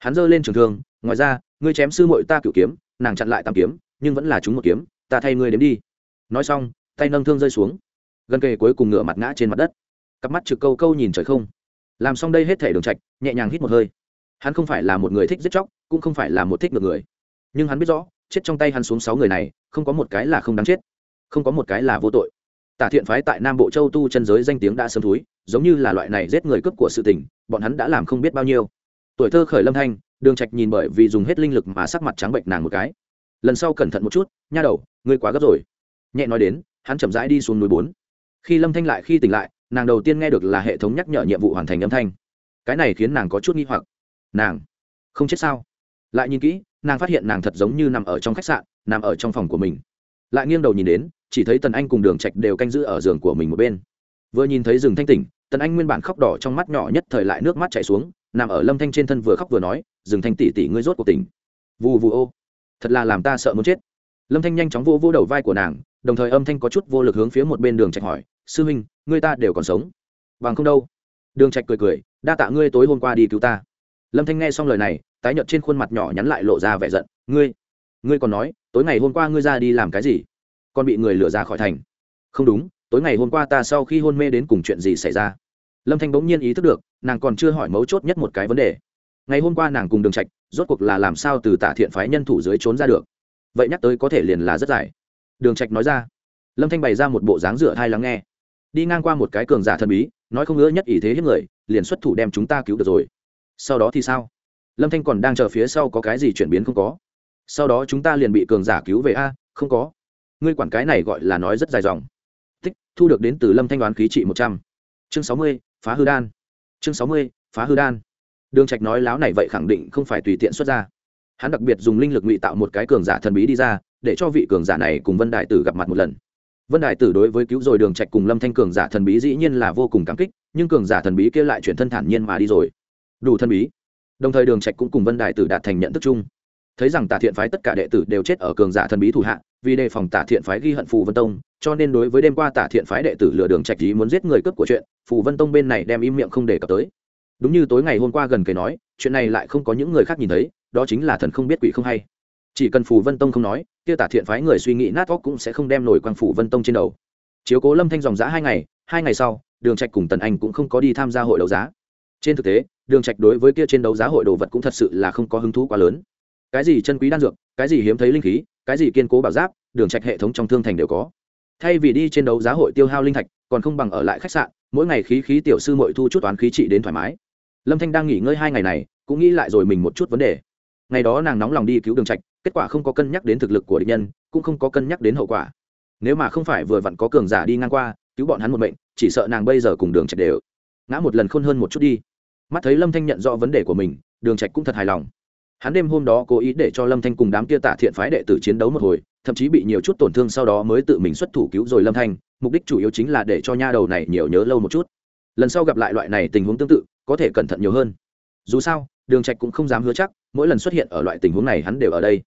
hắn giơ lên trường thương, ngoài ra, ngươi chém sư muội ta cựu kiếm, nàng chặn lại tam kiếm, nhưng vẫn là chúng một kiếm, ta thay ngươi đếm đi. Nói xong, tay nâng thương rơi xuống. Gần kề cuối cùng ngửa mặt ngã trên mặt đất. Cặp mắt trực câu câu nhìn trời không. Làm xong đây hết thể đường trạch, nhẹ nhàng hít một hơi. Hắn không phải là một người thích giết chóc, cũng không phải là một thích ngược người. Nhưng hắn biết rõ, chết trong tay hắn xuống sáu người này, không có một cái là không đáng chết. Không có một cái là vô tội. Tả thiện phái tại nam bộ châu tu chân giới danh tiếng đã sớm thúi, giống như là loại này giết người cướp của sự tình, bọn hắn đã làm không biết bao nhiêu tuổi thơ khởi lâm thanh, đường trạch nhìn bởi vì dùng hết linh lực mà sắc mặt trắng bệnh nàng một cái. Lần sau cẩn thận một chút, nha đầu, ngươi quá gấp rồi. Nhẹ nói đến, hắn chậm rãi đi xuống núi bốn. Khi lâm thanh lại khi tỉnh lại, nàng đầu tiên nghe được là hệ thống nhắc nhở nhiệm vụ hoàn thành âm thanh. Cái này khiến nàng có chút nghi hoặc. Nàng, không chết sao? Lại nhìn kỹ, nàng phát hiện nàng thật giống như nằm ở trong khách sạn, nằm ở trong phòng của mình. Lại nghiêng đầu nhìn đến, chỉ thấy tần anh cùng đường trạch đều canh giữ ở giường của mình một bên. Vừa nhìn thấy rừng thanh tỉnh, tần anh nguyên bản khóc đỏ trong mắt nhỏ nhất thời lại nước mắt chảy xuống nằm ở lâm thanh trên thân vừa khóc vừa nói, dừng thanh tỷ tỷ ngươi rốt cuộc tỉnh. Vù vù, ô. Thật là làm ta sợ muốn chết. Lâm thanh nhanh chóng vô vô đầu vai của nàng, đồng thời âm thanh có chút vô lực hướng phía một bên đường trạch hỏi, sư huynh, ngươi ta đều còn sống? Bằng không đâu. Đường trạch cười cười, đa tạ ngươi tối hôm qua đi cứu ta. Lâm thanh nghe xong lời này, tái nhợt trên khuôn mặt nhỏ nhắn lại lộ ra vẻ giận, ngươi ngươi còn nói, tối ngày hôm qua ngươi ra đi làm cái gì? Còn bị người lừa ra khỏi thành. Không đúng, tối ngày hôm qua ta sau khi hôn mê đến cùng chuyện gì xảy ra? Lâm thanh bỗng nhiên ý thức được nàng còn chưa hỏi mấu chốt nhất một cái vấn đề. Ngày hôm qua nàng cùng đường trạch, rốt cuộc là làm sao từ tả thiện phái nhân thủ dưới trốn ra được? Vậy nhắc tới có thể liền là rất dài. Đường trạch nói ra. Lâm thanh bày ra một bộ dáng rửa thai lắng nghe. Đi ngang qua một cái cường giả thần bí, nói không ngỡ nhất ý thế hết người, liền xuất thủ đem chúng ta cứu được rồi. Sau đó thì sao? Lâm thanh còn đang chờ phía sau có cái gì chuyển biến không có. Sau đó chúng ta liền bị cường giả cứu về a, không có. Ngươi quản cái này gọi là nói rất dài dòng. Tích, thu được đến từ lâm thanh đoán khí trị một trăm. Chương sáu mươi, phá hư đan chương sáu mươi, phá hư đan. Đường trạch nói láo này vậy khẳng định không phải tùy tiện xuất ra. Hắn đặc biệt dùng linh lực ngụy tạo một cái cường giả thần bí đi ra, để cho vị cường giả này cùng vân đại tử gặp mặt một lần. Vân đại tử đối với cứu rồi đường trạch cùng lâm thanh cường giả thần bí dĩ nhiên là vô cùng cảm kích, nhưng cường giả thần bí kia lại chuyển thân thản nhiên mà đi rồi. Đủ thần bí. Đồng thời đường trạch cũng cùng vân đại tử đạt thành nhận thức chung. Thấy rằng tả thiện phái tất cả đệ tử đều chết ở cường giả thần bí thủ hạ, vì đề phòng tả thiện phái ghi hận phù vân tông, cho nên đối với đêm qua tả thiện phái đệ tử lừa đường trạch ý muốn giết người cướp của chuyện phù vân tông bên này đem im miệng không đề cập tới. Đúng như tối ngày hôm qua gần kề nói, chuyện này lại không có những người khác nhìn thấy, đó chính là thần không biết quỷ không hay. Chỉ cần phù vân tông không nói, kia tả thiện phái người suy nghĩ nát óc cũng sẽ không đem nổi quang phủ vân tông trên đầu. Chiếu cố lâm thanh dòng giá hai ngày hai ngày sau, đường trạch cùng tần anh cũng không có đi tham gia hội đấu giá. Trên thực tế, đường trạch đối với kia trên đấu giá hội đồ vật cũng thật sự là không có hứng thú quá lớn. Cái gì chân quý đan dược, cái gì hiếm thấy linh khí, cái gì kiên cố bảo giáp, đường trạch hệ thống trong thương thành đều có thay vì đi trên đấu giá hội tiêu hao linh thạch, còn không bằng ở lại khách sạn, mỗi ngày khí khí tiểu sư mội thu chút toán khí trị đến thoải mái. Lâm thanh đang nghỉ ngơi hai ngày này, cũng nghĩ lại rồi mình một chút vấn đề. Ngày đó nàng nóng lòng đi cứu đường trạch, kết quả không có cân nhắc đến thực lực của địch nhân, cũng không có cân nhắc đến hậu quả. Nếu mà không phải vừa vặn có cường giả đi ngang qua, cứu bọn hắn một mệnh, chỉ sợ nàng bây giờ cùng đường trạch đều ngã một lần khôn hơn một chút đi. Mắt thấy lâm thanh nhận rõ vấn đề của mình, đường trạch cũng thật hài lòng. Hắn đêm hôm đó cố ý để cho lâm thanh cùng đám kia tạ thiện phái đệ tử chiến đấu một hồi thậm chí bị nhiều chút tổn thương sau đó mới tự mình xuất thủ cứu rồi lâm thanh, mục đích chủ yếu chính là để cho nha đầu này nhiều nhớ lâu một chút. Lần sau gặp lại loại này tình huống tương tự, có thể cẩn thận nhiều hơn. Dù sao, đường trạch cũng không dám hứa chắc, mỗi lần xuất hiện ở loại tình huống này hắn đều ở đây.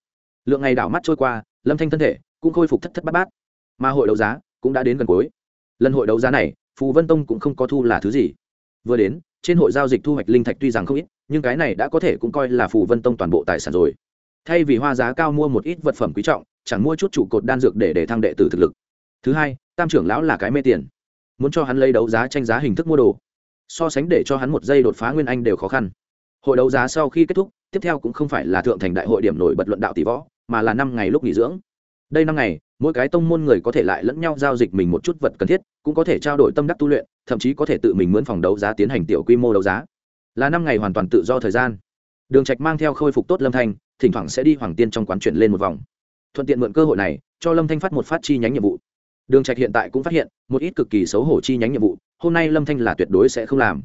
Lượng ngày đảo mắt trôi qua, lâm thanh thân thể cũng khôi phục thất thất bát bát. Mà hội đấu giá cũng đã đến gần cuối. Lần hội đấu giá này, phù vân tông cũng không có thu là thứ gì. Vừa đến, trên hội giao dịch thu hoạch linh thạch tuy rằng không ít, nhưng cái này đã có thể cũng coi là phù vân tông toàn bộ tài sản rồi thay vì hoa giá cao mua một ít vật phẩm quý trọng, chẳng mua chút trụ cột đan dược để để thăng đệ tử thực lực. Thứ hai, tam trưởng lão là cái mê tiền. Muốn cho hắn lấy đấu giá tranh giá hình thức mua đồ. So sánh để cho hắn một giây đột phá nguyên anh đều khó khăn. Hội đấu giá sau khi kết thúc, tiếp theo cũng không phải là thượng thành đại hội điểm nổi bật luận đạo tỷ võ, mà là năm ngày lúc nghỉ dưỡng. Đây năm ngày, mỗi cái tông môn người có thể lại lẫn nhau giao dịch mình một chút vật cần thiết, cũng có thể trao đổi tâm đắc tu luyện, thậm chí có thể tự mình mướn phòng đấu giá tiến hành tiểu quy mô đấu giá. Là năm ngày hoàn toàn tự do thời gian. Đường trạch mang theo khôi phục tốt lâm thanh thỉnh thoảng sẽ đi hoàng tiên trong quán chuyển lên một vòng. Thuận tiện mượn cơ hội này, cho lâm thanh phát một phát chi nhánh nhiệm vụ. Đường trạch hiện tại cũng phát hiện, một ít cực kỳ xấu hổ chi nhánh nhiệm vụ, hôm nay lâm thanh là tuyệt đối sẽ không làm.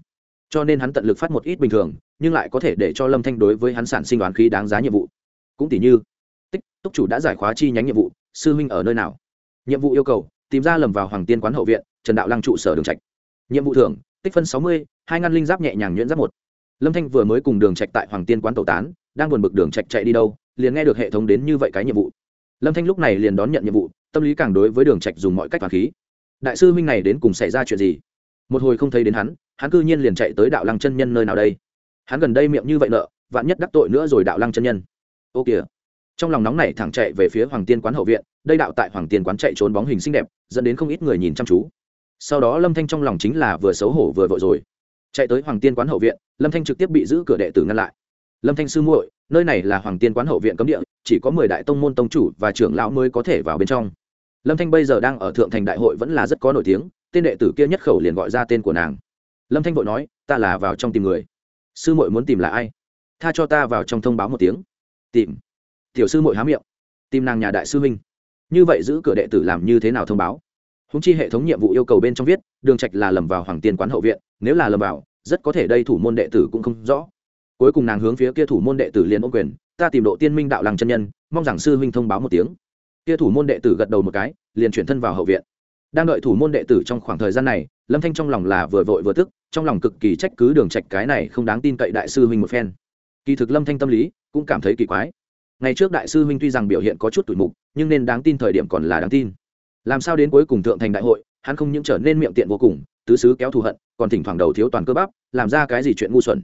Cho nên hắn tận lực phát một ít bình thường, nhưng lại có thể để cho lâm thanh đối với hắn sản sinh đoán khí đáng giá nhiệm vụ. Cũng tỷ như, tích, túc chủ đã giải khóa chi nhánh nhiệm vụ, sư huynh ở nơi nào? Nhiệm vụ yêu cầu, tìm ra lầm vào hoàng tiên quán hậu viện, trần đạo lăng trụ sở đường trạch. Nhiệm vụ thưởng, tích phân sáu mươi, hai ngăn linh giáp nhẹ nhàng nhuyễn giáp một lâm thanh vừa mới cùng đường trạch tại hoàng tiên quán tẩu tán, đang buồn bực đường trạch chạy đi đâu, liền nghe được hệ thống đến như vậy cái nhiệm vụ. Lâm thanh lúc này liền đón nhận nhiệm vụ, tâm lý càng đối với đường trạch dùng mọi cách phản khí. Đại sư huynh này đến cùng xảy ra chuyện gì? Một hồi không thấy đến hắn hắn cư nhiên liền chạy tới đạo lăng chân nhân nơi nào đây? Hắn gần đây miệng như vậy nợ, vạn nhất đắc tội nữa rồi đạo lăng chân nhân. Ô kìa. Trong lòng nóng này thẳng chạy về phía hoàng tiên quán hậu viện, đây đạo tại hoàng tiên quán chạy trốn bóng hình xinh đẹp, dẫn đến không ít người nhìn chăm chú. Sau đó lâm thanh trong lòng chính là vừa xấu hổ vừa vội rồi chạy tới hoàng tiên quán hậu viện, lâm thanh trực tiếp bị giữ cửa đệ tử ngăn lại. Lâm thanh sư muội, nơi này là hoàng tiên quán hậu viện cấm địa, chỉ có mười đại tông môn tông chủ và trưởng lão mới có thể vào bên trong. Lâm thanh bây giờ đang ở thượng thành đại hội vẫn là rất có nổi tiếng, tên đệ tử kia nhất khẩu liền gọi ra tên của nàng. Lâm thanh vội nói, ta là vào trong tìm người. Sư muội muốn tìm là ai? Tha cho ta vào trong thông báo một tiếng. Tìm. Tiểu sư muội há miệng. Tìm nàng nhà đại sư huynh. Như vậy giữ cửa đệ tử làm như thế nào thông báo? Húng chi hệ thống nhiệm vụ yêu cầu bên trong viết, đường trạch là lầm vào hoàng tiên quán hậu viện nếu là lầm vào, rất có thể đây thủ môn đệ tử cũng không rõ. Cuối cùng nàng hướng phía kia thủ môn đệ tử liền ôm quyền, ta tìm độ tiên minh đạo làng chân nhân, mong rằng sư huynh thông báo một tiếng. Kia thủ môn đệ tử gật đầu một cái, liền chuyển thân vào hậu viện. Đang đợi thủ môn đệ tử trong khoảng thời gian này, lâm thanh trong lòng là vừa vội vừa tức, trong lòng cực kỳ trách cứ đường trạch cái này không đáng tin cậy đại sư huynh một phen. Kỳ thực lâm thanh tâm lý cũng cảm thấy kỳ quái. Ngày trước đại sư huynh tuy rằng biểu hiện có chút tủi mục, nhưng nên đáng tin thời điểm còn là đáng tin. Làm sao đến cuối cùng thượng thành đại hội, hắn không những trở nên miệng tiện vô cùng tứ xứ kéo thù hận, còn thỉnh thoảng đầu thiếu toàn cơ bắp, làm ra cái gì chuyện ngu xuẩn.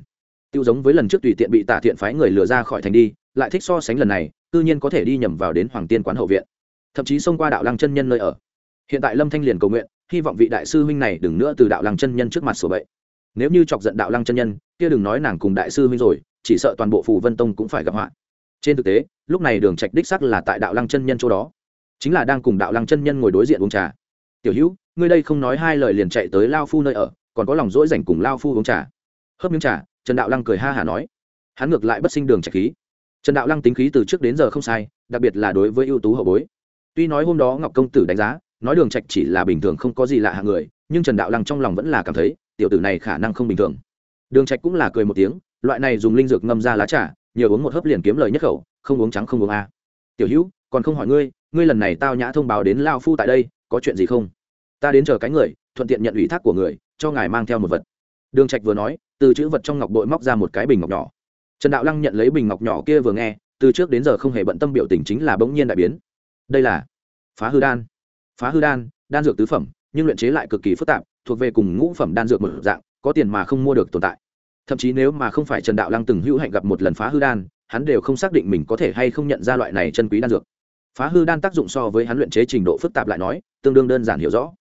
Tiêu giống với lần trước tùy tiện bị tả thiện phái người lừa ra khỏi thành đi, lại thích so sánh lần này tự nhiên có thể đi nhầm vào đến hoàng tiên quán hậu viện. Thậm chí xông qua đạo lăng chân nhân nơi ở. Hiện tại lâm thanh liền cầu nguyện, hy vọng vị đại sư huynh này đừng nữa từ đạo lăng chân nhân trước mặt sổ bậy. Nếu như chọc giận đạo lăng chân nhân, kia đừng nói nàng cùng đại sư huynh rồi, chỉ sợ toàn bộ Phủ vân tông cũng phải gặp họa. Trên thực tế, lúc này đường trạch đích sắc là tại đạo lăng chân nhân chỗ đó. Chính là đang cùng đạo lăng chân nhân ngồi đối diện uống trà. Tiểu hữu ngươi đây không nói hai lời liền chạy tới lao phu nơi ở, còn có lòng dỗi dành cùng lao phu uống trà. Hớp miếng trà, trần đạo lăng cười ha hả nói. Hắn ngược lại bất sinh đường trạch khí. Trần đạo lăng tính khí từ trước đến giờ không sai, đặc biệt là đối với ưu tú hậu bối. Tuy nói hôm đó ngọc công tử đánh giá, nói đường trạch chỉ là bình thường không có gì lạ hạng người, nhưng trần đạo lăng trong lòng vẫn là cảm thấy, tiểu tử này khả năng không bình thường. Đường trạch cũng là cười một tiếng, loại này dùng linh dược ngâm ra lá trà, nhiều uống một hớp liền kiếm lời nhất khẩu, không uống trắng không uống a. Tiểu hữu, còn không hỏi ngươi ngươi lần này tao nhã thông báo đến lao phu tại đây, có chuyện gì không? Ta đến chờ cái người, thuận tiện nhận ủy thác của người, cho ngài mang theo một vật. Đường trạch vừa nói, từ chữ vật trong ngọc bội móc ra một cái bình ngọc nhỏ. Trần đạo lăng nhận lấy bình ngọc nhỏ kia vừa nghe, từ trước đến giờ không hề bận tâm biểu tình chính là bỗng nhiên đại biến. Đây là phá hư đan. Phá hư đan đan dược tứ phẩm, nhưng luyện chế lại cực kỳ phức tạp, thuộc về cùng ngũ phẩm đan dược một dạng, có tiền mà không mua được tồn tại. Thậm chí nếu mà không phải trần đạo lăng từng hữu hạnh gặp một lần phá hư đan, hắn đều không xác định mình có thể hay không nhận ra loại này chân quý đan dược. Phá hư đan tác dụng so với hắn luyện chế trình độ phức tạp lại nói, tương đương đơn giản hiểu rõ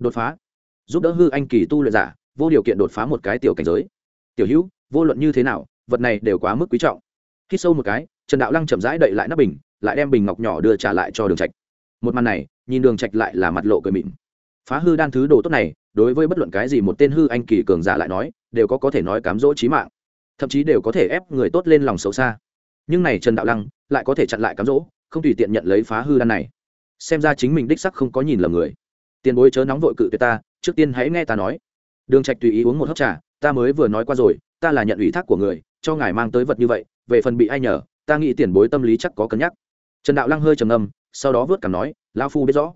đột phá, giúp đỡ hư anh kỳ tu luyện giả, vô điều kiện đột phá một cái tiểu cảnh giới. Tiểu hữu, vô luận như thế nào, vật này đều quá mức quý trọng. Khi sâu một cái, trần đạo lăng chậm rãi đậy lại nắp bình, lại đem bình ngọc nhỏ đưa trả lại cho đường trạch. Một màn này, nhìn đường trạch lại là mặt lộ cười mịn. Phá hư đan thứ đồ tốt này, đối với bất luận cái gì một tên hư anh kỳ cường giả lại nói, đều có có thể nói cám dỗ chí mạng. Thậm chí đều có thể ép người tốt lên lòng xấu xa. Nhưng này trần đạo lăng, lại có thể chặn lại cám dỗ, không tùy tiện nhận lấy phá hư đan này. Xem ra chính mình đích sắc không có nhìn lầm người tiền bối chớ nóng vội cự tuyệt ta, trước tiên hãy nghe ta nói. Đường trạch tùy ý uống một hớp trà, ta mới vừa nói qua rồi, ta là nhận ủy thác của người, cho ngài mang tới vật như vậy, về phần bị ai nhờ, ta nghĩ tiền bối tâm lý chắc có cân nhắc. Trần đạo lăng hơi trầm ngâm, sau đó vớt cảm nói, lão phu biết rõ,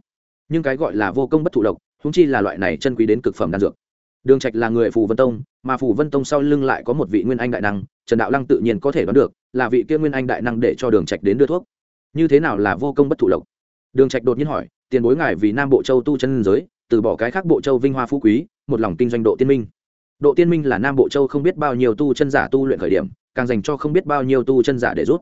nhưng cái gọi là vô công bất thụ lộc húng chi là loại này chân quý đến cực phẩm đan dược. Đường trạch là người phù vân tông, mà phù vân tông sau lưng lại có một vị nguyên anh đại năng, trần đạo lăng tự nhiên có thể đoán được, là vị kia nguyên anh đại năng để cho đường trạch đến đưa thuốc. Như thế nào là vô công bất thụ lộc đường trạch đột nhiên hỏi tiền bối ngài vì nam bộ châu tu chân giới, từ bỏ cái khác bộ châu vinh hoa phú quý, một lòng kinh doanh độ tiên minh. Độ tiên minh là nam bộ châu không biết bao nhiêu tu chân giả tu luyện khởi điểm, càng dành cho không biết bao nhiêu tu chân giả để rút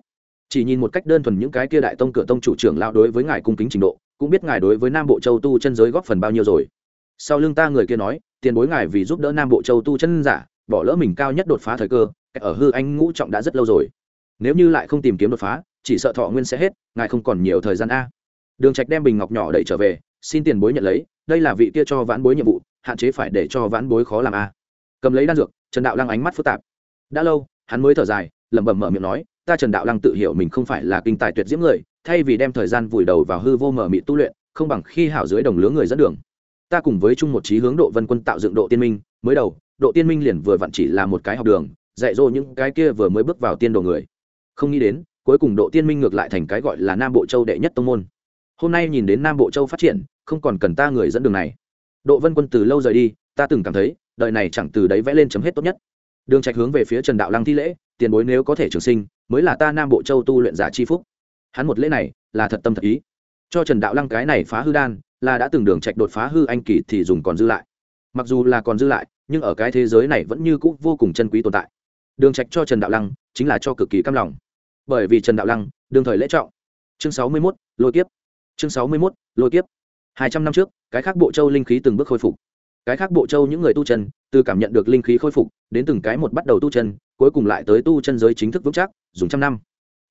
chỉ nhìn một cách đơn thuần những cái kia đại tông cửa tông chủ trưởng lao đối với ngài cung kính trình độ, cũng biết ngài đối với nam bộ châu tu chân giới góp phần bao nhiêu rồi. Sau lưng ta người kia nói, tiền bối ngài vì giúp đỡ nam bộ châu tu chân giả, bỏ lỡ mình cao nhất đột phá thời cơ ở hư anh ngũ trọng đã rất lâu rồi. Nếu như lại không tìm kiếm đột phá, chỉ sợ thọ nguyên sẽ hết, ngài không còn nhiều thời gian a đường trạch đem bình ngọc nhỏ đẩy trở về, xin tiền bối nhận lấy, đây là vị kia cho vãn bối nhiệm vụ, hạn chế phải để cho vãn bối khó làm a. Cầm lấy đan dược, trần đạo lăng ánh mắt phức tạp. Đã lâu, hắn mới thở dài, lẩm bẩm mở miệng nói, ta trần đạo lăng tự hiểu mình không phải là kinh tài tuyệt diễm người, thay vì đem thời gian vùi đầu vào hư vô mở mị tu luyện, không bằng khi hảo dưới đồng lứa người dẫn đường. Ta cùng với chung một trí hướng độ vân quân tạo dựng độ tiên minh, mới đầu, độ tiên minh liền vừa vặn chỉ là một cái học đường, dạy dỗ những cái kia vừa mới bước vào tiên đồ người. Không nghĩ đến, cuối cùng độ tiên minh ngược lại thành cái gọi là nam bộ châu đệ nhất tông môn hôm nay nhìn đến nam bộ châu phát triển không còn cần ta người dẫn đường này. Độ vân quân từ lâu rời đi ta từng cảm thấy đời này chẳng từ đấy vẽ lên chấm hết tốt nhất. Đường trạch hướng về phía trần đạo lăng thi lễ tiền bối nếu có thể trường sinh mới là ta nam bộ châu tu luyện giả chi phúc. Hắn một lễ này là thật tâm thật ý. Cho trần đạo lăng cái này phá hư đan là đã từng đường trạch đột phá hư anh kỳ thì dùng còn dư lại. Mặc dù là còn dư lại nhưng ở cái thế giới này vẫn như cũ vô cùng chân quý tồn tại. Đường trạch cho trần đạo lăng chính là cho cực kỳ cam lòng. Bởi vì trần đạo lăng đương thời lễ trọng. Chương sáu mươi 61, lôi kiếp chương sáu mươi 61, lôi kiếp. Hai trăm năm trước cái khác bộ châu linh khí từng bước khôi phục. Cái khác bộ châu những người tu chân từ cảm nhận được linh khí khôi phục đến từng cái một bắt đầu tu chân cuối cùng lại tới tu chân giới chính thức vững chắc dùng trăm năm.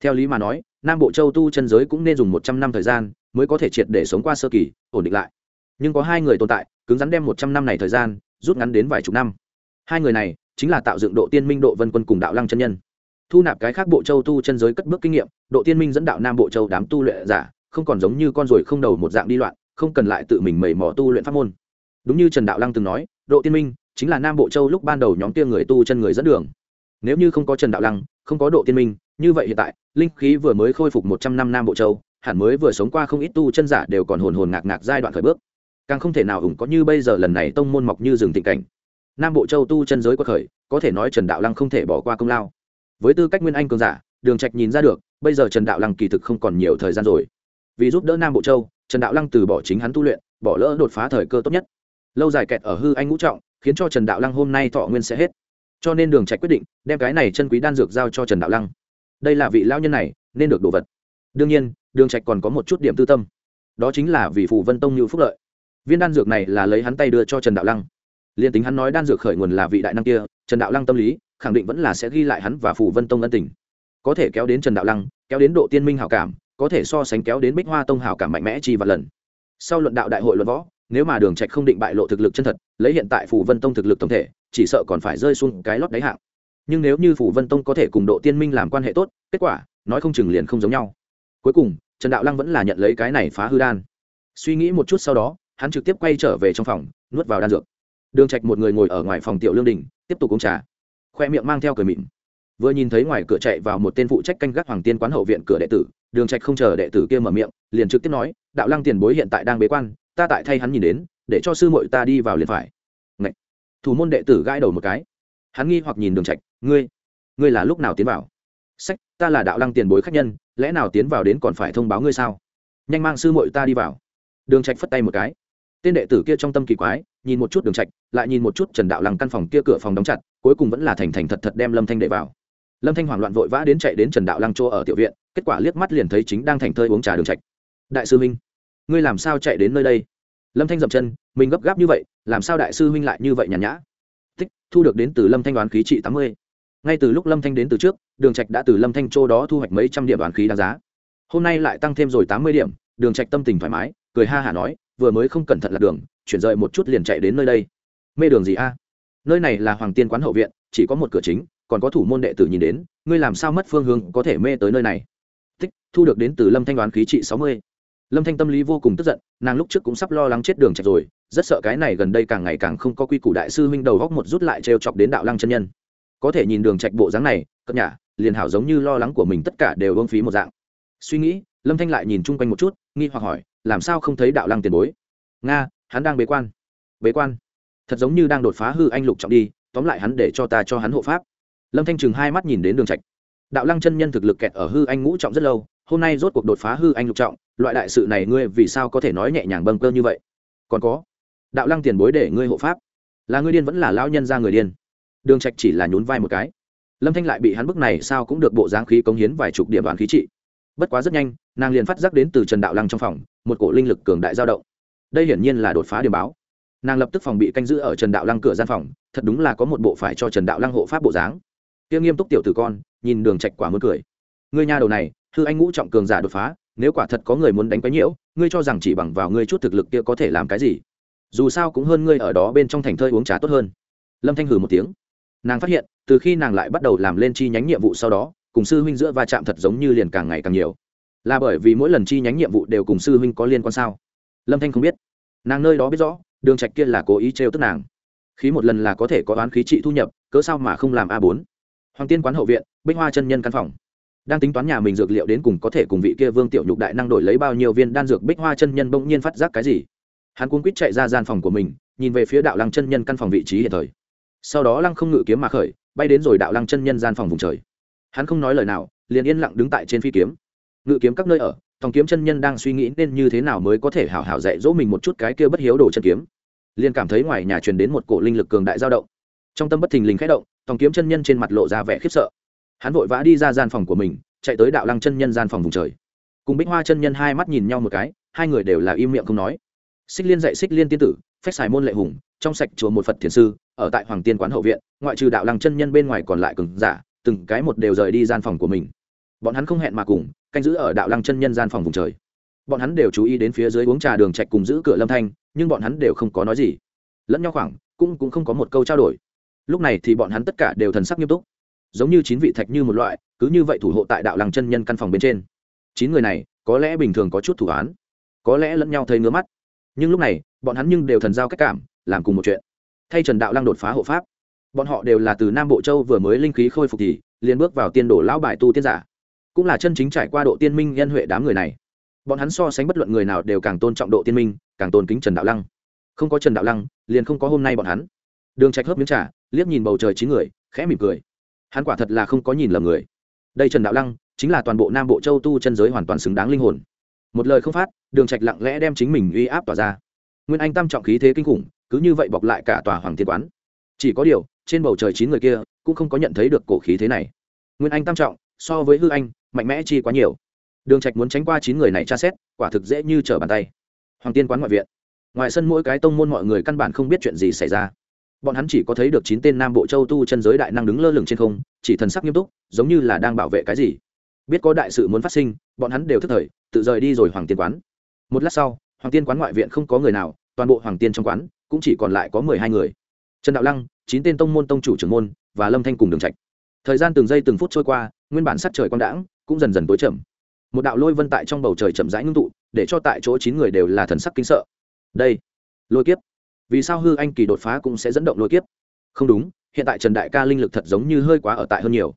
Theo lý mà nói nam bộ châu tu chân giới cũng nên dùng một trăm năm thời gian mới có thể triệt để sống qua sơ kỳ ổn định lại. Nhưng có hai người tồn tại cứng rắn đem một trăm năm này thời gian rút ngắn đến vài chục năm. Hai người này chính là tạo dựng độ tiên minh độ vân quân cùng đạo lăng chân nhân. Thu nạp cái khác bộ châu tu chân giới cất bước kinh nghiệm độ tiên minh dẫn đạo nam bộ châu đám tu luyện giả không còn giống như con ruồi không đầu một dạng đi loạn, không cần lại tự mình mầy mò tu luyện pháp môn. Đúng như trần đạo lăng từng nói, độ tiên minh chính là nam bộ châu lúc ban đầu nhóm kia người tu chân người dẫn đường. Nếu như không có trần đạo lăng, không có độ tiên minh, như vậy hiện tại, linh khí vừa mới khôi phục một trăm năm nam bộ châu, hẳn mới vừa sống qua không ít tu chân giả đều còn hồn hồn ngạc ngạc giai đoạn khởi bước. Càng không thể nào ủng có như bây giờ lần này tông môn mọc như rừng tình cảnh. Nam bộ châu tu chân giới quật khởi, có thể nói trần đạo lăng không thể bỏ qua công lao. Với tư cách nguyên anh cường giả, đường trạch nhìn ra được, bây giờ trần đạo lăng kỳ thực không còn nhiều thời gian rồi vì giúp đỡ nam bộ châu trần đạo lăng từ bỏ chính hắn tu luyện bỏ lỡ đột phá thời cơ tốt nhất lâu dài kẹt ở hư anh ngũ trọng khiến cho trần đạo lăng hôm nay thọ nguyên sẽ hết cho nên đường trạch quyết định đem cái này chân quý đan dược giao cho trần đạo lăng đây là vị lão nhân này nên được đồ vật đương nhiên đường trạch còn có một chút điểm tư tâm đó chính là vì phù vân tông như phúc lợi viên đan dược này là lấy hắn tay đưa cho trần đạo lăng liên tính hắn nói đan dược khởi nguồn là vị đại năng kia trần đạo lăng tâm lý khẳng định vẫn là sẽ ghi lại hắn và phù vân tông ân tình có thể kéo đến trần đạo lăng kéo đến độ tiên minh hảo cảm có thể so sánh kéo đến bích hoa tông hảo cảm mạnh mẽ chi và lần. Sau luận đạo đại hội luận võ, nếu mà đường trạch không định bại lộ thực lực chân thật, lấy hiện tại phủ vân tông thực lực tổng thể, chỉ sợ còn phải rơi xuống cái lót đáy hạng. Nhưng nếu như phủ vân tông có thể cùng độ tiên minh làm quan hệ tốt, kết quả, nói không chừng liền không giống nhau. Cuối cùng, trần đạo lăng vẫn là nhận lấy cái này phá hư đan. Suy nghĩ một chút sau đó, hắn trực tiếp quay trở về trong phòng, nuốt vào đan dược. Đường trạch một người ngồi ở ngoài phòng tiểu lương đình, tiếp tục uống trà. Khoe miệng mang theo cười mịn vừa nhìn thấy ngoài cửa chạy vào một tên phụ trách canh gác hoàng tiên quán hậu viện cửa đệ tử, đường trạch không chờ đệ tử kia mở miệng, liền trực tiếp nói, đạo lăng tiền bối hiện tại đang bế quan, ta tại thay hắn nhìn đến, để cho sư muội ta đi vào liền phải. Ngậy. thủ môn đệ tử gãi đầu một cái. Hắn nghi hoặc nhìn đường trạch, ngươi ngươi là lúc nào tiến vào? Sách, ta là đạo lăng tiền bối khách nhân, lẽ nào tiến vào đến còn phải thông báo ngươi sao? Nhanh mang sư muội ta đi vào. Đường trạch phất tay một cái. Tên đệ tử kia trong tâm kỳ quái, nhìn một chút đường trạch, lại nhìn một chút trần đạo lăng căn phòng kia cửa phòng đóng chặt, cuối cùng vẫn là thành thành thật thật đem lâm thanh đệ vào lâm thanh hoảng loạn vội vã đến chạy đến trần đạo lăng chỗ ở tiểu viện, kết quả liếc mắt liền thấy chính đang thành thơi uống trà đường trạch. Đại sư minh ngươi làm sao chạy đến nơi đây? Lâm thanh dậm chân, mình gấp gáp như vậy, làm sao đại sư huynh lại như vậy nhàn nhã? Thích thu được đến từ lâm thanh đoán khí trị tám mươi. Ngay từ lúc lâm thanh đến từ trước, đường trạch đã từ lâm thanh châu đó thu hoạch mấy trăm điểm đoán khí đáng giá. Hôm nay lại tăng thêm rồi tám mươi điểm, đường trạch tâm tình thoải mái, cười ha hả nói, vừa mới không cẩn thận lạc đường, chuyển rời một chút liền chạy đến nơi đây. Mê đường gì a? Nơi này là hoàng tiên quán hậu viện, chỉ có một cửa chính còn có thủ môn đệ tử nhìn đến, ngươi làm sao mất phương hướng có thể mê tới nơi này? Thích thu được đến từ lâm thanh đoán khí trị sáu mươi. Lâm thanh tâm lý vô cùng tức giận, nàng lúc trước cũng sắp lo lắng chết đường chạy rồi, rất sợ cái này gần đây càng ngày càng không có quy củ đại sư huynh đầu góc một rút lại trêu chọc đến đạo lăng chân nhân. Có thể nhìn đường trạch bộ dáng này cất nhả, liền hảo giống như lo lắng của mình tất cả đều vương phí một dạng. Suy nghĩ, lâm thanh lại nhìn chung quanh một chút, nghi hoặc hỏi, làm sao không thấy đạo lăng tiền bối? Nga, hắn đang bế quan. Bế quan. Thật giống như đang đột phá hư anh lục trọng đi, tóm lại hắn để cho ta cho hắn hộ pháp lâm thanh chừng hai mắt nhìn đến đường trạch. Đạo lăng chân nhân thực lực kẹt ở hư anh ngũ trọng rất lâu, hôm nay rốt cuộc đột phá hư anh lục trọng, loại đại sự này ngươi vì sao có thể nói nhẹ nhàng bâng cơ như vậy? Còn có, đạo lăng tiền bối để ngươi hộ pháp, là ngươi điên vẫn là lão nhân ra người điên? Đường trạch chỉ là nhún vai một cái. Lâm thanh lại bị hắn bức này sao cũng được bộ dáng khí cống hiến vài chục điểm đoàn khí trị. Bất quá rất nhanh, nàng liền phát giác đến từ trần đạo lăng trong phòng, một cổ linh lực cường đại dao động. Đây hiển nhiên là đột phá điểm báo. Nàng lập tức phòng bị canh giữ ở trần đạo lăng cửa gian phòng, thật đúng là có một bộ phải cho trần đạo lăng hộ pháp bộ dáng kia nghiêm túc tiểu tử con, nhìn đường trạch quả muốn cười. Ngươi nha đầu này, hư anh ngũ trọng cường giả đột phá, nếu quả thật có người muốn đánh quấy nhiễu, ngươi cho rằng chỉ bằng vào ngươi chút thực lực kia có thể làm cái gì? Dù sao cũng hơn ngươi ở đó bên trong thành thơi uống trà tốt hơn. Lâm thanh hừ một tiếng. Nàng phát hiện, từ khi nàng lại bắt đầu làm lên chi nhánh nhiệm vụ sau đó, cùng sư huynh giữa va chạm thật giống như liền càng ngày càng nhiều. Là bởi vì mỗi lần chi nhánh nhiệm vụ đều cùng sư huynh có liên quan sao? Lâm thanh không biết. Nàng nơi đó biết rõ, đường trạch kia là cố ý trêu tức nàng. Khí một lần là có thể có oán khí trị thu nhập, cớ sao mà không làm a 4 hoàng tiên quán hậu viện, bích hoa chân nhân căn phòng. Đang tính toán nhà mình dược liệu đến cùng có thể cùng vị kia vương tiểu nhục đại năng đổi lấy bao nhiêu viên đan dược, bích hoa chân nhân bỗng nhiên phát giác cái gì? Hắn cuốn quýt chạy ra gian phòng của mình, nhìn về phía đạo lăng chân nhân căn phòng vị trí hiện thời. Sau đó lăng không ngự kiếm mà khởi, bay đến rồi đạo lăng chân nhân gian phòng vùng trời. Hắn không nói lời nào, liền yên lặng đứng tại trên phi kiếm. Ngự kiếm các nơi ở tòng kiếm chân nhân đang suy nghĩ nên như thế nào mới có thể hảo hảo dạy dỗ mình một chút cái kia bất hiếu đồ chân kiếm. Liền cảm thấy ngoài nhà truyền đến một cổ linh lực cường đại dao động. Trong tâm bất thình lình khẽ động tòng kiếm chân nhân trên mặt lộ ra vẻ khiếp sợ. Hắn vội vã đi ra gian phòng của mình, chạy tới đạo lăng chân nhân gian phòng vùng trời. Cùng bích hoa chân nhân hai mắt nhìn nhau một cái, hai người đều là im miệng không nói. Xích liên dạy xích liên tiên tử, phách xài môn lệ hùng, trong sạch chùa một phật thiền sư, ở tại hoàng tiên quán hậu viện, ngoại trừ đạo lăng chân nhân bên ngoài còn lại cường giả, từng cái một đều rời đi gian phòng của mình. Bọn hắn không hẹn mà cùng, canh giữ ở đạo lăng chân nhân gian phòng vùng trời. Bọn hắn đều chú ý đến phía dưới uống trà đường trạch cùng giữ cửa lâm thanh, nhưng bọn hắn đều không có nói gì. Lẫn nhau khoảng, cũng cũng không có một câu trao đổi lúc này thì bọn hắn tất cả đều thần sắc nghiêm túc. Giống như chín vị thạch như một loại, cứ như vậy thủ hộ tại đạo lăng chân nhân căn phòng bên trên. Chín người này, có lẽ bình thường có chút thủ án, có lẽ lẫn nhau thấy ngứa mắt. Nhưng lúc này, bọn hắn nhưng đều thần giao cách cảm, làm cùng một chuyện. Thay trần đạo lăng đột phá hộ pháp, bọn họ đều là từ nam bộ châu vừa mới linh khí khôi phục thì, liền bước vào tiên đổ lão bài tu tiên giả. Cũng là chân chính trải qua độ tiên minh nhân huệ đám người này. Bọn hắn so sánh bất luận người nào đều càng tôn trọng độ tiên minh, càng tôn kính trần đạo lăng. Không có trần đạo lăng, liền không có hôm nay bọn hắn. Đường trạch hớp miếng trà liếc nhìn bầu trời chín người, khẽ mỉm cười. Hắn quả thật là không có nhìn lầm người. Đây trần đạo lăng chính là toàn bộ nam bộ châu tu chân giới hoàn toàn xứng đáng linh hồn. Một lời không phát, đường trạch lặng lẽ đem chính mình uy áp tỏa ra. Nguyên anh tam trọng khí thế kinh khủng, cứ như vậy bọc lại cả tòa hoàng thiên quán. Chỉ có điều, trên bầu trời chín người kia cũng không có nhận thấy được cổ khí thế này. Nguyên anh tam trọng, so với hư anh, mạnh mẽ chi quá nhiều. Đường trạch muốn tránh qua chín người này tra xét, quả thực dễ như trở bàn tay. Hoàng tiên quán ngoại viện. Ngoài sân mỗi cái tông môn mọi người căn bản không biết chuyện gì xảy ra bọn hắn chỉ có thấy được chín tên nam bộ châu tu chân giới đại năng đứng lơ lửng trên không, chỉ thần sắc nghiêm túc, giống như là đang bảo vệ cái gì. Biết có đại sự muốn phát sinh, bọn hắn đều thức thời, tự rời đi rồi hoàng tiên quán. Một lát sau, hoàng tiên quán ngoại viện không có người nào, toàn bộ hoàng tiên trong quán, cũng chỉ còn lại có mười hai người. Trần đạo lăng, chín tên tông môn tông chủ trưởng môn, và lâm thanh cùng đường trạch. Thời gian từng giây từng phút trôi qua, nguyên bản sắc trời quang đãng, cũng dần dần tối chậm. Một đạo lôi vân tại trong bầu trời chậm rãi ngưng tụ, để cho tại chỗ chín người đều là thần sắc kinh sợ. Đây, lôi kiếp vì sao hư anh kỳ đột phá cũng sẽ dẫn động lôi kiếp? Không đúng, hiện tại trần đại ca linh lực thật giống như hơi quá ở tại hơn nhiều.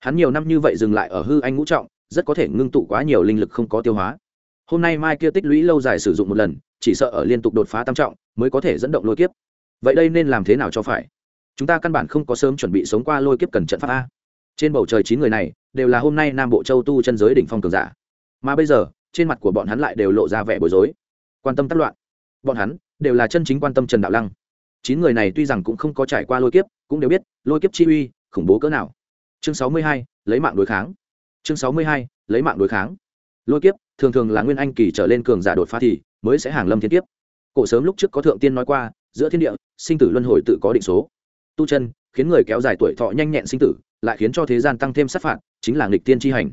Hắn nhiều năm như vậy dừng lại ở hư anh ngũ trọng, rất có thể ngưng tụ quá nhiều linh lực không có tiêu hóa. Hôm nay mai kia tích lũy lâu dài sử dụng một lần, chỉ sợ ở liên tục đột phá tam trọng mới có thể dẫn động lôi kiếp. Vậy đây nên làm thế nào cho phải? Chúng ta căn bản không có sớm chuẩn bị sống qua lôi kiếp cần trận pháp a. Trên bầu trời chín người này, đều là hôm nay nam bộ châu tu chân giới đỉnh phong cường giả. Mà bây giờ, trên mặt của bọn hắn lại đều lộ ra vẻ bối rối. Quan tâm tác loạn. Bọn hắn đều là chân chính quan tâm trần đạo lăng. Chín người này tuy rằng cũng không có trải qua lôi kiếp, cũng đều biết, lôi kiếp chi uy, khủng bố cỡ nào. Chương sáu mươi hai, lấy mạng đối kháng. Chương sáu mươi hai, lấy mạng đối kháng. Lôi kiếp, thường thường là nguyên anh kỳ trở lên cường giả đột phá thì mới sẽ hàng lâm thiên kiếp. Cổ sớm lúc trước có thượng tiên nói qua, giữa thiên địa, sinh tử luân hồi tự có định số. Tu chân, khiến người kéo dài tuổi thọ nhanh nhẹn sinh tử, lại khiến cho thế gian tăng thêm sát phạt, chính là nghịch tiên tri hành.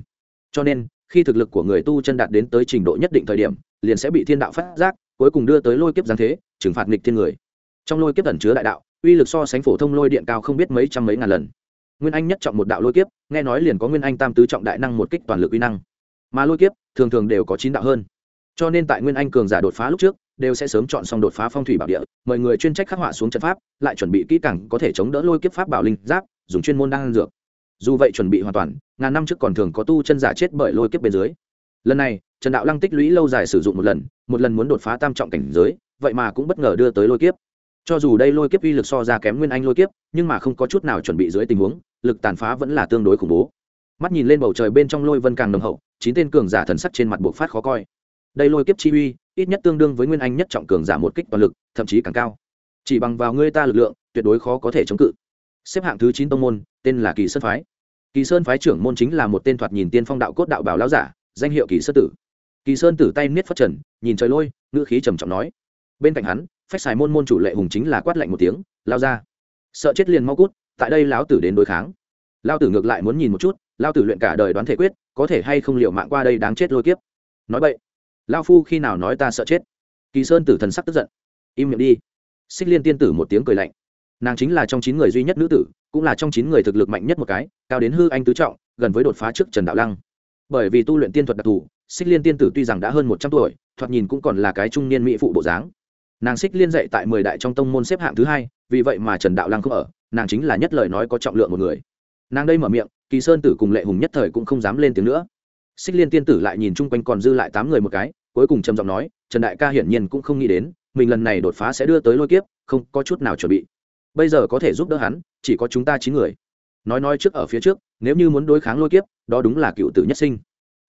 Cho nên, khi thực lực của người tu chân đạt đến tới trình độ nhất định thời điểm, liền sẽ bị thiên đạo phát giác cuối cùng đưa tới lôi kiếp giáng thế, trừng phạt nghịch thiên người. Trong lôi kiếp ẩn chứa đại đạo, uy lực so sánh phổ thông lôi điện cao không biết mấy trăm mấy ngàn lần. Nguyên anh nhất trọng một đạo lôi kiếp, nghe nói liền có nguyên anh tam tứ trọng đại năng một kích toàn lực uy năng. Mà lôi kiếp, thường thường đều có chín đạo hơn. Cho nên tại nguyên anh cường giả đột phá lúc trước, đều sẽ sớm chọn xong đột phá phong thủy bảo địa, mời người chuyên trách khắc họa xuống trận pháp, lại chuẩn bị kỹ càng có thể chống đỡ lôi kiếp pháp bảo linh giáp, dùng chuyên môn đang dược. Dù vậy chuẩn bị hoàn toàn, ngàn năm trước còn thường có tu chân giả chết bởi lôi kiếp bên dưới lần này, trần đạo lăng tích lũy lâu dài sử dụng một lần một lần muốn đột phá tam trọng cảnh giới, vậy mà cũng bất ngờ đưa tới lôi kiếp. Cho dù đây lôi kiếp uy lực so ra kém nguyên anh lôi kiếp, nhưng mà không có chút nào chuẩn bị dưới tình huống, lực tàn phá vẫn là tương đối khủng bố. Mắt nhìn lên bầu trời bên trong lôi vân càng nồng hậu, chín tên cường giả thần sắc trên mặt buộc phát khó coi. Đây lôi kiếp chi uy, ít nhất tương đương với nguyên anh nhất trọng cường giả một kích toàn lực, thậm chí càng cao. Chỉ bằng vào ngươi ta lực lượng, tuyệt đối khó có thể chống cự. Xếp hạng thứ chín tông môn, tên là kỳ sơn phái. Kỳ sơn phái trưởng môn chính là một tên thoạt nhìn tiên phong đạo cốt đạo bảo lão giả danh hiệu kỳ sơn tử. Kỳ sơn tử tay niết phất trần, nhìn trời lôi, ngữ khí trầm trọng nói. Bên cạnh hắn, phách xài môn môn chủ lệ hùng chính là quát lạnh một tiếng, lao ra. Sợ chết liền mau cút, tại đây lão tử đến đối kháng. Lao tử ngược lại muốn nhìn một chút lao tử luyện cả đời đoán thể quyết, có thể hay không liệu mạng qua đây đáng chết lôi kiếp. Nói vậy lao phu khi nào nói ta sợ chết? Kỳ sơn tử thần sắc tức giận. Im miệng đi. Xích liên tiên tử một tiếng cười lạnh. Nàng chính là trong chín người duy nhất nữ tử, cũng là trong chín người thực lực mạnh nhất một cái, cao đến hư anh tứ trọng, gần với đột phá trước trần đạo lăng bởi vì tu luyện tiên thuật đặc thù, xích liên tiên tử tuy rằng đã hơn một trăm tuổi, thoạt nhìn cũng còn là cái trung niên mỹ phụ bộ dáng. Nàng xích liên dạy tại mười đại trong tông môn xếp hạng thứ hai, vì vậy mà trần đạo lăng không ở, nàng chính là nhất lời nói có trọng lượng một người. Nàng đây mở miệng, kỳ sơn tử cùng lệ hùng nhất thời cũng không dám lên tiếng nữa. Xích liên tiên tử lại nhìn chung quanh còn dư lại tám người một cái, cuối cùng trầm giọng nói, trần đại ca hiển nhiên cũng không nghĩ đến, mình lần này đột phá sẽ đưa tới lôi kiếp, không có chút nào chuẩn bị. Bây giờ có thể giúp đỡ hắn, chỉ có chúng ta chín người. Nói nói trước ở phía trước nếu như muốn đối kháng lôi kiếp, đó đúng là cựu tử nhất sinh.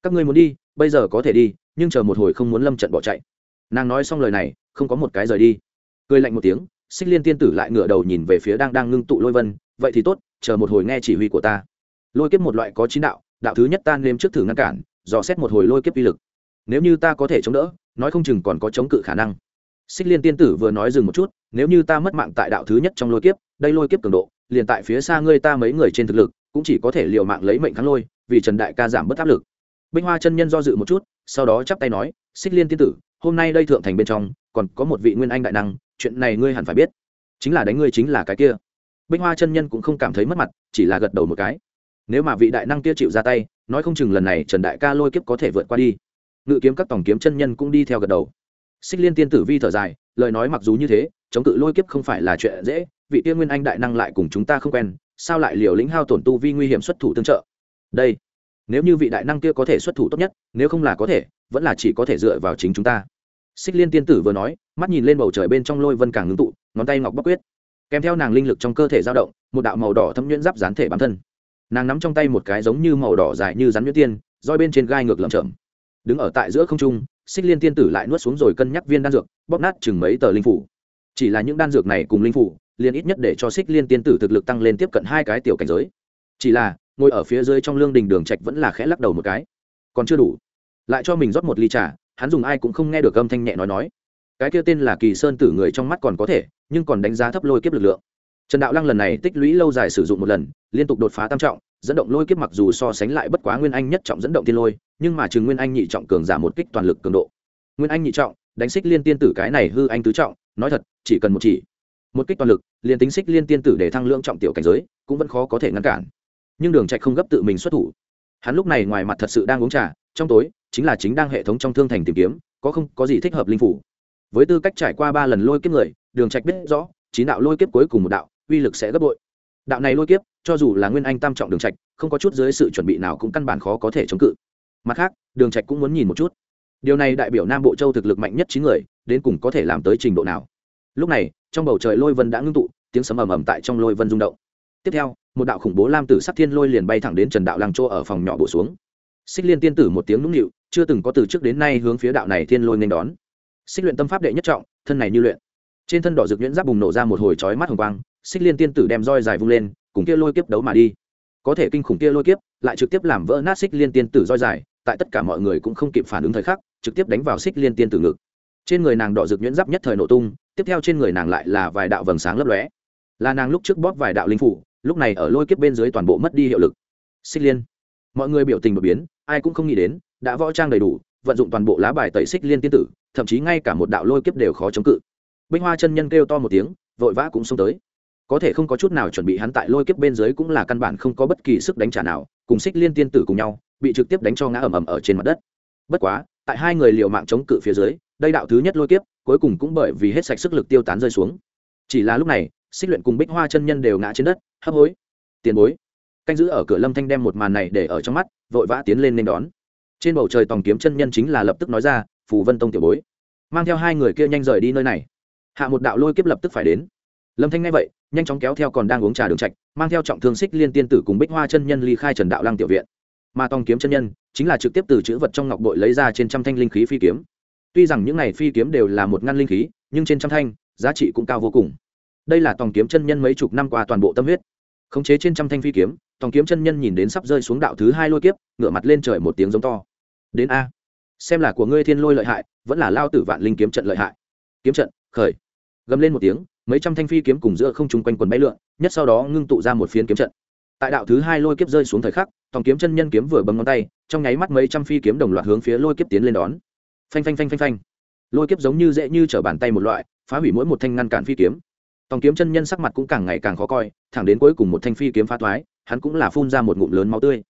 Các ngươi muốn đi, bây giờ có thể đi, nhưng chờ một hồi không muốn lâm trận bỏ chạy. Nàng nói xong lời này, không có một cái rời đi. Cười lạnh một tiếng, xích liên tiên tử lại ngửa đầu nhìn về phía đang đang ngưng tụ lôi vân, vậy thì tốt, chờ một hồi nghe chỉ huy của ta. Lôi kiếp một loại có chín đạo đạo thứ nhất ta nêm trước thử ngăn cản, dò xét một hồi lôi kiếp uy lực. Nếu như ta có thể chống đỡ, nói không chừng còn có chống cự khả năng. Xích liên tiên tử vừa nói dừng một chút, nếu như ta mất mạng tại đạo thứ nhất trong lôi kiếp, đây lôi kiếp cường độ, liền tại phía xa ngươi ta mấy người trên thực lực cũng chỉ có thể liều mạng lấy mệnh kháng lôi, vì trần đại ca giảm bớt áp lực. Binh hoa chân nhân do dự một chút, sau đó chắp tay nói, xích liên tiên tử, hôm nay đây thượng thành bên trong, còn có một vị nguyên anh đại năng, chuyện này ngươi hẳn phải biết. Chính là đánh ngươi chính là cái kia. Binh hoa chân nhân cũng không cảm thấy mất mặt, chỉ là gật đầu một cái. Nếu mà vị đại năng kia chịu ra tay, nói không chừng lần này trần đại ca lôi kiếp có thể vượt qua đi. Ngự kiếm các tổng kiếm chân nhân cũng đi theo gật đầu. Xích liên tiên tử vi thở dài, lời nói mặc dù như thế, chống cự lôi kiếp không phải là chuyện dễ, vị tiên nguyên anh đại năng lại cùng chúng ta không quen sao lại liều lĩnh hao tổn tu vi nguy hiểm xuất thủ tương trợ? Đây, nếu như vị đại năng kia có thể xuất thủ tốt nhất, nếu không là có thể, vẫn là chỉ có thể dựa vào chính chúng ta. Xích liên tiên tử vừa nói, mắt nhìn lên bầu trời bên trong lôi vân càng ngưng tụ, ngón tay ngọc bắc quyết. Kèm theo nàng linh lực trong cơ thể dao động, một đạo màu đỏ thâm nhuyễn giáp dán thể bản thân. Nàng nắm trong tay một cái giống như màu đỏ dài như rắn nhuyễn tiên, roi bên trên gai ngược lầm chậm đứng ở tại giữa không trung, xích liên tiên tử lại nuốt xuống rồi cân nhắc viên đan dược, bóp nát chừng mấy tờ linh phủ. Chỉ là những đan dược này cùng linh phủ liền ít nhất để cho xích liên tiên tử thực lực tăng lên tiếp cận hai cái tiểu cảnh giới. Chỉ là, ngồi ở phía dưới trong lương đình đường trạch vẫn là khẽ lắc đầu một cái. Còn chưa đủ. Lại cho mình rót một ly trà, hắn dùng ai cũng không nghe được âm thanh nhẹ nói nói. Cái kia tên là kỳ sơn tử người trong mắt còn có thể, nhưng còn đánh giá thấp lôi kiếp lực lượng. Trần đạo lăng lần này tích lũy lâu dài sử dụng một lần, liên tục đột phá tam trọng, dẫn động lôi kiếp mặc dù so sánh lại bất quá nguyên anh nhất trọng dẫn động tiên lôi, nhưng mà chừng nguyên anh nhị trọng cường giảm một kích toàn lực cường độ. Nguyên anh nhị trọng, đánh xích liên tiên tử cái này hư anh tứ trọng, nói thật, chỉ cần một chỉ một kích toàn lực, liền tính xích liên tiên tử để thăng lượng trọng tiểu cảnh giới, cũng vẫn khó có thể ngăn cản. Nhưng đường trạch không gấp tự mình xuất thủ. Hắn lúc này ngoài mặt thật sự đang uống trà, trong tối, chính là chính đang hệ thống trong thương thành tìm kiếm, có không, có gì thích hợp linh phủ. Với tư cách trải qua ba lần lôi kiếp người, đường trạch biết rõ, chín đạo lôi kiếp cuối cùng một đạo, uy lực sẽ gấp bội. Đạo này lôi kiếp, cho dù là nguyên anh tam trọng đường trạch, không có chút dưới sự chuẩn bị nào cũng căn bản khó có thể chống cự. Mặt khác, đường trạch cũng muốn nhìn một chút. Điều này đại biểu nam bộ châu thực lực mạnh nhất chín người, đến cùng có thể làm tới trình độ nào. Lúc này trong bầu trời lôi vân đã ngưng tụ, tiếng sấm ầm ầm tại trong lôi vân rung động. Tiếp theo, một đạo khủng bố lam tử sắc thiên lôi liền bay thẳng đến trần đạo lăng chỗ ở phòng nhỏ bổ xuống. Xích liên tiên tử một tiếng nũng nịu, chưa từng có từ trước đến nay hướng phía đạo này thiên lôi nên đón. Xích luyện tâm pháp đệ nhất trọng, thân này như luyện. Trên thân đỏ rực nhuyễn giáp bùng nổ ra một hồi chói mắt hồng quang, xích liên tiên tử đem roi dài vung lên, cùng kia lôi kiếp đấu mà đi. Có thể kinh khủng kia lôi kiếp, lại trực tiếp làm vỡ nát xích liên tiên tử roi dài, tại tất cả mọi người cũng không kịp phản ứng thời khắc, trực tiếp đánh vào xích liên tiên tử ngực. Trên người nàng đỏ rực nhuyễn giáp nhất thời nổ tung tiếp theo trên người nàng lại là vài đạo vầng sáng lấp lóe. Là nàng lúc trước bóp vài đạo linh phủ, lúc này ở lôi kiếp bên dưới toàn bộ mất đi hiệu lực. Xích liên. Mọi người biểu tình đột biến, ai cũng không nghĩ đến, đã võ trang đầy đủ, vận dụng toàn bộ lá bài tẩy xích liên tiên tử, thậm chí ngay cả một đạo lôi kiếp đều khó chống cự. Binh hoa chân nhân kêu to một tiếng, vội vã cũng xông tới. Có thể không có chút nào chuẩn bị hắn tại lôi kiếp bên dưới cũng là căn bản không có bất kỳ sức đánh trả nào, cùng xích liên tiên tử cùng nhau, bị trực tiếp đánh cho ngã ầm ầm ở trên mặt đất. Bất quá, tại hai người liều mạng chống cự phía dưới, đây đạo thứ nhất lôi kiếp cuối cùng cũng bởi vì hết sạch sức lực tiêu tán rơi xuống. Chỉ là lúc này, xích luyện cùng bích hoa chân nhân đều ngã trên đất, hấp hối. Tiền bối. Canh giữ ở cửa lâm thanh đem một màn này để ở trong mắt, vội vã tiến lên nên đón. Trên bầu trời tòng kiếm chân nhân chính là lập tức nói ra, phù vân tông tiểu bối, mang theo hai người kia nhanh rời đi nơi này. Hạ một đạo lôi kiếp lập tức phải đến. Lâm thanh nghe vậy, nhanh chóng kéo theo còn đang uống trà đường trạch, mang theo trọng thương xích liên tiên tử cùng bích hoa chân nhân ly khai trần đạo lăng tiểu viện. Mà tòng kiếm chân nhân, chính là trực tiếp từ chữ vật trong ngọc bội lấy ra trên trăm thanh linh khí phi kiếm tuy rằng những này phi kiếm đều là một ngăn linh khí, nhưng trên trăm thanh, giá trị cũng cao vô cùng. Đây là tòng kiếm chân nhân mấy chục năm qua toàn bộ tâm huyết. Khống chế trên trăm thanh phi kiếm, tòng kiếm chân nhân nhìn đến sắp rơi xuống đạo thứ hai lôi kiếp, ngửa mặt lên trời một tiếng giống to. Đến a. Xem là của ngươi thiên lôi lợi hại, vẫn là lao tử vạn linh kiếm trận lợi hại. Kiếm trận, khởi. Gầm lên một tiếng, mấy trăm thanh phi kiếm cùng giữa không trung quanh quần bay lượn, nhất sau đó ngưng tụ ra một phiến kiếm trận. Tại đạo thứ hai lôi kiếp rơi xuống thời khắc, tòng kiếm chân nhân kiếm vừa bấm ngón tay, trong nháy mắt mấy trăm phi kiếm đồng loạt hướng phía lôi kiếp tiến lên đón phanh phanh phanh phanh phanh. Lôi kiếp giống như dễ như trở bàn tay một loại, phá hủy mỗi một thanh ngăn cản phi kiếm. Tòng kiếm chân nhân sắc mặt cũng càng ngày càng khó coi, thẳng đến cuối cùng một thanh phi kiếm phá thoái, hắn cũng là phun ra một ngụm lớn máu tươi.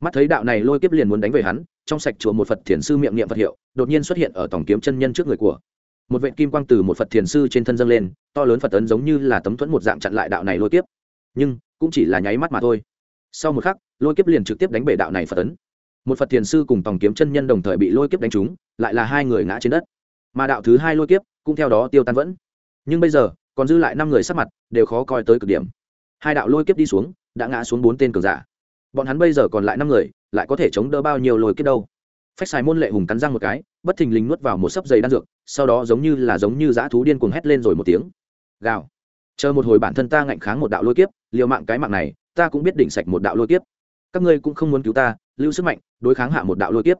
Mắt thấy đạo này lôi kiếp liền muốn đánh về hắn, trong sạch chùa một phật thiền sư miệng niệm vật hiệu, đột nhiên xuất hiện ở tòng kiếm chân nhân trước người của. Một vệ kim quang từ một phật thiền sư trên thân dâng lên, to lớn phật tấn giống như là tấm thuẫn một dạng chặn lại đạo này lôi kiếp. Nhưng, cũng chỉ là nháy mắt mà thôi. Sau một khắc, lôi kiếp liền trực tiếp đánh bể đạo này phật tấn một phật thiền sư cùng tòng kiếm chân nhân đồng thời bị lôi kiếp đánh trúng, lại là hai người ngã trên đất. Mà đạo thứ hai lôi kiếp cũng theo đó tiêu tan vẫn. Nhưng bây giờ, còn dư lại năm người sắc mặt, đều khó coi tới cực điểm. Hai đạo lôi kiếp đi xuống, đã ngã xuống bốn tên cường giả. Bọn hắn bây giờ còn lại năm người, lại có thể chống đỡ bao nhiêu lôi kiếp đâu? Phách xài môn lệ hùng cắn răng một cái, bất thình lình nuốt vào một sấp giày đan dược, sau đó giống như là giống như dã thú điên cuồng hét lên rồi một tiếng. Gào. Chờ một hồi bản thân ta ngạnh kháng một đạo lôi kiếp, liều mạng cái mạng này, ta cũng biết đỉnh sạch một đạo lôi kiếp các ngươi cũng không muốn cứu ta, lưu sức mạnh, đối kháng hạ một đạo lôi kiếp.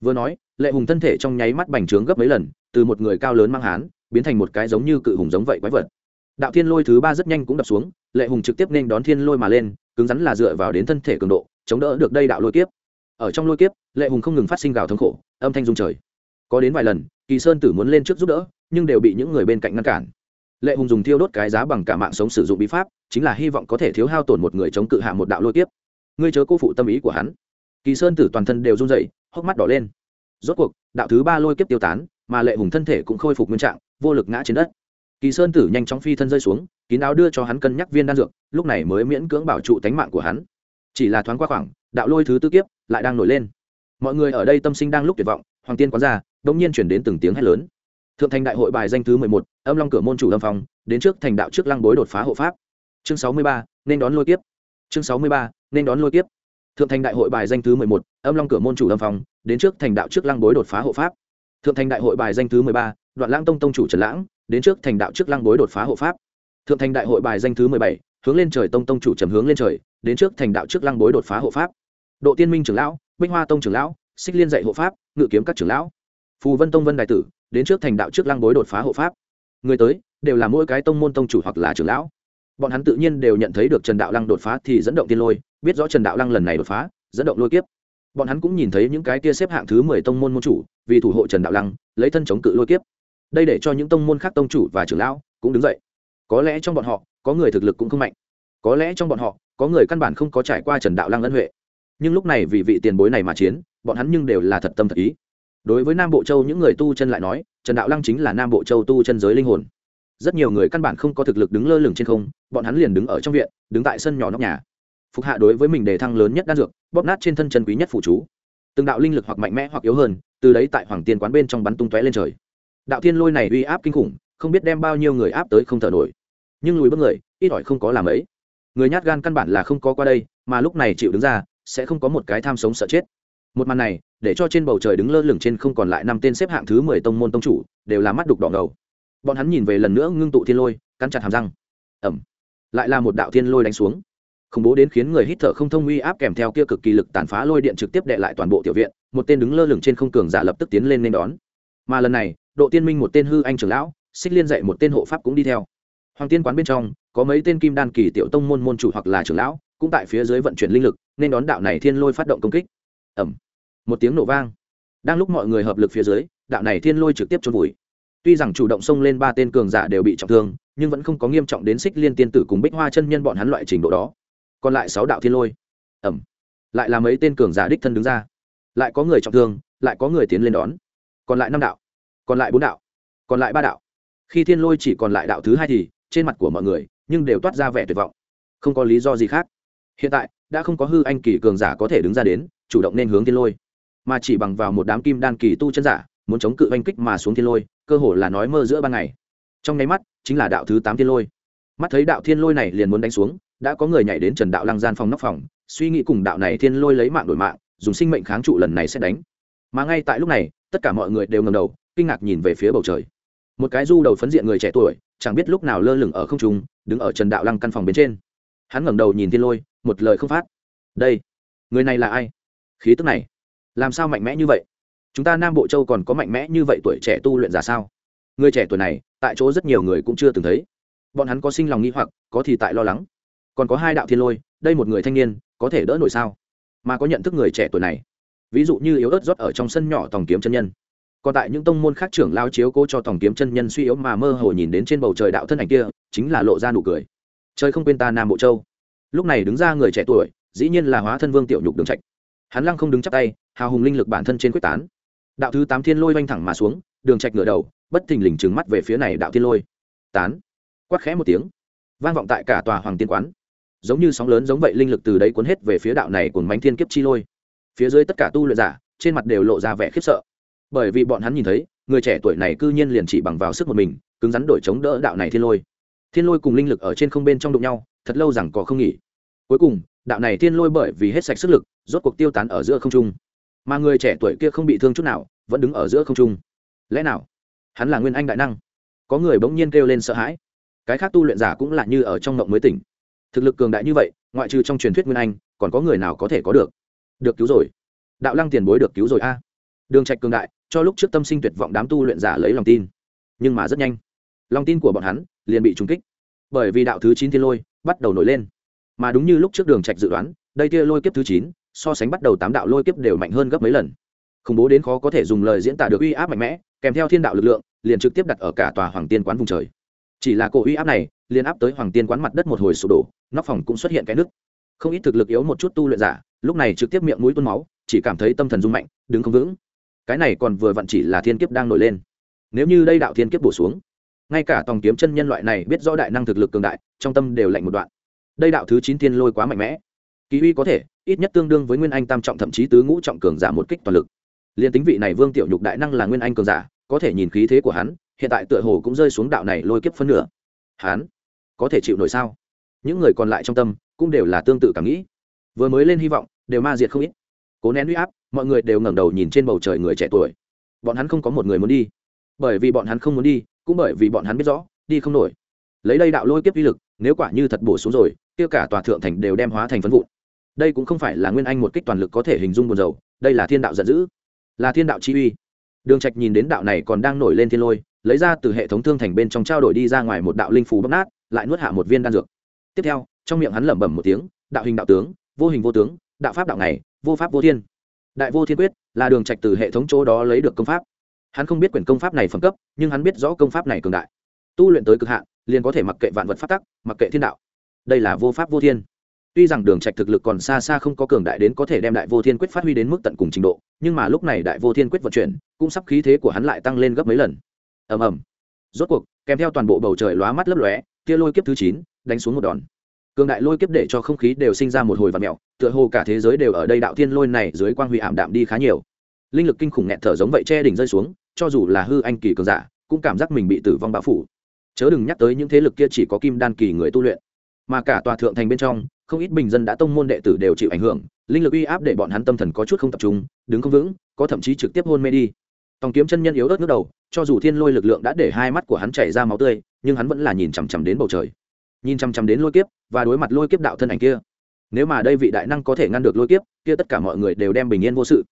Vừa nói, lệ hùng thân thể trong nháy mắt bành trướng gấp mấy lần, từ một người cao lớn mang hán, biến thành một cái giống như cự hùng giống vậy quái vật. Đạo thiên lôi thứ ba rất nhanh cũng đập xuống, lệ hùng trực tiếp nên đón thiên lôi mà lên, cứng rắn là dựa vào đến thân thể cường độ, chống đỡ được đây đạo lôi kiếp. Ở trong lôi kiếp, lệ hùng không ngừng phát sinh gào thống khổ, âm thanh rung trời. Có đến vài lần, kỳ sơn tử muốn lên trước giúp đỡ, nhưng đều bị những người bên cạnh ngăn cản. Lệ hùng dùng thiêu đốt cái giá bằng cả mạng sống sử dụng bí pháp, chính là hy vọng có thể thiếu hao tổn một người chống cự hạ một đạo lôi kiếp ngươi chớ cô phụ tâm ý của hắn. Kỳ sơn tử toàn thân đều run dậy hốc mắt đỏ lên. Rốt cuộc, đạo thứ ba lôi kiếp tiêu tán, mà lệ hùng thân thể cũng khôi phục nguyên trạng, vô lực ngã trên đất. Kỳ sơn tử nhanh chóng phi thân rơi xuống, kín áo đưa cho hắn cân nhắc viên đan dược, lúc này mới miễn cưỡng bảo trụ tánh mạng của hắn. Chỉ là thoáng qua khoảng, đạo lôi thứ tư kiếp lại đang nổi lên. Mọi người ở đây tâm sinh đang lúc tuyệt vọng, hoàng tiên quán ra đ ỗ n g nhiên chuyển đến từng tiếng hét lớn. Thượng thành đại hội bài danh thứ mười một, âm long cửa môn chủ lâm phong, đến trước thành đạo trước lăng bối đột phá hộ pháp. Chương sáu mươi ba, nên đón lôi kiếp chương sáu mươi ba, nên đón lôi tiếp thượng thành đại hội bài danh thứ mười một, âm long cửa môn chủ lâm phòng đến trước thành đạo trước lăng bối đột phá hộ pháp. Thượng thành đại hội bài danh thứ mười ba, đoạn lãng tông tông chủ trần lãng, đến trước thành đạo trước lăng bối đột phá hộ pháp. Thượng thành đại hội bài danh thứ mười bảy, hướng lên trời tông tông chủ trầm hướng lên trời, đến trước thành đạo trước lăng bối đột phá hộ pháp. Độ tiên minh trưởng lão binh hoa tông trưởng lão, xích liên dạy hộ pháp, ngự kiếm các trưởng lão. Phù vân tông vân đại tử, đến trước thành đạo trước lăng bối đột phá hộ pháp. Người tới, đều là mỗi cái tông môn tông chủ hoặc là trưởng lão bọn hắn tự nhiên đều nhận thấy được trần đạo lăng đột phá thì dẫn động tiên lôi, biết rõ trần đạo lăng lần này đột phá, dẫn động lôi kiếp. Bọn hắn cũng nhìn thấy những cái kia xếp hạng thứ mười tông môn môn chủ, vì thủ hộ trần đạo lăng, lấy thân chống cự lôi kiếp. Đây để cho những tông môn khác tông chủ và trưởng lão cũng đứng dậy. Có lẽ trong bọn họ, có người thực lực cũng không mạnh. Có lẽ trong bọn họ, có người căn bản không có trải qua trần đạo lăng ân huệ. Nhưng lúc này vì vị tiền bối này mà chiến, bọn hắn nhưng đều là thật tâm thật ý. Đối với nam bộ châu những người tu chân lại nói, trần đạo lăng chính là nam bộ châu tu chân giới linh hồn rất nhiều người căn bản không có thực lực đứng lơ lửng trên không, bọn hắn liền đứng ở trong viện, đứng tại sân nhỏ nóc nhà. Phục hạ đối với mình đề thăng lớn nhất đan dược, bóp nát trên thân chân quý nhất phụ chú. Từng đạo linh lực hoặc mạnh mẽ hoặc yếu hơn, từ đấy tại hoàng tiên quán bên trong bắn tung tóe lên trời. Đạo thiên lôi này uy áp kinh khủng, không biết đem bao nhiêu người áp tới không thở nổi. Nhưng lùi bước người, ít ỏi không có làm ấy. Người nhát gan căn bản là không có qua đây, mà lúc này chịu đứng ra, sẽ không có một cái tham sống sợ chết. Một màn này, để cho trên bầu trời đứng lơ lửng trên không còn lại năm tên xếp hạng thứ mười tông môn tông chủ, đều là mắt đục đỏ ngầu bọn hắn nhìn về lần nữa ngưng tụ thiên lôi, cắn chặt hàm răng. Ẩm lại là một đạo thiên lôi đánh xuống. Khủng bố đến khiến người hít thở không thông uy áp kèm theo kia cực kỳ lực tàn phá lôi điện trực tiếp đệ lại toàn bộ tiểu viện, một tên đứng lơ lửng trên không cường giả lập tức tiến lên nên đón. Mà lần này, độ tiên minh một tên hư anh trưởng lão, xích liên dạy một tên hộ pháp cũng đi theo. Hoàng tiên quán bên trong, có mấy tên kim đan kỳ tiểu tông môn môn chủ hoặc là trưởng lão, cũng tại phía dưới vận chuyển linh lực, nên đón đạo này thiên lôi phát động công kích. Ẩm một tiếng nổ vang. Đang lúc mọi người hợp lực phía dưới, đạo này thiên lôi trực tiếp trôn vùi tuy rằng chủ động xông lên ba tên cường giả đều bị trọng thương, nhưng vẫn không có nghiêm trọng đến xích liên tiên tử cùng bích hoa chân nhân bọn hắn loại trình độ đó. Còn lại sáu đạo thiên lôi. Ẩm. Lại là mấy tên cường giả đích thân đứng ra. Lại có người trọng thương, lại có người tiến lên đón. Còn lại năm đạo. Còn lại bốn đạo. Còn lại ba đạo. Khi thiên lôi chỉ còn lại đạo thứ hai thì, trên mặt của mọi người, nhưng đều toát ra vẻ tuyệt vọng. Không có lý do gì khác. Hiện tại, đã không có hư anh kỳ cường giả có thể đứng ra đến, chủ động nên hướng thiên lôi. Mà chỉ bằng vào một đám kim đan kỳ tu chân giả, muốn chống cự oanh kích mà xuống thiên lôi cơ hồ là nói mơ giữa ban ngày. Trong nháy mắt, chính là đạo thứ tám thiên lôi. Mắt thấy đạo thiên lôi này liền muốn đánh xuống, đã có người nhảy đến trần đạo lăng gian phòng nóc phòng, suy nghĩ cùng đạo này thiên lôi lấy mạng đổi mạng, dùng sinh mệnh kháng trụ lần này sẽ đánh. Mà ngay tại lúc này, tất cả mọi người đều ngầm đầu, kinh ngạc nhìn về phía bầu trời. Một cái du đầu phấn diện người trẻ tuổi, chẳng biết lúc nào lơ lửng ở không trung, đứng ở trần đạo lăng căn phòng bên trên. Hắn ngẩng đầu nhìn thiên lôi, một lời không phát. Đây, người này là ai? Khí tức này, làm sao mạnh mẽ như vậy? Chúng ta nam bộ châu còn có mạnh mẽ như vậy tuổi trẻ tu luyện giả sao? Người trẻ tuổi này, tại chỗ rất nhiều người cũng chưa từng thấy. Bọn hắn có sinh lòng nghi hoặc, có thì tại lo lắng. Còn có hai đạo thiên lôi, đây một người thanh niên, có thể đỡ nổi sao? Mà có nhận thức người trẻ tuổi này. Ví dụ như yếu ớt rót ở trong sân nhỏ tòng kiếm chân nhân. Còn tại những tông môn khác trưởng lao chiếu cố cho tòng kiếm chân nhân suy yếu mà mơ hồ nhìn đến trên bầu trời đạo thân ảnh kia, chính là lộ ra nụ cười. Trời không quên ta nam bộ châu. Lúc này đứng ra người trẻ tuổi, dĩ nhiên là hóa thân vương tiểu nhục đường trạch. Hắn lăng không đứng chắp tay, hào hùng linh lực bản thân trên quyết tán đạo thứ tám thiên lôi vanh thẳng mà xuống, đường trạch ngửa đầu, bất thình lình trừng mắt về phía này đạo thiên lôi. Tán. Quát khẽ một tiếng. Vang vọng tại cả tòa hoàng tiên quán. Giống như sóng lớn giống vậy linh lực từ đấy cuốn hết về phía đạo này cùng bánh thiên kiếp chi lôi. Phía dưới tất cả tu luyện giả, trên mặt đều lộ ra vẻ khiếp sợ. Bởi vì bọn hắn nhìn thấy, người trẻ tuổi này cư nhiên liền chỉ bằng vào sức một mình, cứng rắn đổi chống đỡ đạo này thiên lôi. Thiên lôi cùng linh lực ở trên không bên trong đụng nhau, thật lâu rằng có không nghỉ. Cuối cùng, đạo này thiên lôi bởi vì hết sạch sức lực, rốt cuộc tiêu tán ở giữa không trung mà người trẻ tuổi kia không bị thương chút nào, vẫn đứng ở giữa không trung. Lẽ nào? Hắn là nguyên anh đại năng. Có người bỗng nhiên kêu lên sợ hãi. Cái khác tu luyện giả cũng là như ở trong mộng mới tỉnh. Thực lực cường đại như vậy, ngoại trừ trong truyền thuyết nguyên anh, còn có người nào có thể có được? Được cứu rồi. Đạo lăng tiền bối được cứu rồi a. Đường trạch cường đại, cho lúc trước tâm sinh tuyệt vọng đám tu luyện giả lấy lòng tin. Nhưng mà rất nhanh, lòng tin của bọn hắn liền bị trúng kích. Bởi vì đạo thứ chín thiên lôi bắt đầu nổi lên. Mà đúng như lúc trước đường trạch dự đoán, đây kia lôi kiếp thứ chín so sánh bắt đầu tám đạo lôi kiếp đều mạnh hơn gấp mấy lần. Khủng bố đến khó có thể dùng lời diễn tả được uy áp mạnh mẽ, kèm theo thiên đạo lực lượng, liền trực tiếp đặt ở cả tòa hoàng tiên quán vùng trời. Chỉ là cổ uy áp này, liền áp tới hoàng tiên quán mặt đất một hồi sụp đổ, nóc phòng cũng xuất hiện cái nứt. không ít thực lực yếu một chút tu luyện giả, lúc này trực tiếp miệng mũi tuôn máu, chỉ cảm thấy tâm thần rung mạnh, đứng không vững. Cái này còn vừa vặn chỉ là thiên kiếp đang nổi lên. Nếu như đây đạo thiên kiếp bổ xuống, ngay cả tòng kiếm chân nhân loại này biết rõ đại năng thực lực cường đại, trong tâm đều lạnh một đoạn. Đây đạo thứ chín thiên lôi quá mạnh mẽ kỳ uy có thể, ít nhất tương đương với nguyên anh tam trọng thậm chí tứ ngũ trọng cường giả một kích toàn lực. Liền tính vị này vương tiểu nhục đại năng là nguyên anh cường giả, có thể nhìn khí thế của hắn, hiện tại tựa hồ cũng rơi xuống đạo này lôi kiếp phân nửa. Hắn có thể chịu nổi sao? Những người còn lại trong tâm cũng đều là tương tự cảm nghĩ. Vừa mới lên hy vọng, đều ma diệt không ít. Cố nén huy áp, mọi người đều ngẩng đầu nhìn trên bầu trời người trẻ tuổi. Bọn hắn không có một người muốn đi. Bởi vì bọn hắn không muốn đi, cũng bởi vì bọn hắn biết rõ, đi không nổi. Lấy đây đạo lôi kiếp uy lực, nếu quả như thật bổ xuống rồi, kia cả tòa thượng thành đều đem hóa thành phân vụn đây cũng không phải là nguyên anh một kích toàn lực có thể hình dung buồn dầu đây là thiên đạo giận dữ, là thiên đạo chi uy. Đường trạch nhìn đến đạo này còn đang nổi lên thiên lôi, lấy ra từ hệ thống thương thành bên trong trao đổi đi ra ngoài một đạo linh phù bóc nát, lại nuốt hạ một viên đan dược. Tiếp theo, trong miệng hắn lẩm bẩm một tiếng, đạo hình đạo tướng, vô hình vô tướng, đạo pháp đạo này vô pháp vô thiên. Đại vô thiên quyết, là đường trạch từ hệ thống chỗ đó lấy được công pháp. Hắn không biết quyển công pháp này phẩm cấp, nhưng hắn biết rõ công pháp này cường đại. Tu luyện tới cực hạn, liền có thể mặc kệ vạn vật pháp tắc, mặc kệ thiên đạo. Đây là vô pháp vô thiên tuy rằng đường trạch thực lực còn xa xa không có cường đại đến có thể đem đại vô thiên quyết phát huy đến mức tận cùng trình độ, nhưng mà lúc này đại vô thiên quyết vận chuyển, cũng sắp khí thế của hắn lại tăng lên gấp mấy lần. Ầm ầm. Rốt cuộc, kèm theo toàn bộ bầu trời lóa mắt lấp lóe, tia lôi kiếp thứ chín đánh xuống một đòn. Cường đại lôi kiếp để cho không khí đều sinh ra một hồi và mèo, tựa hồ cả thế giới đều ở đây đạo thiên lôi này dưới quang huy ảm đạm đi khá nhiều. Linh lực kinh khủng nẹt thở giống vậy che đỉnh rơi xuống, cho dù là hư anh kỳ cường giả, cũng cảm giác mình bị tử vong bao phủ. Chớ đừng nhắc tới những thế lực kia chỉ có kim đan kỳ người tu luyện, mà cả tòa thượng thành bên trong không ít bình dân đã tông môn đệ tử đều chịu ảnh hưởng, linh lực uy áp để bọn hắn tâm thần có chút không tập trung, đứng không vững, có thậm chí trực tiếp hôn mê đi. Tòng kiếm chân nhân yếu ớt ngước đầu, cho dù thiên lôi lực lượng đã để hai mắt của hắn chảy ra máu tươi, nhưng hắn vẫn là nhìn chằm chằm đến bầu trời. Nhìn chằm chằm đến lôi kiếp, và đối mặt lôi kiếp đạo thân ảnh kia. Nếu mà đây vị đại năng có thể ngăn được lôi kiếp, kia tất cả mọi người đều đem bình yên vô sự.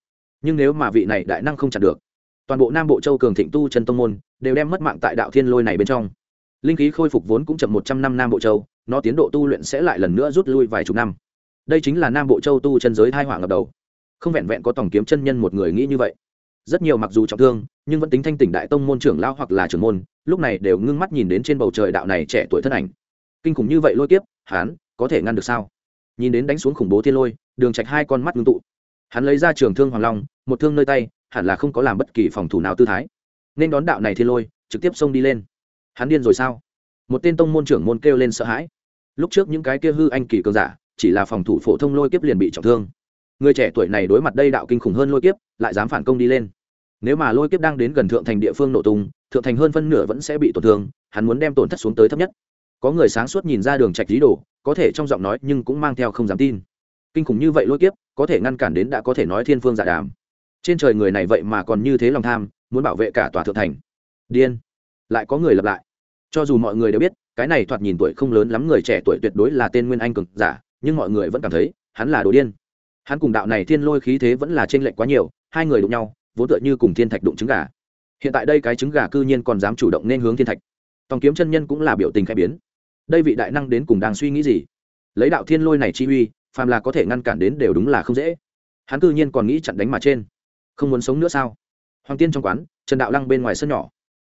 Nhưng nếu mà vị này đại năng không chặn được, toàn bộ nam bộ châu cường thịnh tu chân tông môn đều đem mất mạng tại đạo thiên lôi này bên trong. Linh khí khôi phục vốn cũng chậm một trăm năm nam bộ châu nó tiến độ tu luyện sẽ lại lần nữa rút lui vài chục năm. Đây chính là nam bộ châu tu chân giới hai hỏa ngập đầu. Không vẹn vẹn có tổng kiếm chân nhân một người nghĩ như vậy. Rất nhiều mặc dù trọng thương, nhưng vẫn tính thanh tỉnh đại tông môn trưởng lao hoặc là trưởng môn, lúc này đều ngưng mắt nhìn đến trên bầu trời đạo này trẻ tuổi thân ảnh. Kinh khủng như vậy lôi kiếp hán có thể ngăn được sao? Nhìn đến đánh xuống khủng bố thiên lôi, đường trạch hai con mắt ngưng tụ. Hắn lấy ra trường thương hoàng long, một thương nơi tay, hẳn là không có làm bất kỳ phòng thủ nào tư thái. Nên đón đạo này thiên lôi, trực tiếp xông đi lên. Hắn điên rồi sao? Một tên tông môn trưởng môn kêu lên sợ hãi lúc trước những cái kia hư anh kỳ cường giả, chỉ là phòng thủ phổ thông lôi kiếp liền bị trọng thương. Người trẻ tuổi này đối mặt đây đạo kinh khủng hơn lôi kiếp, lại dám phản công đi lên. Nếu mà lôi kiếp đang đến gần thượng thành địa phương nổ tung, thượng thành hơn phân nửa vẫn sẽ bị tổn thương, hắn muốn đem tổn thất xuống tới thấp nhất. Có người sáng suốt nhìn ra đường trạch lý đồ, có thể trong giọng nói nhưng cũng mang theo không dám tin. Kinh khủng như vậy lôi kiếp, có thể ngăn cản đến đã có thể nói thiên phương giả đàm. Trên trời người này vậy mà còn như thế lòng tham, muốn bảo vệ cả tòa thượng thành. Điên. Lại có người lập lại. Cho dù mọi người đều biết cái này thoạt nhìn tuổi không lớn lắm người trẻ tuổi tuyệt đối là tên nguyên anh cực giả, nhưng mọi người vẫn cảm thấy, hắn là đồ điên. Hắn cùng đạo này thiên lôi khí thế vẫn là t r ê n lệch quá nhiều, hai người đụng nhau, vốn tựa như cùng thiên thạch đụng trứng gà. Hiện tại đây cái trứng gà cư nhiên còn dám chủ động nên hướng thiên thạch. Tòng kiếm chân nhân cũng là biểu tình khai biến. Đây vị đại năng đến cùng đang suy nghĩ gì? Lấy đạo thiên lôi này chi uy, phàm là có thể ngăn cản đến đều đúng là không dễ. Hắn cư nhiên còn nghĩ chặn đánh mà trên. Không muốn sống nữa sao? Hoàng tiên trong quán, trần đạo lăng bên ngoài sân nhỏ.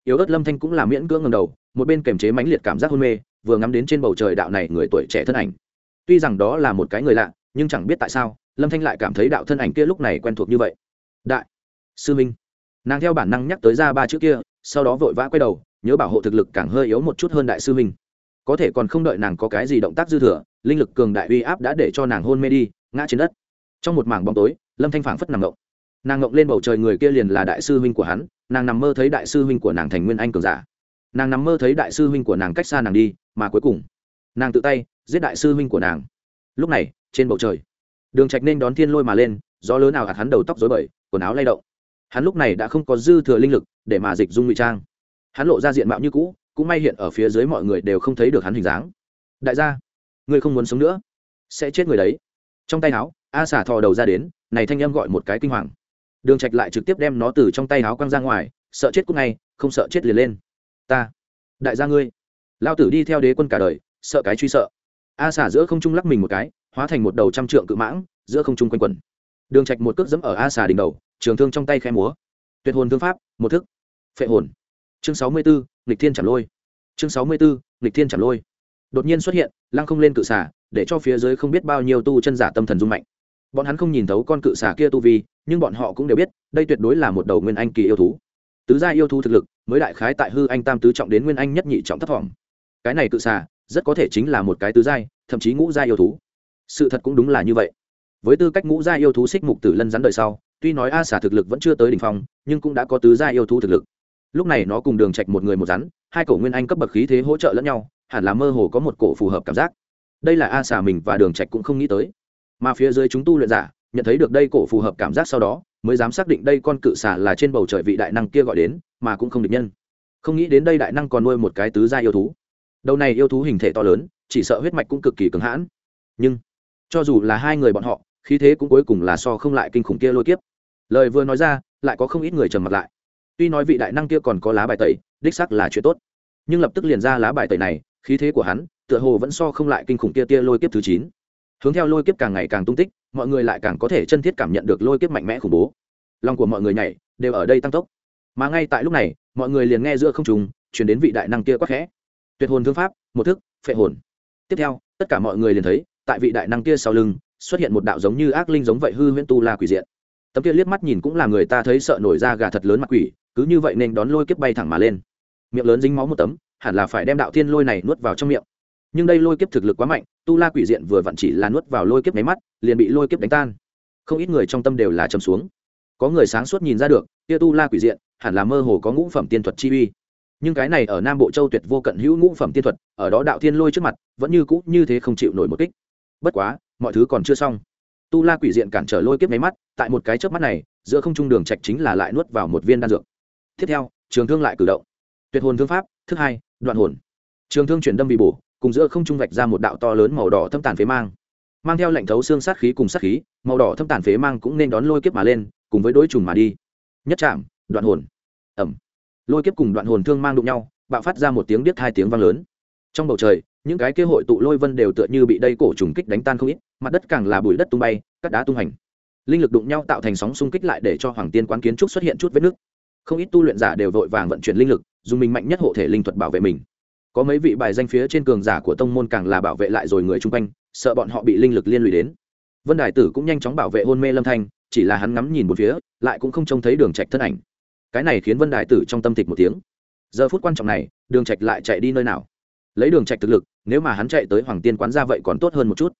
Yếu ớt lâm thanh cũng là miễn cưỡng ngầm đầu một bên kềm chế mãnh liệt cảm giác hôn mê, vừa ngắm đến trên bầu trời đạo này người tuổi trẻ thân ảnh. Tuy rằng đó là một cái người lạ, nhưng chẳng biết tại sao, lâm thanh lại cảm thấy đạo thân ảnh kia lúc này quen thuộc như vậy. Đại sư minh, nàng theo bản năng nhắc tới ra ba chữ kia, sau đó vội vã quay đầu, nhớ bảo hộ thực lực càng hơi yếu một chút hơn đại sư minh. Có thể còn không đợi nàng có cái gì động tác dư thừa, linh lực cường đại uy áp đã để cho nàng hôn mê đi, ngã trên đất. Trong một mảng bóng tối, lâm thanh phảng phất nằm ngộng. Nàng ngộng lên bầu trời người kia liền là đại sư huynh của hắn, nàng nằm mơ thấy đại sư huynh của nàng thành nguyên anh cường giả nàng nằm mơ thấy đại sư huynh của nàng cách xa nàng đi, mà cuối cùng, nàng tự tay giết đại sư huynh của nàng. Lúc này, trên bầu trời, đường trạch nên đón thiên lôi mà lên, gió lớn nào hạt hắn đầu tóc rối bời, quần áo lay động. Hắn lúc này đã không có dư thừa linh lực để mà dịch dung ngụy trang. Hắn lộ ra diện mạo như cũ, cũng may hiện ở phía dưới mọi người đều không thấy được hắn hình dáng. Đại gia, ngươi không muốn sống nữa, sẽ chết người đấy. Trong tay áo, a xả thò đầu ra đến, này thanh em gọi một cái kinh hoàng. Đường trạch lại trực tiếp đem nó từ trong tay áo quăng ra ngoài, sợ chết cũng ngay, không sợ chết liền lên ta đại gia ngươi. Lao tử đi theo đế quân cả đời sợ cái truy sợ. A xả giữa không trung lắc mình một cái hóa thành một đầu trăm trượng cự mãng giữa không trung quanh quẩn. Đường trạch một cước dẫm ở a xả đỉnh đầu trường thương trong tay khẽ múa. Tuyệt hồn thương pháp một thức. Phệ hồn. Chương sáu mươi 64, nghịch thiên chạm lôi. Chương sáu mươi 64, nghịch thiên chạm lôi. Đột nhiên xuất hiện lăng không lên cự xả để cho phía dưới không biết bao nhiêu tu chân giả tâm thần rung mạnh. Bọn hắn không nhìn thấu con cự xả kia tu vi nhưng bọn họ cũng đều biết đây tuyệt đối là một đầu nguyên anh kỳ yêu thú tứ gia yêu thú thực lực, mới đại khái tại hư anh tam tứ trọng đến nguyên anh nhất nhị trọng thất vọng. Cái này cự xả rất có thể chính là một cái tứ giai, thậm chí ngũ giai yêu thú. Sự thật cũng đúng là như vậy. Với tư cách ngũ giai yêu thú xích mục tử lân rắn đời sau, tuy nói a xả thực lực vẫn chưa tới đỉnh phong, nhưng cũng đã có tứ giai yêu thú thực lực. Lúc này nó cùng đường trạch một người một rắn, hai cổ nguyên anh cấp bậc khí thế hỗ trợ lẫn nhau, hẳn là mơ hồ có một cổ phù hợp cảm giác. Đây là a xả mình và đường trạch cũng không nghĩ tới. Mà phía dưới chúng tu luyện giả, nhận thấy được đây cổ phù hợp cảm giác sau đó mới dám xác định đây con cự xà là trên bầu trời vị đại năng kia gọi đến, mà cũng không địch nhân. Không nghĩ đến đây đại năng còn nuôi một cái tứ gia yêu thú. Đầu này yêu thú hình thể to lớn, chỉ sợ huyết mạch cũng cực kỳ cứng hãn. Nhưng, cho dù là hai người bọn họ, khí thế cũng cuối cùng là so không lại kinh khủng kia lôi kiếp. Lời vừa nói ra, lại có không ít người trầm mặt lại. Tuy nói vị đại năng kia còn có lá bài tẩy, đích sắc là chuyện tốt. Nhưng lập tức liền ra lá bài tẩy này, khí thế của hắn, tựa hồ vẫn so không lại kinh khủng kia tia lôi kiếp thứ chín. Hướng theo lôi kiếp càng ngày càng tung tích mọi người lại càng có thể chân thiết cảm nhận được lôi kiếp mạnh mẽ khủng bố. Lòng của mọi người nhảy, đều ở đây tăng tốc. Mà ngay tại lúc này, mọi người liền nghe giữa không trùng chuyển đến vị đại năng kia quắc khẽ. Tuyệt hồn thương pháp, một thức, phệ hồn. Tiếp theo, tất cả mọi người liền thấy, tại vị đại năng kia sau lưng, xuất hiện một đạo giống như ác linh giống vậy hư huyễn tu la quỷ diện. Tấm kia liếc mắt nhìn cũng là người ta thấy sợ nổi ra gà thật lớn mặt quỷ, cứ như vậy nên đón lôi kiếp bay thẳng mà lên. Miệng lớn dính máu một tấm, hẳn là phải đem đạo thiên lôi này nuốt vào trong miệng. Nhưng đây lôi kiếp thực lực quá mạnh tu la quỷ diện vừa vặn chỉ là nuốt vào lôi kiếp máy mắt, liền bị lôi kiếp đánh tan. Không ít người trong tâm đều là trầm xuống. Có người sáng suốt nhìn ra được, kia tu la quỷ diện hẳn là mơ hồ có ngũ phẩm tiên thuật chi uy. Nhưng cái này ở nam bộ châu tuyệt vô cận hữu ngũ phẩm tiên thuật, ở đó đạo thiên lôi trước mặt, vẫn như cũ như thế không chịu nổi một kích. Bất quá, mọi thứ còn chưa xong. Tu la quỷ diện cản trở lôi kiếp máy mắt, tại một cái chớp mắt này, giữa không trung đường trạch chính là lại nuốt vào một viên đan dược. Tiếp theo, trường thương lại cử động. Tuyệt hồn thương pháp, thứ hai, đoạn hồn. Trường thương chuyển đâm bị bổ cùng giữa không trung vạch ra một đạo to lớn màu đỏ thâm tàn phế mang. Mang theo lệnh thấu xương sát khí cùng sát khí, màu đỏ thâm tàn phế mang cũng nên đón lôi kiếp mà lên, cùng với đối trùng mà đi. Nhất chạm đoạn hồn. Ẩm. Lôi kiếp cùng đoạn hồn thương mang đụng nhau, bạo phát ra một tiếng biết hai tiếng vang lớn. Trong bầu trời, những cái kế hội tụ lôi vân đều tựa như bị đây cổ trùng kích đánh tan không ít, mặt đất càng là bụi đất tung bay, cắt đá tung hành. Linh lực đụng nhau tạo thành sóng xung kích lại để cho hoàng tiên quán kiến trúc xuất hiện chút vết nước không ít tu luyện giả đều vội vàng vận chuyển linh lực, dùng mình mạnh nhất hộ thể linh thuật bảo vệ mình có mấy vị bài danh phía trên cường giả của tông môn càng là bảo vệ lại rồi người chung quanh, sợ bọn họ bị linh lực liên lụy đến. Vân đài tử cũng nhanh chóng bảo vệ hôn mê lâm thanh, chỉ là hắn ngắm nhìn một phía, lại cũng không trông thấy đường trạch thân ảnh. Cái này khiến vân đài tử trong tâm tịch một tiếng. Giờ phút quan trọng này, đường trạch lại chạy đi nơi nào? Lấy đường trạch thực lực, nếu mà hắn chạy tới hoàng tiên quán ra vậy còn tốt hơn một chút.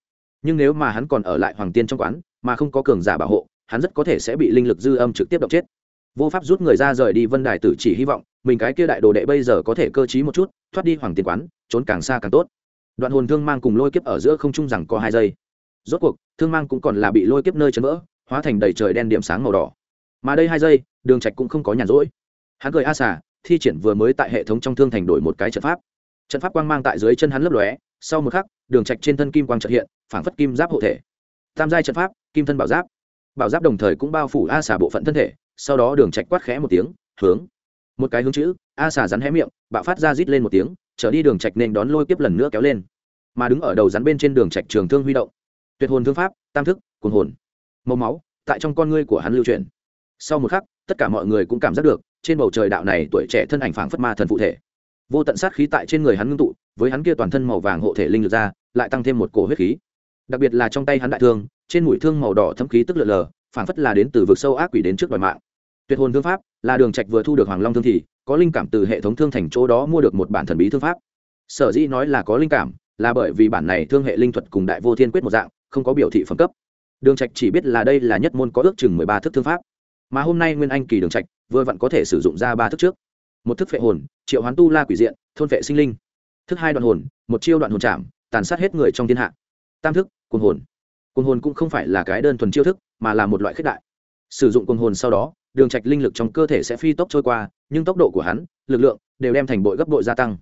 Nhưng nếu mà hắn còn ở lại hoàng tiên trong quán, mà không có cường giả bảo hộ, hắn rất có thể sẽ bị linh lực dư âm trực tiếp độc chết. Vô pháp rút người ra rời đi, vân đài tử chỉ hy vọng mình cái kia đại đồ đệ bây giờ có thể cơ trí một chút thoát đi hoàng tiền quán, trốn càng xa càng tốt. Đoạn hồn thương mang cùng lôi kiếp ở giữa không trung rằng có hai giây. Rốt cuộc, thương mang cũng còn là bị lôi kiếp nơi chấn vỡ, hóa thành đầy trời đen điểm sáng màu đỏ. Mà đây hai giây, đường trạch cũng không có nhàn rỗi. Hắn cười a xà, thi triển vừa mới tại hệ thống trong thương thành đổi một cái trận pháp. Trận pháp quang mang tại dưới chân hắn lấp lóe, sau một khắc, đường trạch trên thân kim quang chợt hiện, phảng phất kim giáp hộ thể. Tam giai trận pháp, kim thân bảo giáp. Bảo giáp đồng thời cũng bao phủ a xà bộ phận thân thể, sau đó đường trạch quát khẽ một tiếng, hướng một cái hướng chữ, a xà rắn hé miệng, bạo phát ra rít lên một tiếng, trở đi đường trạch nên đón lôi kiếp lần nữa kéo lên. Mà đứng ở đầu rắn bên trên đường trạch trường thương huy động. Tuyệt hồn thương pháp, tam thức, cuồng hồn. Màu máu, tại trong con ngươi của hắn lưu truyền sau một khắc, tất cả mọi người cũng cảm giác được, trên bầu trời đạo này tuổi trẻ thân ảnh phảng phất ma thần phụ thể. Vô tận sát khí tại trên người hắn ngưng tụ, với hắn kia toàn thân màu vàng hộ thể linh lực ra, lại tăng thêm một cổ huyết khí. Đặc biệt là trong tay hắn đại thương, trên mũi thương màu đỏ thâm khí tức lờ lờ, phảng phất là đến từ vực sâu ác quỷ đến trước đòi mạng. Tuyệt hồn thương pháp là đường trạch vừa thu được hoàng long thương thì, có linh cảm từ hệ thống thương thành chỗ đó mua được một bản thần bí thương pháp. Sở dĩ nói là có linh cảm, là bởi vì bản này thương hệ linh thuật cùng đại vô thiên quyết một dạng, không có biểu thị phẩm cấp. Đường trạch chỉ biết là đây là nhất môn có ước chừng mười ba thức thương pháp. Mà hôm nay nguyên anh kỳ đường trạch, vừa vặn có thể sử dụng ra ba thức trước. Một thức phệ hồn, triệu hoán tu la quỷ diện, thôn vệ sinh linh. Thức hai đoạn hồn, một chiêu đoạn hồn chạm, tàn sát hết người trong thiên hạ. Tam thức, cuồng hồn. Cuồng hồn cũng không phải là cái đơn thuần chiêu thức, mà là một loại khích đại sử dụng cuồng hồn sau đó, đường trạch linh lực trong cơ thể sẽ phi tốc trôi qua, nhưng tốc độ của hắn, lực lượng đều đem thành bội gấp bội gia tăng.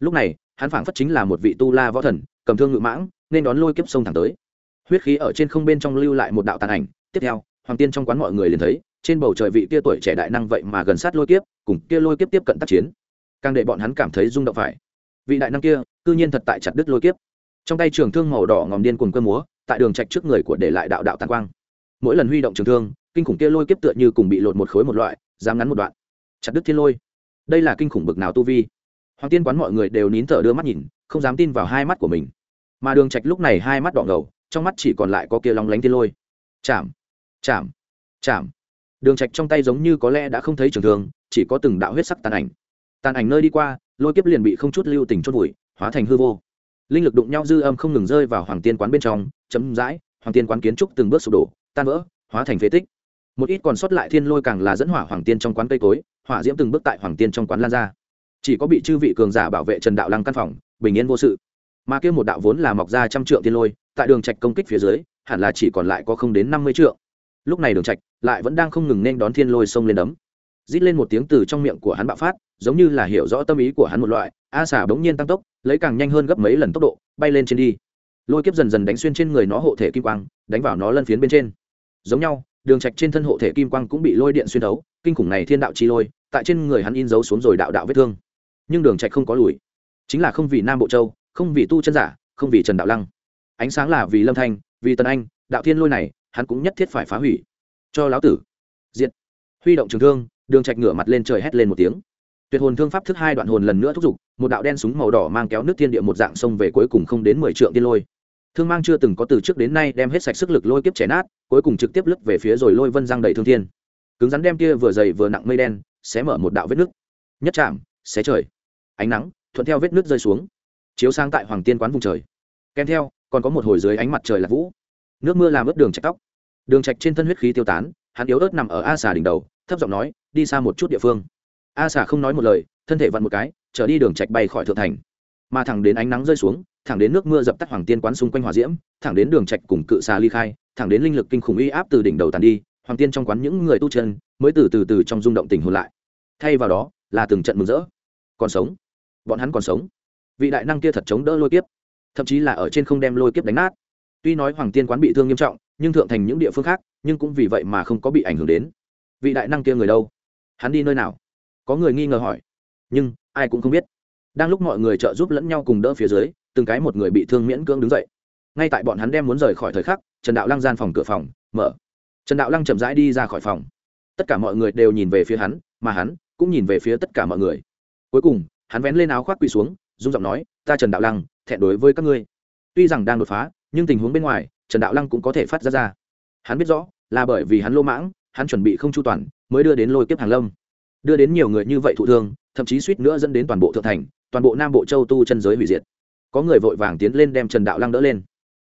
Lúc này, hắn phảng phất chính là một vị tu la võ thần, cầm thương ngự mãng, nên đón lôi kiếp sông thẳng tới. Huyết khí ở trên không bên trong lưu lại một đạo tàn ảnh. Tiếp theo, hoàng tiên trong quán mọi người liền thấy, trên bầu trời vị kia tuổi trẻ đại năng vậy mà gần sát lôi kiếp, cùng kia lôi kiếp tiếp cận tác chiến. Càng để bọn hắn cảm thấy rung động phải. Vị đại năng kia, cư nhiên thật tại chặt đứt lôi kiếp. Trong tay trường thương màu đỏ ngòm điên cùng cơ múa, tại đường trạch trước người của để lại đạo đạo tàn quang mỗi lần huy động trường thương, kinh khủng kia lôi kiếp tựa như cùng bị lột một khối một loại, dám ngắn một đoạn. Chặt đứt thiên lôi. Đây là kinh khủng bực nào tu vi? Hoàng tiên quán mọi người đều nín thở đưa mắt nhìn, không dám tin vào hai mắt của mình. Mà đường trạch lúc này hai mắt đỏ ngầu, trong mắt chỉ còn lại có kia long lánh thiên lôi. Chạm chạm chạm. Đường trạch trong tay giống như có lẽ đã không thấy trường thương, chỉ có từng đạo huyết sắc tàn ảnh. Tàn ảnh nơi đi qua, lôi kiếp liền bị không chút lưu tình chốt vùi, hóa thành hư vô. Linh lực đụng nhau dư âm không ngừng rơi vào hoàng tiên quán bên trong chấm dãi hoàng tiên quán kiến trúc từng bước sụp đổ tan vỡ, hóa thành phế tích. Một ít còn sót lại thiên lôi càng là dẫn hỏa hoàng tiên trong quán cây cối, hỏa diễm từng bước tại hoàng tiên trong quán lan ra. Chỉ có bị chư vị cường giả bảo vệ trần đạo lăng căn phòng, bình yên vô sự. Mà kia một đạo vốn là mọc ra trăm trượng thiên lôi, tại đường trạch công kích phía dưới, hẳn là chỉ còn lại có không đến năm mươi trượng. Lúc này đường trạch lại vẫn đang không ngừng nên đón thiên lôi sông lên đấm. Rít lên một tiếng từ trong miệng của hắn bạo phát, giống như là hiểu rõ tâm ý của hắn một loại, a xả bỗng nhiên tăng tốc, lấy càng nhanh hơn gấp mấy lần tốc độ, bay lên trên đi. Lôi kiếp dần dần đánh xuyên trên người nó hộ thể kim quang, đánh vào nó lân phiến bên trên giống nhau, đường trạch trên thân hộ thể kim quang cũng bị lôi điện xuyên thấu, kinh khủng này thiên đạo chi lôi, tại trên người hắn in dấu xuống rồi đạo đạo vết thương. Nhưng đường trạch không có lùi. Chính là không vì nam bộ châu, không vì tu chân giả, không vì trần đạo lăng. Ánh sáng là vì lâm thanh, vì tần anh, đạo thiên lôi này, hắn cũng nhất thiết phải phá hủy. Cho lão tử. Diện huy động trường thương, đường trạch ngửa mặt lên trời hét lên một tiếng. Tuyệt hồn thương pháp thức hai đoạn hồn lần nữa thúc giục, một đạo đen súng màu đỏ mang kéo nước thiên địa một dạng sông về cuối cùng không đến mười trượng tiên lôi thương mang chưa từng có từ trước đến nay đem hết sạch sức lực lôi kiếp chẻ nát, cuối cùng trực tiếp lướt về phía rồi lôi vân giang đầy thương thiên. Cứng rắn đem kia vừa dày vừa nặng mây đen, xé mở một đạo vết nước. Nhất chạm, xé trời. Ánh nắng, thuận theo vết nước rơi xuống. Chiếu sang tại hoàng tiên quán vùng trời. Kèm theo, còn có một hồi dưới ánh mặt trời là vũ. Nước mưa làm ướt đường trạch tóc. Đường trạch trên thân huyết khí tiêu tán, hắn yếu ớt nằm ở a xà đỉnh đầu, thấp giọng nói, đi xa một chút địa phương. A xà không nói một lời, thân thể vặn một cái, trở đi đường trạch bay khỏi thượng thành mà thẳng đến ánh nắng rơi xuống, thẳng đến nước mưa dập tắt hoàng tiên quán xung quanh hỏa diễm, thẳng đến đường trạch cùng cự xà ly khai, thẳng đến linh lực kinh khủng uy áp từ đỉnh đầu tàn đi, hoàng tiên trong quán những người tu chân mới từ từ từ trong rung động tình hồn lại. Thay vào đó là từng trận mừng rỡ. Còn sống. Bọn hắn còn sống. Vị đại năng kia thật chống đỡ lôi kiếp. Thậm chí là ở trên không đem lôi kiếp đánh nát. Tuy nói hoàng tiên quán bị thương nghiêm trọng, nhưng thượng thành những địa phương khác, nhưng cũng vì vậy mà không có bị ảnh hưởng đến. Vị đại năng kia người đâu? Hắn đi nơi nào? Có người nghi ngờ hỏi. Nhưng ai cũng không biết đang lúc mọi người trợ giúp lẫn nhau cùng đỡ phía dưới, từng cái một người bị thương miễn cưỡng đứng dậy. Ngay tại bọn hắn đem muốn rời khỏi thời khắc, trần đạo lăng gian phòng cửa phòng mở. Trần đạo lăng chậm rãi đi ra khỏi phòng. Tất cả mọi người đều nhìn về phía hắn, mà hắn cũng nhìn về phía tất cả mọi người. Cuối cùng, hắn vén lên áo khoác quỳ xuống dung giọng nói, ta trần đạo lăng, thẹn đối với các ngươi. Tuy rằng đang đột phá, nhưng tình huống bên ngoài, trần đạo lăng cũng có thể phát ra ra. Hắn biết rõ, là bởi vì hắn lô mãng, hắn chuẩn bị không chu toàn, mới đưa đến lôi kiếp hàng lâm. Đưa đến nhiều người như vậy thụ thương, thậm chí suýt nữa dẫn đến toàn bộ thượng thành toàn bộ nam bộ châu tu chân giới hủy diệt. Có người vội vàng tiến lên đem trần đạo lăng đỡ lên.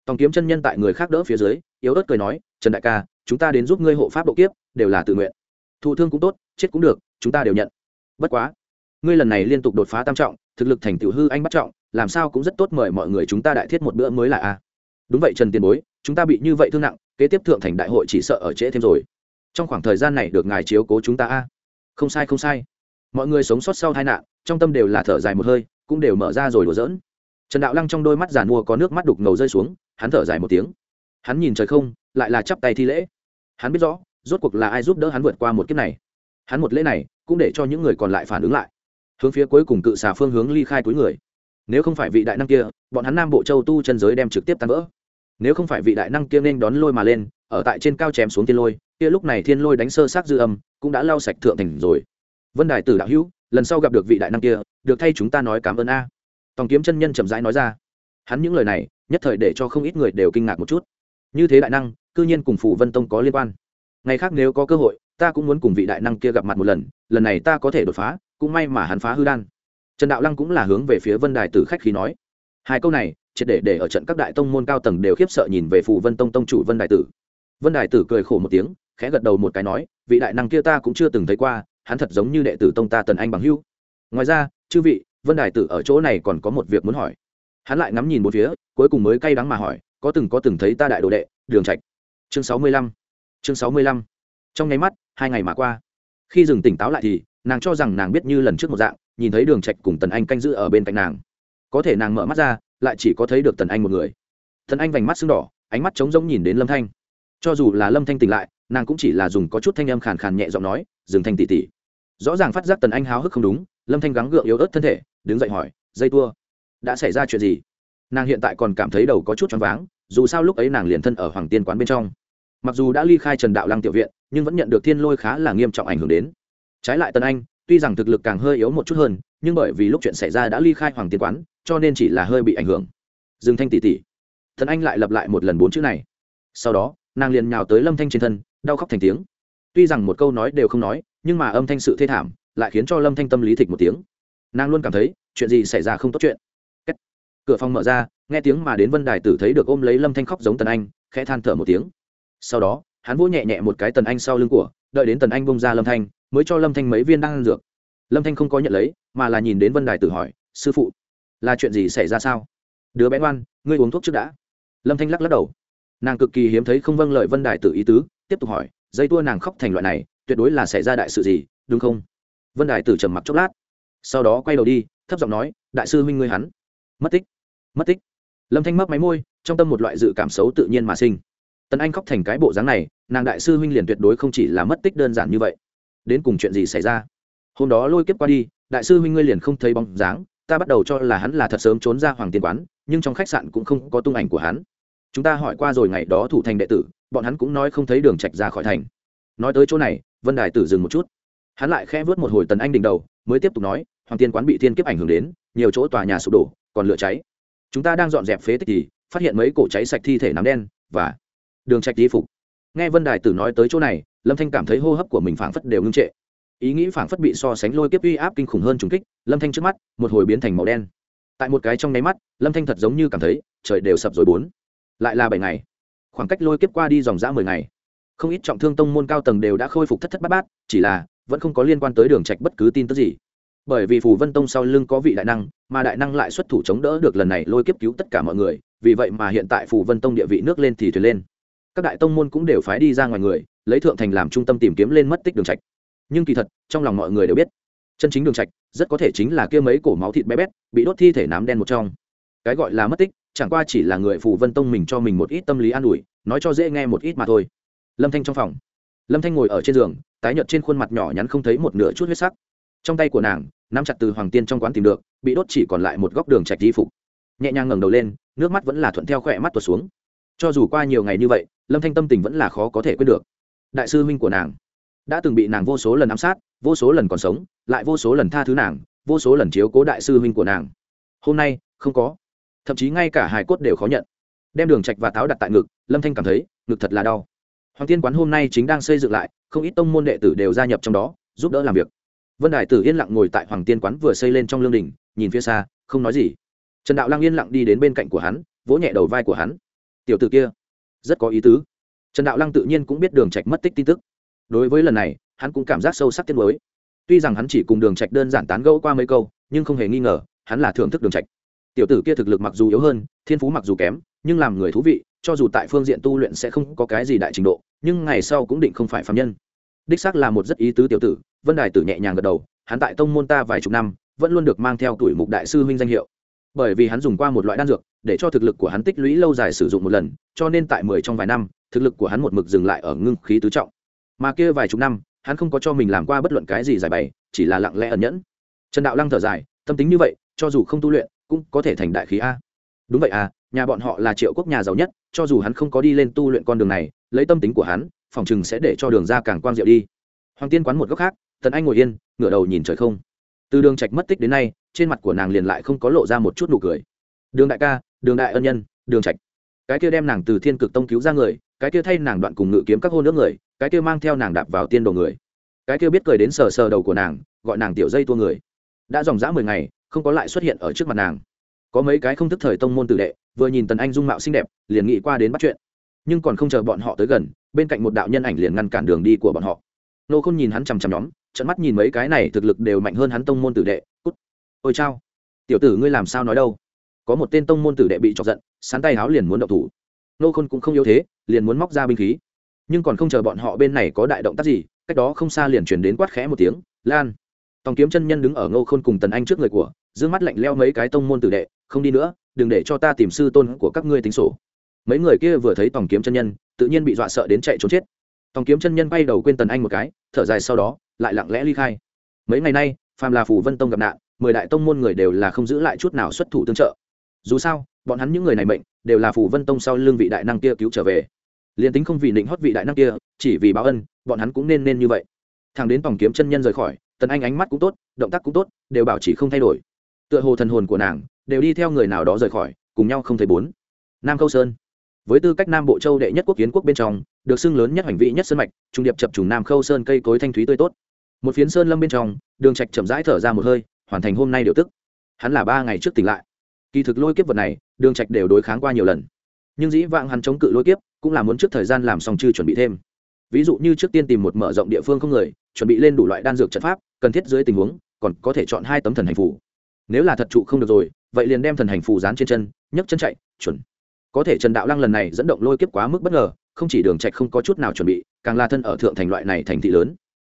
Tòng kiếm chân nhân tại người khác đỡ phía dưới, yếu ớt cười nói, trần đại ca, chúng ta đến giúp ngươi hộ pháp độ kiếp, đều là tự nguyện. Thụ thương cũng tốt, chết cũng được, chúng ta đều nhận. Bất quá, ngươi lần này liên tục đột phá tam trọng, thực lực thành tiểu hư anh bắt trọng, làm sao cũng rất tốt mời mọi người chúng ta đại thiết một bữa mới là a. Đúng vậy trần tiền bối, chúng ta bị như vậy thương nặng, kế tiếp thượng thành đại hội chỉ sợ ở trễ thêm rồi. Trong khoảng thời gian này được ngài chiếu cố chúng ta a. Không sai không sai. Mọi người sống sót sau tai nạn trong tâm đều là thở dài một hơi, cũng đều mở ra rồi đùa giỡn. Trần đạo lăng trong đôi mắt giàn mua có nước mắt đục ngầu rơi xuống, hắn thở dài một tiếng. Hắn nhìn trời không, lại là chắp tay thi lễ. Hắn biết rõ, rốt cuộc là ai giúp đỡ hắn vượt qua một kiếp này. Hắn một lễ này, cũng để cho những người còn lại phản ứng lại. Hướng phía cuối cùng cự xà phương hướng ly khai cuối người. Nếu không phải vị đại năng kia, bọn hắn nam bộ châu tu chân giới đem trực tiếp tan vỡ. Nếu không phải vị đại năng kia nên đón lôi mà lên, ở tại trên cao chém xuống thiên lôi, kia lúc này thiên lôi đánh sơ sát dư âm, cũng đã lau sạch thượng thành rồi. Vân đài tử đạo hữu lần sau gặp được vị đại năng kia, được thay chúng ta nói cảm ơn a. Tòng kiếm chân nhân chậm rãi nói ra. Hắn những lời này, nhất thời để cho không ít người đều kinh ngạc một chút. Như thế đại năng, cư nhiên cùng phủ vân tông có liên quan. Ngày khác nếu có cơ hội, ta cũng muốn cùng vị đại năng kia gặp mặt một lần lần này ta có thể đột phá, cũng may mà hắn phá hư đan. Trần đạo lăng cũng là hướng về phía vân đài tử khách khí nói. Hai câu này, triệt để để ở trận các đại tông môn cao tầng đều khiếp sợ nhìn về phù vân tông tông chủ vân đài tử. Vân đài tử cười khổ một tiếng, khẽ gật đầu một cái nói, vị đại năng kia ta cũng chưa từng thấy qua hắn thật giống như đệ tử tông ta tần anh bằng hưu. Ngoài ra, chư vị, vân đài tử ở chỗ này còn có một việc muốn hỏi. Hắn lại ngắm nhìn một phía, cuối cùng mới cay đắng mà hỏi, có từng có từng thấy ta đại đồ đệ, đường trạch? Chương sáu mươi lăm. Chương sáu mươi lăm. Trong nháy mắt, hai ngày mà qua. Khi dừng tỉnh táo lại thì, nàng cho rằng nàng biết như lần trước một dạng, nhìn thấy đường trạch cùng tần anh canh giữ ở bên cạnh nàng. Có thể nàng mở mắt ra, lại chỉ có thấy được tần anh một người. Tần anh vành mắt sưng đỏ, ánh mắt trống rỗng nhìn đến lâm thanh. Cho dù là lâm thanh tỉnh lại, nàng cũng chỉ là dùng có chút thanh âm khàn khàn nhẹ giọng nói dừng thanh tỉ tỉ. Rõ ràng phát giác tần anh háo hức không đúng, lâm thanh gắng gượng yếu ớt thân thể, đứng dậy hỏi, dây tua, đã xảy ra chuyện gì? Nàng hiện tại còn cảm thấy đầu có chút choáng váng, dù sao lúc ấy nàng liền thân ở hoàng tiên quán bên trong. Mặc dù đã ly khai trần đạo lăng tiểu viện, nhưng vẫn nhận được thiên lôi khá là nghiêm trọng ảnh hưởng đến. Trái lại tần anh, tuy rằng thực lực càng hơi yếu một chút hơn, nhưng bởi vì lúc chuyện xảy ra đã ly khai hoàng tiên quán, cho nên chỉ là hơi bị ảnh hưởng. Dừng thanh tỷ tỷ thần anh lại lặp lại một lần bốn chữ này. Sau đó, nàng liền nhào tới lâm thanh trên thân, đau khóc thành tiếng tuy rằng một câu nói đều không nói, nhưng mà âm thanh sự thê thảm lại khiến cho lâm thanh tâm lý thịch một tiếng. Nàng luôn cảm thấy, chuyện gì xảy ra không tốt chuyện. Kết. cửa phòng mở ra, nghe tiếng mà đến vân đài tử thấy được ôm lấy lâm thanh khóc giống tần anh, khẽ than thở một tiếng. Sau đó, hắn vỗ nhẹ nhẹ một cái tần anh sau lưng của, đợi đến tần anh bông ra lâm thanh, mới cho lâm thanh mấy viên đang ăn dược. Lâm thanh không có nhận lấy, mà là nhìn đến vân đài tử hỏi, sư phụ, là chuyện gì xảy ra sao? Đứa bé ngoan, ngươi uống thuốc trước đã. Lâm thanh lắc lắc đầu. Nàng cực kỳ hiếm thấy không vâng lời vân đài tử ý tứ, tiếp tục hỏi dây tua nàng khóc thành loại này, tuyệt đối là xảy ra đại sự gì, đúng không? Vân đài tử trầm mặc chốc lát, sau đó quay đầu đi, thấp giọng nói, đại sư huynh ngươi hắn. Mất tích mất tích. Lâm thanh mấp máy môi, trong tâm một loại dự cảm xấu tự nhiên mà sinh. Tần anh khóc thành cái bộ dáng này, nàng đại sư huynh liền tuyệt đối không chỉ là mất tích đơn giản như vậy. Đến cùng chuyện gì xảy ra? Hôm đó lôi kiếp qua đi, đại sư huynh ngươi liền không thấy bóng dáng, ta bắt đầu cho là hắn là thật sớm trốn ra hoàng tiên quán, nhưng trong khách sạn cũng không có tung ảnh của hắn. Chúng ta hỏi qua rồi ngày đó thủ thành đệ tử bọn hắn cũng nói không thấy đường trạch ra khỏi thành. Nói tới chỗ này, vân đài tử dừng một chút. Hắn lại khẽ vớt một hồi tần anh đỉnh đầu, mới tiếp tục nói, hoàng tiên quán bị thiên kiếp ảnh hưởng đến, nhiều chỗ tòa nhà sụp đổ, còn lửa cháy. Chúng ta đang dọn dẹp phế tích thì, phát hiện mấy cổ cháy sạch thi thể nám đen, và đường trạch di phục. Nghe vân đài tử nói tới chỗ này, lâm thanh cảm thấy hô hấp của mình phảng phất đều ngưng trệ. Ý nghĩ phảng phất bị so sánh lôi kiếp uy áp kinh khủng hơn trùng kích, lâm thanh trước mắt, một hồi biến thành màu đen. Tại một cái trong nháy mắt, lâm thanh thật giống như cảm thấy trời đều sập rồi bốn. Lại là bảy ngày khoảng cách lôi kiếp qua đi dòng dã mười ngày. Không ít trọng thương tông môn cao tầng đều đã khôi phục thất thất bát bát, chỉ là, vẫn không có liên quan tới đường trạch bất cứ tin tức gì. Bởi vì phù vân tông sau lưng có vị đại năng, mà đại năng lại xuất thủ chống đỡ được lần này lôi kiếp cứu tất cả mọi người, vì vậy mà hiện tại phù vân tông địa vị nước lên thì thuyền lên. Các đại tông môn cũng đều phái đi ra ngoài người, lấy thượng thành làm trung tâm tìm kiếm lên mất tích đường trạch. Nhưng kỳ thật, trong lòng mọi người đều biết, chân chính đường trạch rất có thể chính là kia mấy cổ máu thịt bé bét, bị đốt thi thể nám đen một trong. Cái gọi là mất tích chẳng qua chỉ là người phù vân tông mình cho mình một ít tâm lý an ủi, nói cho dễ nghe một ít mà thôi. Lâm thanh trong phòng. Lâm thanh ngồi ở trên giường, tái nhợt trên khuôn mặt nhỏ nhắn không thấy một nửa chút huyết sắc. Trong tay của nàng, nắm chặt từ hoàng tiên trong quán tìm được, bị đốt chỉ còn lại một góc đường trạch di phục. Nhẹ nhàng ngẩng đầu lên, nước mắt vẫn là thuận theo khỏe mắt tuột xuống. Cho dù qua nhiều ngày như vậy, lâm thanh tâm tình vẫn là khó có thể quên được. Đại sư huynh của nàng đã từng bị nàng vô số lần ám sát, vô số lần còn sống, lại vô số lần tha thứ nàng, vô số lần chiếu cố đại sư huynh của nàng. Hôm nay, không có thậm chí ngay cả hài cốt đều khó nhận. Đem đường trạch và táo đặt tại ngực, lâm thanh cảm thấy, ngực thật là đau. Hoàng tiên quán hôm nay chính đang xây dựng lại, không ít tông môn đệ tử đều gia nhập trong đó, giúp đỡ làm việc. Vân đại tử yên lặng ngồi tại hoàng tiên quán vừa xây lên trong lương đình, nhìn phía xa, không nói gì. Trần đạo lang yên lặng đi đến bên cạnh của hắn, vỗ nhẹ đầu vai của hắn. Tiểu tử kia, rất có ý tứ. Trần đạo lăng tự nhiên cũng biết đường trạch mất tích tin tức. Đối với lần này, hắn cũng cảm giác sâu sắc tiếc nuối. Tuy rằng hắn chỉ cùng đường trạch đơn giản tán gẫu qua mấy câu, nhưng không hề nghi ngờ, hắn là thưởng thức đường trạch tiểu tử kia thực lực mặc dù yếu hơn, thiên phú mặc dù kém, nhưng làm người thú vị, cho dù tại phương diện tu luyện sẽ không có cái gì đại trình độ, nhưng ngày sau cũng định không phải phàm nhân. Đích xác là một rất ý tứ tiểu tử, vân đài tử nhẹ nhàng gật đầu, hắn tại tông môn ta vài chục năm, vẫn luôn được mang theo tuổi mục đại sư huynh danh hiệu. Bởi vì hắn dùng qua một loại đan dược, để cho thực lực của hắn tích lũy lâu dài sử dụng một lần, cho nên tại mười trong vài năm, thực lực của hắn một mực dừng lại ở ngưng khí tứ trọng. Mà kia vài chục năm, hắn không có cho mình làm qua bất luận cái gì giải bày, chỉ là lặng lẽ ẩn nhẫn. Trần đạo lăng thở dài, tâm tính như vậy, cho dù không tu luyện cũng có thể thành đại khí a. Đúng vậy à nhà bọn họ là triệu quốc nhà giàu nhất, cho dù hắn không có đi lên tu luyện con đường này, lấy tâm tính của hắn, phòng chừng sẽ để cho đường ra càng quang diệu đi. Hoàng tiên quán một góc khác, tần anh ngồi yên, ngửa đầu nhìn trời không. Từ đường trạch mất tích đến nay, trên mặt của nàng liền lại không có lộ ra một chút nụ cười. Đường đại ca, đường đại ân nhân, đường trạch. Cái kia đem nàng từ thiên cực tông cứu ra người, cái kia thay nàng đoạn cùng ngự kiếm các hôn nước người, cái kia mang theo nàng đạp vào tiên đồ người. Cái kia biết cười đến sờ sờ đầu của nàng, gọi nàng tiểu dây tua người. Đã dòng dã mười ngày không có lại xuất hiện ở trước mặt nàng. Có mấy cái không thức thời tông môn tử đệ, vừa nhìn tần anh dung mạo xinh đẹp, liền nghĩ qua đến bắt chuyện. Nhưng còn không chờ bọn họ tới gần, bên cạnh một đạo nhân ảnh liền ngăn cản đường đi của bọn họ. Nô khôn nhìn hắn chằm chằm nhóm trận mắt nhìn mấy cái này thực lực đều mạnh hơn hắn tông môn tử đệ, cút. Ôi chao. Tiểu tử ngươi làm sao nói đâu? Có một tên tông môn tử đệ bị chọc giận sán tay háo liền muốn động thủ. Nô khôn cũng không yếu thế, liền muốn móc ra binh khí. Nhưng còn không chờ bọn họ bên này có đại động tác gì, cách đó không xa liền chuyển đến quát khẽ một tiếng, lan! Tòng kiếm chân nhân đứng ở ngô khôn cùng tần anh trước người của d mắt lạnh leo mấy cái tông môn tử đệ, không đi nữa, đừng để cho ta tìm sư tôn của các ngươi tính sổ. Mấy người kia vừa thấy tòng kiếm chân nhân, tự nhiên bị dọa sợ đến chạy trốn chết. Tòng kiếm chân nhân bay đầu quên tần anh một cái, thở dài sau đó, lại lặng lẽ ly khai. Mấy ngày nay, phàm là phủ vân tông gặp nạn, mười đại tông môn người đều là không giữ lại chút nào xuất thủ tương trợ. Dù sao, bọn hắn những người này mệnh, đều là phủ vân tông sau lương vị đại năng kia cứu trở về. Liền tính không vì định hót vị đại năng kia, chỉ vì báo ân, bọn hắn cũng nên nên như vậy. Thằng đến tòng kiếm chân nhân rời khỏi tần anh ánh mắt cũng tốt, động tác cũng tốt, đều bảo chỉ không thay đổi. Tựa hồ thần hồn của nàng đều đi theo người nào đó rời khỏi, cùng nhau không thấy bốn. Nam câu sơn. Với tư cách nam bộ châu đệ nhất quốc kiến quốc bên trong, được xưng lớn nhất hành vị nhất sơn mạch, trung điệp chập trùng nam khâu sơn cây cối thanh thúy tươi tốt. Một phiến sơn lâm bên trong, đường trạch chậm rãi thở ra một hơi, hoàn thành hôm nay điều tức. Hắn là ba ngày trước tỉnh lại. Kỳ thực lôi kiếp vật này, đường trạch đều đối kháng qua nhiều lần. Nhưng dĩ vãng hắn chống cự lôi kiếp, cũng là muốn trước thời gian làm xong chưa chuẩn bị thêm ví dụ như trước tiên tìm một mở rộng địa phương không người, chuẩn bị lên đủ loại đan dược trận pháp, cần thiết dưới tình huống, còn có thể chọn hai tấm thần hành phù. Nếu là thật trụ không được rồi, vậy liền đem thần hành phù dán trên chân, nhấc chân chạy, chuẩn. Có thể trần đạo lăng lần này dẫn động lôi kiếp quá mức bất ngờ, không chỉ đường trạch không có chút nào chuẩn bị, càng là thân ở thượng thành loại này thành thị lớn.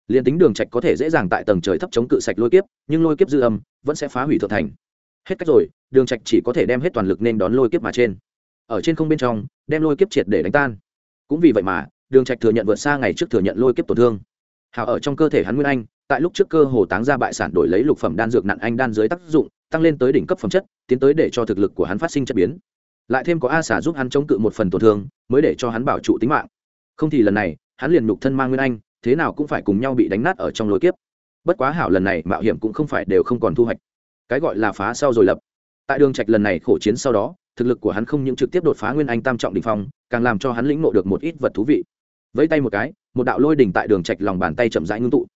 Liền tính đường trạch có thể dễ dàng tại tầng trời thấp chống cự sạch lôi kiếp, nhưng lôi kiếp dư âm vẫn sẽ phá hủy thượng thành. Hết cách rồi, đường trạch chỉ có thể đem hết toàn lực nên đón lôi kiếp mà trên. Ở trên không bên trong, đem lôi kiếp triệt để đánh tan. Cũng vì vậy mà đường trạch thừa nhận vượt xa ngày trước thừa nhận lôi kiếp tổn thương. Hào ở trong cơ thể hắn nguyên anh, tại lúc trước cơ hồ táng ra bại sản đổi lấy lục phẩm đan dược nặng anh đan dưới tác dụng, tăng lên tới đỉnh cấp phẩm chất, tiến tới để cho thực lực của hắn phát sinh chất biến. Lại thêm có a xả giúp hắn chống cự một phần tổn thương, mới để cho hắn bảo trụ tính mạng. Không thì lần này, hắn liền nhục thân mang nguyên anh, thế nào cũng phải cùng nhau bị đánh nát ở trong lối kiếp. Bất quá hảo lần này mạo hiểm cũng không phải đều không còn thu hoạch. Cái gọi là phá sau rồi lập. Tại đường trạch lần này khổ chiến sau đó, thực lực của hắn không những trực tiếp đột phá nguyên anh tam trọng đỉnh phong, càng làm cho hắn lĩnh ngộ được một ít vật thú vị vẫy tay một cái, một đạo lôi đỉnh tại đường trạch lòng bàn tay chậm rãi ngưng tụ.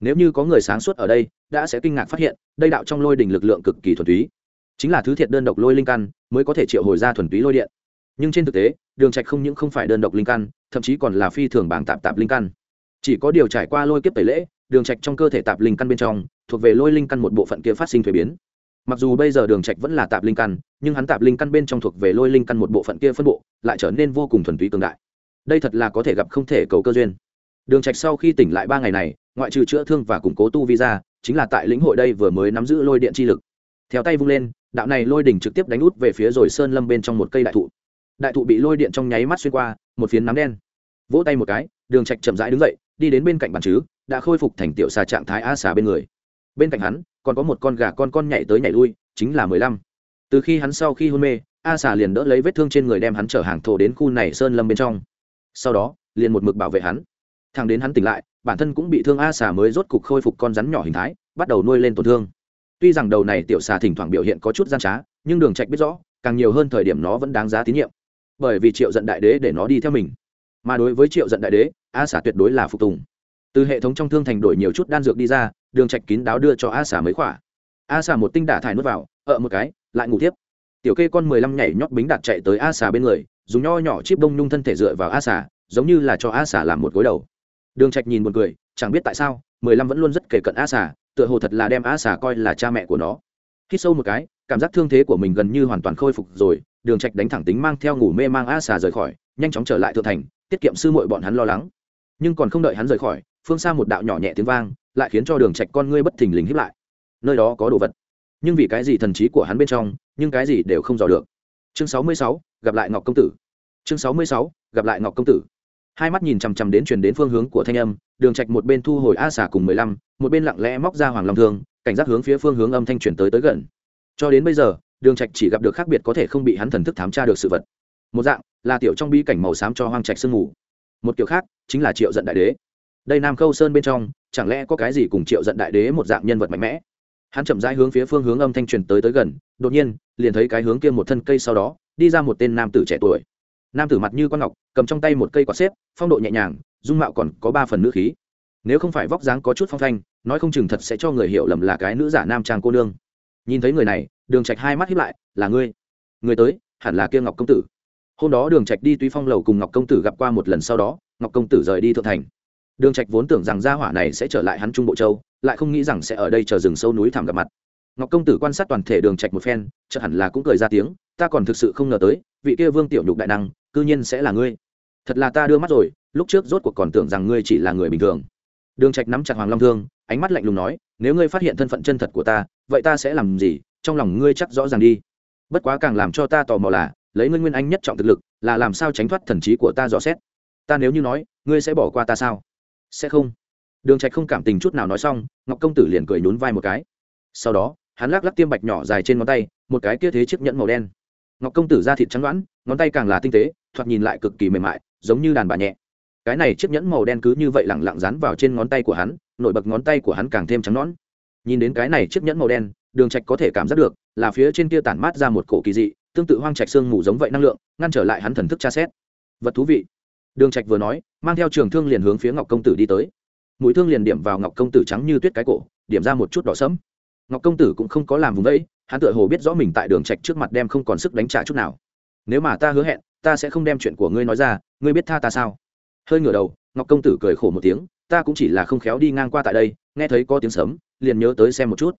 Nếu như có người sáng suốt ở đây, đã sẽ kinh ngạc phát hiện, đây đạo trong lôi đỉnh lực lượng cực kỳ thuần túy. Chính là thứ thiệt đơn độc lôi linh căn, mới có thể triệu hồi ra thuần túy lôi điện. Nhưng trên thực tế, đường trạch không những không phải đơn độc linh căn, thậm chí còn là phi thường bảng tạp tạp linh căn. Chỉ có điều trải qua lôi kiếp tẩy lễ, đường trạch trong cơ thể tạp linh căn bên trong, thuộc về lôi linh căn một bộ phận kia phát sinh thuế biến. Mặc dù bây giờ đường trạch vẫn là tạp linh căn, nhưng hắn tạp linh căn bên trong thuộc về lôi linh căn một bộ phận kia phân bộ, lại trở nên vô cùng thuần túy cường đại đây thật là có thể gặp không thể cầu cơ duyên. Đường trạch sau khi tỉnh lại ba ngày này, ngoại trừ chữa thương và củng cố tu vi ra, chính là tại lĩnh hội đây vừa mới nắm giữ lôi điện chi lực. Theo tay vung lên, đạo này lôi đỉnh trực tiếp đánh út về phía rồi sơn lâm bên trong một cây đại thụ. Đại thụ bị lôi điện trong nháy mắt xuyên qua, một phiến nắm đen. Vỗ tay một cái, đường trạch chậm rãi đứng dậy, đi đến bên cạnh bàn chứ, đã khôi phục thành tiểu xà trạng thái a xà bên người. Bên cạnh hắn, còn có một con gà con con nhảy tới nhảy lui, chính là mười lăm. Từ khi hắn sau khi hôn mê a xà liền đỡ lấy vết thương trên người đem hắn chở hàng thổ đến khu này sơn lâm bên trong sau đó, liền một mực bảo vệ hắn. Thằng đến hắn tỉnh lại, bản thân cũng bị thương a xà mới rốt cục khôi phục con rắn nhỏ hình thái, bắt đầu nuôi lên tổn thương. Tuy rằng đầu này tiểu xà thỉnh thoảng biểu hiện có chút gian trá, nhưng đường trạch biết rõ, càng nhiều hơn thời điểm nó vẫn đáng giá tín nhiệm. Bởi vì triệu giận đại đế để nó đi theo mình. Mà đối với triệu giận đại đế, a xà tuyệt đối là phục tùng. Từ hệ thống trong thương thành đổi nhiều chút đan dược đi ra, đường trạch kín đáo đưa cho a xà mấy khỏa. A xà một tinh đả thải nuốt vào, ợ một cái, lại ngủ tiếp. Tiểu kê con mười lăm nhảy nhót bính đạt chạy tới a xà bên người dùng nho nhỏ chip đông nhung thân thể dựa vào a xà giống như là cho a xà làm một gối đầu. Đường trạch nhìn buồn cười, chẳng biết tại sao, mười lăm vẫn luôn rất kề cận a xà tựa hồ thật là đem a xà coi là cha mẹ của nó. Khi sâu một cái, cảm giác thương thế của mình gần như hoàn toàn khôi phục rồi, đường trạch đánh thẳng tính mang theo ngủ mê mang a xà rời khỏi, nhanh chóng trở lại thượng thành, tiết kiệm sư muội bọn hắn lo lắng. Nhưng còn không đợi hắn rời khỏi, phương xa một đạo nhỏ nhẹ tiếng vang, lại khiến cho đường trạch con ngươi bất thình lình híp lại. Nơi đó có đồ vật. Nhưng vì cái gì thần trí của hắn bên trong, nhưng cái gì đều không dò được chương 66, gặp lại ngọc công tử. Chương 66, gặp lại ngọc công tử. Hai mắt nhìn chằm chằm đến truyền đến phương hướng của thanh âm đường trạch một bên thu hồi a xà cùng mười lăm một bên lặng lẽ móc ra hoàng long thương cảnh giác hướng phía phương hướng âm thanh truyền tới tới gần. Cho đến bây giờ đường trạch chỉ gặp được khác biệt có thể không bị hắn thần thức thám tra được sự vật. Một dạng là tiểu trong bi cảnh màu xám cho hoang trạch sương ngủ một kiểu khác chính là triệu giận đại đế. Đây nam khâu sơn bên trong chẳng lẽ có cái gì cùng triệu giận đại đế một dạng nhân vật mạnh mẽ? Hắn chậm rãi hướng phía phương hướng âm thanh truyền tới tới gần, đột nhiên, liền thấy cái hướng kia một thân cây sau đó, đi ra một tên nam tử trẻ tuổi. Nam tử mặt như con ngọc, cầm trong tay một cây quạt xếp, phong độ nhẹ nhàng, dung mạo còn có ba phần nữ khí. Nếu không phải vóc dáng có chút phong thanh, nói không chừng thật sẽ cho người hiểu lầm là cái nữ giả nam trang cô nương. Nhìn thấy người này, đường trạch hai mắt hiếp lại, là ngươi? Người tới, hẳn là kia ngọc công tử. Hôm đó đường trạch đi tuy phong lầu cùng ngọc công tử gặp qua một lần sau đó, ngọc công tử rời đi thượng thành đường trạch vốn tưởng rằng gia hỏa này sẽ trở lại hắn trung bộ châu, lại không nghĩ rằng sẽ ở đây chờ rừng sâu núi thẳm gặp mặt. Ngọc công tử quan sát toàn thể đường trạch một phen, chợt hẳn là cũng cười ra tiếng, ta còn thực sự không ngờ tới, vị kia vương tiểu nhục đại năng, cư nhiên sẽ là ngươi. Thật là ta đưa mắt rồi, lúc trước rốt cuộc còn tưởng rằng ngươi chỉ là người bình thường. Đường trạch nắm chặt hoàng long thương, ánh mắt lạnh lùng nói, nếu ngươi phát hiện thân phận chân thật của ta, vậy ta sẽ làm gì? Trong lòng ngươi chắc rõ ràng đi. Bất quá càng làm cho ta tò mò là, lấy ngươi nguyên anh nhất trọng thực lực, là làm sao tránh thoát thần trí của ta rõ xét? Ta nếu như nói, ngươi sẽ bỏ qua ta sao? Sẽ không. Đường trạch không cảm tình chút nào nói xong, ngọc công tử liền cười nhún vai một cái. Sau đó, hắn lắc lắc tiêm bạch nhỏ dài trên ngón tay, một cái kia thế chiếc nhẫn màu đen. Ngọc công tử da thịt trắng đoán ngón tay càng là tinh tế, thoạt nhìn lại cực kỳ mềm mại, giống như đàn bà nhẹ. Cái này chiếc nhẫn màu đen cứ như vậy lẳng lặng dán vào trên ngón tay của hắn, nổi bật ngón tay của hắn càng thêm trắng nõn. Nhìn đến cái này chiếc nhẫn màu đen, đường trạch có thể cảm giác được là phía trên kia tản mát ra một cổ kỳ dị, tương tự hoang trạch xương mù giống vậy năng lượng, ngăn trở lại hắn thần thức tra xét. Vật thú vị đường trạch vừa nói, mang theo trường thương liền hướng phía ngọc công tử đi tới. Mũi thương liền điểm vào ngọc công tử trắng như tuyết cái cổ, điểm ra một chút đỏ sẫm. Ngọc công tử cũng không có làm vùng đấy hắn tựa hồ biết rõ mình tại đường trạch trước mặt đem không còn sức đánh trả chút nào. Nếu mà ta hứa hẹn, ta sẽ không đem chuyện của ngươi nói ra, ngươi biết tha ta sao? Hơi ngửa đầu, ngọc công tử cười khổ một tiếng, ta cũng chỉ là không khéo đi ngang qua tại đây, nghe thấy có tiếng sớm liền nhớ tới xem một chút.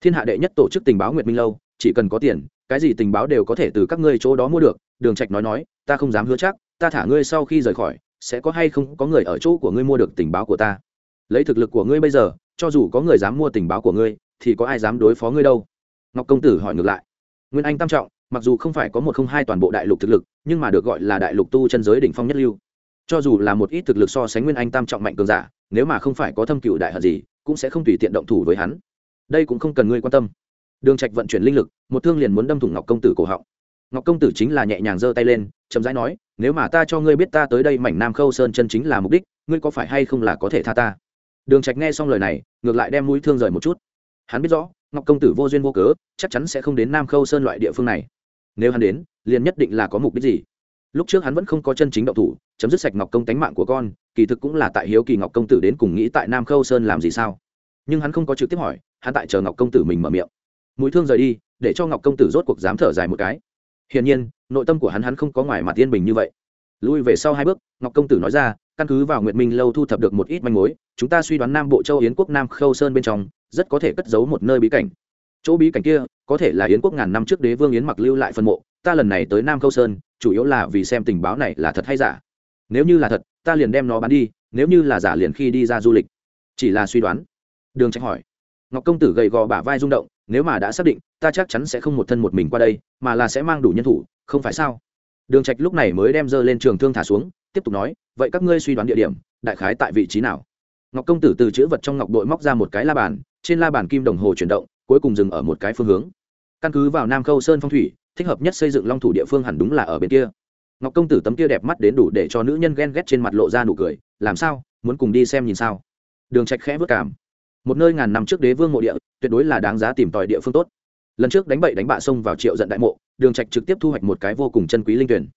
Thiên hạ đệ nhất tổ chức tình báo nguyệt minh lâu, chỉ cần có tiền, cái gì tình báo đều có thể từ các ngươi chỗ đó mua được, đường trạch nói nói, ta không dám hứa chắc ta thả ngươi sau khi rời khỏi, sẽ có hay không có người ở chỗ của ngươi mua được tình báo của ta? Lấy thực lực của ngươi bây giờ, cho dù có người dám mua tình báo của ngươi, thì có ai dám đối phó ngươi đâu? Ngọc công tử hỏi ngược lại. Nguyên anh tam trọng, mặc dù không phải có một không hai toàn bộ đại lục thực lực, nhưng mà được gọi là đại lục tu chân giới đỉnh phong nhất lưu. Cho dù là một ít thực lực so sánh nguyên anh tam trọng mạnh cường giả, nếu mà không phải có thâm cựu đại hận gì, cũng sẽ không tùy tiện động thủ với hắn. Đây cũng không cần ngươi quan tâm. Đường trạch vận chuyển linh lực, một thương liền muốn đâm thủng ngọc công tử cổ họng ngọc công tử chính là nhẹ nhàng giơ tay lên, chậm rãi nói, nếu mà ta cho ngươi biết ta tới đây mảnh nam khâu sơn chân chính là mục đích, ngươi có phải hay không là có thể tha ta? Đường trạch nghe xong lời này, ngược lại đem mũi thương rời một chút. Hắn biết rõ, ngọc công tử vô duyên vô cớ, chắc chắn sẽ không đến nam khâu sơn loại địa phương này. Nếu hắn đến, liền nhất định là có mục đích gì. Lúc trước hắn vẫn không có chân chính động thủ, chấm dứt sạch ngọc công tánh mạng của con, kỳ thực cũng là tại hiếu kỳ ngọc công tử đến cùng nghĩ tại nam khâu sơn làm gì sao. Nhưng hắn không có trực tiếp hỏi, hắn tại chờ ngọc công tử mình mở miệng. Mũi thương rời đi, để cho ngọc công tử rốt cuộc dám thở dài một cái hiển nhiên, nội tâm của hắn hắn không có ngoài mặt yên bình như vậy. Lui về sau hai bước, ngọc công tử nói ra, căn cứ vào nguyệt minh lâu thu thập được một ít manh mối, chúng ta suy đoán nam bộ châu yến quốc, nam khâu sơn bên trong, rất có thể cất giấu một nơi bí cảnh. Chỗ bí cảnh kia, có thể là yến quốc ngàn năm trước đế vương yến mặc lưu lại phân mộ, ta lần này tới nam khâu sơn, chủ yếu là vì xem tình báo này là thật hay giả. Nếu như là thật, ta liền đem nó bán đi, nếu như là giả liền khi đi ra du lịch. Chỉ là suy đoán. Đường trạch hỏi ngọc công tử gầy gò bả vai rung động, nếu mà đã xác định, ta chắc chắn sẽ không một thân một mình qua đây, mà là sẽ mang đủ nhân thủ, không phải sao? Đường trạch lúc này mới đem dơ lên trường thương thả xuống, tiếp tục nói, vậy các ngươi suy đoán địa điểm, đại khái tại vị trí nào? Ngọc công tử từ chữ vật trong ngọc đội móc ra một cái la bàn, trên la bàn kim đồng hồ chuyển động, cuối cùng dừng ở một cái phương hướng. Căn cứ vào nam khâu sơn phong thủy, thích hợp nhất xây dựng long thủ địa phương hẳn đúng là ở bên kia. Ngọc công tử tấm kia đẹp mắt đến đủ để cho nữ nhân ghen ghét trên mặt lộ ra nụ cười, làm sao? Muốn cùng đi xem nhìn sao? Đường trạch khẽ vất cảm một nơi ngàn năm trước đế vương mộ địa, tuyệt đối là đáng giá tìm tòi địa phương tốt. Lần trước đánh bậy đánh bạ xông vào triệu giận đại mộ, đường trạch trực tiếp thu hoạch một cái vô cùng chân quý linh tuyển.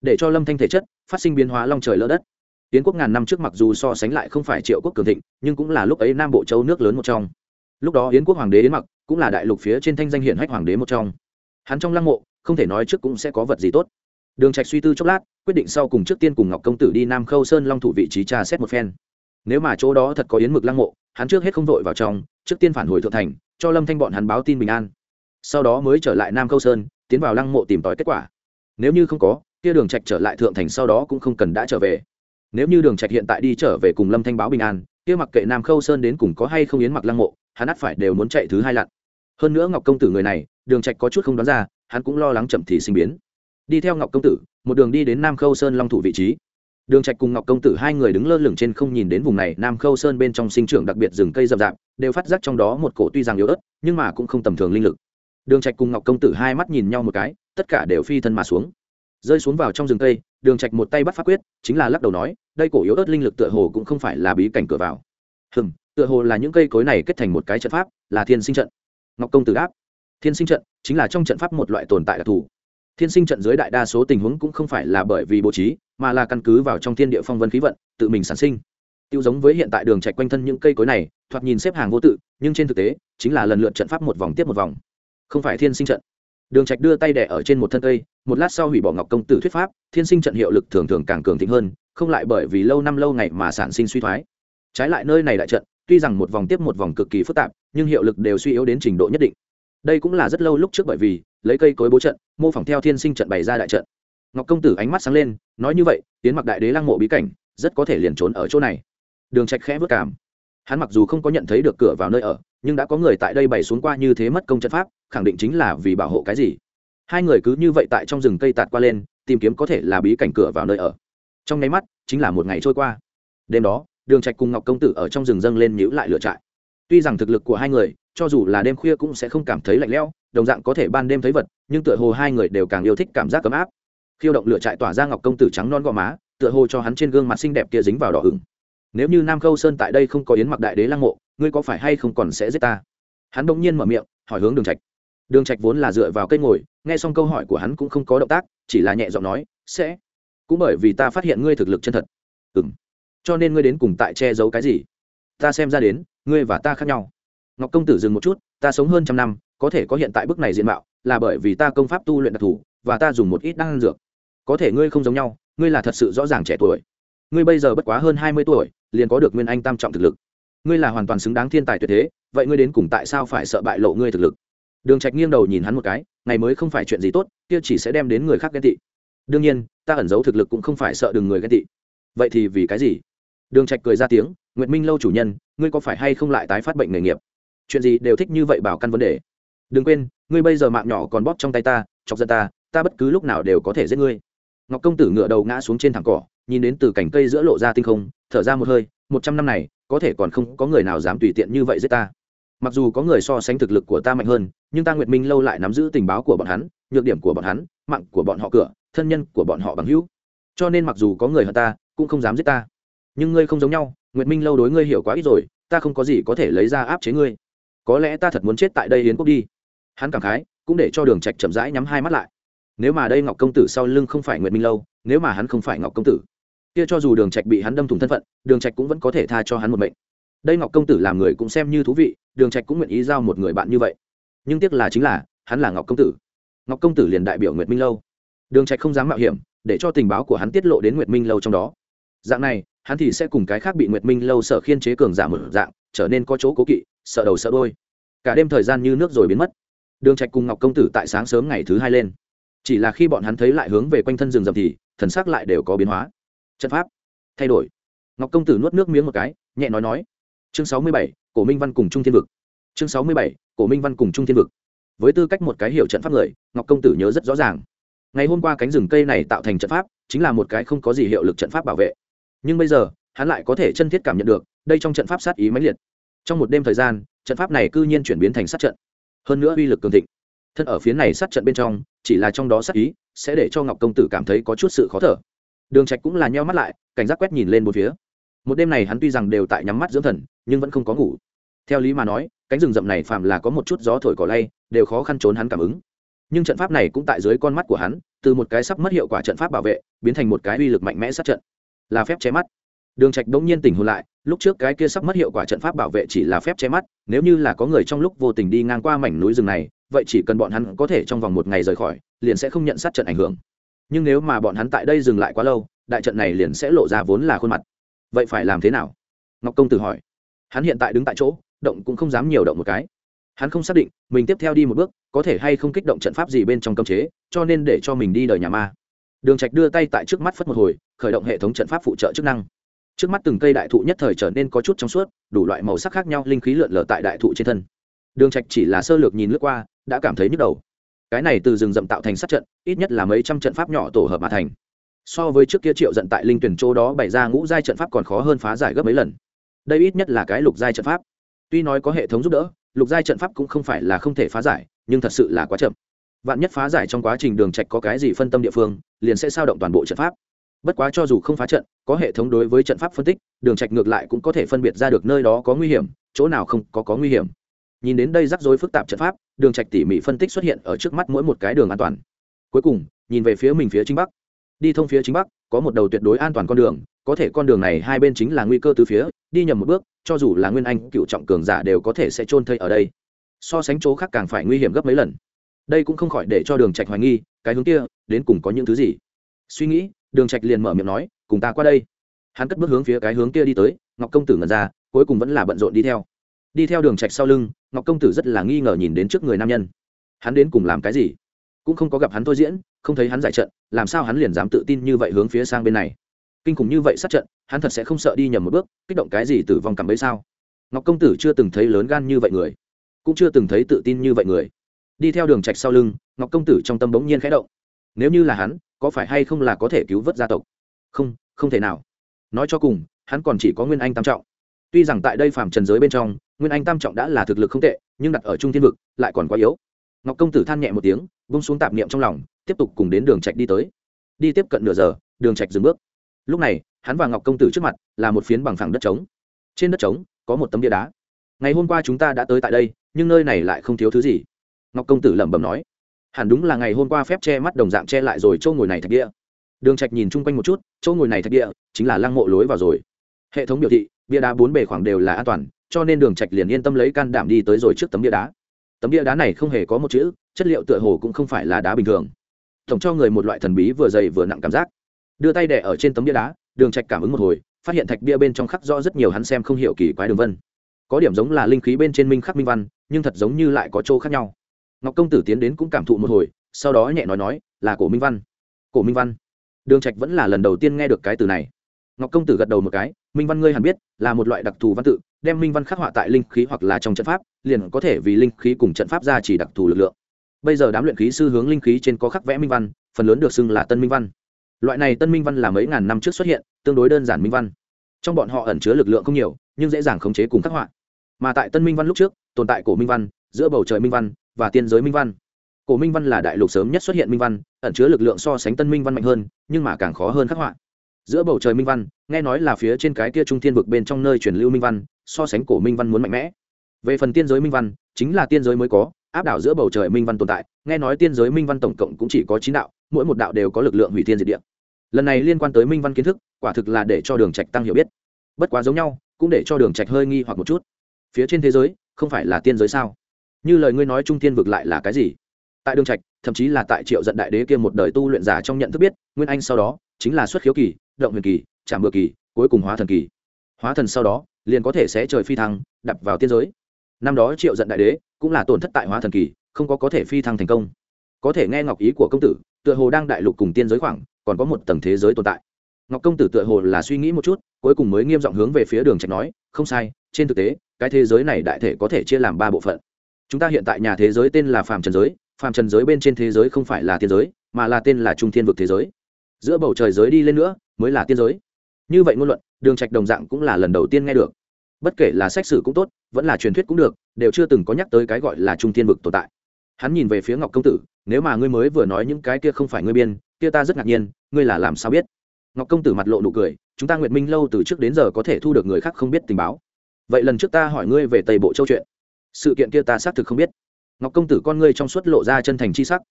Để cho lâm thanh thể chất, phát sinh biến hóa long trời lỡ đất. Tiến quốc ngàn năm trước mặc dù so sánh lại không phải triệu quốc cường thịnh, nhưng cũng là lúc ấy nam bộ châu nước lớn một trong. Lúc đó yến quốc hoàng đế yến mặc cũng là đại lục phía trên thanh danh hiển hách hoàng đế một trong. Hắn trong lăng mộ, không thể nói trước cũng sẽ có vật gì tốt. Đường trạch suy tư chốc lát, quyết định sau cùng trước tiên cùng ngọc công tử đi nam khâu sơn long thủ vị trí trà xét một phen. Nếu mà chỗ đó thật có yến mực lăng mộ hắn trước hết không vội vào trong, trước tiên phản hồi thượng thành, cho lâm thanh bọn hắn báo tin bình an. Sau đó mới trở lại nam Câu sơn, tiến vào lăng mộ tìm tòi kết quả. Nếu như không có, kia đường trạch trở lại thượng thành sau đó cũng không cần đã trở về. Nếu như đường trạch hiện tại đi trở về cùng lâm thanh báo bình an, kia mặc kệ nam khâu sơn đến cùng có hay không yến mặc lăng mộ, hắn ắt phải đều muốn chạy thứ hai lặn. Hơn nữa ngọc công tử người này, đường trạch có chút không đoán ra, hắn cũng lo lắng chậm thì sinh biến. Đi theo ngọc công tử, một đường đi đến nam khâu sơn long thủ vị trí đường trạch cùng ngọc công tử hai người đứng lơ lửng trên không nhìn đến vùng này, nam khâu sơn bên trong sinh trưởng đặc biệt rừng cây rậm rạp, đều phát giác trong đó một cổ tuy rằng yếu ớt, nhưng mà cũng không tầm thường linh lực. Đường trạch cùng ngọc công tử hai mắt nhìn nhau một cái, tất cả đều phi thân mà xuống. Rơi xuống vào trong rừng cây, đường trạch một tay bắt pháp quyết, chính là lắc đầu nói, đây cổ yếu ớt linh lực tựa hồ cũng không phải là bí cảnh cửa vào. Hừm, tựa hồ là những cây cối này kết thành một cái trận pháp, là thiên sinh trận. Ngọc công tử đáp. Thiên sinh trận chính là trong trận pháp một loại tồn tại đặc thù thiên sinh trận dưới đại đa số tình huống cũng không phải là bởi vì bố trí, mà là căn cứ vào trong thiên địa phong vân khí vận, tự mình sản sinh. Tiêu giống với hiện tại đường chạy quanh thân những cây cối này, thoạt nhìn xếp hàng vô tự, nhưng trên thực tế, chính là lần lượt trận pháp một vòng tiếp một vòng. Không phải thiên sinh trận. Đường trạch đưa tay đẻ ở trên một thân cây, một lát sau hủy bỏ ngọc công tử thuyết pháp, thiên sinh trận hiệu lực thường thường càng cường thịnh hơn, không lại bởi vì lâu năm lâu ngày mà sản sinh suy thoái. Trái lại nơi này đại trận, tuy rằng một vòng tiếp một vòng cực kỳ phức tạp, nhưng hiệu lực đều suy yếu đến trình độ nhất định. Đây cũng là rất lâu lúc trước bởi vì lấy cây cối bố trận, mô phỏng theo thiên sinh trận bày ra đại trận. Ngọc công tử ánh mắt sáng lên, nói như vậy tiến mặc đại đế lăng mộ bí cảnh, rất có thể liền trốn ở chỗ này. Đường trạch khẽ vất cảm. Hắn mặc dù không có nhận thấy được cửa vào nơi ở, nhưng đã có người tại đây bày xuống qua như thế mất công trận pháp, khẳng định chính là vì bảo hộ cái gì. Hai người cứ như vậy tại trong rừng cây tạt qua lên, tìm kiếm có thể là bí cảnh cửa vào nơi ở. Trong nháy mắt, chính là một ngày trôi qua. Đêm đó, đường trạch cùng ngọc công tử ở trong rừng dâng lên nhíu lại lửa trại. Tuy rằng thực lực của hai người, cho dù là đêm khuya cũng sẽ không cảm thấy lạnh lẽo đồng dạng có thể ban đêm thấy vật, nhưng tựa hồ hai người đều càng yêu thích cảm giác ấm áp. Khiêu động lửa trại tỏa ra ngọc công tử trắng non gò má, tựa hồ cho hắn trên gương mặt xinh đẹp kia dính vào đỏ ửng. Nếu như nam khâu sơn tại đây không có yến mặc đại đế lăng mộ, ngươi có phải hay không còn sẽ giết ta? Hắn bỗng nhiên mở miệng, hỏi hướng đường trạch. Đường trạch vốn là dựa vào cây ngồi, nghe xong câu hỏi của hắn cũng không có động tác, chỉ là nhẹ giọng nói, sẽ. Cũng bởi vì ta phát hiện ngươi thực lực chân thật. Ừm. Cho nên ngươi đến cùng tại che giấu cái gì? Ta xem ra đến, ngươi và ta khác nhau ngọc công tử dừng một chút, ta sống hơn trăm năm, có thể có hiện tại bức này diện mạo, là bởi vì ta công pháp tu luyện đặc thù, và ta dùng một ít đan dược. Có thể ngươi không giống nhau, ngươi là thật sự rõ ràng trẻ tuổi. Ngươi bây giờ bất quá hơn hai mươi tuổi, liền có được nguyên anh tam trọng thực lực. Ngươi là hoàn toàn xứng đáng thiên tài tuyệt thế, vậy ngươi đến cùng tại sao phải sợ bại lộ ngươi thực lực? Đường trạch nghiêng đầu nhìn hắn một cái, ngày mới không phải chuyện gì tốt, kia chỉ sẽ đem đến người khác ghen tị. Đương nhiên, ta ẩn giấu thực lực cũng không phải sợ đừng người ghen tị. Vậy thì vì cái gì? Đường trạch cười ra tiếng, nguyệt minh lâu chủ nhân, ngươi có phải hay không lại tái phát bệnh nghề nghiệp? Chuyện gì đều thích như vậy bảo căn vấn đề. Đừng quên, ngươi bây giờ mạng nhỏ còn bóp trong tay ta, chọc giận ta ta bất cứ lúc nào đều có thể giết ngươi. Ngọc công tử ngựa đầu ngã xuống trên thẳng cỏ, nhìn đến từ cành cây giữa lộ ra tinh không, thở ra một hơi, một trăm năm này, có thể còn không có người nào dám tùy tiện như vậy giết ta. Mặc dù có người so sánh thực lực của ta mạnh hơn, nhưng ta nguyệt minh lâu lại nắm giữ tình báo của bọn hắn, nhược điểm của bọn hắn, mạng của bọn họ cửa, thân nhân của bọn họ bằng hữu. Cho nên mặc dù có người hận ta, cũng không dám giết ta. Nhưng ngươi không giống nhau, nguyệt minh lâu đối ngươi hiểu quá ít rồi, ta không có gì có thể lấy ra áp chế ngươi có lẽ ta thật muốn chết tại đây yến quốc đi. Hắn cảm khái, cũng để cho đường trạch chậm rãi nhắm hai mắt lại. Nếu mà đây ngọc công tử sau lưng không phải nguyệt minh lâu, nếu mà hắn không phải ngọc công tử, kia cho dù đường trạch bị hắn đâm thủng thân phận, đường trạch cũng vẫn có thể tha cho hắn một mệnh. Đây ngọc công tử làm người cũng xem như thú vị, đường trạch cũng nguyện ý giao một người bạn như vậy. Nhưng tiếc là chính là, hắn là ngọc công tử. Ngọc công tử liền đại biểu nguyệt minh lâu. Đường trạch không dám mạo hiểm, để cho tình báo của hắn tiết lộ đến nguyệt minh lâu trong đó. Dạng này, hắn thì sẽ cùng cái khác bị nguyệt minh lâu sở khiên chế cường giả một dạng trở nên có chỗ cố kỵ, sợ đầu sợ đôi cả đêm thời gian như nước rồi biến mất. Đường trạch cùng ngọc công tử tại sáng sớm ngày thứ hai lên. Chỉ là khi bọn hắn thấy lại hướng về quanh thân rừng rậm thì, thần sắc lại đều có biến hóa. Trận pháp thay đổi. Ngọc công tử nuốt nước miếng một cái, nhẹ nói nói. Chương sáu mươi bảy, cổ minh văn cùng trung thiên vực. Chương sáu mươi bảy, cổ minh văn cùng trung thiên vực. Với tư cách một cái hiệu trận pháp người, ngọc công tử nhớ rất rõ ràng. Ngày hôm qua cánh rừng cây này tạo thành trận pháp, chính là một cái không có gì hiệu lực trận pháp bảo vệ. Nhưng bây giờ, hắn lại có thể chân thiết cảm nhận được đây trong trận pháp sát ý mãnh liệt. Trong một đêm thời gian, trận pháp này cư nhiên chuyển biến thành sát trận. Hơn nữa uy lực cường thịnh. Thân ở phía này sát trận bên trong, chỉ là trong đó sát ý, sẽ để cho ngọc công tử cảm thấy có chút sự khó thở. Đường trạch cũng là nheo mắt lại, cảnh giác quét nhìn lên một phía. Một đêm này hắn tuy rằng đều tại nhắm mắt dưỡng thần, nhưng vẫn không có ngủ. Theo lý mà nói, cánh rừng rậm này phạm là có một chút gió thổi cỏ lay, đều khó khăn trốn hắn cảm ứng. Nhưng trận pháp này cũng tại dưới con mắt của hắn, từ một cái sắp mất hiệu quả trận pháp bảo vệ, biến thành một cái uy lực mạnh mẽ sát trận. Là phép che mắt. Đường trạch đống nhiên tỉnh hồn lại lúc trước cái kia sắp mất hiệu quả trận pháp bảo vệ chỉ là phép che mắt, nếu như là có người trong lúc vô tình đi ngang qua mảnh núi rừng này, vậy chỉ cần bọn hắn có thể trong vòng một ngày rời khỏi, liền sẽ không nhận sát trận ảnh hưởng. Nhưng nếu mà bọn hắn tại đây dừng lại quá lâu, đại trận này liền sẽ lộ ra vốn là khuôn mặt. Vậy phải làm thế nào? Ngọc công tử hỏi. Hắn hiện tại đứng tại chỗ, động cũng không dám nhiều động một cái. Hắn không xác định mình tiếp theo đi một bước có thể hay không kích động trận pháp gì bên trong cơm chế, cho nên để cho mình đi đời nhà ma. Đường trạch đưa tay tại trước mắt phất một hồi, khởi động hệ thống trận pháp phụ trợ chức năng trước mắt từng cây đại thụ nhất thời trở nên có chút trong suốt, đủ loại màu sắc khác nhau, linh khí lượn lờ tại đại thụ trên thân. Đường trạch chỉ là sơ lược nhìn lướt qua, đã cảm thấy nhức đầu. Cái này từ rừng rậm tạo thành sát trận, ít nhất là mấy trăm trận pháp nhỏ tổ hợp mà thành. So với trước kia triệu giận tại linh tuyển châu đó bày ra ngũ giai trận pháp còn khó hơn phá giải gấp mấy lần. Đây ít nhất là cái lục giai trận pháp. Tuy nói có hệ thống giúp đỡ, lục giai trận pháp cũng không phải là không thể phá giải, nhưng thật sự là quá chậm. Vạn nhất phá giải trong quá trình đường trạch có cái gì phân tâm địa phương, liền sẽ sao động toàn bộ trận pháp bất quá cho dù không phá trận, có hệ thống đối với trận pháp phân tích, đường trạch ngược lại cũng có thể phân biệt ra được nơi đó có nguy hiểm, chỗ nào không có có nguy hiểm. Nhìn đến đây rắc rối phức tạp trận pháp, đường trạch tỉ mỉ phân tích xuất hiện ở trước mắt mỗi một cái đường an toàn. Cuối cùng, nhìn về phía mình phía chính bắc. Đi thông phía chính bắc, có một đầu tuyệt đối an toàn con đường, có thể con đường này hai bên chính là nguy cơ từ phía, đi nhầm một bước, cho dù là nguyên anh, cựu trọng cường giả đều có thể sẽ trôn thây ở đây. So sánh chỗ khác càng phải nguy hiểm gấp mấy lần. Đây cũng không khỏi để cho đường trạch hoài nghi, cái hướng kia, đến cùng có những thứ gì? Suy nghĩ đường trạch liền mở miệng nói, cùng ta qua đây. Hắn cất bước hướng phía cái hướng kia đi tới, ngọc công tử ngẩn ra, cuối cùng vẫn là bận rộn đi theo. Đi theo đường trạch sau lưng, ngọc công tử rất là nghi ngờ nhìn đến trước người nam nhân. Hắn đến cùng làm cái gì? Cũng không có gặp hắn thôi diễn, không thấy hắn giải trận, làm sao hắn liền dám tự tin như vậy hướng phía sang bên này? Kinh khủng như vậy sát trận, hắn thật sẽ không sợ đi nhầm một bước, kích động cái gì tử vong cảm bấy sao? Ngọc công tử chưa từng thấy lớn gan như vậy người, cũng chưa từng thấy tự tin như vậy người. Đi theo đường trạch sau lưng, ngọc công tử trong tâm bỗng nhiên khẽ động. Nếu như là hắn có phải hay không là có thể cứu vớt gia tộc? Không không thể nào. Nói cho cùng, hắn còn chỉ có nguyên anh tam trọng. Tuy rằng tại đây phàm trần giới bên trong, nguyên anh tam trọng đã là thực lực không tệ, nhưng đặt ở trung thiên vực, lại còn quá yếu. Ngọc công tử than nhẹ một tiếng bông xuống tạp niệm trong lòng, tiếp tục cùng đến đường trạch đi tới. Đi tiếp cận nửa giờ, đường trạch dừng bước. Lúc này, hắn và ngọc công tử trước mặt là một phiến bằng phẳng đất trống. Trên đất trống, có một tấm bia đá. Ngày hôm qua chúng ta đã tới tại đây, nhưng nơi này lại không thiếu thứ gì. Ngọc công tử lẩm bẩm nói hẳn đúng là ngày hôm qua phép che mắt đồng dạng che lại rồi chỗ ngồi này thạch địa. Đường trạch nhìn chung quanh một chút, chỗ ngồi này thạch địa chính là lăng mộ lối vào rồi. Hệ thống biểu thị, bia đá bốn bề khoảng đều là an toàn, cho nên đường trạch liền yên tâm lấy can đảm đi tới rồi trước tấm bia đá. Tấm bia đá này không hề có một chữ, chất liệu tựa hồ cũng không phải là đá bình thường. Tổng cho người một loại thần bí vừa dày vừa nặng cảm giác. Đưa tay đè ở trên tấm bia đá, đường trạch cảm ứng một hồi, phát hiện thạch bia bên trong khắc rõ rất nhiều hắn xem không hiểu kỳ quái đường vân. Có điểm giống là linh khí bên trên minh khắc minh văn, nhưng thật giống như lại có chỗ khác nhau ngọc công tử tiến đến cũng cảm thụ một hồi, sau đó nhẹ nói nói, là cổ minh văn. Cổ minh văn? Đường trạch vẫn là lần đầu tiên nghe được cái từ này. Ngọc công tử gật đầu một cái, minh văn ngươi hẳn biết, là một loại đặc thù văn tự, đem minh văn khắc họa tại linh khí hoặc là trong trận pháp, liền có thể vì linh khí cùng trận pháp ra chỉ đặc thù lực lượng. Bây giờ đám luyện khí sư hướng linh khí trên có khắc vẽ minh văn, phần lớn được xưng là tân minh văn. Loại này tân minh văn là mấy ngàn năm trước xuất hiện, tương đối đơn giản minh văn. Trong bọn họ ẩn chứa lực lượng không nhiều, nhưng dễ dàng khống chế cùng khắc họa. Mà tại tân minh văn lúc trước, tồn tại cổ minh văn, giữa bầu trời minh văn và tiên giới minh văn. Cổ minh văn là đại lục sớm nhất xuất hiện minh văn, ẩn chứa lực lượng so sánh tân minh văn mạnh hơn, nhưng mà càng khó hơn khắc họa. Giữa bầu trời minh văn, nghe nói là phía trên cái kia trung thiên vực bên trong nơi truyền lưu minh văn, so sánh cổ minh văn muốn mạnh mẽ. Về phần tiên giới minh văn, chính là tiên giới mới có, áp đảo giữa bầu trời minh văn tồn tại, nghe nói tiên giới minh văn tổng cộng cũng chỉ có chín đạo, mỗi một đạo đều có lực lượng hủy thiên diệt địa. Lần này liên quan tới minh văn kiến thức, quả thực là để cho đường trạch tăng hiểu biết. Bất quá giống nhau, cũng để cho đường trạch hơi nghi hoặc một chút. Phía trên thế giới, không phải là tiên giới sao? Như lời ngươi nói trung Thiên vực lại là cái gì? Tại đường trạch, thậm chí là tại triệu Dận đại đế kia một đời tu luyện giả trong nhận thức biết, nguyên anh sau đó, chính là xuất khiếu kỳ, động huyền kỳ, trảm bừa kỳ, cuối cùng hóa thần kỳ. Hóa thần sau đó, liền có thể sẽ trời phi thăng, đập vào tiên giới. Năm đó triệu Dận đại đế cũng là tổn thất tại hóa thần kỳ, không có có thể phi thăng thành công. Có thể nghe ngọc ý của công tử, tựa hồ đang đại lục cùng tiên giới khoảng, còn có một tầng thế giới tồn tại. Ngọc công tử tựa hồ là suy nghĩ một chút, cuối cùng mới nghiêm giọng hướng về phía đường trạch nói, không sai, trên thực tế, cái thế giới này đại thể có thể chia làm ba bộ phận chúng ta hiện tại nhà thế giới tên là phàm trần giới, phàm trần giới bên trên thế giới không phải là tiên giới, mà là tên là trung thiên vực thế giới. Giữa bầu trời giới đi lên nữa, mới là tiên giới. Như vậy ngôn luận, đường trạch đồng dạng cũng là lần đầu tiên nghe được. Bất kể là sách sử cũng tốt, vẫn là truyền thuyết cũng được, đều chưa từng có nhắc tới cái gọi là trung thiên vực tồn tại. Hắn nhìn về phía ngọc công tử, nếu mà ngươi mới vừa nói những cái kia không phải ngươi biên, kia ta rất ngạc nhiên, ngươi là làm sao biết? Ngọc công tử mặt lộ nụ cười, chúng ta nguyệt minh lâu từ trước đến giờ có thể thu được người khác không biết tình báo. Vậy lần trước ta hỏi ngươi về tây bộ châu chuyện sự kiện kia ta xác thực không biết. Ngọc công tử con ngươi trong suốt lộ ra chân thành chi sắc.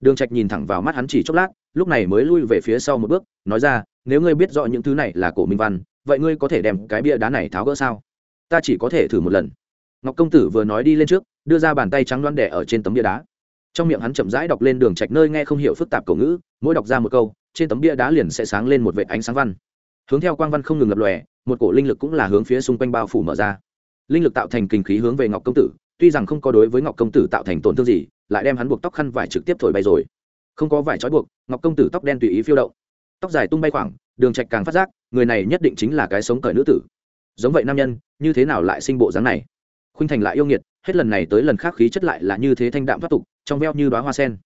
Đường trạch nhìn thẳng vào mắt hắn chỉ chốc lát, lúc này mới lui về phía sau một bước, nói ra, nếu ngươi biết rõ những thứ này là cổ minh văn, vậy ngươi có thể đem cái bia đá này tháo gỡ sao? Ta chỉ có thể thử một lần. Ngọc công tử vừa nói đi lên trước, đưa ra bàn tay trắng loan đẻ ở trên tấm bia đá. Trong miệng hắn chậm rãi đọc lên đường trạch nơi nghe không hiểu phức tạp cổ ngữ, mỗi đọc ra một câu, trên tấm bia đá liền sẽ sáng lên một vệt ánh sáng văn. Hướng theo quang văn không ngừng lập lòe, một cổ linh lực cũng là hướng phía xung quanh bao phủ mở ra linh lực tạo thành kinh khí hướng về ngọc công tử, tuy rằng không có đối với ngọc công tử tạo thành tổn thương gì, lại đem hắn buộc tóc khăn vải trực tiếp thổi bay rồi. Không có vải trói buộc, ngọc công tử tóc đen tùy ý phiêu động. Tóc dài tung bay khoảng, đường trạch càng phát giác, người này nhất định chính là cái sống cởi nữ tử. Giống vậy nam nhân, như thế nào lại sinh bộ dáng này? Khuynh thành lại yêu nghiệt, hết lần này tới lần khác khí chất lại là như thế thanh đạm thoát tục, trong veo như đóa hoa sen.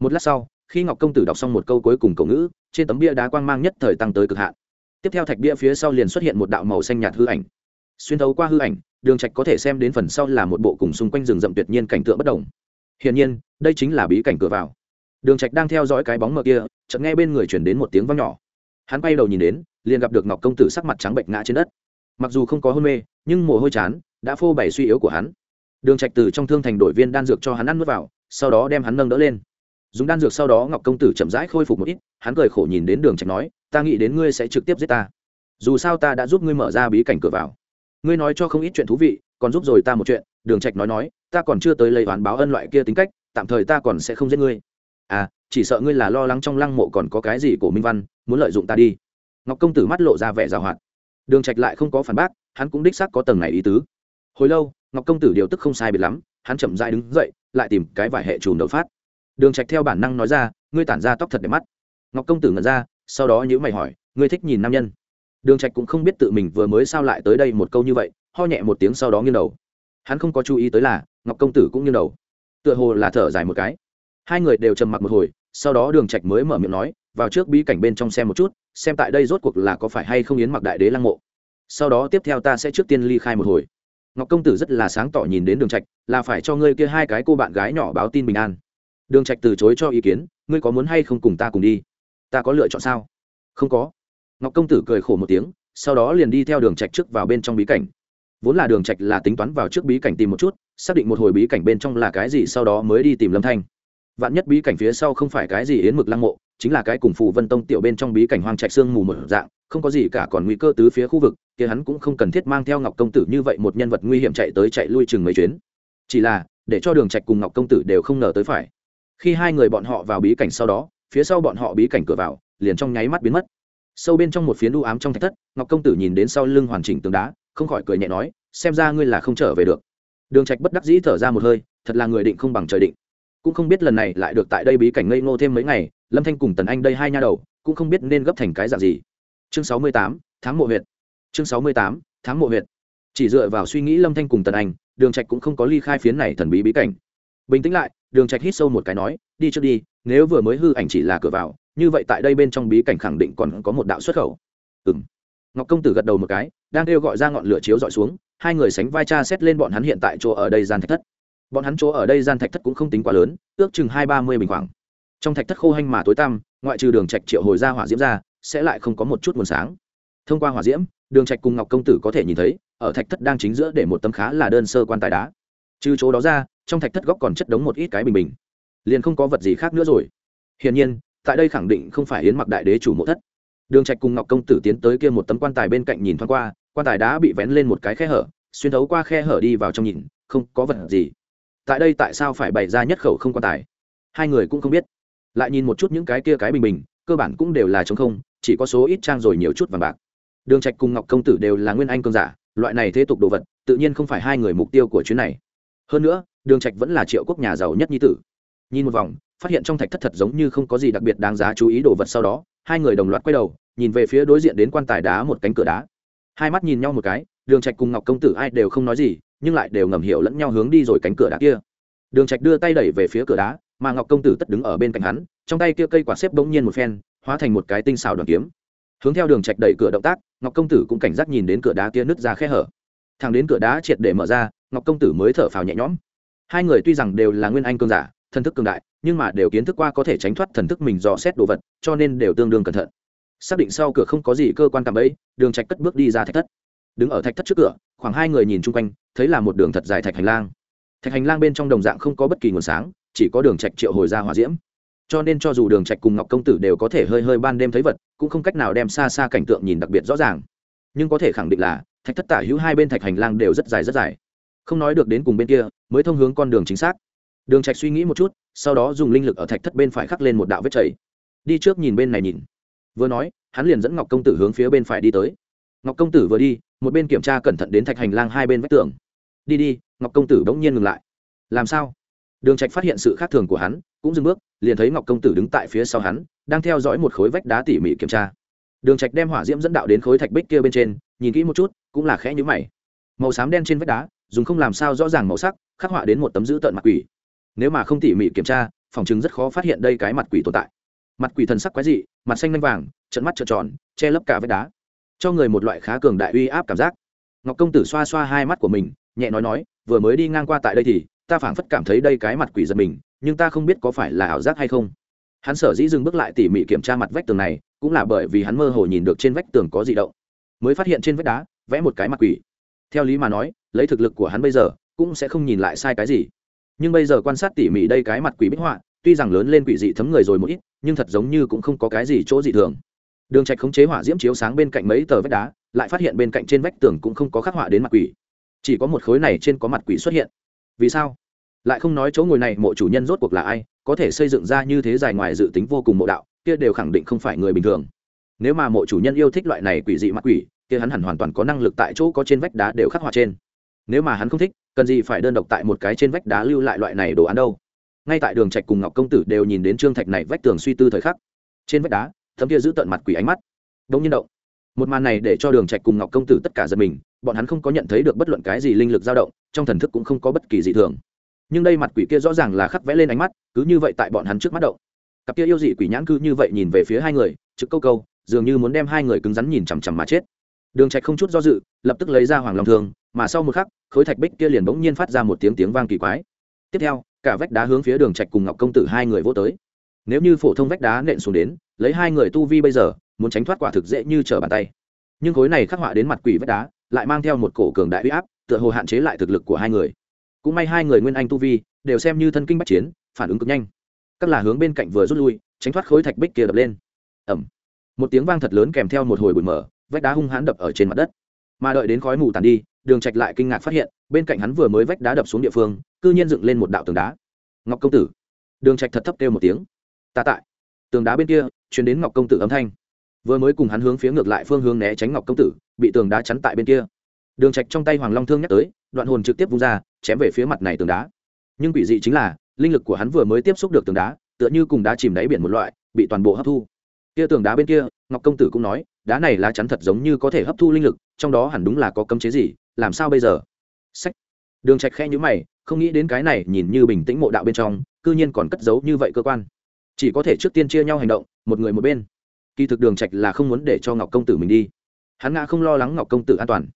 Một lát sau, khi ngọc công tử đọc xong một câu cuối cùng cầu ngữ, trên tấm bia đá quang mang nhất thời tăng tới cực hạn. Tiếp theo thạch bia phía sau liền xuất hiện một đạo màu xanh nhạt hư ảnh. Xuyên thấu qua hư ảnh đường trạch có thể xem đến phần sau là một bộ cùng xung quanh rừng rậm tuyệt nhiên cảnh tượng bất động hiển nhiên, đây chính là bí cảnh cửa vào. Đường trạch đang theo dõi cái bóng mờ kia, chợt nghe bên người truyền đến một tiếng vang nhỏ. Hắn quay đầu nhìn đến, liền gặp được ngọc công tử sắc mặt trắng bệch ngã trên đất. Mặc dù không có hôn mê, nhưng mồ hôi chán, đã phô bày suy yếu của hắn. Đường trạch từ trong thương thành đổi viên đan dược cho hắn ăn nuốt vào, sau đó đem hắn nâng đỡ lên. Dùng đan dược sau đó ngọc công tử chậm rãi khôi phục một ít, hắn cười khổ nhìn đến đường trạch nói, ta nghĩ đến ngươi sẽ trực tiếp giết ta. Dù sao ta đã giúp ngươi mở ra bí cảnh cửa vào ngươi nói cho không ít chuyện thú vị, còn giúp rồi ta một chuyện, đường trạch nói nói, ta còn chưa tới lấy oán báo ân loại kia tính cách, tạm thời ta còn sẽ không giết ngươi. À chỉ sợ ngươi là lo lắng trong lăng mộ còn có cái gì của minh văn, muốn lợi dụng ta đi. Ngọc công tử mắt lộ ra vẻ giảo hoạt. Đường trạch lại không có phản bác, hắn cũng đích xác có tầng này ý tứ. Hồi lâu, ngọc công tử điều tức không sai biệt lắm, hắn chậm rãi đứng dậy, lại tìm cái vải hệ trùm đầu phát. Đường trạch theo bản năng nói ra, ngươi tản ra tóc thật đẹp mắt. Ngọc công tử ngẩn ra, sau đó nhíu mày hỏi, ngươi thích nhìn nam nhân? Đường trạch cũng không biết tự mình vừa mới sao lại tới đây một câu như vậy, ho nhẹ một tiếng sau đó nghiêng đầu. Hắn không có chú ý tới là, ngọc công tử cũng nghiêng đầu. Tựa hồ là thở dài một cái. Hai người đều trầm mặc một hồi, sau đó đường trạch mới mở miệng nói, vào trước bí cảnh bên trong xem một chút, xem tại đây rốt cuộc là có phải hay không yến mặc đại đế lăng mộ. Sau đó tiếp theo ta sẽ trước tiên ly khai một hồi. Ngọc công tử rất là sáng tỏ nhìn đến đường trạch, là phải cho ngươi kia hai cái cô bạn gái nhỏ báo tin bình an. Đường trạch từ chối cho ý kiến, ngươi có muốn hay không cùng ta cùng đi? Ta có lựa chọn sao? Không có ngọc công tử cười khổ một tiếng, sau đó liền đi theo đường trạch trước vào bên trong bí cảnh. Vốn là đường trạch là tính toán vào trước bí cảnh tìm một chút, xác định một hồi bí cảnh bên trong là cái gì, sau đó mới đi tìm lâm thanh. Vạn nhất bí cảnh phía sau không phải cái gì yến mực lăng mộ, chính là cái cùng phù vân tông tiểu bên trong bí cảnh hoang trạch xương mù một dạng, không có gì cả còn nguy cơ tứ phía khu vực, kia hắn cũng không cần thiết mang theo ngọc công tử như vậy một nhân vật nguy hiểm chạy tới chạy lui chừng mấy chuyến. Chỉ là, để cho đường trạch cùng ngọc công tử đều không ngờ tới phải. Khi hai người bọn họ vào bí cảnh sau đó, phía sau bọn họ bí cảnh cửa vào, liền trong nháy mắt biến mất sâu bên trong một phiến đu ám trong thạch thất, ngọc công tử nhìn đến sau lưng hoàn chỉnh tường đá, không khỏi cười nhẹ nói, xem ra ngươi là không trở về được. Đường trạch bất đắc dĩ thở ra một hơi, thật là người định không bằng trời định. Cũng không biết lần này lại được tại đây bí cảnh ngây ngô thêm mấy ngày, lâm thanh cùng tần anh đây hai nha đầu, cũng không biết nên gấp thành cái dạng gì. Chương sáu mươi tám tháng mộ huyệt. Chương sáu mươi tám tháng mộ huyệt. Chỉ dựa vào suy nghĩ lâm thanh cùng tần anh, đường trạch cũng không có ly khai phiến này thần bí bí cảnh. Bình tĩnh lại, đường trạch hít sâu một cái nói, đi trước đi, nếu vừa mới hư ảnh chỉ là cửa vào như vậy tại đây bên trong bí cảnh khẳng định còn có một đạo xuất khẩu. Ừng ngọc công tử gật đầu một cái, đang kêu gọi ra ngọn lửa chiếu dọi xuống, hai người sánh vai cha xét lên bọn hắn hiện tại chỗ ở đây gian thạch thất. Bọn hắn chỗ ở đây gian thạch thất cũng không tính quá lớn, ước chừng hai ba mươi bình khoảng. Trong thạch thất khô hanh mà tối tăm, ngoại trừ đường trạch triệu hồi ra hỏa diễm ra, sẽ lại không có một chút nguồn sáng. Thông qua hỏa diễm, đường trạch cùng ngọc công tử có thể nhìn thấy, ở thạch thất đang chính giữa để một tấm khá là đơn sơ quan tài đá. Trừ chỗ đó ra, trong thạch thất góc còn chất đống một ít cái bình bình. Liền không có vật gì khác nữa rồi. Hiển nhiên tại đây khẳng định không phải yến mặc đại đế chủ mộ thất. Đường trạch cùng ngọc công tử tiến tới kia một tấm quan tài bên cạnh nhìn thoáng qua, quan tài đã bị vén lên một cái khe hở, xuyên thấu qua khe hở đi vào trong nhìn, không có vật gì. Tại đây tại sao phải bày ra nhất khẩu không quan tài? Hai người cũng không biết. Lại nhìn một chút những cái kia cái bình bình, cơ bản cũng đều là trống không, chỉ có số ít trang rồi nhiều chút vàng bạc. Đường trạch cùng ngọc công tử đều là nguyên anh cương giả, loại này thế tục đồ vật, tự nhiên không phải hai người mục tiêu của chuyến này. Hơn nữa, đường trạch vẫn là triệu quốc nhà giàu nhất nhi tử. Nhìn một vòng phát hiện trong thạch thất thật giống như không có gì đặc biệt đáng giá chú ý đồ vật sau đó, hai người đồng loạt quay đầu, nhìn về phía đối diện đến quan tài đá một cánh cửa đá. Hai mắt nhìn nhau một cái, đường trạch cùng ngọc công tử ai đều không nói gì, nhưng lại đều ngầm hiểu lẫn nhau hướng đi rồi cánh cửa đá kia. Đường trạch đưa tay đẩy về phía cửa đá, mà ngọc công tử tất đứng ở bên cạnh hắn, trong tay kia cây quả xếp bỗng nhiên một phen, hóa thành một cái tinh xào đoàn kiếm. Hướng theo đường trạch đẩy cửa động tác, ngọc công tử cũng cảnh giác nhìn đến cửa đá kia nứt ra khe hở. Thằng đến cửa đá triệt để mở ra, ngọc công tử mới thở phào nhẹ nhõm. Hai người tuy rằng đều là nguyên anh cường giả, thân thức cường đại nhưng mà đều kiến thức qua có thể tránh thoát thần thức mình dò xét đồ vật, cho nên đều tương đương cẩn thận. Xác định sau cửa không có gì cơ quan cảm ấy đường trạch cất bước đi ra thạch thất. Đứng ở thạch thất trước cửa, khoảng hai người nhìn chung quanh, thấy là một đường thật dài thạch hành lang. Thạch hành lang bên trong đồng dạng không có bất kỳ nguồn sáng, chỉ có đường trạch triệu hồi ra hỏa diễm. Cho nên cho dù đường trạch cùng ngọc công tử đều có thể hơi hơi ban đêm thấy vật, cũng không cách nào đem xa xa cảnh tượng nhìn đặc biệt rõ ràng. Nhưng có thể khẳng định là, thạch thất tả hữu hai bên thạch hành lang đều rất dài rất dài. Không nói được đến cùng bên kia, mới thông hướng con đường chính xác. Đường trạch suy nghĩ một chút sau đó dùng linh lực ở thạch thất bên phải khắc lên một đạo vết chảy. Đi trước nhìn bên này nhìn. Vừa nói, hắn liền dẫn ngọc công tử hướng phía bên phải đi tới. Ngọc công tử vừa đi, một bên kiểm tra cẩn thận đến thạch hành lang hai bên vách tường. Đi đi, ngọc công tử bỗng nhiên ngừng lại. Làm sao? Đường trạch phát hiện sự khác thường của hắn, cũng dừng bước, liền thấy ngọc công tử đứng tại phía sau hắn, đang theo dõi một khối vách đá tỉ mỉ kiểm tra. Đường trạch đem hỏa diễm dẫn đạo đến khối thạch bích kia bên trên, nhìn kỹ một chút, cũng là khẽ nhíu mày. Màu xám đen trên vách đá, dùng không làm sao rõ ràng màu sắc, khắc họa đến một tấm dữ tợn mặt quỷ nếu mà không tỉ mỉ kiểm tra, phòng chứng rất khó phát hiện đây cái mặt quỷ tồn tại. Mặt quỷ thần sắc quái dị, mặt xanh lanh vàng trận mắt trợn tròn, che lấp cả vách đá. Cho người một loại khá cường đại uy áp cảm giác. Ngọc công tử xoa xoa hai mắt của mình, nhẹ nói nói, vừa mới đi ngang qua tại đây thì, ta phảng phất cảm thấy đây cái mặt quỷ giật mình, nhưng ta không biết có phải là ảo giác hay không. Hắn sở dĩ dừng bước lại tỉ mỉ kiểm tra mặt vách tường này, cũng là bởi vì hắn mơ hồ nhìn được trên vách tường có gì động. Mới phát hiện trên vách đá, vẽ một cái mặt quỷ. Theo lý mà nói, lấy thực lực của hắn bây giờ, cũng sẽ không nhìn lại sai cái gì nhưng bây giờ quan sát tỉ mỉ đây cái mặt quỷ bích họa, tuy rằng lớn lên quỷ dị thấm người rồi một ít, nhưng thật giống như cũng không có cái gì chỗ dị thường. Đường trạch khống chế hỏa diễm chiếu sáng bên cạnh mấy tờ vách đá, lại phát hiện bên cạnh trên vách tường cũng không có khắc họa đến mặt quỷ. Chỉ có một khối này trên có mặt quỷ xuất hiện. Vì sao? Lại không nói chỗ ngồi này mộ chủ nhân rốt cuộc là ai, có thể xây dựng ra như thế dài ngoài dự tính vô cùng mộ đạo, kia đều khẳng định không phải người bình thường. Nếu mà mộ chủ nhân yêu thích loại này quỷ dị mặt quỷ, kia hắn hẳn hoàn toàn có năng lực tại chỗ có trên vách đá đều khắc họa trên nếu mà hắn không thích, cần gì phải đơn độc tại một cái trên vách đá lưu lại loại này đồ án đâu? Ngay tại đường trạch cùng ngọc công tử đều nhìn đến trương thạch này vách tường suy tư thời khắc. Trên vách đá, thấm kia giữ tận mặt quỷ ánh mắt. Đông nhiên động. Một màn này để cho đường trạch cùng ngọc công tử tất cả giật mình, bọn hắn không có nhận thấy được bất luận cái gì linh lực dao động, trong thần thức cũng không có bất kỳ dị thường. Nhưng đây mặt quỷ kia rõ ràng là khắc vẽ lên ánh mắt, cứ như vậy tại bọn hắn trước mắt động. Cặp kia yêu dị quỷ nhãn cứ như vậy nhìn về phía hai người, trực câu câu, dường như muốn đem hai người cứng rắn nhìn chằm chằm mà chết đường trạch không chút do dự, lập tức lấy ra hoàng long thương, mà sau một khắc, khối thạch bích kia liền bỗng nhiên phát ra một tiếng tiếng vang kỳ quái. Tiếp theo, cả vách đá hướng phía đường trạch cùng ngọc công tử hai người vô tới. Nếu như phổ thông vách đá nện xuống đến, lấy hai người tu vi bây giờ, muốn tránh thoát quả thực dễ như trở bàn tay. Nhưng khối này khắc họa đến mặt quỷ vách đá, lại mang theo một cổ cường đại uy áp, tựa hồ hạn chế lại thực lực của hai người. Cũng may hai người nguyên anh tu vi, đều xem như thân kinh bách chiến, phản ứng cực nhanh. Các là hướng bên cạnh vừa rút lui, tránh thoát khối thạch bích kia đập lên. Ẩm một tiếng vang thật lớn kèm theo một hồi bụi mở vách đá hung hãn đập ở trên mặt đất. Mà đợi đến khói mù tàn đi, đường trạch lại kinh ngạc phát hiện, bên cạnh hắn vừa mới vách đá đập xuống địa phương, cư nhiên dựng lên một đạo tường đá. Ngọc công tử. Đường trạch thật thấp kêu một tiếng. Ta tại. Tường đá bên kia, truyền đến ngọc công tử âm thanh. Vừa mới cùng hắn hướng phía ngược lại phương hướng né tránh ngọc công tử, bị tường đá chắn tại bên kia. Đường trạch trong tay hoàng long thương nhắc tới, đoạn hồn trực tiếp vung ra, chém về phía mặt này tường đá. Nhưng quỷ dị chính là, linh lực của hắn vừa mới tiếp xúc được tường đá, tựa như cùng đá chìm đáy biển một loại, bị toàn bộ hấp thu. Kia tường đá bên kia, ngọc công tử cũng nói đá này lá chắn thật giống như có thể hấp thu linh lực, trong đó hẳn đúng là có cấm chế gì, làm sao bây giờ? Sách. Đường trạch khe nhíu mày, không nghĩ đến cái này nhìn như bình tĩnh mộ đạo bên trong, cư nhiên còn cất giấu như vậy cơ quan. Chỉ có thể trước tiên chia nhau hành động, một người một bên. Kỳ thực đường trạch là không muốn để cho ngọc công tử mình đi. Hắn ngã không lo lắng ngọc công tử an toàn.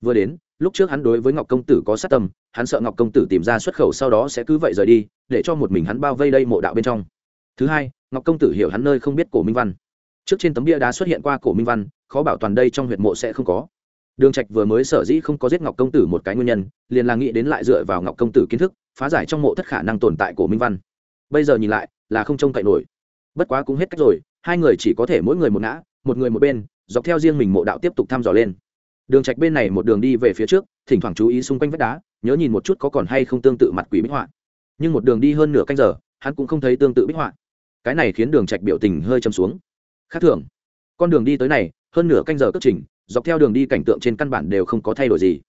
Vừa đến, lúc trước hắn đối với ngọc công tử có sát tâm, hắn sợ ngọc công tử tìm ra xuất khẩu sau đó sẽ cứ vậy rời đi, để cho một mình hắn bao vây đây mộ đạo bên trong. Thứ hai, ngọc công tử hiểu hắn nơi không biết cổ minh văn trước trên tấm bia đá xuất hiện qua cổ minh văn, khó bảo toàn đây trong huyệt mộ sẽ không có. Đường trạch vừa mới sở dĩ không có giết ngọc công tử một cái nguyên nhân, liền là nghĩ đến lại dựa vào ngọc công tử kiến thức, phá giải trong mộ thất khả năng tồn tại cổ minh văn. Bây giờ nhìn lại, là không trông cậy nổi. Bất quá cũng hết cách rồi, hai người chỉ có thể mỗi người một ngã, một người một bên, dọc theo riêng mình mộ đạo tiếp tục thăm dò lên. Đường trạch bên này một đường đi về phía trước, thỉnh thoảng chú ý xung quanh vách đá, nhớ nhìn một chút có còn hay không tương tự mặt quỷ bích họa. Nhưng một đường đi hơn nửa canh giờ, hắn cũng không thấy tương tự bích họa. Cái này khiến đường trạch biểu tình hơi trầm xuống khác thường. Con đường đi tới này, hơn nửa canh giờ cất trình, dọc theo đường đi cảnh tượng trên căn bản đều không có thay đổi gì.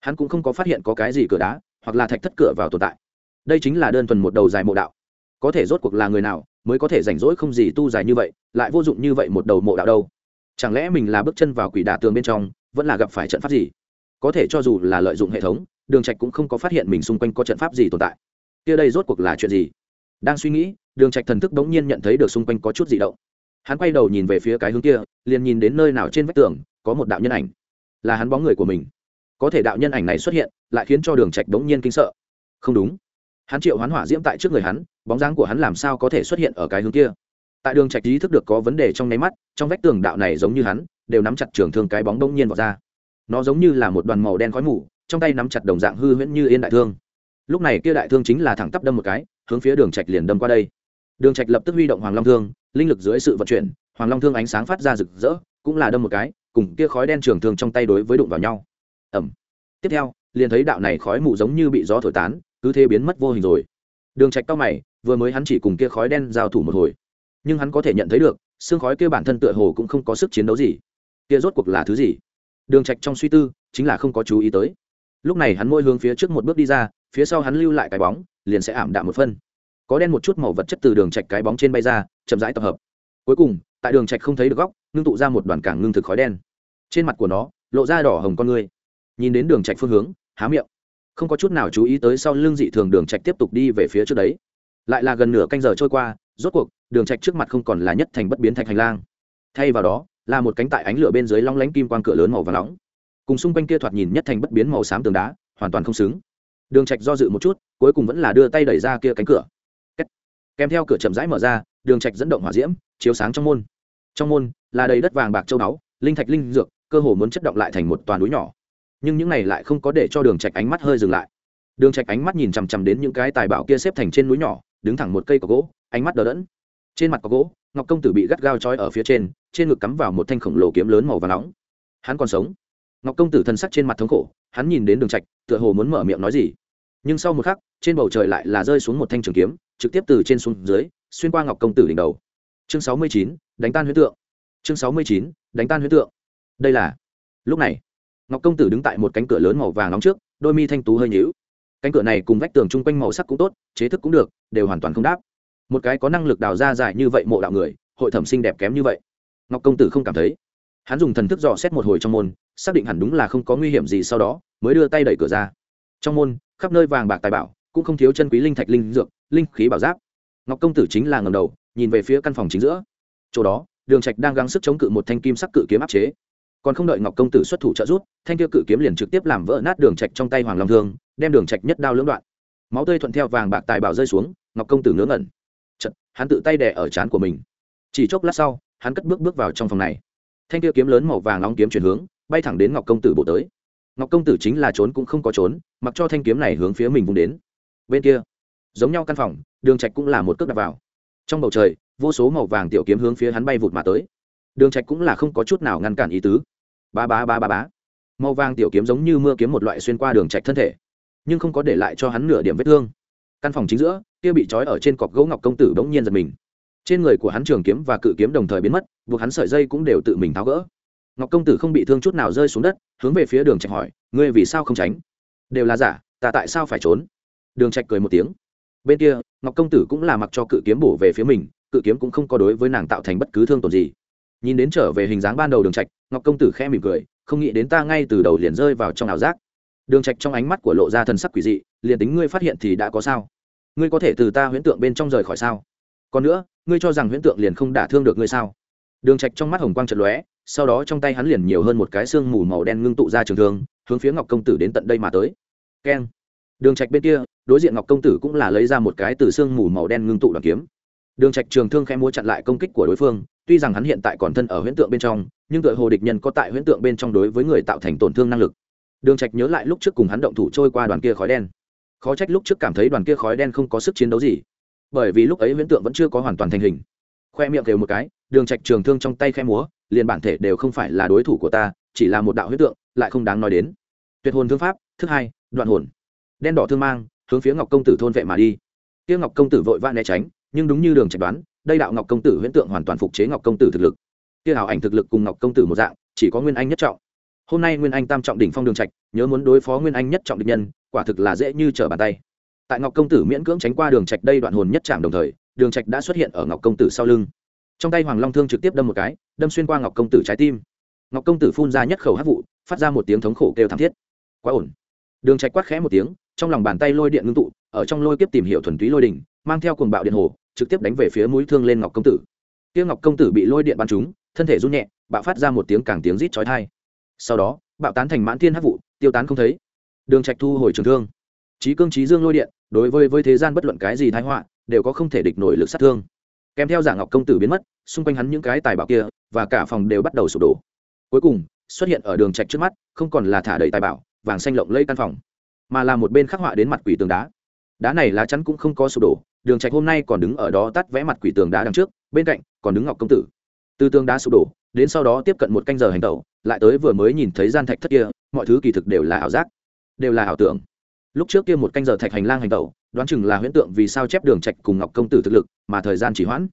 Hắn cũng không có phát hiện có cái gì cửa đá, hoặc là thạch thất cửa vào tồn tại. Đây chính là đơn thuần một đầu dài mộ đạo. Có thể rốt cuộc là người nào, mới có thể rảnh rỗi không gì tu dài như vậy, lại vô dụng như vậy một đầu mộ đạo đâu? Chẳng lẽ mình là bước chân vào quỷ đà tường bên trong, vẫn là gặp phải trận pháp gì? Có thể cho dù là lợi dụng hệ thống, đường trạch cũng không có phát hiện mình xung quanh có trận pháp gì tồn tại. Kia đây rốt cuộc là chuyện gì? Đang suy nghĩ, đường trạch thần thức đống nhiên nhận thấy được xung quanh có chút dị động hắn quay đầu nhìn về phía cái hướng kia, liền nhìn đến nơi nào trên vách tường có một đạo nhân ảnh. Là hắn bóng người của mình. Có thể đạo nhân ảnh này xuất hiện, lại khiến cho đường trạch đống nhiên kinh sợ. Không đúng. Hắn triệu hoán hỏa diễm tại trước người hắn, bóng dáng của hắn làm sao có thể xuất hiện ở cái hướng kia? Tại đường trạch ý thức được có vấn đề trong nấy mắt, trong vách tường đạo này giống như hắn, đều nắm chặt trường thương cái bóng đống nhiên vào ra. Nó giống như là một đoàn màu đen khói mù, trong tay nắm chặt đồng dạng hư huyễn như yên đại thương. Lúc này kia đại thương chính là thẳng tắp đâm một cái, hướng phía đường trạch liền đâm qua đây đường trạch lập tức huy động hoàng long thương, linh lực dưới sự vận chuyển, hoàng long thương ánh sáng phát ra rực rỡ, cũng là đâm một cái, cùng kia khói đen trường thương trong tay đối với đụng vào nhau. Ẩm tiếp theo, liền thấy đạo này khói mù giống như bị gió thổi tán, cứ thế biến mất vô hình rồi. Đường trạch cao mày, vừa mới hắn chỉ cùng kia khói đen giao thủ một hồi. Nhưng hắn có thể nhận thấy được, xương khói kia bản thân tựa hồ cũng không có sức chiến đấu gì. Kia rốt cuộc là thứ gì? Đường trạch trong suy tư, chính là không có chú ý tới. Lúc này hắn môi hướng phía trước một bước đi ra, phía sau hắn lưu lại cái bóng, liền sẽ ảm đạm một phân có đen một chút màu vật chất từ đường trạch cái bóng trên bay ra, chậm rãi tập hợp. Cuối cùng, tại đường trạch không thấy được góc, ngưng tụ ra một đoàn càng ngưng thực khói đen. Trên mặt của nó, lộ ra đỏ hồng con ngươi nhìn đến đường trạch phương hướng, há miệng. Không có chút nào chú ý tới sau lưng dị thường đường trạch tiếp tục đi về phía trước đấy. Lại là gần nửa canh giờ trôi qua, rốt cuộc, đường trạch trước mặt không còn là nhất thành bất biến thạch hành lang. Thay vào đó, là một cánh tại ánh lửa bên dưới long lánh kim quang cửa lớn màu vàng nóng. Cùng xung quanh kia thoạt nhìn nhất thành bất biến màu xám tường đá, hoàn toàn không xứng. Đường trạch do dự một chút, cuối cùng vẫn là đưa tay đẩy ra kia cánh cửa kèm theo cửa chậm rãi mở ra, đường trạch dẫn động hỏa diễm, chiếu sáng trong môn. Trong môn là đầy đất vàng bạc châu báu, linh thạch linh dược, cơ hồ muốn chất động lại thành một toàn núi nhỏ. Nhưng những này lại không có để cho đường trạch ánh mắt hơi dừng lại. Đường trạch ánh mắt nhìn chằm chằm đến những cái tài bảo kia xếp thành trên núi nhỏ, đứng thẳng một cây cỏ gỗ, ánh mắt đờ đẫn. Trên mặt cỏ gỗ, ngọc công tử bị gắt gao trói ở phía trên trên ngực cắm vào một thanh khổng lồ kiếm lớn màu vàng nóng. Hắn còn sống. Ngọc công tử thân sắc trên mặt thống khổ, hắn nhìn đến đường trạch, tựa hồ muốn mở miệng nói gì. Nhưng sau một khắc, trên bầu trời lại là rơi xuống một thanh trường kiếm trực tiếp từ trên xuống dưới, xuyên qua ngọc công tử đỉnh đầu. Chương sáu mươi chín, đánh tan huyết tượng. Chương sáu mươi chín, đánh tan huyết tượng. Đây là, lúc này, ngọc công tử đứng tại một cánh cửa lớn màu vàng nóng trước, đôi mi thanh tú hơi nhíu. Cánh cửa này cùng vách tường chung quanh màu sắc cũng tốt, chế thức cũng được, đều hoàn toàn không đáp. Một cái có năng lực đào ra dài như vậy mộ đạo người, hội thẩm sinh đẹp kém như vậy. Ngọc công tử không cảm thấy. Hắn dùng thần thức dò xét một hồi trong môn, xác định hẳn đúng là không có nguy hiểm gì sau đó, mới đưa tay đẩy cửa ra. Trong môn, khắp nơi vàng bạc tài bảo, cũng không thiếu chân quý linh thạch linh dược linh khí bảo giáp. Ngọc công tử chính là ngầm đầu nhìn về phía căn phòng chính giữa. Chỗ đó đường trạch đang gắng sức chống cự một thanh kim sắc cự kiếm áp chế. Còn không đợi ngọc công tử xuất thủ trợ giúp thanh kia cự kiếm liền trực tiếp làm vỡ nát đường trạch trong tay hoàng long thương đem đường trạch nhất đao lưỡng đoạn. Máu tươi thuận theo vàng bạc tài bảo rơi xuống ngọc công tử ngớ ngẩn. Chật, hắn tự tay đè ở trán của mình. Chỉ chốc lát sau hắn cất bước bước vào trong phòng này. Thanh kia kiếm lớn màu vàng nóng kiếm chuyển hướng bay thẳng đến ngọc công tử bộ tới. Ngọc công tử chính là trốn cũng không có trốn mặc cho thanh kiếm này hướng phía mình vùng đến. Bên kia giống nhau căn phòng, đường trạch cũng là một cước đặt vào. Trong bầu trời, vô số màu vàng tiểu kiếm hướng phía hắn bay vụt mà tới. Đường trạch cũng là không có chút nào ngăn cản ý tứ. Ba ba ba ba ba. Màu vàng tiểu kiếm giống như mưa kiếm một loại xuyên qua đường trạch thân thể, nhưng không có để lại cho hắn nửa điểm vết thương. Căn phòng chính giữa, kia bị trói ở trên cọc gỗ ngọc công tử bỗng nhiên giật mình. Trên người của hắn trường kiếm và cự kiếm đồng thời biến mất, buộc hắn sợi dây cũng đều tự mình tháo gỡ. Ngọc công tử không bị thương chút nào rơi xuống đất, hướng về phía đường trạch hỏi, ngươi vì sao không tránh? Đều là giả, ta tại sao phải trốn? Đường trạch cười một tiếng bên kia, ngọc công tử cũng là mặc cho cự kiếm bổ về phía mình, cự kiếm cũng không có đối với nàng tạo thành bất cứ thương tổn gì. Nhìn đến trở về hình dáng ban đầu đường trạch, ngọc công tử khẽ mỉm cười, không nghĩ đến ta ngay từ đầu liền rơi vào trong ảo giác. Đường trạch trong ánh mắt của lộ ra thần sắc quỷ dị, liền tính ngươi phát hiện thì đã có sao? Ngươi có thể từ ta huyễn tượng bên trong rời khỏi sao? Còn nữa, ngươi cho rằng huyễn tượng liền không đả thương được ngươi sao? Đường trạch trong mắt hồng quang chợt lóe, sau đó trong tay hắn liền nhiều hơn một cái xương mù màu đen ngưng tụ ra trường thương, hướng phía ngọc công tử đến tận đây mà tới. Keng đường trạch bên kia, đối diện ngọc công tử cũng là lấy ra một cái từ xương mù màu đen ngưng tụ đoàn kiếm. Đường trạch trường thương khẽ múa chặn lại công kích của đối phương, tuy rằng hắn hiện tại còn thân ở huyễn tượng bên trong, nhưng tựa hồ địch nhân có tại huyễn tượng bên trong đối với người tạo thành tổn thương năng lực. Đường trạch nhớ lại lúc trước cùng hắn động thủ trôi qua đoàn kia khói đen. Khó trách lúc trước cảm thấy đoàn kia khói đen không có sức chiến đấu gì, bởi vì lúc ấy huyễn tượng vẫn chưa có hoàn toàn thành hình. Khoe miệng kêu một cái, đường trạch trường thương trong tay khẽ múa, liền bản thể đều không phải là đối thủ của ta, chỉ là một đạo huyễn tượng, lại không đáng nói đến. Tuyệt hồn thương pháp thứ hai, đoạn hồn đen đỏ thương mang, hướng phía ngọc công tử thôn vệ mà đi. Tiêu ngọc công tử vội vã né tránh, nhưng đúng như đường trạch đoán, đây đạo ngọc công tử huyễn tượng hoàn toàn phục chế ngọc công tử thực lực. Tiêu hảo ảnh thực lực cùng ngọc công tử một dạng, chỉ có nguyên anh nhất trọng. Hôm nay nguyên anh tam trọng đỉnh phong đường trạch, nhớ muốn đối phó nguyên anh nhất trọng địch nhân, quả thực là dễ như trở bàn tay. Tại ngọc công tử miễn cưỡng tránh qua đường trạch đây đoạn hồn nhất chạm đồng thời, đường trạch đã xuất hiện ở ngọc công tử sau lưng. Trong tay hoàng long thương trực tiếp đâm một cái, đâm xuyên qua ngọc công tử trái tim. Ngọc công tử phun ra nhất khẩu hắc vụ, phát ra một tiếng thống khổ kêu thảm thiết. Quá ổn. Đường trạch quát khẽ một tiếng trong lòng bàn tay lôi điện ngưng tụ, ở trong lôi kiếp tìm hiểu thuần túy lôi đỉnh, mang theo cuồng bạo điện hồ, trực tiếp đánh về phía mũi thương lên ngọc công tử. Tiêu ngọc công tử bị lôi điện bắn trúng, thân thể run nhẹ, bạo phát ra một tiếng càng tiếng rít chói tai. Sau đó, bạo tán thành mãn thiên hắc vụ, tiêu tán không thấy. Đường trạch thu hồi trường thương. Trí cương trí dương lôi điện, đối với với thế gian bất luận cái gì thái họa, đều có không thể địch nổi lực sát thương. Kèm theo giả ngọc công tử biến mất, xung quanh hắn những cái tài bảo kia và cả phòng đều bắt đầu sụp đổ. Cuối cùng, xuất hiện ở đường trạch trước mắt, không còn là thả đầy tài bảo, vàng xanh lộng lây căn phòng mà là một bên khắc họa đến mặt quỷ tường đá. Đá này lá chắn cũng không có sụp đổ, đường trạch hôm nay còn đứng ở đó tắt vẽ mặt quỷ tường đá đằng trước, bên cạnh còn đứng ngọc công tử. Từ tường đá sụp đổ, đến sau đó tiếp cận một canh giờ hành tẩu, lại tới vừa mới nhìn thấy gian thạch thất kia, mọi thứ kỳ thực đều là ảo giác, đều là ảo tưởng. Lúc trước kia một canh giờ thạch hành lang hành tẩu, đoán chừng là huyễn tượng vì sao chép đường trạch cùng ngọc công tử thực lực, mà thời gian chỉ hoãn.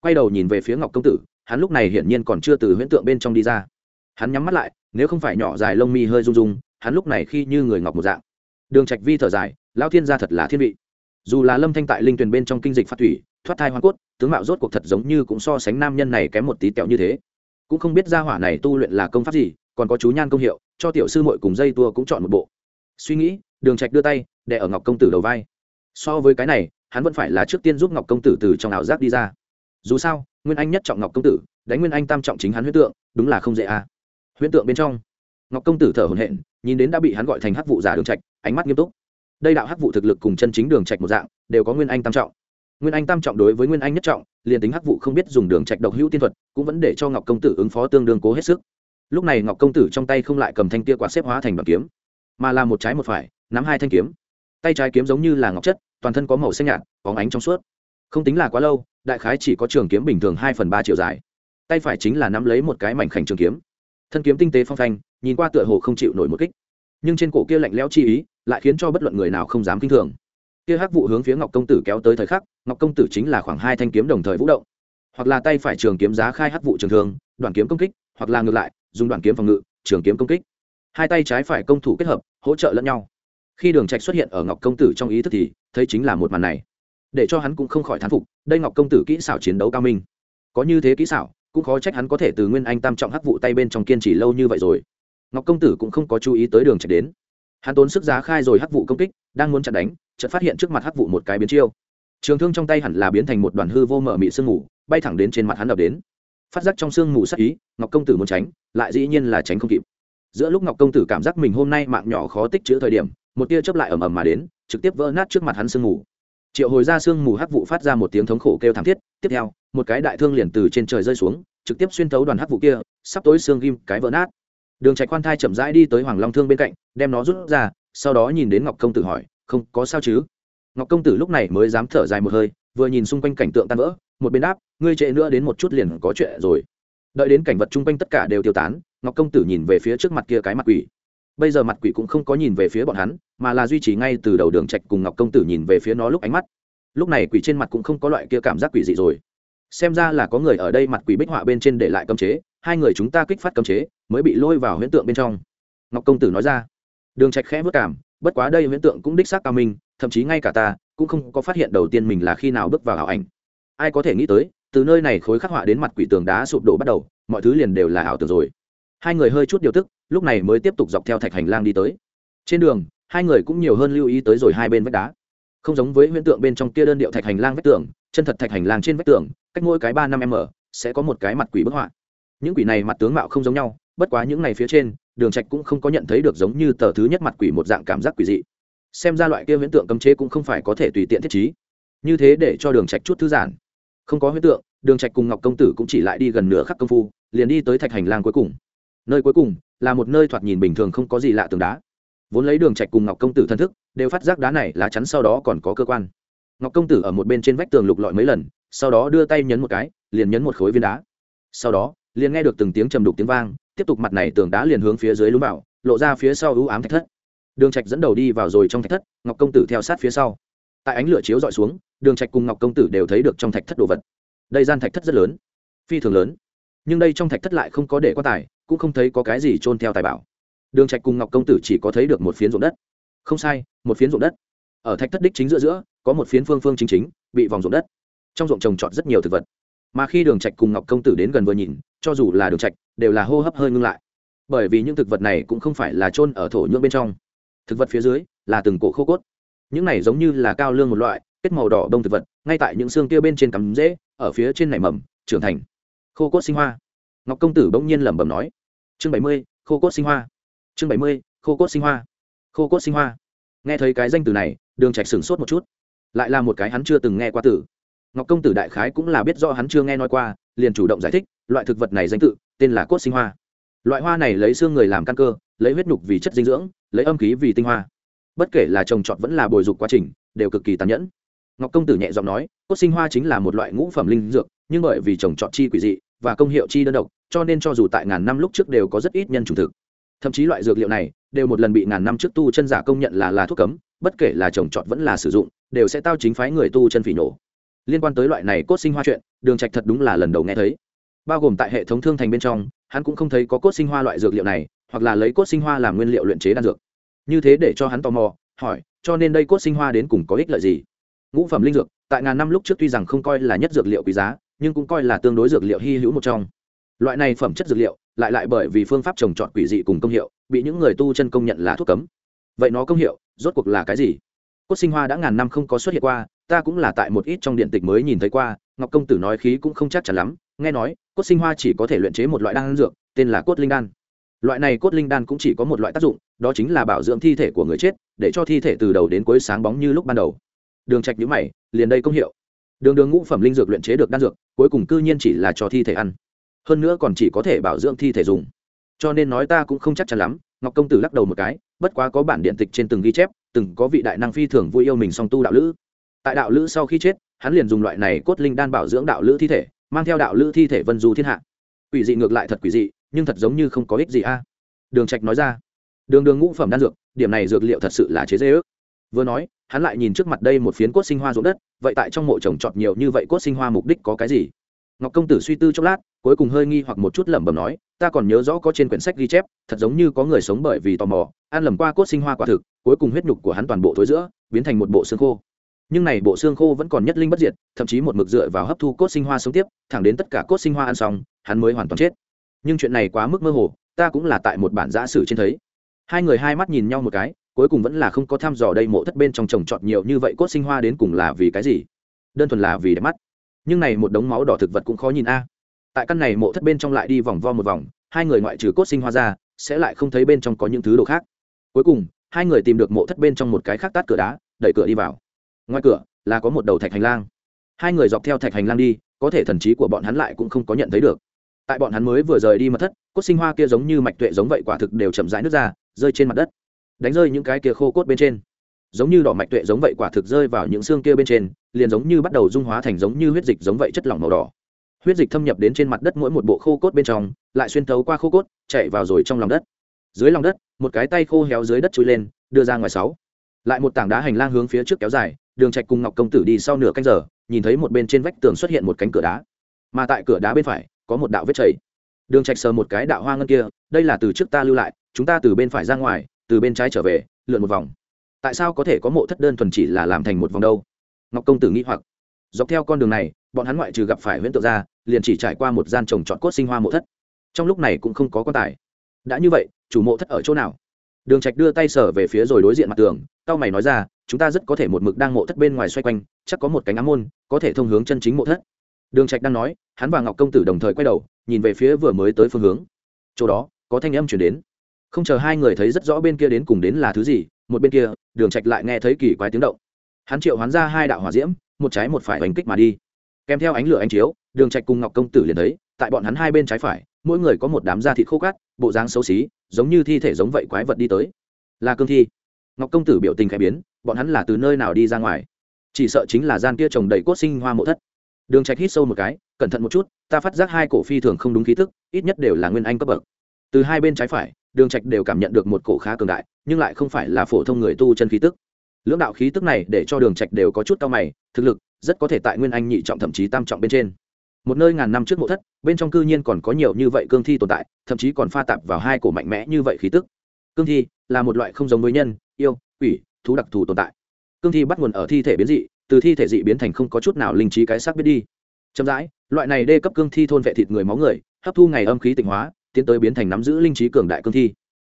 Quay đầu nhìn về phía ngọc công tử, hắn lúc này hiển nhiên còn chưa từ huyễn tượng bên trong đi ra. Hắn nhắm mắt lại, nếu không phải nhỏ dài lông mi hơi rung rung, hắn lúc này khi như người ngọc một dạng đường trạch vi thở dài lao thiên gia thật là thiên vị. Dù là lâm thanh tại linh tuyền bên trong kinh dịch phát thủy, thoát thai hoa cốt, tướng mạo rốt cuộc thật giống như cũng so sánh nam nhân này kém một tí tẹo như thế. Cũng không biết gia hỏa này tu luyện là công pháp gì, còn có chú nhan công hiệu, cho tiểu sư muội cùng dây tua cũng chọn một bộ. Suy nghĩ, đường trạch đưa tay để ở ngọc công tử đầu vai. So với cái này, hắn vẫn phải là trước tiên giúp ngọc công tử từ trong ảo giác đi ra. Dù sao, nguyên anh nhất trọng ngọc công tử, đánh nguyên anh tam trọng chính hắn huyễn tượng, đúng là không dễ à. Huyễn tượng bên trong, ngọc công tử thở hổn hển, nhìn đến đã bị hắn gọi thành hắc vụ giả đường trạch ánh mắt nghiêm túc. Đây đạo hắc vụ thực lực cùng chân chính đường trạch một dạng, đều có nguyên anh tam trọng. Nguyên anh tam trọng đối với nguyên anh nhất trọng, liền tính hắc vụ không biết dùng đường trạch độc hữu tiên thuật, cũng vẫn để cho ngọc công tử ứng phó tương đương cố hết sức. Lúc này ngọc công tử trong tay không lại cầm thanh tia quạt xếp hóa thành đoạn kiếm, mà là một trái một phải, nắm hai thanh kiếm. Tay trái kiếm giống như là ngọc chất, toàn thân có màu xanh nhạt, có ánh trong suốt. Không tính là quá lâu, đại khái chỉ có trường kiếm bình thường hai phần ba chiều dài. Tay phải chính là nắm lấy một cái mảnh khảnh trường kiếm. Thân kiếm tinh tế phong phanh, nhìn qua tựa hồ không chịu nổi một kích nhưng trên cổ kia lạnh lẽo chi ý lại khiến cho bất luận người nào không dám kinh thường. Kia hắc vụ hướng phía ngọc công tử kéo tới thời khắc, ngọc công tử chính là khoảng hai thanh kiếm đồng thời vũ động. Hoặc là tay phải trường kiếm giá khai hắc vụ trường thường đoàn kiếm công kích, hoặc là ngược lại, dùng đoàn kiếm phòng ngự, trường kiếm công kích. Hai tay trái phải công thủ kết hợp, hỗ trợ lẫn nhau. Khi đường trạch xuất hiện ở ngọc công tử trong ý thức thì, thấy chính là một màn này. Để cho hắn cũng không khỏi thán phục, đây ngọc công tử kỹ xảo chiến đấu cao minh. Có như thế kỹ xảo, cũng khó trách hắn có thể từ nguyên anh tam trọng hắc vụ tay bên trong kiên trì lâu như vậy rồi ngọc công tử cũng không có chú ý tới đường trạch đến. Hắn tốn sức giá khai rồi hắc vụ công kích, đang muốn chặn đánh, chợt phát hiện trước mặt hắc vụ một cái biến chiêu. Trường thương trong tay hẳn là biến thành một đoàn hư vô mở mị sương mù, bay thẳng đến trên mặt hắn đập đến. Phát giác trong sương mù sắc ý, ngọc công tử muốn tránh, lại dĩ nhiên là tránh không kịp. Giữa lúc ngọc công tử cảm giác mình hôm nay mạng nhỏ khó tích chữ thời điểm, một tia chớp lại ầm ầm mà đến, trực tiếp vỡ nát trước mặt hắn sương mù. Triệu hồi ra sương mù hắc vụ phát ra một tiếng thống khổ kêu thảm thiết, tiếp theo, một cái đại thương liền từ trên trời rơi xuống, trực tiếp xuyên thấu đoàn hắc vụ kia, sắp tối xương ghim cái vỡ nát đường trạch quan thai chậm rãi đi tới hoàng long thương bên cạnh, đem nó rút ra, sau đó nhìn đến ngọc công tử hỏi, không, có sao chứ? Ngọc công tử lúc này mới dám thở dài một hơi, vừa nhìn xung quanh cảnh tượng tan vỡ, một bên đáp, ngươi trễ nữa đến một chút liền có chuyện rồi. Đợi đến cảnh vật chung quanh tất cả đều tiêu tán, ngọc công tử nhìn về phía trước mặt kia cái mặt quỷ. Bây giờ mặt quỷ cũng không có nhìn về phía bọn hắn, mà là duy trì ngay từ đầu đường trạch cùng ngọc công tử nhìn về phía nó lúc ánh mắt. Lúc này quỷ trên mặt cũng không có loại kia cảm giác quỷ dị rồi. Xem ra là có người ở đây mặt quỷ bích họa bên trên để lại cấm chế, hai người chúng ta kích phát cấm chế mới bị lôi vào huyễn tượng bên trong. Ngọc công tử nói ra. Đường trạch khẽ vất cảm, bất quá đây huyễn tượng cũng đích xác cao minh, thậm chí ngay cả ta cũng không có phát hiện đầu tiên mình là khi nào bước vào ảo ảnh. Ai có thể nghĩ tới, từ nơi này khối khắc họa đến mặt quỷ tường đá sụp đổ bắt đầu, mọi thứ liền đều là ảo tưởng rồi. Hai người hơi chút điều tức, lúc này mới tiếp tục dọc theo thạch hành lang đi tới. Trên đường, hai người cũng nhiều hơn lưu ý tới rồi hai bên vách đá. Không giống với huyễn tượng bên trong kia đơn điệu thạch hành lang vách tường, chân thật thạch hành lang trên vách tường, cách mỗi cái ba năm m sẽ có một cái mặt quỷ bức họa. Những quỷ này mặt tướng mạo không giống nhau bất quá những này phía trên, đường trạch cũng không có nhận thấy được giống như tờ thứ nhất mặt quỷ một dạng cảm giác quỷ dị. Xem ra loại kia huyễn tượng cấm chế cũng không phải có thể tùy tiện thiết trí. Như thế để cho đường trạch chút thư giãn. Không có huyễn tượng, đường trạch cùng ngọc công tử cũng chỉ lại đi gần nửa khắc công phu, liền đi tới thạch hành lang cuối cùng. Nơi cuối cùng là một nơi thoạt nhìn bình thường không có gì lạ tường đá. Vốn lấy đường trạch cùng ngọc công tử thân thức, đều phát giác đá này lá chắn sau đó còn có cơ quan. Ngọc công tử ở một bên trên vách tường lục lọi mấy lần, sau đó đưa tay nhấn một cái, liền nhấn một khối viên đá. Sau đó, liền nghe được từng tiếng trầm đục tiếng vang tiếp tục mặt này tường đá liền hướng phía dưới lún vào, lộ ra phía sau ưu ám thạch thất. Đường trạch dẫn đầu đi vào rồi trong thạch thất, ngọc công tử theo sát phía sau. Tại ánh lửa chiếu dọi xuống, đường trạch cùng ngọc công tử đều thấy được trong thạch thất đồ vật. Đây gian thạch thất rất lớn, phi thường lớn. Nhưng đây trong thạch thất lại không có để quan tài, cũng không thấy có cái gì trôn theo tài bảo. Đường trạch cùng ngọc công tử chỉ có thấy được một phiến ruộng đất. Không sai, một phiến ruộng đất. Ở thạch thất đích chính giữa giữa, có một phiến phương phương chính chính, bị vòng ruộng đất. Trong ruộng trồng trọt rất nhiều thực vật mà khi đường trạch cùng ngọc công tử đến gần vừa nhìn, cho dù là đường trạch, đều là hô hấp hơi ngưng lại. Bởi vì những thực vật này cũng không phải là trôn ở thổ nhưỡng bên trong. Thực vật phía dưới là từng cổ khô cốt. Những này giống như là cao lương một loại, kết màu đỏ đông thực vật, ngay tại những xương kia bên trên cắm rễ, ở phía trên nảy mầm, trưởng thành. Khô cốt sinh hoa. Ngọc công tử bỗng nhiên lẩm bẩm nói, chương bảy mươi, khô cốt sinh hoa. Chương bảy mươi, khô cốt sinh hoa. Khô cốt sinh hoa. Nghe thấy cái danh từ này, đường trạch sửng sốt một chút. Lại là một cái hắn chưa từng nghe qua từ ngọc công tử đại khái cũng là biết rõ hắn chưa nghe nói qua, liền chủ động giải thích, loại thực vật này danh tự, tên là cốt sinh hoa. Loại hoa này lấy xương người làm căn cơ, lấy huyết nhục vì chất dinh dưỡng, lấy âm khí vì tinh hoa. Bất kể là trồng trọt vẫn là bồi dục quá trình, đều cực kỳ tàn nhẫn. Ngọc công tử nhẹ giọng nói, cốt sinh hoa chính là một loại ngũ phẩm linh dược, nhưng bởi vì trồng trọt chi quỷ dị và công hiệu chi đơn độc, cho nên cho dù tại ngàn năm lúc trước đều có rất ít nhân chủng thực. Thậm chí loại dược liệu này, đều một lần bị ngàn năm trước tu chân giả công nhận là là thuốc cấm, bất kể là trồng trọt vẫn là sử dụng, đều sẽ tao chính phái người tu chân phỉ nổ liên quan tới loại này cốt sinh hoa chuyện, đường trạch thật đúng là lần đầu nghe thấy. Bao gồm tại hệ thống thương thành bên trong, hắn cũng không thấy có cốt sinh hoa loại dược liệu này, hoặc là lấy cốt sinh hoa làm nguyên liệu luyện chế đan dược. Như thế để cho hắn tò mò, hỏi, cho nên đây cốt sinh hoa đến cùng có ích lợi gì? Ngũ phẩm linh dược, tại ngàn năm lúc trước tuy rằng không coi là nhất dược liệu quý giá, nhưng cũng coi là tương đối dược liệu hy hữu một trong. Loại này phẩm chất dược liệu, lại lại bởi vì phương pháp trồng trọt quỷ dị cùng công hiệu, bị những người tu chân công nhận là thuốc cấm. Vậy nó công hiệu, rốt cuộc là cái gì? Cốt sinh hoa đã ngàn năm không có xuất hiện qua ta cũng là tại một ít trong điện tịch mới nhìn thấy qua, ngọc công tử nói khí cũng không chắc chắn lắm, nghe nói, cốt sinh hoa chỉ có thể luyện chế một loại đan dược, tên là cốt linh đan. Loại này cốt linh đan cũng chỉ có một loại tác dụng, đó chính là bảo dưỡng thi thể của người chết, để cho thi thể từ đầu đến cuối sáng bóng như lúc ban đầu. Đường trạch nhíu mày, liền đây công hiệu. Đường đường ngũ phẩm linh dược luyện chế được đan dược, cuối cùng cư nhiên chỉ là cho thi thể ăn. Hơn nữa còn chỉ có thể bảo dưỡng thi thể dùng. Cho nên nói ta cũng không chắc chắn lắm, ngọc công tử lắc đầu một cái, bất quá có bản điện tịch trên từng ghi chép, từng có vị đại năng phi thường vui yêu mình song tu đạo lữ tại đạo lữ sau khi chết, hắn liền dùng loại này cốt linh đan bảo dưỡng đạo lữ thi thể, mang theo đạo lữ thi thể vân du thiên hạ. Quỷ dị ngược lại thật quỷ dị, nhưng thật giống như không có ích gì a. Đường trạch nói ra. Đường đường ngũ phẩm đan dược, điểm này dược liệu thật sự là chế dễ ước. Vừa nói, hắn lại nhìn trước mặt đây một phiến cốt sinh hoa ruộng đất, vậy tại trong mộ trồng trọt nhiều như vậy cốt sinh hoa mục đích có cái gì? Ngọc công tử suy tư chốc lát, cuối cùng hơi nghi hoặc một chút lẩm bẩm nói, ta còn nhớ rõ có trên quyển sách ghi chép, thật giống như có người sống bởi vì tò mò, ăn lầm qua cốt sinh hoa quả thực, cuối cùng huyết nhục của hắn toàn bộ thối giữa, biến thành một bộ xương khô nhưng này bộ xương khô vẫn còn nhất linh bất diệt, thậm chí một mực dựa vào hấp thu cốt sinh hoa sống tiếp, thẳng đến tất cả cốt sinh hoa ăn xong, hắn mới hoàn toàn chết. Nhưng chuyện này quá mức mơ hồ, ta cũng là tại một bản giã sử trên thấy. Hai người hai mắt nhìn nhau một cái, cuối cùng vẫn là không có thăm dò đây mộ thất bên trong trồng trọt nhiều như vậy cốt sinh hoa đến cùng là vì cái gì. Đơn thuần là vì đẹp mắt. Nhưng này một đống máu đỏ thực vật cũng khó nhìn a. Tại căn này mộ thất bên trong lại đi vòng vo một vòng, hai người ngoại trừ cốt sinh hoa ra, sẽ lại không thấy bên trong có những thứ đồ khác. Cuối cùng, hai người tìm được mộ thất bên trong một cái khác tát cửa đá, đẩy cửa đi vào ngoài cửa, là có một đầu thạch hành lang. Hai người dọc theo thạch hành lang đi, có thể thần trí của bọn hắn lại cũng không có nhận thấy được. Tại bọn hắn mới vừa rời đi mật thất, cốt sinh hoa kia giống như mạch tuệ giống vậy quả thực đều chậm rãi nước ra, rơi trên mặt đất. Đánh rơi những cái kia khô cốt bên trên. Giống như đỏ mạch tuệ giống vậy quả thực rơi vào những xương kia bên trên, liền giống như bắt đầu dung hóa thành giống như huyết dịch giống vậy chất lỏng màu đỏ. Huyết dịch thâm nhập đến trên mặt đất mỗi một bộ khô cốt bên trong, lại xuyên thấu qua khô cốt, chạy vào rồi trong lòng đất. Dưới lòng đất, một cái tay khô héo dưới đất chui lên, đưa ra ngoài sáu. Lại một tảng đá hành lang hướng phía trước kéo dài đường trạch cùng ngọc công tử đi sau nửa canh giờ, nhìn thấy một bên trên vách tường xuất hiện một cánh cửa đá. Mà tại cửa đá bên phải, có một đạo vết chảy. Đường trạch sờ một cái đạo hoa ngân kia, đây là từ trước ta lưu lại, chúng ta từ bên phải ra ngoài, từ bên trái trở về, lượn một vòng. Tại sao có thể có mộ thất đơn thuần chỉ là làm thành một vòng đâu? Ngọc công tử nghĩ hoặc. Dọc theo con đường này, bọn hắn ngoại trừ gặp phải huyễn tượng ra, liền chỉ trải qua một gian trồng trọt cốt sinh hoa mộ thất. Trong lúc này cũng không có quan tài. Đã như vậy, chủ mộ thất ở chỗ nào? Đường trạch đưa tay sở về phía rồi đối diện mặt tường cao mày nói ra, chúng ta rất có thể một mực đang mộ thất bên ngoài xoay quanh, chắc có một cánh ám môn, có thể thông hướng chân chính mộ thất. Đường trạch đang nói, hắn và ngọc công tử đồng thời quay đầu, nhìn về phía vừa mới tới phương hướng. Chỗ đó, có thanh âm truyền đến. Không chờ hai người thấy rất rõ bên kia đến cùng đến là thứ gì, một bên kia, đường trạch lại nghe thấy kỳ quái tiếng động. Hắn triệu hoán ra hai đạo hỏa diễm, một trái một phải đánh kích mà đi. Kèm theo ánh lửa ánh chiếu, đường trạch cùng ngọc công tử liền thấy, tại bọn hắn hai bên trái phải mỗi người có một đám da thịt khô cát, bộ dáng xấu xí, giống như thi thể giống vậy quái vật đi tới. Là cương thi. Ngọc công tử biểu tình khẽ biến, bọn hắn là từ nơi nào đi ra ngoài? Chỉ sợ chính là gian kia trồng đầy cốt sinh hoa mộ thất. Đường trạch hít sâu một cái, cẩn thận một chút, ta phát giác hai cổ phi thường không đúng khí tức, ít nhất đều là nguyên anh cấp bậc. Từ hai bên trái phải, đường trạch đều cảm nhận được một cổ khá cường đại, nhưng lại không phải là phổ thông người tu chân khí tức. Lưỡng đạo khí tức này để cho đường trạch đều có chút cao mày, thực lực rất có thể tại nguyên anh nhị trọng thậm chí tam trọng bên trên một nơi ngàn năm trước mộ thất, bên trong cư nhiên còn có nhiều như vậy cương thi tồn tại, thậm chí còn pha tạp vào hai cổ mạnh mẽ như vậy khí tức. Cương thi là một loại không giống với nhân, yêu, quỷ, thú đặc thù tồn tại. Cương thi bắt nguồn ở thi thể biến dị, từ thi thể dị biến thành không có chút nào linh trí cái xác biết đi. Chậm rãi, loại này đê cấp cương thi thôn vệ thịt người máu người, hấp thu ngày âm khí tịnh hóa, tiến tới biến thành nắm giữ linh trí cường đại cương thi.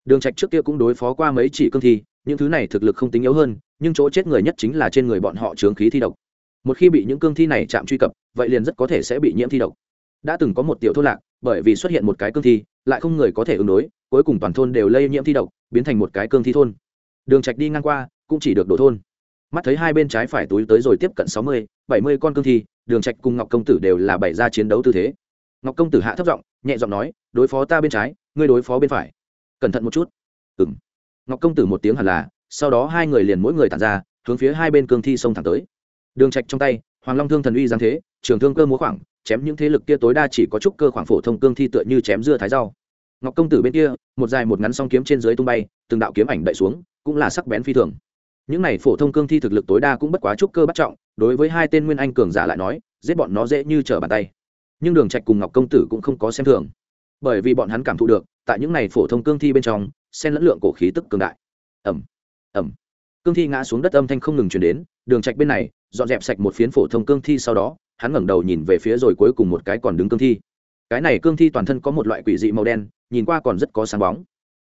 Đường trạch trước kia cũng đối phó qua mấy chỉ cương thi, những thứ này thực lực không tính yếu hơn, nhưng chỗ chết người nhất chính là trên người bọn họ chướng khí thi độc một khi bị những cương thi này chạm truy cập, vậy liền rất có thể sẽ bị nhiễm thi độc. Đã từng có một tiểu thôn lạc, bởi vì xuất hiện một cái cương thi, lại không người có thể ứng đối, cuối cùng toàn thôn đều lây nhiễm thi độc, biến thành một cái cương thi thôn. Đường trạch đi ngang qua, cũng chỉ được đổ thôn. Mắt thấy hai bên trái phải túi tới rồi tiếp cận sáu mươi, bảy mươi con cương thi, đường trạch cùng ngọc công tử đều là bày ra chiến đấu tư thế. Ngọc công tử hạ thấp giọng, nhẹ giọng nói, đối phó ta bên trái, ngươi đối phó bên phải. Cẩn thận một chút. Ừm. Ngọc công tử một tiếng hẳn là, sau đó hai người liền mỗi người tản ra, hướng phía hai bên cương thi xông thẳng tới đường trạch trong tay, hoàng long thương thần uy giáng thế, trường thương cơ múa khoảng, chém những thế lực kia tối đa chỉ có chút cơ khoảng phổ thông cương thi tựa như chém dưa thái rau. Ngọc công tử bên kia, một dài một ngắn song kiếm trên dưới tung bay, từng đạo kiếm ảnh đậy xuống, cũng là sắc bén phi thường. Những này phổ thông cương thi thực lực tối đa cũng bất quá chút cơ bắt trọng, đối với hai tên nguyên anh cường giả lại nói, giết bọn nó dễ như trở bàn tay. Nhưng đường trạch cùng ngọc công tử cũng không có xem thường. Bởi vì bọn hắn cảm thụ được, tại những này phổ thông cương thi bên trong, xen lẫn lượng cổ khí tức cường đại. Ầm ầm. Cương thi ngã xuống đất âm thanh không ngừng truyền đến, đường trạch bên này dọn dẹp sạch một phiến phổ thông cương thi sau đó, hắn ngẩng đầu nhìn về phía rồi cuối cùng một cái còn đứng cương thi. Cái này cương thi toàn thân có một loại quỷ dị màu đen, nhìn qua còn rất có sáng bóng.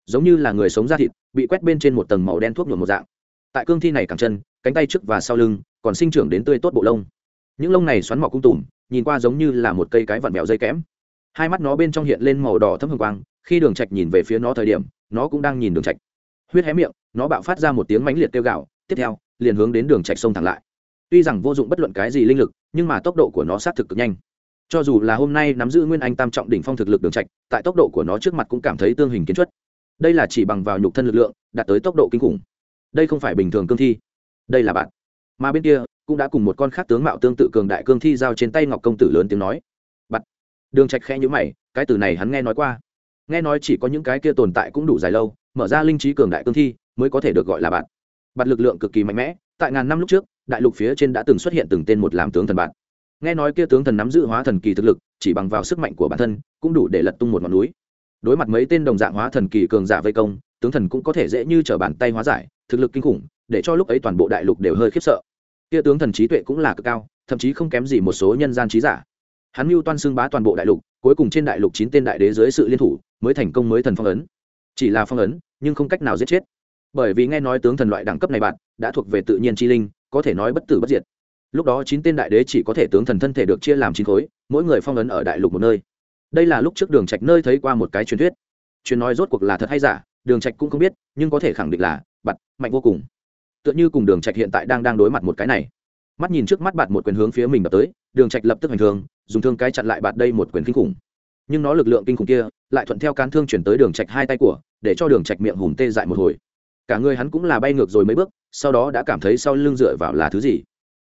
Giống như là người sống da thịt, bị quét bên trên một tầng màu đen thuốc nhuộm một dạng. Tại cương thi này cẳng chân, cánh tay trước và sau lưng, còn sinh trưởng đến tươi tốt bộ lông. Những lông này xoắn mọc cung tùm, nhìn qua giống như là một cây cái vặn vẹo dây kẽm. Hai mắt nó bên trong hiện lên màu đỏ thấm hồng quang, khi đường trạch nhìn về phía nó thời điểm, nó cũng đang nhìn đường trạch. Huyết hé miệng, nó bạo phát ra một tiếng mãnh liệt tiêu gạo tiếp theo, liền hướng đến đường trạch sông thẳng lại tuy rằng vô dụng bất luận cái gì linh lực, nhưng mà tốc độ của nó sát thực cực nhanh. Cho dù là hôm nay nắm giữ nguyên anh tam trọng đỉnh phong thực lực đường trạch, tại tốc độ của nó trước mặt cũng cảm thấy tương hình kiến chất đây là chỉ bằng vào nhục thân lực lượng, đạt tới tốc độ kinh khủng. Đây không phải bình thường cương thi. Đây là bạn. Mà bên kia, cũng đã cùng một con khác tướng mạo tương tự cường đại cương thi giao trên tay ngọc công tử lớn tiếng nói. Bặt đường trạch khẽ nhíu mày, cái từ này hắn nghe nói qua. Nghe nói chỉ có những cái kia tồn tại cũng đủ dài lâu, mở ra linh trí cường đại cương thi, mới có thể được gọi là bạn. Bạn lực lượng cực kỳ mạnh mẽ, tại ngàn năm lúc trước đại lục phía trên đã từng xuất hiện từng tên một làm tướng thần bạn. Nghe nói kia tướng thần nắm giữ hóa thần kỳ thực lực, chỉ bằng vào sức mạnh của bản thân, cũng đủ để lật tung một ngọn núi. Đối mặt mấy tên đồng dạng hóa thần kỳ cường giả vây công, tướng thần cũng có thể dễ như trở bàn tay hóa giải, thực lực kinh khủng, để cho lúc ấy toàn bộ đại lục đều hơi khiếp sợ. Kia tướng thần trí tuệ cũng là cực cao, thậm chí không kém gì một số nhân gian trí giả. Hắn mưu toan xưng bá toàn bộ đại lục, cuối cùng trên đại lục chín tên đại đế dưới sự liên thủ, mới thành công mới thần phong ấn. Chỉ là phong ấn, nhưng không cách nào giết chết. Bởi vì nghe nói tướng thần loại đẳng cấp này bạn, đã thuộc về tự nhiên chi linh có thể nói bất tử bất diệt. Lúc đó chín tên đại đế chỉ có thể tướng thần thân thể được chia làm chín khối, mỗi người phong ấn ở đại lục một nơi. Đây là lúc trước đường trạch nơi thấy qua một cái truyền thuyết. Truyền nói rốt cuộc là thật hay giả, đường trạch cũng không biết, nhưng có thể khẳng định là, bạt, mạnh vô cùng. Tựa như cùng đường trạch hiện tại đang đang đối mặt một cái này. Mắt nhìn trước mắt bạt một quyền hướng phía mình đập tới, đường trạch lập tức hành thương, dùng thương cái chặn lại bạt đây một quyền kinh khủng. Nhưng nó lực lượng kinh khủng kia, lại thuận theo cán thương chuyển tới đường trạch hai tay của, để cho đường trạch miệng hùm tê dại một hồi. Cả người hắn cũng là bay ngược rồi mấy bước sau đó đã cảm thấy sau lưng dựa vào là thứ gì.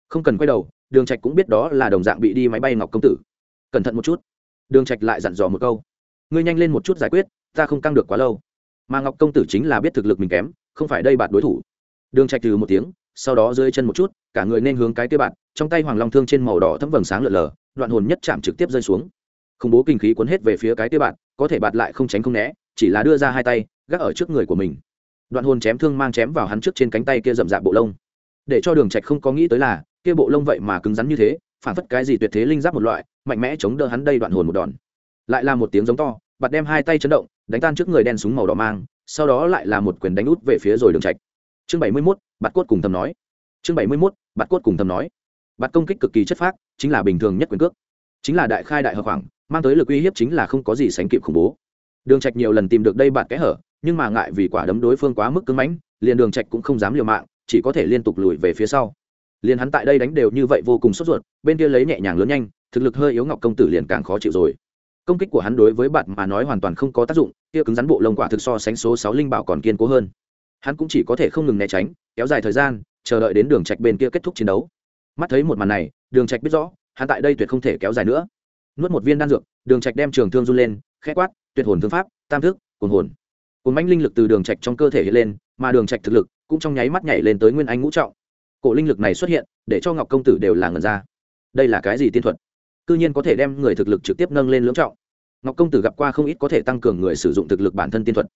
Không cần quay đầu, đường trạch cũng biết đó là đồng dạng bị đi máy bay ngọc công tử. Cẩn thận một chút. Đường trạch lại dặn dò một câu. Ngươi nhanh lên một chút giải quyết, ta không căng được quá lâu. Mà ngọc công tử chính là biết thực lực mình kém, không phải đây bạn đối thủ. Đường trạch từ một tiếng, sau đó rơi chân một chút, cả người nên hướng cái kia bạn, trong tay hoàng long thương trên màu đỏ thấm vầng sáng lượn lờ, đoạn hồn nhất chạm trực tiếp rơi xuống. Khủng bố kinh khí cuốn hết về phía cái kia bạn, có thể bạn lại không tránh không né, chỉ là đưa ra hai tay, gác ở trước người của mình đoạn hồn chém thương mang chém vào hắn trước trên cánh tay kia rậm rạp bộ lông. Để cho đường trạch không có nghĩ tới là kia bộ lông vậy mà cứng rắn như thế phản phất cái gì tuyệt thế linh giáp một loại mạnh mẽ chống đỡ hắn đây đoạn hồn một đòn. Lại là một tiếng giống to bạt đem hai tay chấn động đánh tan trước người đen súng màu đỏ mang sau đó lại là một quyền đánh út về phía rồi đường trạch. Chương bảy mươi 71, bạt cốt cùng thầm nói. Chương bảy mươi 71, bạt cốt cùng thầm nói. Bạt công kích cực kỳ chất phác chính là bình thường nhất quyền cước. Chính là đại khai đại hợp khoảng mang tới lực uy hiếp chính là không có gì sánh kịp khủng bố. Đường trạch nhiều lần tìm được đây bạt kẽ hở nhưng mà ngại vì quả đấm đối phương quá mức cứng mãnh, liền đường trạch cũng không dám liều mạng, chỉ có thể liên tục lùi về phía sau. Liền hắn tại đây đánh đều như vậy vô cùng sốt ruột, bên kia lấy nhẹ nhàng lớn nhanh, thực lực hơi yếu ngọc công tử liền càng khó chịu rồi. Công kích của hắn đối với bạn mà nói hoàn toàn không có tác dụng, kia cứng rắn bộ lông quả thực so sánh số sáu linh bảo còn kiên cố hơn. Hắn cũng chỉ có thể không ngừng né tránh, kéo dài thời gian, chờ đợi đến đường trạch bên kia kết thúc chiến đấu. Mắt thấy một màn này, đường trạch biết rõ, hắn tại đây tuyệt không thể kéo dài nữa. Nuốt một viên đan dược, đường trạch đem trường thương run lên, khẽ quát, tuyệt hồn thương pháp, tam thức, cuồng hồn cồn mãnh linh lực từ đường trạch trong cơ thể hiện lên, mà đường trạch thực lực cũng trong nháy mắt nhảy lên tới nguyên anh ngũ trọng. Cổ linh lực này xuất hiện, để cho ngọc công tử đều là ngần ra. Đây là cái gì tiên thuật? Cư nhiên có thể đem người thực lực trực tiếp nâng lên lưỡng trọng. Ngọc công tử gặp qua không ít có thể tăng cường người sử dụng thực lực bản thân tiên thuật.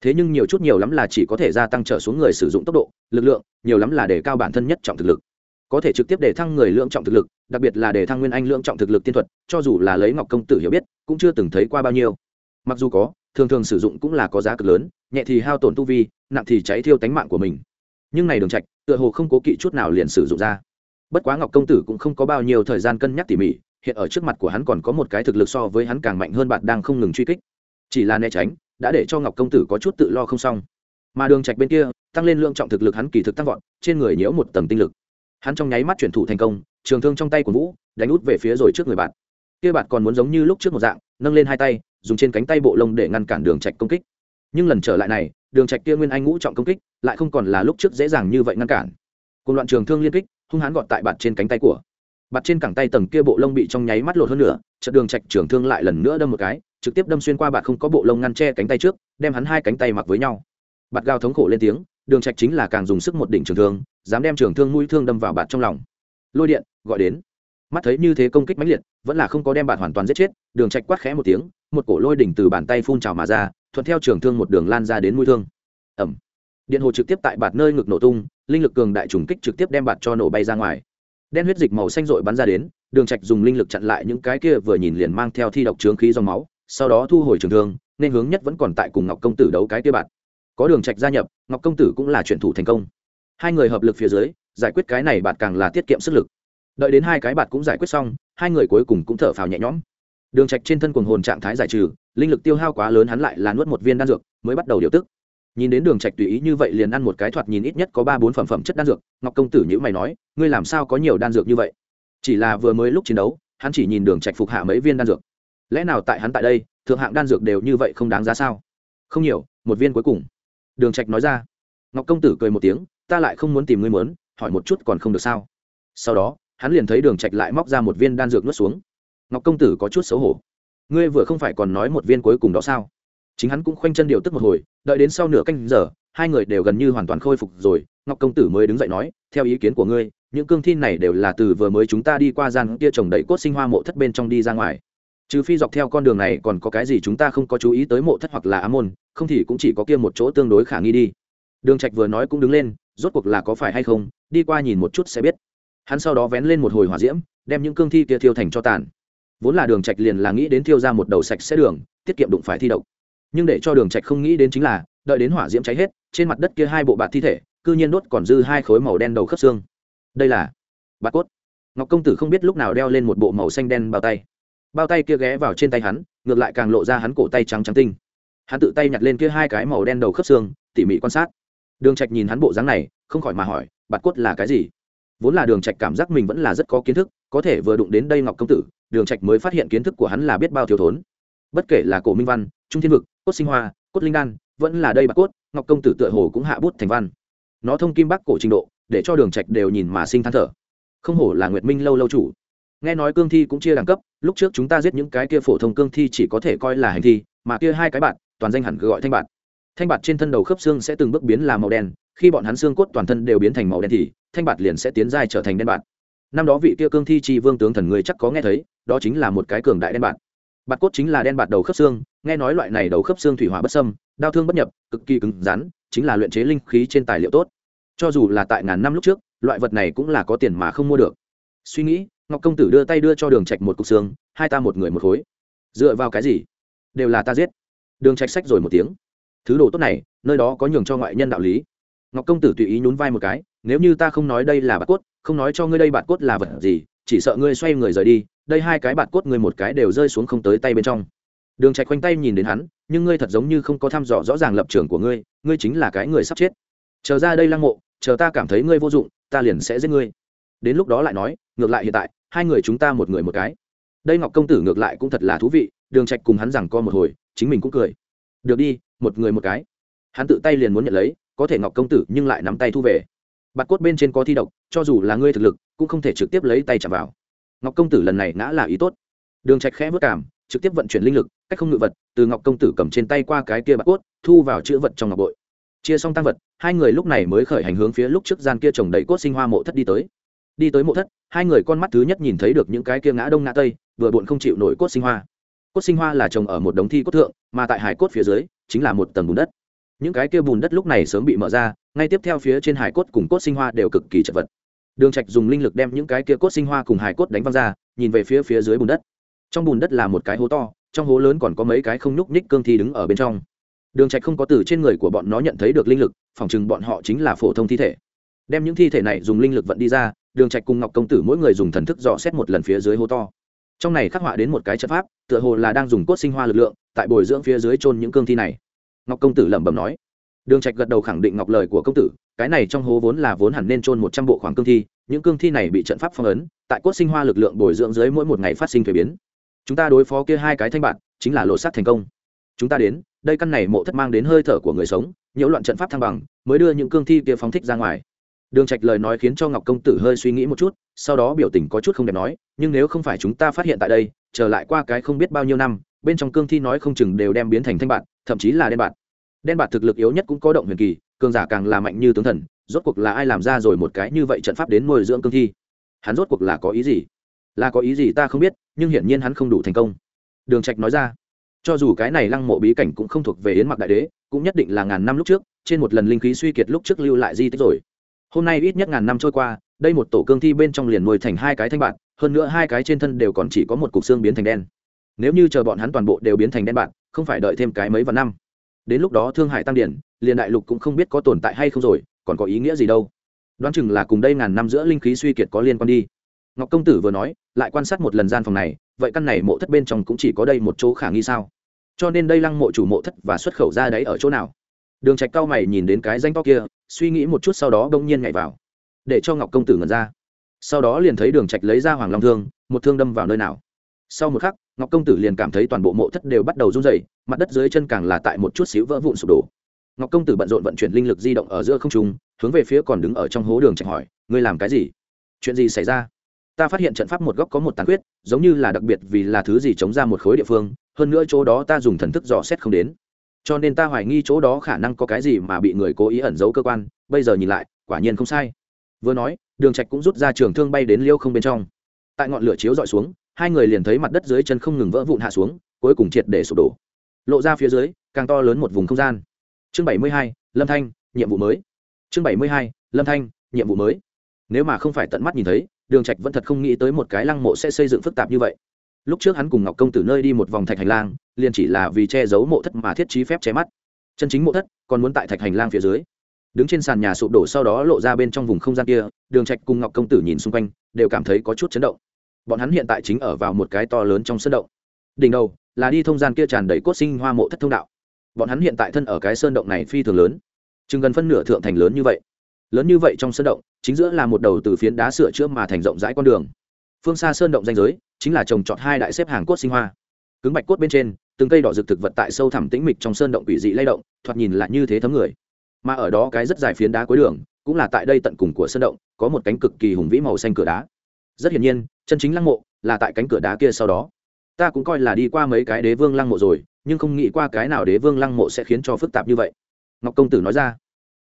Thế nhưng nhiều chút nhiều lắm là chỉ có thể gia tăng trở xuống người sử dụng tốc độ, lực lượng, nhiều lắm là để cao bản thân nhất trọng thực lực. Có thể trực tiếp để thăng người lượng trọng thực lực, đặc biệt là để thăng nguyên anh lượng trọng thực lực tiên thuật, cho dù là lấy ngọc công tử hiểu biết, cũng chưa từng thấy qua bao nhiêu. Mặc dù có thường thường sử dụng cũng là có giá cực lớn, nhẹ thì hao tổn tu vi, nặng thì cháy thiêu tánh mạng của mình. Nhưng này đường trạch, tựa hồ không cố kỵ chút nào liền sử dụng ra. Bất quá ngọc công tử cũng không có bao nhiêu thời gian cân nhắc tỉ mỉ, hiện ở trước mặt của hắn còn có một cái thực lực so với hắn càng mạnh hơn bạn đang không ngừng truy kích. Chỉ là né tránh, đã để cho ngọc công tử có chút tự lo không xong. Mà đường trạch bên kia, tăng lên lượng trọng thực lực hắn kỳ thực tăng vọt, trên người nhiễu một tầng tinh lực. Hắn trong nháy mắt chuyển thủ thành công, trường thương trong tay của vũ, đánh út về phía rồi trước người bạn kia Bạt còn muốn giống như lúc trước một dạng, nâng lên hai tay, dùng trên cánh tay bộ lông để ngăn cản đường trạch công kích. Nhưng lần trở lại này, đường trạch kia nguyên anh ngũ trọng công kích, lại không còn là lúc trước dễ dàng như vậy ngăn cản. Cùng loạn trường thương liên kích, hung hãn gọt tại bạt trên cánh tay của. Bạt trên cẳng tay tầng kia bộ lông bị trong nháy mắt lột hơn nữa chợt đường trạch trường thương lại lần nữa đâm một cái, trực tiếp đâm xuyên qua bạt không có bộ lông ngăn che cánh tay trước, đem hắn hai cánh tay mặc với nhau. Bạt gào thống khổ lên tiếng, đường trạch chính là càng dùng sức một đỉnh trường thương, dám đem trường thương mũi thương đâm vào bạt trong lòng. Lôi điện, gọi đến mắt thấy như thế công kích mãnh liệt, vẫn là không có đem bạt hoàn toàn giết chết, đường trạch quát khẽ một tiếng, một cổ lôi đỉnh từ bàn tay phun trào mà ra, thuận theo trường thương một đường lan ra đến mũi thương. Ẩm điện hồ trực tiếp tại bạt nơi ngực nổ tung, linh lực cường đại trùng kích trực tiếp đem bạt cho nổ bay ra ngoài. Đen huyết dịch màu xanh rội bắn ra đến, đường trạch dùng linh lực chặn lại những cái kia vừa nhìn liền mang theo thi độc trướng khí dòng máu, sau đó thu hồi trường thương, nên hướng nhất vẫn còn tại cùng ngọc công tử đấu cái kia bạt. Có đường trạch gia nhập, ngọc công tử cũng là chuyển thủ thành công. Hai người hợp lực phía dưới, giải quyết cái này bạt càng là tiết kiệm sức lực đợi đến hai cái bạt cũng giải quyết xong, hai người cuối cùng cũng thở phào nhẹ nhõm. Đường trạch trên thân cuồng hồn trạng thái giải trừ, linh lực tiêu hao quá lớn hắn lại là nuốt một viên đan dược, mới bắt đầu điều tức. Nhìn đến đường trạch tùy ý như vậy liền ăn một cái thoạt nhìn ít nhất có ba bốn phẩm phẩm chất đan dược, ngọc công tử nhữ mày nói, ngươi làm sao có nhiều đan dược như vậy? Chỉ là vừa mới lúc chiến đấu, hắn chỉ nhìn đường trạch phục hạ mấy viên đan dược. Lẽ nào tại hắn tại đây, thượng hạng đan dược đều như vậy không đáng giá sao? Không nhiều, một viên cuối cùng. Đường trạch nói ra. Ngọc công tử cười một tiếng, ta lại không muốn tìm ngươi muốn, hỏi một chút còn không được sao? Sau đó hắn liền thấy đường trạch lại móc ra một viên đan dược nuốt xuống. Ngọc công tử có chút xấu hổ. Ngươi vừa không phải còn nói một viên cuối cùng đó sao? Chính hắn cũng khoanh chân điều tức một hồi, đợi đến sau nửa canh giờ, hai người đều gần như hoàn toàn khôi phục rồi, ngọc công tử mới đứng dậy nói, theo ý kiến của ngươi, những cương thi này đều là từ vừa mới chúng ta đi qua gian kia trồng đầy cốt sinh hoa mộ thất bên trong đi ra ngoài. Trừ phi dọc theo con đường này còn có cái gì chúng ta không có chú ý tới mộ thất hoặc là á môn, không thì cũng chỉ có kia một chỗ tương đối khả nghi đi. Đường trạch vừa nói cũng đứng lên, rốt cuộc là có phải hay không? Đi qua nhìn một chút sẽ biết hắn sau đó vén lên một hồi hỏa diễm, đem những cương thi kia thiêu thành cho tàn. Vốn là đường trạch liền là nghĩ đến thiêu ra một đầu sạch sẽ đường, tiết kiệm đụng phải thi độc. Nhưng để cho đường trạch không nghĩ đến chính là, đợi đến hỏa diễm cháy hết, trên mặt đất kia hai bộ bạt thi thể, cư nhiên đốt còn dư hai khối màu đen đầu khớp xương. Đây là bạt cốt. Ngọc công tử không biết lúc nào đeo lên một bộ màu xanh đen bao tay. Bao tay kia ghé vào trên tay hắn, ngược lại càng lộ ra hắn cổ tay trắng trắng tinh. Hắn tự tay nhặt lên kia hai cái màu đen đầu khớp xương, tỉ mỉ quan sát. Đường trạch nhìn hắn bộ dáng này, không khỏi mà hỏi, bạt cốt là cái gì? Vốn là đường trạch cảm giác mình vẫn là rất có kiến thức, có thể vừa đụng đến đây ngọc công tử, đường trạch mới phát hiện kiến thức của hắn là biết bao thiếu thốn. Bất kể là cổ minh văn, trung thiên vực, cốt sinh hoa, cốt linh đan, vẫn là đây bạc cốt, ngọc công tử tựa hồ cũng hạ bút thành văn. Nó thông kim bắc cổ trình độ, để cho đường trạch đều nhìn mà sinh than thở. Không hổ là nguyệt minh lâu lâu chủ. Nghe nói cương thi cũng chia đẳng cấp, lúc trước chúng ta giết những cái kia phổ thông cương thi chỉ có thể coi là hành thi, mà kia hai cái bạn, toàn danh hẳn gọi thanh bạn thanh bạt trên thân đầu khớp xương sẽ từng bước biến làm màu đen khi bọn hắn xương cốt toàn thân đều biến thành màu đen thì thanh bạt liền sẽ tiến giai trở thành đen bạt. Năm đó vị kia cương thi chi vương tướng thần người chắc có nghe thấy, đó chính là một cái cường đại đen bạt. Bạt cốt chính là đen bạt đầu khớp xương, nghe nói loại này đầu khớp xương thủy hỏa bất sâm đau thương bất nhập, cực kỳ cứng rắn, chính là luyện chế linh khí trên tài liệu tốt. Cho dù là tại ngàn năm lúc trước, loại vật này cũng là có tiền mà không mua được. Suy nghĩ, ngọc công tử đưa tay đưa cho đường trạch một cục xương, hai ta một người một khối. Dựa vào cái gì? Đều là ta giết. Đường trạch sách rồi một tiếng. Thứ đồ tốt này, nơi đó có nhường cho ngoại nhân đạo lý ngọc công tử tùy ý nhún vai một cái, nếu như ta không nói đây là bạt cốt, không nói cho ngươi đây bạt cốt là vật gì, chỉ sợ ngươi xoay người rời đi, đây hai cái bạt cốt ngươi một cái đều rơi xuống không tới tay bên trong. Đường trạch quanh tay nhìn đến hắn, nhưng ngươi thật giống như không có thăm dò rõ ràng lập trường của ngươi ngươi chính là cái người sắp chết. Chờ ra đây lăng mộ, chờ ta cảm thấy ngươi vô dụng, ta liền sẽ giết ngươi. Đến lúc đó lại nói, ngược lại hiện tại, hai người chúng ta một người một cái. Đây ngọc công tử ngược lại cũng thật là thú vị, đường trạch cùng hắn rằng co một hồi, chính mình cũng cười. Được đi, một người một cái. Hắn tự tay liền muốn nhận lấy có thể ngọc công tử nhưng lại nắm tay thu về. Bạt cốt bên trên có thi độc, cho dù là ngươi thực lực, cũng không thể trực tiếp lấy tay chạm vào. Ngọc công tử lần này ngã là ý tốt. Đường trạch khẽ vất cảm, trực tiếp vận chuyển linh lực, cách không ngự vật, từ ngọc công tử cầm trên tay qua cái kia bạt cốt, thu vào chữ vật trong ngọc bội. Chia xong tăng vật, hai người lúc này mới khởi hành hướng phía lúc trước gian kia trồng đầy cốt sinh hoa mộ thất đi tới. Đi tới mộ thất, hai người con mắt thứ nhất nhìn thấy được những cái kia ngã đông ngã tây, vừa buồn không chịu nổi cốt sinh hoa. Cốt sinh hoa là trồng ở một đống thi cốt thượng, mà tại hải cốt phía dưới, chính là một tầng bùn đất những cái kia bùn đất lúc này sớm bị mở ra, ngay tiếp theo phía trên hải cốt cùng cốt sinh hoa đều cực kỳ chật vật. Đường trạch dùng linh lực đem những cái kia cốt sinh hoa cùng hải cốt đánh văng ra, nhìn về phía phía dưới bùn đất. Trong bùn đất là một cái hố to, trong hố lớn còn có mấy cái không nhúc nhích cương thi đứng ở bên trong. Đường trạch không có từ trên người của bọn nó nhận thấy được linh lực, phỏng chừng bọn họ chính là phổ thông thi thể. Đem những thi thể này dùng linh lực vận đi ra, đường trạch cùng ngọc công tử mỗi người dùng thần thức dò xét một lần phía dưới hố to. Trong này khắc họa đến một cái trận pháp, tựa hồ là đang dùng cốt sinh hoa lực lượng, tại bồi dưỡng phía dưới chôn những cương thi này ngọc công tử lẩm bẩm nói. Đường trạch gật đầu khẳng định ngọc lời của công tử, cái này trong hố vốn là vốn hẳn nên trôn một trăm bộ khoảng cương thi, những cương thi này bị trận pháp phong ấn, tại cốt sinh hoa lực lượng bồi dưỡng dưới mỗi một ngày phát sinh thay biến. Chúng ta đối phó kia hai cái thanh bạn, chính là lộ sát thành công. Chúng ta đến, đây căn này mộ thất mang đến hơi thở của người sống, nhiễu loạn trận pháp thăng bằng, mới đưa những cương thi kia phóng thích ra ngoài. Đường trạch lời nói khiến cho ngọc công tử hơi suy nghĩ một chút, sau đó biểu tình có chút không đẹp nói, nhưng nếu không phải chúng ta phát hiện tại đây trở lại qua cái không biết bao nhiêu năm, bên trong cương thi nói không chừng đều đem biến thành thanh bạn, thậm chí là đen bạn đen bạc thực lực yếu nhất cũng có động huyền kỳ, cường giả càng là mạnh như tướng thần, rốt cuộc là ai làm ra rồi một cái như vậy trận pháp đến nuôi dưỡng cương thi? Hắn rốt cuộc là có ý gì? Là có ý gì ta không biết, nhưng hiển nhiên hắn không đủ thành công. Đường trạch nói ra, cho dù cái này lăng mộ bí cảnh cũng không thuộc về yến mặc đại đế, cũng nhất định là ngàn năm lúc trước, trên một lần linh khí suy kiệt lúc trước lưu lại di tích rồi. Hôm nay ít nhất ngàn năm trôi qua, đây một tổ cương thi bên trong liền nuôi thành hai cái thanh bạc hơn nữa hai cái trên thân đều còn chỉ có một cục xương biến thành đen. Nếu như chờ bọn hắn toàn bộ đều biến thành đen bạc không phải đợi thêm cái mấy vạn năm đến lúc đó thương hải tăng điển, liền đại lục cũng không biết có tồn tại hay không rồi, còn có ý nghĩa gì đâu. Đoán chừng là cùng đây ngàn năm giữa linh khí suy kiệt có liên quan đi. Ngọc công tử vừa nói, lại quan sát một lần gian phòng này, vậy căn này mộ thất bên trong cũng chỉ có đây một chỗ khả nghi sao? Cho nên đây lăng mộ chủ mộ thất và xuất khẩu ra đấy ở chỗ nào? Đường trạch cao mày nhìn đến cái danh to kia, suy nghĩ một chút sau đó đông nhiên nhảy vào. Để cho ngọc công tử ngẩn ra. Sau đó liền thấy đường trạch lấy ra hoàng long thương, một thương đâm vào nơi nào? Sau một khắc ngọc công tử liền cảm thấy toàn bộ mộ thất đều bắt đầu run rẩy, mặt đất dưới chân càng là tại một chút xíu vỡ vụn sụp đổ. Ngọc công tử bận rộn vận chuyển linh lực di động ở giữa không trung, hướng về phía còn đứng ở trong hố đường trạch hỏi, ngươi làm cái gì? Chuyện gì xảy ra? Ta phát hiện trận pháp một góc có một tàn quyết giống như là đặc biệt vì là thứ gì chống ra một khối địa phương, hơn nữa chỗ đó ta dùng thần thức dò xét không đến. Cho nên ta hoài nghi chỗ đó khả năng có cái gì mà bị người cố ý ẩn giấu cơ quan, bây giờ nhìn lại, quả nhiên không sai. Vừa nói, đường trạch cũng rút ra trường thương bay đến liêu không bên trong. Tại ngọn lửa chiếu dọi xuống hai người liền thấy mặt đất dưới chân không ngừng vỡ vụn hạ xuống, cuối cùng triệt để sụp đổ. Lộ ra phía dưới, càng to lớn một vùng không gian. Chương bảy mươi hai, lâm thanh, nhiệm vụ mới. Chương bảy mươi hai, lâm thanh, nhiệm vụ mới. Nếu mà không phải tận mắt nhìn thấy, đường trạch vẫn thật không nghĩ tới một cái lăng mộ sẽ xây dựng phức tạp như vậy. Lúc trước hắn cùng ngọc công tử nơi đi một vòng thạch hành lang, liền chỉ là vì che giấu mộ thất mà thiết trí phép che mắt. Chân chính mộ thất còn muốn tại thạch hành lang phía dưới. Đứng trên sàn nhà sụp đổ sau đó lộ ra bên trong vùng không gian kia, đường trạch cùng ngọc công tử nhìn xung quanh, đều cảm thấy có chút chấn động bọn hắn hiện tại chính ở vào một cái to lớn trong sơn động. Đỉnh đầu, là đi thông gian kia tràn đầy cốt sinh hoa mộ thất thông đạo. Bọn hắn hiện tại thân ở cái sơn động này phi thường lớn, chừng gần phân nửa thượng thành lớn như vậy. Lớn như vậy trong sơn động, chính giữa là một đầu từ phiến đá sửa chữa mà thành rộng rãi con đường. Phương xa sơn động danh giới, chính là trồng trọt hai đại xếp hàng cốt sinh hoa. Cứng bạch cốt bên trên, từng cây đỏ rực thực vật tại sâu thẳm tĩnh mịch trong sơn động quỷ dị lay động, thoạt nhìn lại như thế thấm người. Mà ở đó cái rất dài phiến đá cuối đường, cũng là tại đây tận cùng của sơn động, có một cánh cực kỳ hùng vĩ màu xanh cửa đá. Rất hiển nhiên chân chính lăng mộ là tại cánh cửa đá kia sau đó. Ta cũng coi là đi qua mấy cái đế vương lăng mộ rồi, nhưng không nghĩ qua cái nào đế vương lăng mộ sẽ khiến cho phức tạp như vậy. Ngọc công tử nói ra,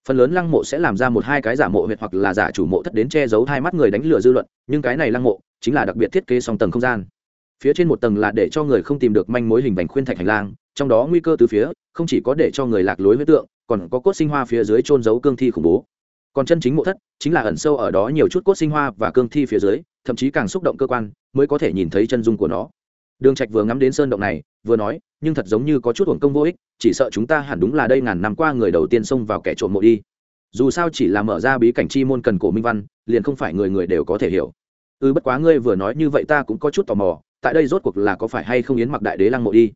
phần lớn lăng mộ sẽ làm ra một hai cái giả mộ huyệt hoặc là giả chủ mộ thất đến che giấu hai mắt người đánh lừa dư luận, nhưng cái này lăng mộ chính là đặc biệt thiết kế song tầng không gian. Phía trên một tầng là để cho người không tìm được manh mối hình vành khuyên thạch hành lang, trong đó nguy cơ từ phía, không chỉ có để cho người lạc lối với tượng, còn có cốt sinh hoa phía dưới trôn giấu cương thi khủng bố còn chân chính mộ thất chính là ẩn sâu ở đó nhiều chút cốt sinh hoa và cương thi phía dưới, thậm chí càng xúc động cơ quan mới có thể nhìn thấy chân dung của nó. Đường trạch vừa ngắm đến sơn động này, vừa nói, nhưng thật giống như có chút uổng công vô ích, chỉ sợ chúng ta hẳn đúng là đây ngàn năm qua người đầu tiên xông vào kẻ trộm mộ đi. Dù sao chỉ là mở ra bí cảnh chi môn cần cổ minh văn, liền không phải người người đều có thể hiểu. Ừ bất quá ngươi vừa nói như vậy ta cũng có chút tò mò, tại đây rốt cuộc là có phải hay không yến mặc đại đế lăng mộ đi?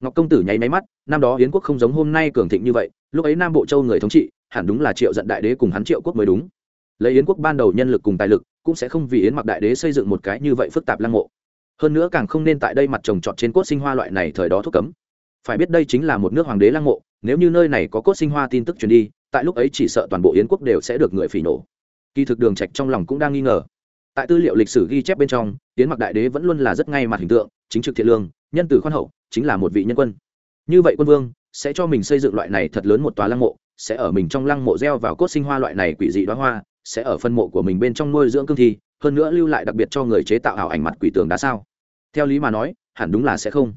Ngọc công tử nháy máy mắt, năm đó yến quốc không giống hôm nay cường thịnh như vậy, lúc ấy nam bộ châu người thống trị hẳn đúng là triệu giận đại đế cùng hắn triệu quốc mới đúng. Lấy yến quốc ban đầu nhân lực cùng tài lực, cũng sẽ không vì yến mặc đại đế xây dựng một cái như vậy phức tạp lăng mộ. Hơn nữa càng không nên tại đây mặt trồng trọt trên cốt sinh hoa loại này thời đó thúc cấm. Phải biết đây chính là một nước hoàng đế lăng mộ, nếu như nơi này có cốt sinh hoa tin tức truyền đi, tại lúc ấy chỉ sợ toàn bộ yến quốc đều sẽ được người phỉ nổ kỳ thực đường trạch trong lòng cũng đang nghi ngờ. Tại tư liệu lịch sử ghi chép bên trong, yến mặc đại đế vẫn luôn là rất ngay mặt hình tượng, chính trực thiện lương, nhân từ khoan hậu, chính là một vị nhân quân. Như vậy quân vương sẽ cho mình xây dựng loại này thật lớn một tòa lăng mộ sẽ ở mình trong lăng mộ gieo vào cốt sinh hoa loại này quỷ dị đoá hoa, sẽ ở phân mộ của mình bên trong nuôi dưỡng cương thi, hơn nữa lưu lại đặc biệt cho người chế tạo ảo ảnh mặt quỷ tường đá sao? Theo lý mà nói, hẳn đúng là sẽ không.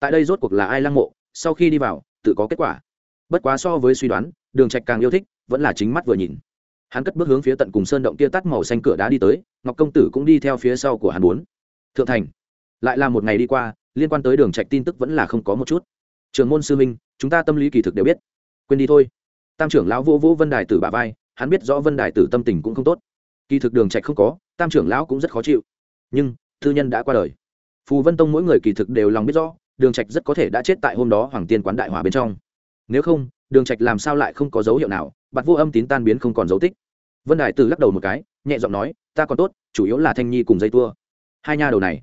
Tại đây rốt cuộc là ai lăng mộ, sau khi đi vào, tự có kết quả. Bất quá so với suy đoán, đường trạch càng yêu thích, vẫn là chính mắt vừa nhìn. Hắn cất bước hướng phía tận cùng sơn động kia tắt màu xanh cửa đá đi tới, ngọc công tử cũng đi theo phía sau của hắn bốn. Thượng thành. Lại là một ngày đi qua, liên quan tới đường trạch tin tức vẫn là không có một chút. Trường môn sư minh, chúng ta tâm lý kỳ thực đều biết. Quên đi thôi tam trưởng lão vô vô vân đài tử bà vai, hắn biết rõ vân đài tử tâm tình cũng không tốt. Kỳ thực đường trạch không có, tam trưởng lão cũng rất khó chịu. Nhưng thư nhân đã qua đời. Phù vân tông mỗi người kỳ thực đều lòng biết rõ, đường trạch rất có thể đã chết tại hôm đó hoàng tiên quán đại hòa bên trong. Nếu không, đường trạch làm sao lại không có dấu hiệu nào, bạt vô âm tín tan biến không còn dấu tích. Vân đại tử lắc đầu một cái, nhẹ giọng nói, ta còn tốt, chủ yếu là thanh nhi cùng dây tua. Hai nha đầu này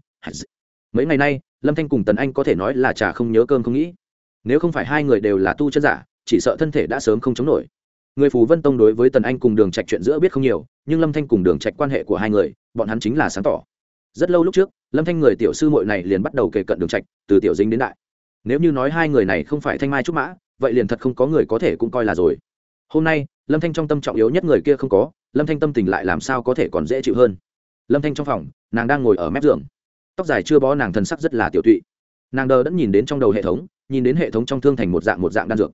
mấy ngày nay, lâm thanh cùng tần anh có thể nói là chả không nhớ cơm không nghĩ. Nếu không phải hai người đều là tu chân giả chỉ sợ thân thể đã sớm không chống nổi. Người phù vân tông đối với tần anh cùng đường trạch chuyện giữa biết không nhiều, nhưng lâm thanh cùng đường trạch quan hệ của hai người, bọn hắn chính là sáng tỏ. Rất lâu lúc trước, lâm thanh người tiểu sư muội này liền bắt đầu kể cận đường trạch, từ tiểu dính đến đại. Nếu như nói hai người này không phải thanh mai trúc mã, vậy liền thật không có người có thể cũng coi là rồi. Hôm nay, lâm thanh trong tâm trọng yếu nhất người kia không có, lâm thanh tâm tình lại làm sao có thể còn dễ chịu hơn? Lâm thanh trong phòng, nàng đang ngồi ở mép giường. Tóc dài chưa bó nàng thần sắc rất là tiểu tụy. Nàng đờ đẫn nhìn đến trong đầu hệ thống, nhìn đến hệ thống trong thương thành một dạng một dạng đan dược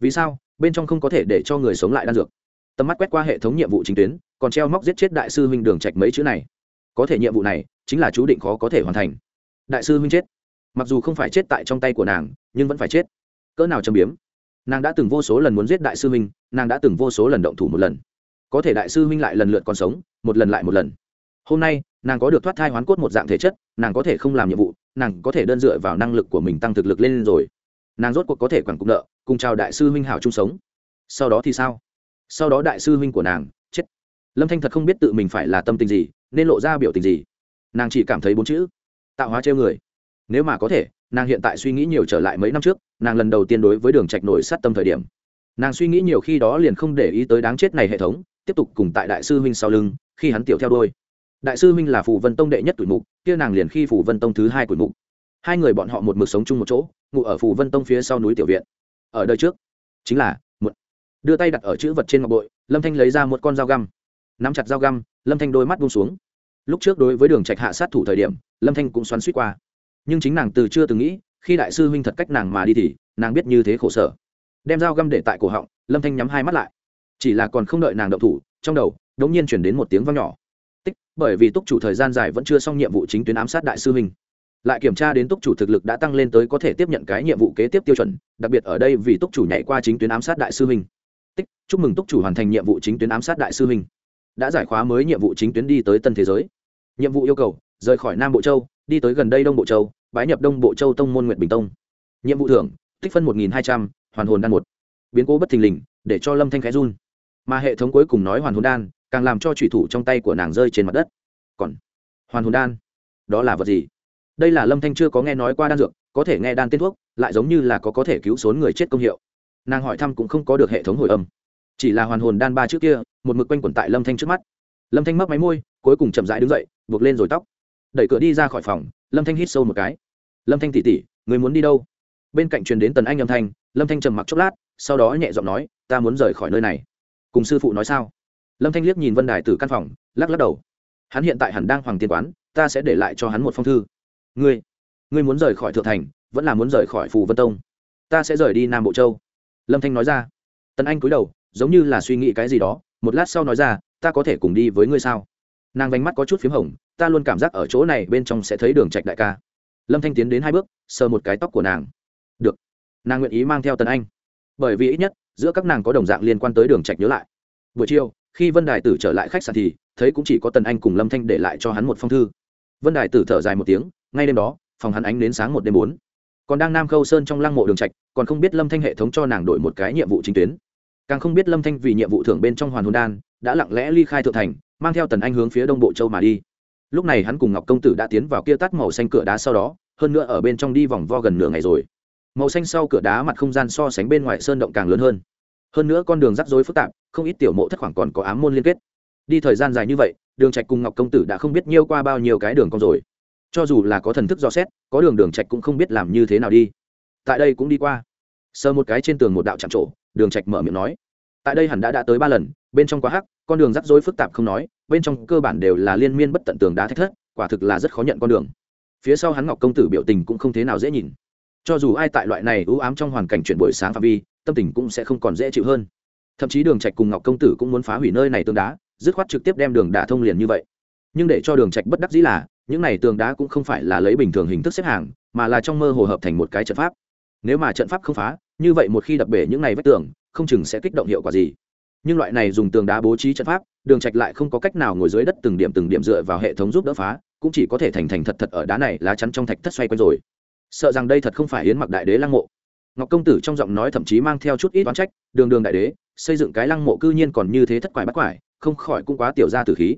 vì sao? Bên trong không có thể để cho người sống lại đan dược. Tầm mắt quét qua hệ thống nhiệm vụ chính tuyến, còn treo móc giết chết đại sư huynh đường trạch mấy chữ này. Có thể nhiệm vụ này, chính là chú định khó có thể hoàn thành. Đại sư huynh chết. Mặc dù không phải chết tại trong tay của nàng, nhưng vẫn phải chết. Cỡ nào châm biếm. Nàng đã từng vô số lần muốn giết đại sư huynh, nàng đã từng vô số lần động thủ một lần. Có thể đại sư huynh lại lần lượt còn sống, một lần lại một lần. Hôm nay, nàng có được thoát thai hoán cốt một dạng thể chất, nàng có thể không làm nhiệm vụ, nàng có thể đơn dựa vào năng lực của mình tăng thực lực lên rồi. Nàng rốt cuộc có thể quản cục nợ cùng chào đại sư huynh hảo chung sống. Sau đó thì sao? Sau đó đại sư huynh của nàng, chết. Lâm thanh thật không biết tự mình phải là tâm tình gì, nên lộ ra biểu tình gì. Nàng chỉ cảm thấy bốn chữ, tạo hóa treo người. Nếu mà có thể, nàng hiện tại suy nghĩ nhiều trở lại mấy năm trước, nàng lần đầu tiên đối với đường trạch nổi sát tâm thời điểm. Nàng suy nghĩ nhiều khi đó liền không để ý tới đáng chết này hệ thống, tiếp tục cùng tại đại sư huynh sau lưng, khi hắn tiểu theo đôi đại sư huynh là phù vân tông đệ nhất tuổi mục, kia nàng liền khi phù vân tông thứ hai tuổi mục. Hai người bọn họ một mực sống chung một chỗ, ngủ ở phù vân tông phía sau núi tiểu viện ở đời trước. Chính là, một, đưa tay đặt ở chữ vật trên ngọc bội, lâm thanh lấy ra một con dao găm. Nắm chặt dao găm, lâm thanh đôi mắt buông xuống. Lúc trước đối với đường trạch hạ sát thủ thời điểm, lâm thanh cũng xoắn suýt qua. Nhưng chính nàng từ chưa từng nghĩ, khi đại sư huynh thật cách nàng mà đi thì, nàng biết như thế khổ sở. Đem dao găm để tại cổ họng, lâm thanh nhắm hai mắt lại. Chỉ là còn không đợi nàng động thủ, trong đầu, đống nhiên chuyển đến một tiếng vang nhỏ. Tích, bởi vì túc chủ thời gian dài vẫn chưa xong nhiệm vụ chính tuyến ám sát đại sư huynh lại kiểm tra đến túc chủ thực lực đã tăng lên tới có thể tiếp nhận cái nhiệm vụ kế tiếp tiêu chuẩn, đặc biệt ở đây vì túc chủ nhảy qua chính tuyến ám sát đại sư huynh. Tích, chúc mừng túc chủ hoàn thành nhiệm vụ chính tuyến ám sát đại sư huynh. Đã giải khóa mới nhiệm vụ chính tuyến đi tới tân thế giới. Nhiệm vụ yêu cầu, rời khỏi nam bộ châu, đi tới gần đây đông bộ châu, bái nhập đông bộ châu tông môn nguyện bình tông. Nhiệm vụ thưởng, tích phân một nghìn hai trăm, hoàn hồn đan một. Biến cố bất thình lình, để cho lâm thanh khẽ run. Mà hệ thống cuối cùng nói hoàn hồn đan, càng làm cho thủy thủ trong tay của nàng rơi trên mặt đất. Còn, hoàn hồn đan, đó là vật gì? Đây là lâm thanh chưa có nghe nói qua đan dược, có thể nghe đan tên thuốc, lại giống như là có có thể cứu sống người chết công hiệu. Nàng hỏi thăm cũng không có được hệ thống hồi âm. Chỉ là hoàn hồn đan ba trước kia, một mực quanh quẩn tại lâm thanh trước mắt. Lâm thanh mấp máy môi, cuối cùng chậm rãi đứng dậy, buộc lên rồi tóc. Đẩy cửa đi ra khỏi phòng, lâm thanh hít sâu một cái. Lâm thanh tỉ tỉ, người muốn đi đâu? Bên cạnh truyền đến tần anh âm thanh, lâm thanh trầm mặc chốc lát, sau đó nhẹ giọng nói, ta muốn rời khỏi nơi này. Cùng sư phụ nói sao? Lâm thanh liếc nhìn vân đài từ căn phòng, lắc lắc đầu. Hắn hiện tại hẳn đang hoàng tiên quán, ta sẽ để lại cho hắn một phong thư ngươi ngươi muốn rời khỏi thượng thành, vẫn là muốn rời khỏi phù vân tông? Ta sẽ rời đi nam bộ châu. Lâm thanh nói ra. Tần anh cúi đầu, giống như là suy nghĩ cái gì đó, một lát sau nói ra, ta có thể cùng đi với ngươi sao? Nàng vánh mắt có chút p h í m hồng, ta luôn cảm giác ở chỗ này bên trong sẽ thấy đường trạch đại ca. Lâm thanh tiến đến hai bước, sờ một cái tóc của nàng. Được. Nàng nguyện ý mang theo tần anh. Bởi vì ít nhất, giữa các nàng có đồng dạng liên quan tới đường trạch nhớ lại. Buổi chiều, khi vân đài tử trở lại khách sạn thì, thấy cũng chỉ có tần anh cùng lâm thanh để lại cho hắn một phong thư. Vân đài tử thở dài một tiếng ngay đêm đó, phòng hắn ánh đến sáng một đêm bốn. Còn đang nam khâu sơn trong lăng mộ đường trạch, còn không biết lâm thanh hệ thống cho nàng đổi một cái nhiệm vụ chính tuyến. Càng không biết lâm thanh vì nhiệm vụ thưởng bên trong hoàn hồn đan, đã lặng lẽ ly khai thượng thành, mang theo tần anh hướng phía đông bộ châu mà đi. Lúc này hắn cùng ngọc công tử đã tiến vào kia tắt màu xanh cửa đá sau đó, hơn nữa ở bên trong đi vòng vo gần nửa ngày rồi. Màu xanh sau cửa đá mặt không gian so sánh bên ngoài sơn động càng lớn hơn. Hơn nữa con đường rắc rối phức tạp, không ít tiểu mộ thất khoảng còn có ám môn liên kết. Đi thời gian dài như vậy, đường trạch cùng ngọc công tử đã không biết nhiêu qua bao nhiêu cái đường con rồi cho dù là có thần thức dò xét, có đường đường trạch cũng không biết làm như thế nào đi. Tại đây cũng đi qua. Sờ một cái trên tường một đạo chạm trổ, đường trạch mở miệng nói. Tại đây hẳn đã đã tới ba lần, bên trong quá hắc, con đường rắc rối phức tạp không nói, bên trong cơ bản đều là liên miên bất tận tường đá thách thất, quả thực là rất khó nhận con đường. Phía sau hắn ngọc công tử biểu tình cũng không thế nào dễ nhìn. Cho dù ai tại loại này ưu ám trong hoàn cảnh chuyển buổi sáng phạm vi, tâm tình cũng sẽ không còn dễ chịu hơn. Thậm chí đường trạch cùng ngọc công tử cũng muốn phá hủy nơi này tường đá, dứt khoát trực tiếp đem đường đả thông liền như vậy. Nhưng để cho đường trạch bất đắc dĩ là những này tường đá cũng không phải là lấy bình thường hình thức xếp hàng, mà là trong mơ hồ hợp thành một cái trận pháp. Nếu mà trận pháp không phá, như vậy một khi đập bể những này vách tường, không chừng sẽ kích động hiệu quả gì. Nhưng loại này dùng tường đá bố trí trận pháp, đường trạch lại không có cách nào ngồi dưới đất từng điểm từng điểm dựa vào hệ thống giúp đỡ phá, cũng chỉ có thể thành thành thật thật ở đá này lá chắn trong thạch thất xoay quanh rồi. Sợ rằng đây thật không phải yến mặc đại đế lăng mộ. Ngọc công tử trong giọng nói thậm chí mang theo chút ít oán trách, đường đường đại đế, xây dựng cái lăng mộ cư nhiên còn như thế thất quải bắt quải, không khỏi cũng quá tiểu ra từ khí.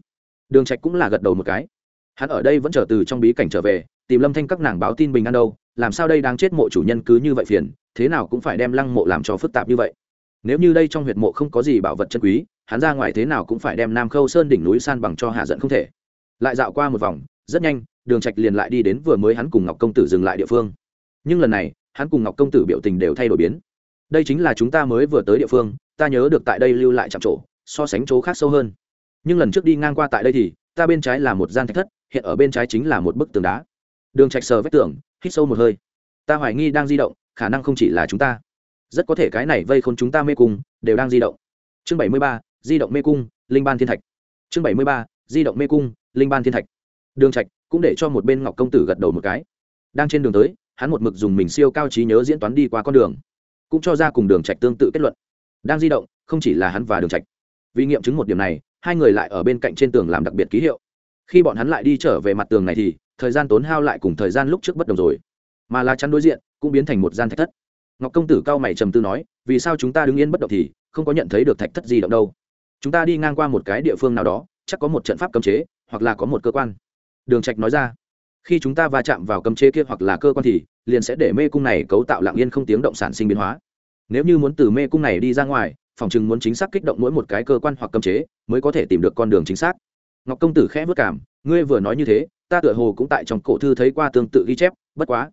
Đường trạch cũng là gật đầu một cái hắn ở đây vẫn chờ từ trong bí cảnh trở về, tìm lâm thanh các nàng báo tin bình an đâu, làm sao đây đang chết mộ chủ nhân cứ như vậy phiền, thế nào cũng phải đem lăng mộ làm cho phức tạp như vậy. Nếu như đây trong huyệt mộ không có gì bảo vật chân quý, hắn ra ngoài thế nào cũng phải đem nam khâu sơn đỉnh núi san bằng cho hạ giận không thể. Lại dạo qua một vòng, rất nhanh, đường trạch liền lại đi đến vừa mới hắn cùng ngọc công tử dừng lại địa phương. Nhưng lần này, hắn cùng ngọc công tử biểu tình đều thay đổi biến. Đây chính là chúng ta mới vừa tới địa phương, ta nhớ được tại đây lưu lại chạm trổ, so sánh chỗ khác sâu hơn. Nhưng lần trước đi ngang qua tại đây thì, ta bên trái là một gian thạch thất hiện ở bên trái chính là một bức tường đá. Đường trạch sờ vách tường, hít sâu một hơi. Ta hoài nghi đang di động, khả năng không chỉ là chúng ta. Rất có thể cái này vây khôn chúng ta mê cung, đều đang di động. Chương bảy mươi ba, di động mê cung, linh ban thiên thạch. Chương bảy mươi ba, di động mê cung, linh ban thiên thạch. Đường trạch cũng để cho một bên ngọc công tử gật đầu một cái. Đang trên đường tới, hắn một mực dùng mình siêu cao trí nhớ diễn toán đi qua con đường, cũng cho ra cùng đường trạch tương tự kết luận. Đang di động, không chỉ là hắn và đường trạch. Vì nghiệm chứng một điểm này, hai người lại ở bên cạnh trên tường làm đặc biệt ký hiệu khi bọn hắn lại đi trở về mặt tường này thì, thời gian tốn hao lại cùng thời gian lúc trước bất đồng rồi. Mà lá chắn đối diện cũng biến thành một gian thạch thất. Ngọc công tử cao mày trầm tư nói, vì sao chúng ta đứng yên bất động thì không có nhận thấy được thạch thất gì động đâu? Chúng ta đi ngang qua một cái địa phương nào đó, chắc có một trận pháp cấm chế, hoặc là có một cơ quan. Đường trạch nói ra, khi chúng ta va chạm vào cấm chế kia hoặc là cơ quan thì, liền sẽ để mê cung này cấu tạo lặng yên không tiếng động sản sinh biến hóa. Nếu như muốn từ mê cung này đi ra ngoài, phòng chừng muốn chính xác kích động mỗi một cái cơ quan hoặc cấm chế mới có thể tìm được con đường chính xác ngọc công tử khẽ vất cảm, ngươi vừa nói như thế, ta tựa hồ cũng tại trong cổ thư thấy qua tương tự ghi chép, bất quá,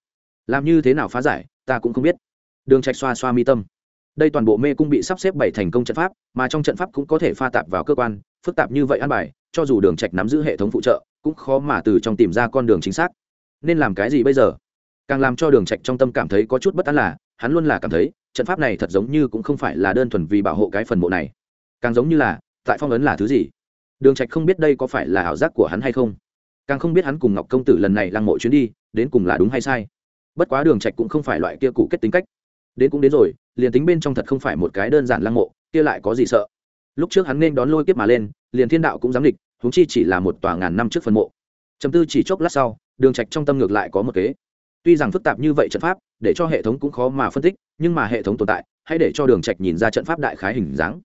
làm như thế nào phá giải, ta cũng không biết. Đường trạch xoa xoa mi tâm. Đây toàn bộ mê cung bị sắp xếp bảy thành công trận pháp, mà trong trận pháp cũng có thể pha tạp vào cơ quan, phức tạp như vậy an bài, cho dù đường trạch nắm giữ hệ thống phụ trợ, cũng khó mà từ trong tìm ra con đường chính xác. Nên làm cái gì bây giờ? Càng làm cho đường trạch trong tâm cảm thấy có chút bất an là, hắn luôn là cảm thấy, trận pháp này thật giống như cũng không phải là đơn thuần vì bảo hộ cái phần mộ này. Càng giống như là, tại phong ấn là thứ gì? Đường trạch không biết đây có phải là ảo giác của hắn hay không. Càng không biết hắn cùng ngọc công tử lần này lăng mộ chuyến đi, đến cùng là đúng hay sai. Bất quá đường trạch cũng không phải loại kia cụ kết tính cách. Đến cũng đến rồi, liền tính bên trong thật không phải một cái đơn giản lăng mộ, kia lại có gì sợ? Lúc trước hắn nên đón lôi kiếp mà lên, liền thiên đạo cũng dám địch huống chi chỉ là một tòa ngàn năm trước phần mộ. Chấm tư chỉ chốc lát sau, đường trạch trong tâm ngược lại có một kế. Tuy rằng phức tạp như vậy trận pháp, để cho hệ thống cũng khó mà phân tích, nhưng mà hệ thống tồn tại, hãy để cho đường trạch nhìn ra trận pháp đại khái hình dáng.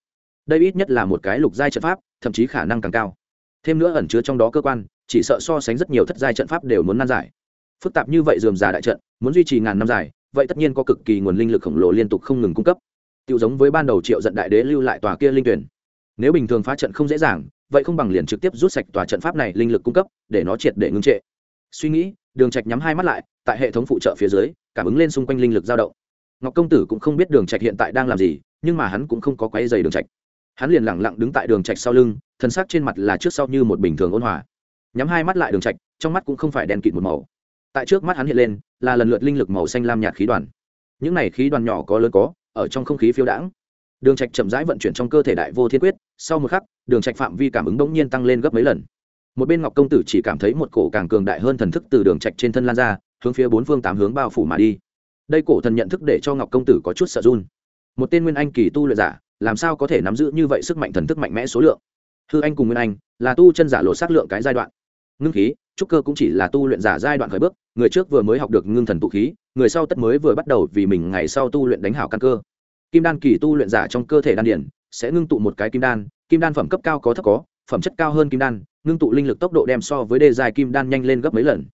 Đây ít nhất là một cái lục giai trận pháp thậm chí khả năng càng cao. Thêm nữa ẩn chứa trong đó cơ quan, chỉ sợ so sánh rất nhiều thất giai trận pháp đều muốn nan giải. Phức tạp như vậy dườm già đại trận, muốn duy trì ngàn năm dài, vậy tất nhiên có cực kỳ nguồn linh lực khổng lồ liên tục không ngừng cung cấp. Tiêu giống với ban đầu triệu giận đại đế lưu lại tòa kia linh tuyển. Nếu bình thường phá trận không dễ dàng, vậy không bằng liền trực tiếp rút sạch tòa trận pháp này linh lực cung cấp, để nó triệt để ngưng trệ. Suy nghĩ, đường trạch nhắm hai mắt lại, tại hệ thống phụ trợ phía dưới, cảm ứng lên xung quanh linh lực dao động. Ngọc công tử cũng không biết đường trạch hiện tại đang làm gì, nhưng mà hắn cũng không có quấy giày đường trạch hắn liền lặng lặng đứng tại đường trạch sau lưng, thân xác trên mặt là trước sau như một bình thường ôn hòa. Nhắm hai mắt lại đường trạch, trong mắt cũng không phải đèn kịt một màu. Tại trước mắt hắn hiện lên, là lần lượt linh lực màu xanh lam nhạt khí đoàn. Những này khí đoàn nhỏ có lớn có, ở trong không khí phiêu đãng. Đường trạch chậm rãi vận chuyển trong cơ thể đại vô thiên quyết, sau một khắc, đường trạch phạm vi cảm ứng đống nhiên tăng lên gấp mấy lần. Một bên ngọc công tử chỉ cảm thấy một cổ càng cường đại hơn thần thức từ đường trạch trên thân lan ra, hướng phía bốn phương tám hướng bao phủ mà đi. Đây cổ thần nhận thức để cho ngọc công tử có chút sợ run. Một tên nguyên anh kỳ tu luyện giả làm sao có thể nắm giữ như vậy sức mạnh thần thức mạnh mẽ số lượng? Hư anh cùng nguyên anh là tu chân giả lộ xác lượng cái giai đoạn. Ngưng khí, trúc cơ cũng chỉ là tu luyện giả giai đoạn khởi bước, người trước vừa mới học được ngưng thần tụ khí, người sau tất mới vừa bắt đầu vì mình ngày sau tu luyện đánh hảo căn cơ. Kim đan kỳ tu luyện giả trong cơ thể đan điển sẽ ngưng tụ một cái kim đan kim đan phẩm cấp cao có thấp có, phẩm chất cao hơn kim đan, ngưng tụ linh lực tốc độ đem so với đề dài kim đan nhanh lên gấp mấy lần.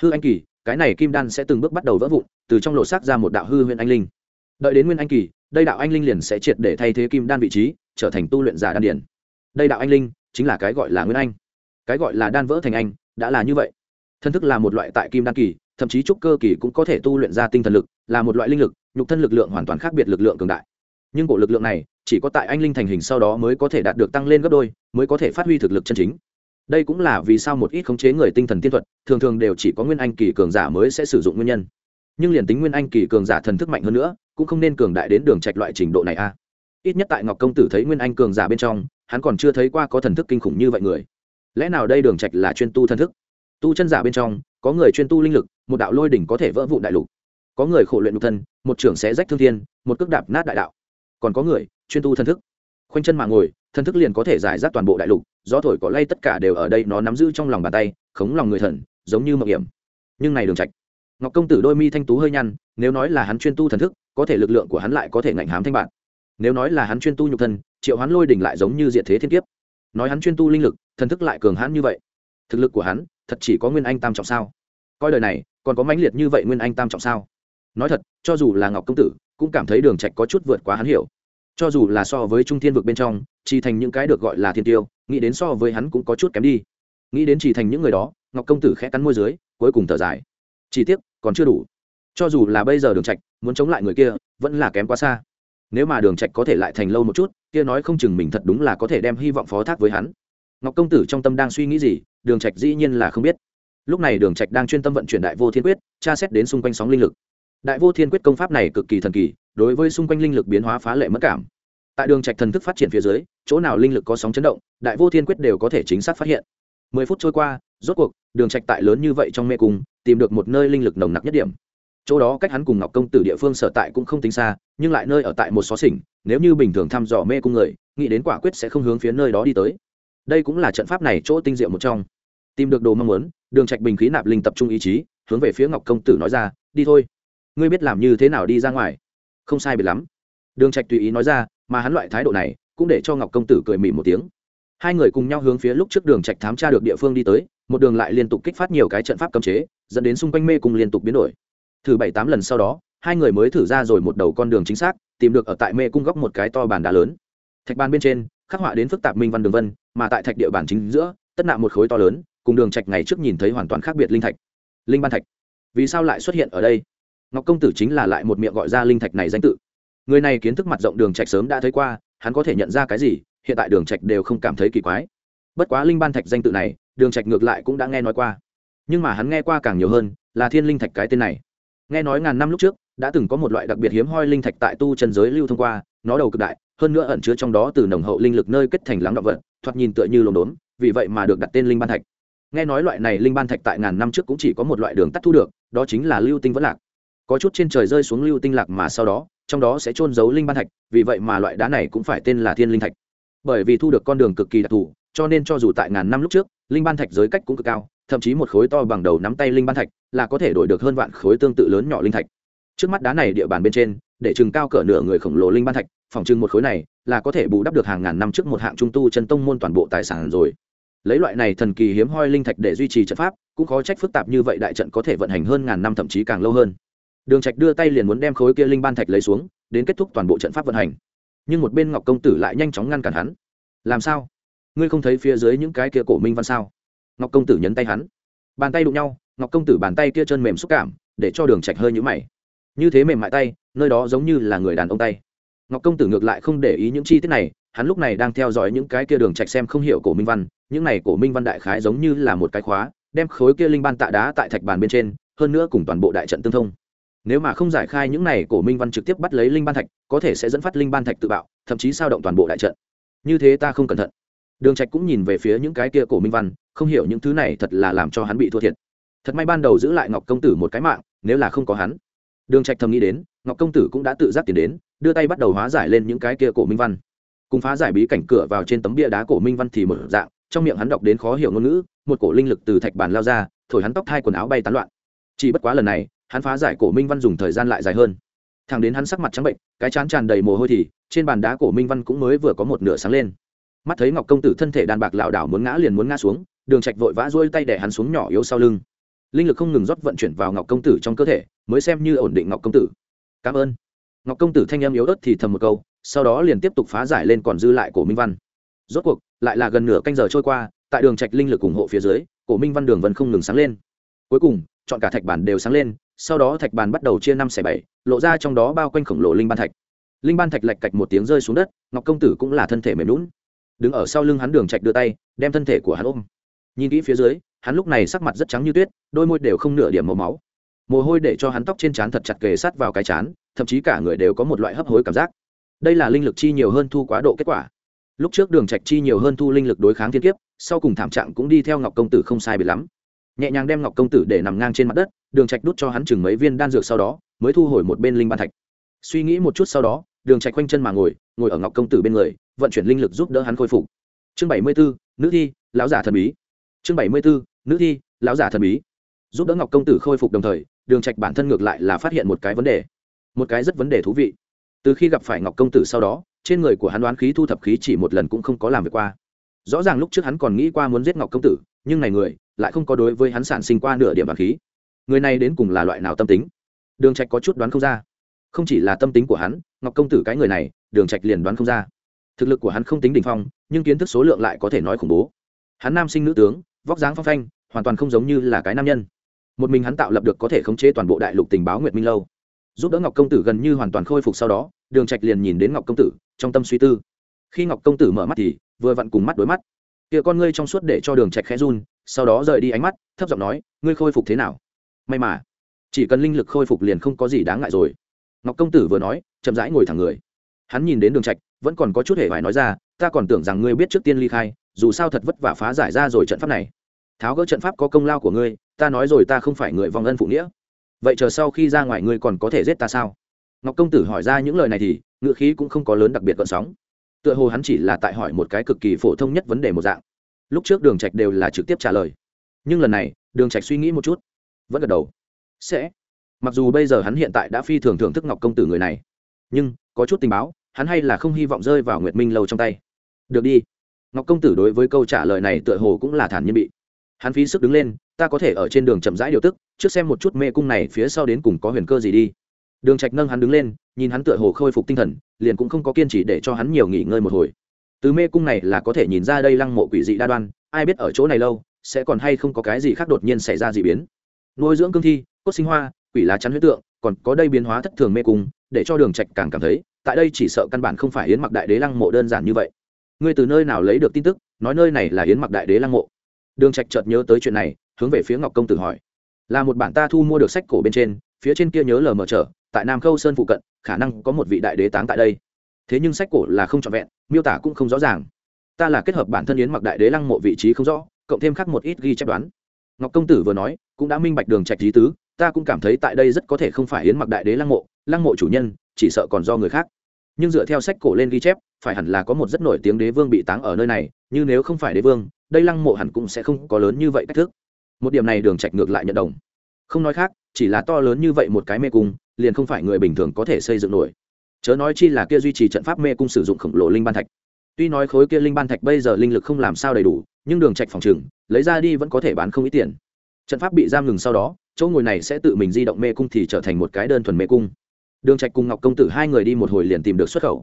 Hư anh kỳ, cái này kim đan sẽ từng bước bắt đầu vỡ vụn, từ trong lộ xác ra một đạo hư huyện anh linh. Đợi đến nguyên anh kỳ đây đạo anh linh liền sẽ triệt để thay thế kim đan vị trí, trở thành tu luyện giả đan điển đây đạo anh linh chính là cái gọi là nguyên anh. Cái gọi là đan vỡ thành anh, đã là như vậy. Thân thức là một loại tại kim đan kỳ, thậm chí trúc cơ kỳ cũng có thể tu luyện ra tinh thần lực, là một loại linh lực, nhục thân lực lượng hoàn toàn khác biệt lực lượng cường đại. Nhưng bộ lực lượng này chỉ có tại anh linh thành hình sau đó mới có thể đạt được tăng lên gấp đôi, mới có thể phát huy thực lực chân chính. Đây cũng là vì sao một ít khống chế người tinh thần tiên thuật, thường thường đều chỉ có nguyên anh kỳ cường giả mới sẽ sử dụng nguyên nhân nhưng liền tính nguyên anh kỳ cường giả thần thức mạnh hơn nữa, cũng không nên cường đại đến đường trạch loại trình độ này a. Ít nhất tại ngọc công tử thấy nguyên anh cường giả bên trong, hắn còn chưa thấy qua có thần thức kinh khủng như vậy người. Lẽ nào đây đường trạch là chuyên tu thần thức? Tu chân giả bên trong, có người chuyên tu linh lực, một đạo lôi đỉnh có thể vỡ vụn đại lục. Có người khổ luyện nhục thân, một trưởng sẽ rách thương thiên, một cước đạp nát đại đạo. Còn có người, chuyên tu thần thức. Khoanh chân mà ngồi, thần thức liền có thể giải rác toàn bộ đại lục, gió thổi có lay tất cả đều ở đây nó nắm giữ trong lòng bàn tay, khống lòng người thần, giống như mộng hiểm. Nhưng này đường trạch ngọc công tử đôi mi thanh tú hơi nhăn, nếu nói là hắn chuyên tu thần thức, có thể lực lượng của hắn lại có thể ngạnh hám thanh bạn. Nếu nói là hắn chuyên tu nhục thân, triệu hắn lôi đỉnh lại giống như diệt thế thiên kiếp. Nói hắn chuyên tu linh lực, thần thức lại cường hãn như vậy. Thực lực của hắn, thật chỉ có nguyên anh tam trọng sao? Coi đời này, còn có mãnh liệt như vậy nguyên anh tam trọng sao? Nói thật, cho dù là ngọc công tử, cũng cảm thấy đường trạch có chút vượt quá hắn hiểu. Cho dù là so với trung thiên vực bên trong, chỉ thành những cái được gọi là thiên tiêu, nghĩ đến so với hắn cũng có chút kém đi. Nghĩ đến chỉ thành những người đó, ngọc công tử khẽ cắn môi dưới, cuối cùng thở dài. Chỉ tiếc còn chưa đủ. Cho dù là bây giờ đường trạch muốn chống lại người kia, vẫn là kém quá xa. Nếu mà đường trạch có thể lại thành lâu một chút, kia nói không chừng mình thật đúng là có thể đem hy vọng phó thác với hắn. Ngọc công tử trong tâm đang suy nghĩ gì, đường trạch dĩ nhiên là không biết. Lúc này đường trạch đang chuyên tâm vận chuyển đại vô thiên quyết, tra xét đến xung quanh sóng linh lực. Đại vô thiên quyết công pháp này cực kỳ thần kỳ, đối với xung quanh linh lực biến hóa phá lệ mất cảm. Tại đường trạch thần thức phát triển phía dưới, chỗ nào linh lực có sóng chấn động, đại vô thiên quyết đều có thể chính xác phát hiện. Mười phút trôi qua, rốt cuộc, đường trạch tại lớn như vậy trong mê cung tìm được một nơi linh lực nồng nặc nhất điểm. Chỗ đó cách hắn cùng ngọc công tử địa phương sở tại cũng không tính xa, nhưng lại nơi ở tại một xó xỉnh, nếu như bình thường thăm dò mê cung người, nghĩ đến quả quyết sẽ không hướng phía nơi đó đi tới. Đây cũng là trận pháp này chỗ tinh diệu một trong. Tìm được đồ mong muốn, đường trạch bình khí nạp linh tập trung ý chí, hướng về phía ngọc công tử nói ra, đi thôi. Ngươi biết làm như thế nào đi ra ngoài? Không sai biệt lắm. Đường trạch tùy ý nói ra, mà hắn loại thái độ này cũng để cho ngọc công tử cười mỉm một tiếng hai người cùng nhau hướng phía lúc trước đường trạch thám tra được địa phương đi tới, một đường lại liên tục kích phát nhiều cái trận pháp cấm chế, dẫn đến xung quanh mê cùng liên tục biến đổi. Thử bảy tám lần sau đó, hai người mới thử ra rồi một đầu con đường chính xác, tìm được ở tại mê cung góc một cái to bàn đá lớn. Thạch bàn bên trên, khắc họa đến phức tạp minh văn đường vân, mà tại thạch địa bản chính giữa, tất nạm một khối to lớn, cùng đường trạch ngày trước nhìn thấy hoàn toàn khác biệt linh thạch. Linh ban thạch. Vì sao lại xuất hiện ở đây? Ngọc công tử chính là lại một miệng gọi ra linh thạch này danh tự. Người này kiến thức mặt rộng đường trạch sớm đã thấy qua, hắn có thể nhận ra cái gì hiện tại đường trạch đều không cảm thấy kỳ quái. Bất quá linh ban thạch danh tự này, đường trạch ngược lại cũng đã nghe nói qua. Nhưng mà hắn nghe qua càng nhiều hơn là thiên linh thạch cái tên này. Nghe nói ngàn năm lúc trước, đã từng có một loại đặc biệt hiếm hoi linh thạch tại tu chân giới lưu thông qua, nó đầu cực đại, hơn nữa ẩn chứa trong đó từ nồng hậu linh lực nơi kết thành lắng động vật, thoạt nhìn tựa như lồn đốn vì vậy mà được đặt tên linh ban thạch. Nghe nói loại này linh ban thạch tại ngàn năm trước cũng chỉ có một loại đường tắt thu được, đó chính là lưu tinh vẫn lạc. Có chút trên trời rơi xuống lưu tinh lạc mà sau đó, trong đó sẽ trôn giấu linh ban thạch, vì vậy mà loại đá này cũng phải tên là thiên linh thạch bởi vì thu được con đường cực kỳ đặc thù, cho nên cho dù tại ngàn năm lúc trước, linh ban thạch giới cách cũng cực cao, thậm chí một khối to bằng đầu nắm tay linh ban thạch là có thể đổi được hơn vạn khối tương tự lớn nhỏ linh thạch. Trước mắt đá này địa bàn bên trên, để chừng cao cỡ nửa người khổng lồ linh ban thạch, phòng chừng một khối này là có thể bù đắp được hàng ngàn năm trước một hạng trung tu chân tông môn toàn bộ tài sản rồi. Lấy loại này thần kỳ hiếm hoi linh thạch để duy trì trận pháp, cũng khó trách phức tạp như vậy đại trận có thể vận hành hơn ngàn năm thậm chí càng lâu hơn. Đường trạch đưa tay liền muốn đem khối kia linh ban thạch lấy xuống, đến kết thúc toàn bộ trận pháp vận hành nhưng một bên ngọc công tử lại nhanh chóng ngăn cản hắn. Làm sao? Ngươi không thấy phía dưới những cái kia cổ minh văn sao? Ngọc công tử nhấn tay hắn. Bàn tay đụng nhau, ngọc công tử bàn tay kia chân mềm xúc cảm, để cho đường trạch hơi nhũ mày. Như thế mềm mại tay, nơi đó giống như là người đàn ông tay. Ngọc công tử ngược lại không để ý những chi tiết này, hắn lúc này đang theo dõi những cái kia đường trạch xem không hiểu cổ minh văn, những này cổ minh văn đại khái giống như là một cái khóa, đem khối kia linh ban tạ đá tại thạch bàn bên trên, hơn nữa cùng toàn bộ đại trận tương thông nếu mà không giải khai những này, cổ minh văn trực tiếp bắt lấy linh ban thạch, có thể sẽ dẫn phát linh ban thạch tự bạo, thậm chí sao động toàn bộ đại trận. Như thế ta không cẩn thận. Đường trạch cũng nhìn về phía những cái kia cổ minh văn, không hiểu những thứ này thật là làm cho hắn bị thua thiệt. Thật may ban đầu giữ lại ngọc công tử một cái mạng, nếu là không có hắn. Đường trạch thầm nghĩ đến, ngọc công tử cũng đã tự giác tiến đến, đưa tay bắt đầu hóa giải lên những cái kia cổ minh văn. Cùng phá giải bí cảnh cửa vào trên tấm bia đá cổ minh văn thì một dạng, trong miệng hắn đọc đến khó hiểu ngôn ngữ, một cổ linh lực từ thạch bàn lao ra, thổi hắn tóc thay quần áo bay tán loạn. Chỉ bất quá lần này hắn phá giải cổ minh văn dùng thời gian lại dài hơn. Thằng đến hắn sắc mặt trắng bệnh, cái chán tràn đầy mồ hôi thì, trên bàn đá cổ minh văn cũng mới vừa có một nửa sáng lên. Mắt thấy ngọc công tử thân thể đàn bạc lảo đảo muốn ngã liền muốn ngã xuống, đường trạch vội vã duỗi tay để hắn xuống nhỏ yếu sau lưng. Linh lực không ngừng rót vận chuyển vào ngọc công tử trong cơ thể, mới xem như ổn định ngọc công tử. Cảm ơn. Ngọc công tử thanh âm yếu ớt thì thầm một câu, sau đó liền tiếp tục phá giải lên còn dư lại cổ minh văn. Rốt cuộc, lại là gần nửa canh giờ trôi qua, tại đường trạch linh lực ủng hộ phía dưới, cổ minh văn đường vẫn không ngừng sáng lên. Cuối cùng, chọn cả thạch bản đều sáng lên sau đó thạch bàn bắt đầu chia năm xẻ bảy, lộ ra trong đó bao quanh khổng lồ linh ban thạch. Linh ban thạch lạch cạch một tiếng rơi xuống đất, ngọc công tử cũng là thân thể mềm lún đứng ở sau lưng hắn đường trạch đưa tay, đem thân thể của hắn ôm. Nhìn kỹ phía dưới, hắn lúc này sắc mặt rất trắng như tuyết, đôi môi đều không nửa điểm màu máu. Mồ hôi để cho hắn tóc trên trán thật chặt kề sát vào cái chán thậm chí cả người đều có một loại hấp hối cảm giác. Đây là linh lực chi nhiều hơn thu quá độ kết quả. Lúc trước đường trạch chi nhiều hơn thu linh lực đối kháng thiên kiếp, sau cùng thảm trạng cũng đi theo ngọc công tử không sai biệt lắm. Nhẹ nhàng đem ngọc công tử để nằm ngang trên mặt đất đường trạch đút cho hắn chừng mấy viên đan dược sau đó mới thu hồi một bên linh ban thạch. Suy nghĩ một chút sau đó đường trạch quanh chân mà ngồi ngồi ở ngọc công tử bên người vận chuyển linh lực giúp đỡ hắn khôi phục. Chương 74, nữ thi lão giả thần bí. Chương 74, nữ thi lão giả thần bí. Giúp đỡ ngọc công tử khôi phục đồng thời đường trạch bản thân ngược lại là phát hiện một cái vấn đề. Một cái rất vấn đề thú vị. Từ khi gặp phải ngọc công tử sau đó trên người của hắn đoán khí thu thập khí chỉ một lần cũng không có làm việc qua. Rõ ràng lúc trước hắn còn nghĩ qua muốn giết ngọc công tử nhưng này người lại không có đối với hắn sản sinh qua nửa điểm đoán khí người này đến cùng là loại nào tâm tính? Đường trạch có chút đoán không ra. Không chỉ là tâm tính của hắn, ngọc công tử cái người này, đường trạch liền đoán không ra. Thực lực của hắn không tính đỉnh phong, nhưng kiến thức số lượng lại có thể nói khủng bố. Hắn nam sinh nữ tướng, vóc dáng phong phanh, hoàn toàn không giống như là cái nam nhân. Một mình hắn tạo lập được có thể khống chế toàn bộ đại lục tình báo nguyệt minh lâu. Giúp đỡ ngọc công tử gần như hoàn toàn khôi phục sau đó, đường trạch liền nhìn đến ngọc công tử, trong tâm suy tư. Khi ngọc công tử mở mắt thì, vừa vặn cùng mắt đối mắt. Kia con ngươi trong suốt để cho đường trạch khẽ run, sau đó rời đi ánh mắt, thấp giọng nói, ngươi khôi phục thế nào? May mà. Chỉ cần linh lực khôi phục liền không có gì đáng ngại rồi. Ngọc công tử vừa nói, chậm rãi ngồi thẳng người. Hắn nhìn đến đường trạch, vẫn còn có chút hề phải nói ra, ta còn tưởng rằng ngươi biết trước tiên ly khai, dù sao thật vất vả phá giải ra rồi trận pháp này. Tháo gỡ trận pháp có công lao của ngươi, ta nói rồi ta không phải người vong ân phụ nghĩa. Vậy chờ sau khi ra ngoài ngươi còn có thể giết ta sao? Ngọc công tử hỏi ra những lời này thì ngựa khí cũng không có lớn đặc biệt gợn sóng. Tựa hồ hắn chỉ là tại hỏi một cái cực kỳ phổ thông nhất vấn đề một dạng. Lúc trước đường trạch đều là trực tiếp trả lời. Nhưng lần này, đường trạch suy nghĩ một chút vẫn gật đầu. Sẽ. Mặc dù bây giờ hắn hiện tại đã phi thường thưởng thức ngọc công tử người này, nhưng có chút tình báo, hắn hay là không hy vọng rơi vào nguyệt minh lâu trong tay. Được đi. Ngọc công tử đối với câu trả lời này tựa hồ cũng là thản nhiên bị. Hắn phí sức đứng lên, ta có thể ở trên đường chậm rãi điều tức, trước xem một chút mê cung này phía sau đến cùng có huyền cơ gì đi. Đường trạch nâng hắn đứng lên, nhìn hắn tựa hồ khôi phục tinh thần, liền cũng không có kiên trì để cho hắn nhiều nghỉ ngơi một hồi. Từ mê cung này là có thể nhìn ra đây lăng mộ quỷ dị đa đoan, ai biết ở chỗ này lâu, sẽ còn hay không có cái gì khác đột nhiên xảy ra dị biến nuôi dưỡng cương thi, cốt sinh hoa, quỷ lá chắn huyết tượng, còn có đây biến hóa thất thường mê cung, để cho đường trạch càng cảm thấy, tại đây chỉ sợ căn bản không phải yến mặc đại đế lăng mộ đơn giản như vậy. Ngươi từ nơi nào lấy được tin tức, nói nơi này là yến mặc đại đế lăng mộ. Đường trạch chợt nhớ tới chuyện này, hướng về phía ngọc công tử hỏi. Là một bản ta thu mua được sách cổ bên trên, phía trên kia nhớ lờ mờ trở, tại nam khâu sơn phụ cận, khả năng có một vị đại đế táng tại đây. Thế nhưng sách cổ là không trọn vẹn, miêu tả cũng không rõ ràng. Ta là kết hợp bản thân yến mặc đại đế lăng mộ vị trí không rõ, cộng thêm khắc một ít ghi chép đoán ngọc công tử vừa nói, cũng đã minh bạch đường trạch lý tứ, ta cũng cảm thấy tại đây rất có thể không phải yến mặc đại đế lăng mộ lăng mộ chủ nhân, chỉ sợ còn do người khác. Nhưng dựa theo sách cổ lên ghi chép, phải hẳn là có một rất nổi tiếng đế vương bị táng ở nơi này, như nếu không phải đế vương, đây lăng mộ hẳn cũng sẽ không có lớn như vậy cách thức. Một điểm này đường trạch ngược lại nhận đồng. Không nói khác, chỉ là to lớn như vậy một cái mê cung, liền không phải người bình thường có thể xây dựng nổi. Chớ nói chi là kia duy trì trận pháp mê cung sử dụng khổng lồ linh ban thạch tuy nói khối kia linh ban thạch bây giờ linh lực không làm sao đầy đủ, nhưng đường trạch phòng trừng lấy ra đi vẫn có thể bán không ít tiền. Trận pháp bị giam ngừng sau đó, chỗ ngồi này sẽ tự mình di động mê cung thì trở thành một cái đơn thuần mê cung. Đường trạch cùng ngọc công tử hai người đi một hồi liền tìm được xuất khẩu.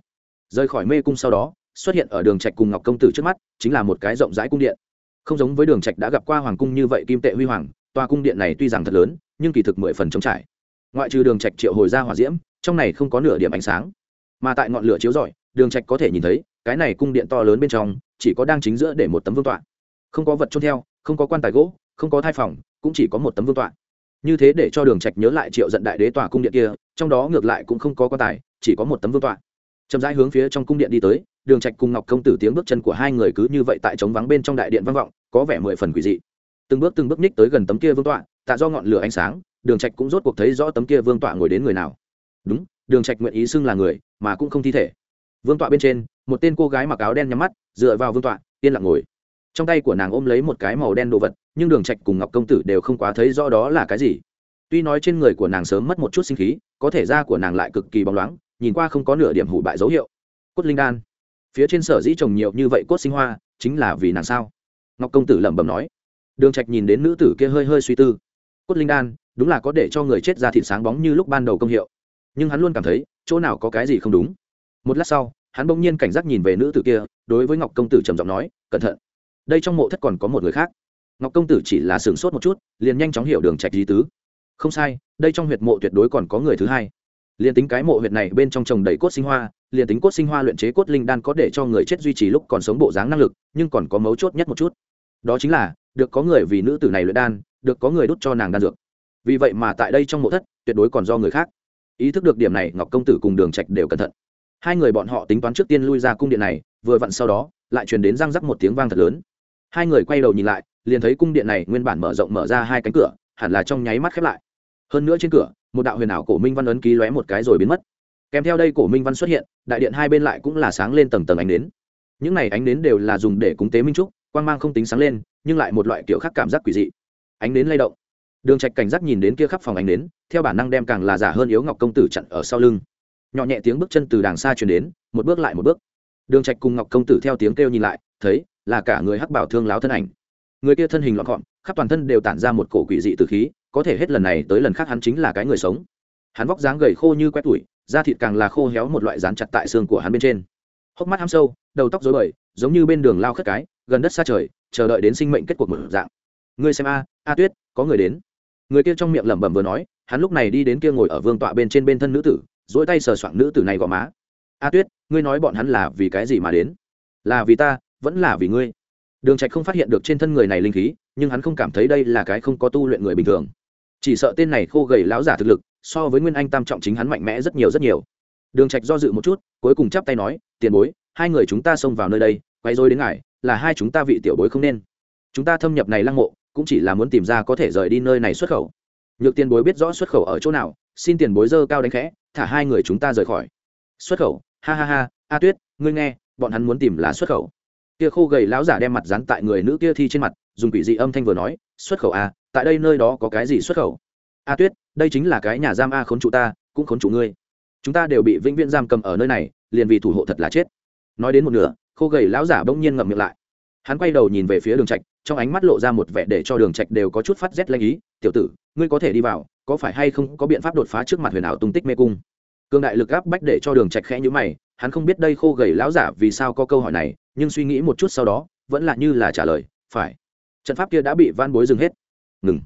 Rời khỏi mê cung sau đó, xuất hiện ở đường trạch cùng ngọc công tử trước mắt, chính là một cái rộng rãi cung điện. Không giống với đường trạch đã gặp qua hoàng cung như vậy kim tệ huy hoàng, tòa cung điện này tuy rằng thật lớn, nhưng kỳ thực mười phần trống trải. Ngoại trừ đường trạch triệu hồi ra hỏa diễm, trong này không có nửa điểm ánh sáng. Mà tại ngọn lửa chiếu rọi, đường trạch có thể nhìn thấy cái này cung điện to lớn bên trong, chỉ có đang chính giữa để một tấm vương tọa. Không có vật trôn theo, không có quan tài gỗ, không có thai phòng, cũng chỉ có một tấm vương tọa. Như thế để cho đường trạch nhớ lại triệu giận đại đế tòa cung điện kia, trong đó ngược lại cũng không có quan tài, chỉ có một tấm vương tọa. Chậm rãi hướng phía trong cung điện đi tới, đường trạch cùng ngọc công tử tiếng bước chân của hai người cứ như vậy tại trống vắng bên trong đại điện vang vọng, có vẻ mười phần quỷ dị. Từng bước từng bước nhích tới gần tấm kia vương tọa, tạ do ngọn lửa ánh sáng, đường trạch cũng rốt cuộc thấy rõ tấm kia vương tọa ngồi đến người nào. Đúng, đường trạch nguyện ý xưng là người, mà cũng không thi thể vương tọa bên trên, một tên cô gái mặc áo đen nhắm mắt, dựa vào vương tọa, yên lặng ngồi. Trong tay của nàng ôm lấy một cái màu đen đồ vật, nhưng đường trạch cùng ngọc công tử đều không quá thấy rõ đó là cái gì. Tuy nói trên người của nàng sớm mất một chút sinh khí, có thể da của nàng lại cực kỳ bóng loáng, nhìn qua không có nửa điểm hủ bại dấu hiệu. Cốt linh đan. Phía trên sở dĩ trồng nhiều như vậy cốt sinh hoa, chính là vì nàng sao? Ngọc công tử lẩm bẩm nói. Đường trạch nhìn đến nữ tử kia hơi hơi suy tư. Cốt linh đan, đúng là có để cho người chết ra thịt sáng bóng như lúc ban đầu công hiệu. Nhưng hắn luôn cảm thấy, chỗ nào có cái gì không đúng? Một lát sau, hắn bỗng nhiên cảnh giác nhìn về nữ tử kia, đối với ngọc công tử trầm giọng nói, cẩn thận, đây trong mộ thất còn có một người khác. Ngọc công tử chỉ là sửng sốt một chút, liền nhanh chóng hiểu đường trạch lý tứ. Không sai, đây trong huyệt mộ tuyệt đối còn có người thứ hai. Liền tính cái mộ huyệt này bên trong trồng đầy cốt sinh hoa, liền tính cốt sinh hoa luyện chế cốt linh đan có để cho người chết duy trì lúc còn sống bộ dáng năng lực, nhưng còn có mấu chốt nhất một chút. Đó chính là, được có người vì nữ tử này luyện đan, được có người đút cho nàng đan dược. Vì vậy mà tại đây trong mộ thất, tuyệt đối còn do người khác. Ý thức được điểm này, ngọc công tử cùng đường trạch đều cẩn thận hai người bọn họ tính toán trước tiên lui ra cung điện này, vừa vặn sau đó, lại truyền đến răng rắc một tiếng vang thật lớn. Hai người quay đầu nhìn lại, liền thấy cung điện này nguyên bản mở rộng mở ra hai cánh cửa, hẳn là trong nháy mắt khép lại. Hơn nữa trên cửa, một đạo huyền ảo cổ minh văn ấn ký lóe một cái rồi biến mất. Kèm theo đây cổ minh văn xuất hiện, đại điện hai bên lại cũng là sáng lên tầng tầng ánh nến những này ánh nến đều là dùng để cúng tế minh trúc, quang mang không tính sáng lên, nhưng lại một loại kiểu khác cảm giác quỷ dị. Ánh nến lay động. Đường trạch cảnh giác nhìn đến kia khắp phòng ánh nến theo bản năng đem càng là giả hơn yếu ngọc công tử chặn ở sau lưng nhỏ nhẹ tiếng bước chân từ đàng xa truyền đến, một bước lại một bước. Đường trạch cùng ngọc công tử theo tiếng kêu nhìn lại, thấy, là cả người hắc bảo thương láo thân ảnh. Người kia thân hình loạn gọn, khắp toàn thân đều tản ra một cổ quỷ dị từ khí, có thể hết lần này tới lần khác hắn chính là cái người sống. Hắn vóc dáng gầy khô như quét tuổi da thịt càng là khô héo một loại dán chặt tại xương của hắn bên trên. Hốc mắt hám sâu, đầu tóc rối bời, giống như bên đường lao khất cái, gần đất xa trời, chờ đợi đến sinh mệnh kết cuộc một dạng. Ngươi xem a a tuyết, có người đến. Người kia trong miệng lẩm bẩm vừa nói, hắn lúc này đi đến kia ngồi ở vương tọa bên trên bên thân nữ tử dỗi tay sờ soạng nữ tử này gò má. A tuyết, ngươi nói bọn hắn là vì cái gì mà đến? Là vì ta, vẫn là vì ngươi. Đường trạch không phát hiện được trên thân người này linh khí, nhưng hắn không cảm thấy đây là cái không có tu luyện người bình thường. Chỉ sợ tên này khô gầy lão giả thực lực, so với nguyên anh tam trọng chính hắn mạnh mẽ rất nhiều rất nhiều. Đường trạch do dự một chút, cuối cùng chắp tay nói, tiền bối, hai người chúng ta xông vào nơi đây, quay rồi đến ngài, là hai chúng ta vị tiểu bối không nên. Chúng ta thâm nhập này lăng mộ, cũng chỉ là muốn tìm ra có thể rời đi nơi này xuất khẩu. Nhược tiền bối biết rõ xuất khẩu ở chỗ nào xin tiền bối dơ cao đánh khẽ, thả hai người chúng ta rời khỏi. Xuất khẩu, ha ha ha, a tuyết, ngươi nghe, bọn hắn muốn tìm là xuất khẩu. Kia khô gầy lão giả đem mặt dán tại người nữ kia thi trên mặt, dùng quỷ dị âm thanh vừa nói, xuất khẩu a tại đây nơi đó có cái gì xuất khẩu? A tuyết, đây chính là cái nhà giam a khốn trụ ta, cũng khốn trụ ngươi. Chúng ta đều bị vĩnh viễn giam cầm ở nơi này, liền vì thủ hộ thật là chết. Nói đến một nửa, khô gầy lão giả bỗng nhiên ngậm miệng lại. Hắn quay đầu nhìn về phía đường trạch, trong ánh mắt lộ ra một vẻ để cho đường trạch đều có chút phát rét lanh ý, tiểu tử, ngươi có thể đi vào có phải hay không có biện pháp đột phá trước mặt huyền ảo tung tích mê cung? Cương đại lực áp bách để cho đường trạch khẽ như mày, hắn không biết đây khô gầy lão giả vì sao có câu hỏi này, nhưng suy nghĩ một chút sau đó, vẫn là như là trả lời, phải, trận pháp kia đã bị van bối dừng hết. Ngừng.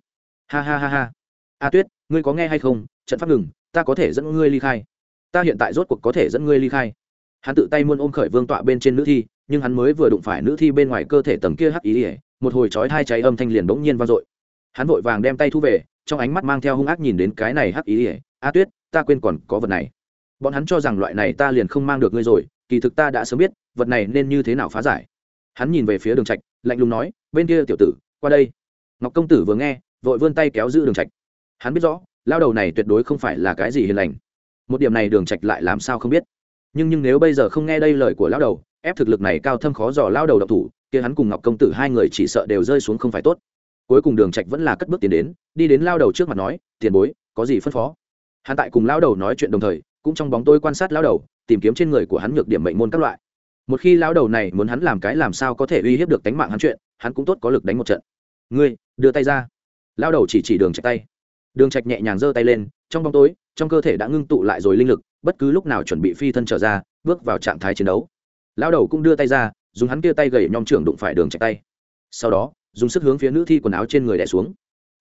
Ha ha ha ha. A tuyết, ngươi có nghe hay không? Trận pháp ngừng, ta có thể dẫn ngươi ly khai. Ta hiện tại rốt cuộc có thể dẫn ngươi ly khai. Hắn tự tay muôn ôm khởi vương tọa bên trên nữ thi, nhưng hắn mới vừa đụng phải nữ thi bên ngoài cơ thể tầng kia hắc ý ỉa một hồi chói hai cháy âm thanh liền bỗng nhiên vang dội. Hắn vội vàng đem tay thu về trong ánh mắt mang theo hung ác nhìn đến cái này hắc ý ỉa. A tuyết, ta quên còn có vật này. Bọn hắn cho rằng loại này ta liền không mang được ngươi rồi, kỳ thực ta đã sớm biết, vật này nên như thế nào phá giải. Hắn nhìn về phía đường trạch, lạnh lùng nói, bên kia tiểu tử, qua đây. Ngọc công tử vừa nghe, vội vươn tay kéo giữ đường trạch. Hắn biết rõ, lao đầu này tuyệt đối không phải là cái gì hiền lành. Một điểm này đường trạch lại làm sao không biết. Nhưng nhưng nếu bây giờ không nghe đây lời của lao đầu, ép thực lực này cao thâm khó dò lao đầu độc thủ, kia hắn cùng ngọc công tử hai người chỉ sợ đều rơi xuống không phải tốt cuối cùng đường trạch vẫn là cất bước tiến đến, đi đến lao đầu trước mặt nói, tiền bối, có gì phân phó? Hắn tại cùng lao đầu nói chuyện đồng thời, cũng trong bóng tôi quan sát lao đầu, tìm kiếm trên người của hắn nhược điểm mệnh môn các loại. Một khi lao đầu này muốn hắn làm cái làm sao có thể uy hiếp được tính mạng hắn chuyện, hắn cũng tốt có lực đánh một trận. Ngươi, đưa tay ra. Lao đầu chỉ chỉ đường trạch tay. Đường trạch nhẹ nhàng giơ tay lên, trong bóng tối trong cơ thể đã ngưng tụ lại rồi linh lực, bất cứ lúc nào chuẩn bị phi thân trở ra, bước vào trạng thái chiến đấu. Lao đầu cũng đưa tay ra, dùng hắn kia tay gầy nhom trưởng đụng phải đường trạch tay. Sau đó dùng sức hướng phía nữ thi quần áo trên người đè xuống.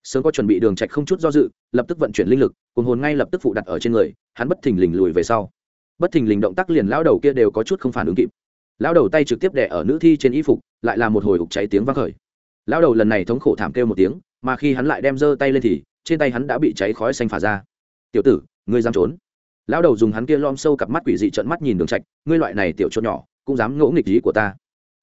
Sớm có chuẩn bị đường trạch không chút do dự, lập tức vận chuyển linh lực cùng hồn ngay lập tức phụ đặt ở trên người, hắn bất thình lình lùi về sau. Bất thình lình động tác liền lão đầu kia đều có chút không phản ứng kịp. Lão đầu tay trực tiếp đè ở nữ thi trên y phục, lại là một hồi ục cháy tiếng vang khởi. Lão đầu lần này thống khổ thảm kêu một tiếng, mà khi hắn lại đem giơ tay lên thì, trên tay hắn đã bị cháy khói xanh phả ra. Tiểu tử, ngươi dám trốn? Lão đầu dùng hắn kia lom sâu cặp mắt quỷ dị trợn mắt nhìn đường trạch, ngươi loại này tiểu chốt nhỏ, cũng dám ngỗ nghịch ý của ta.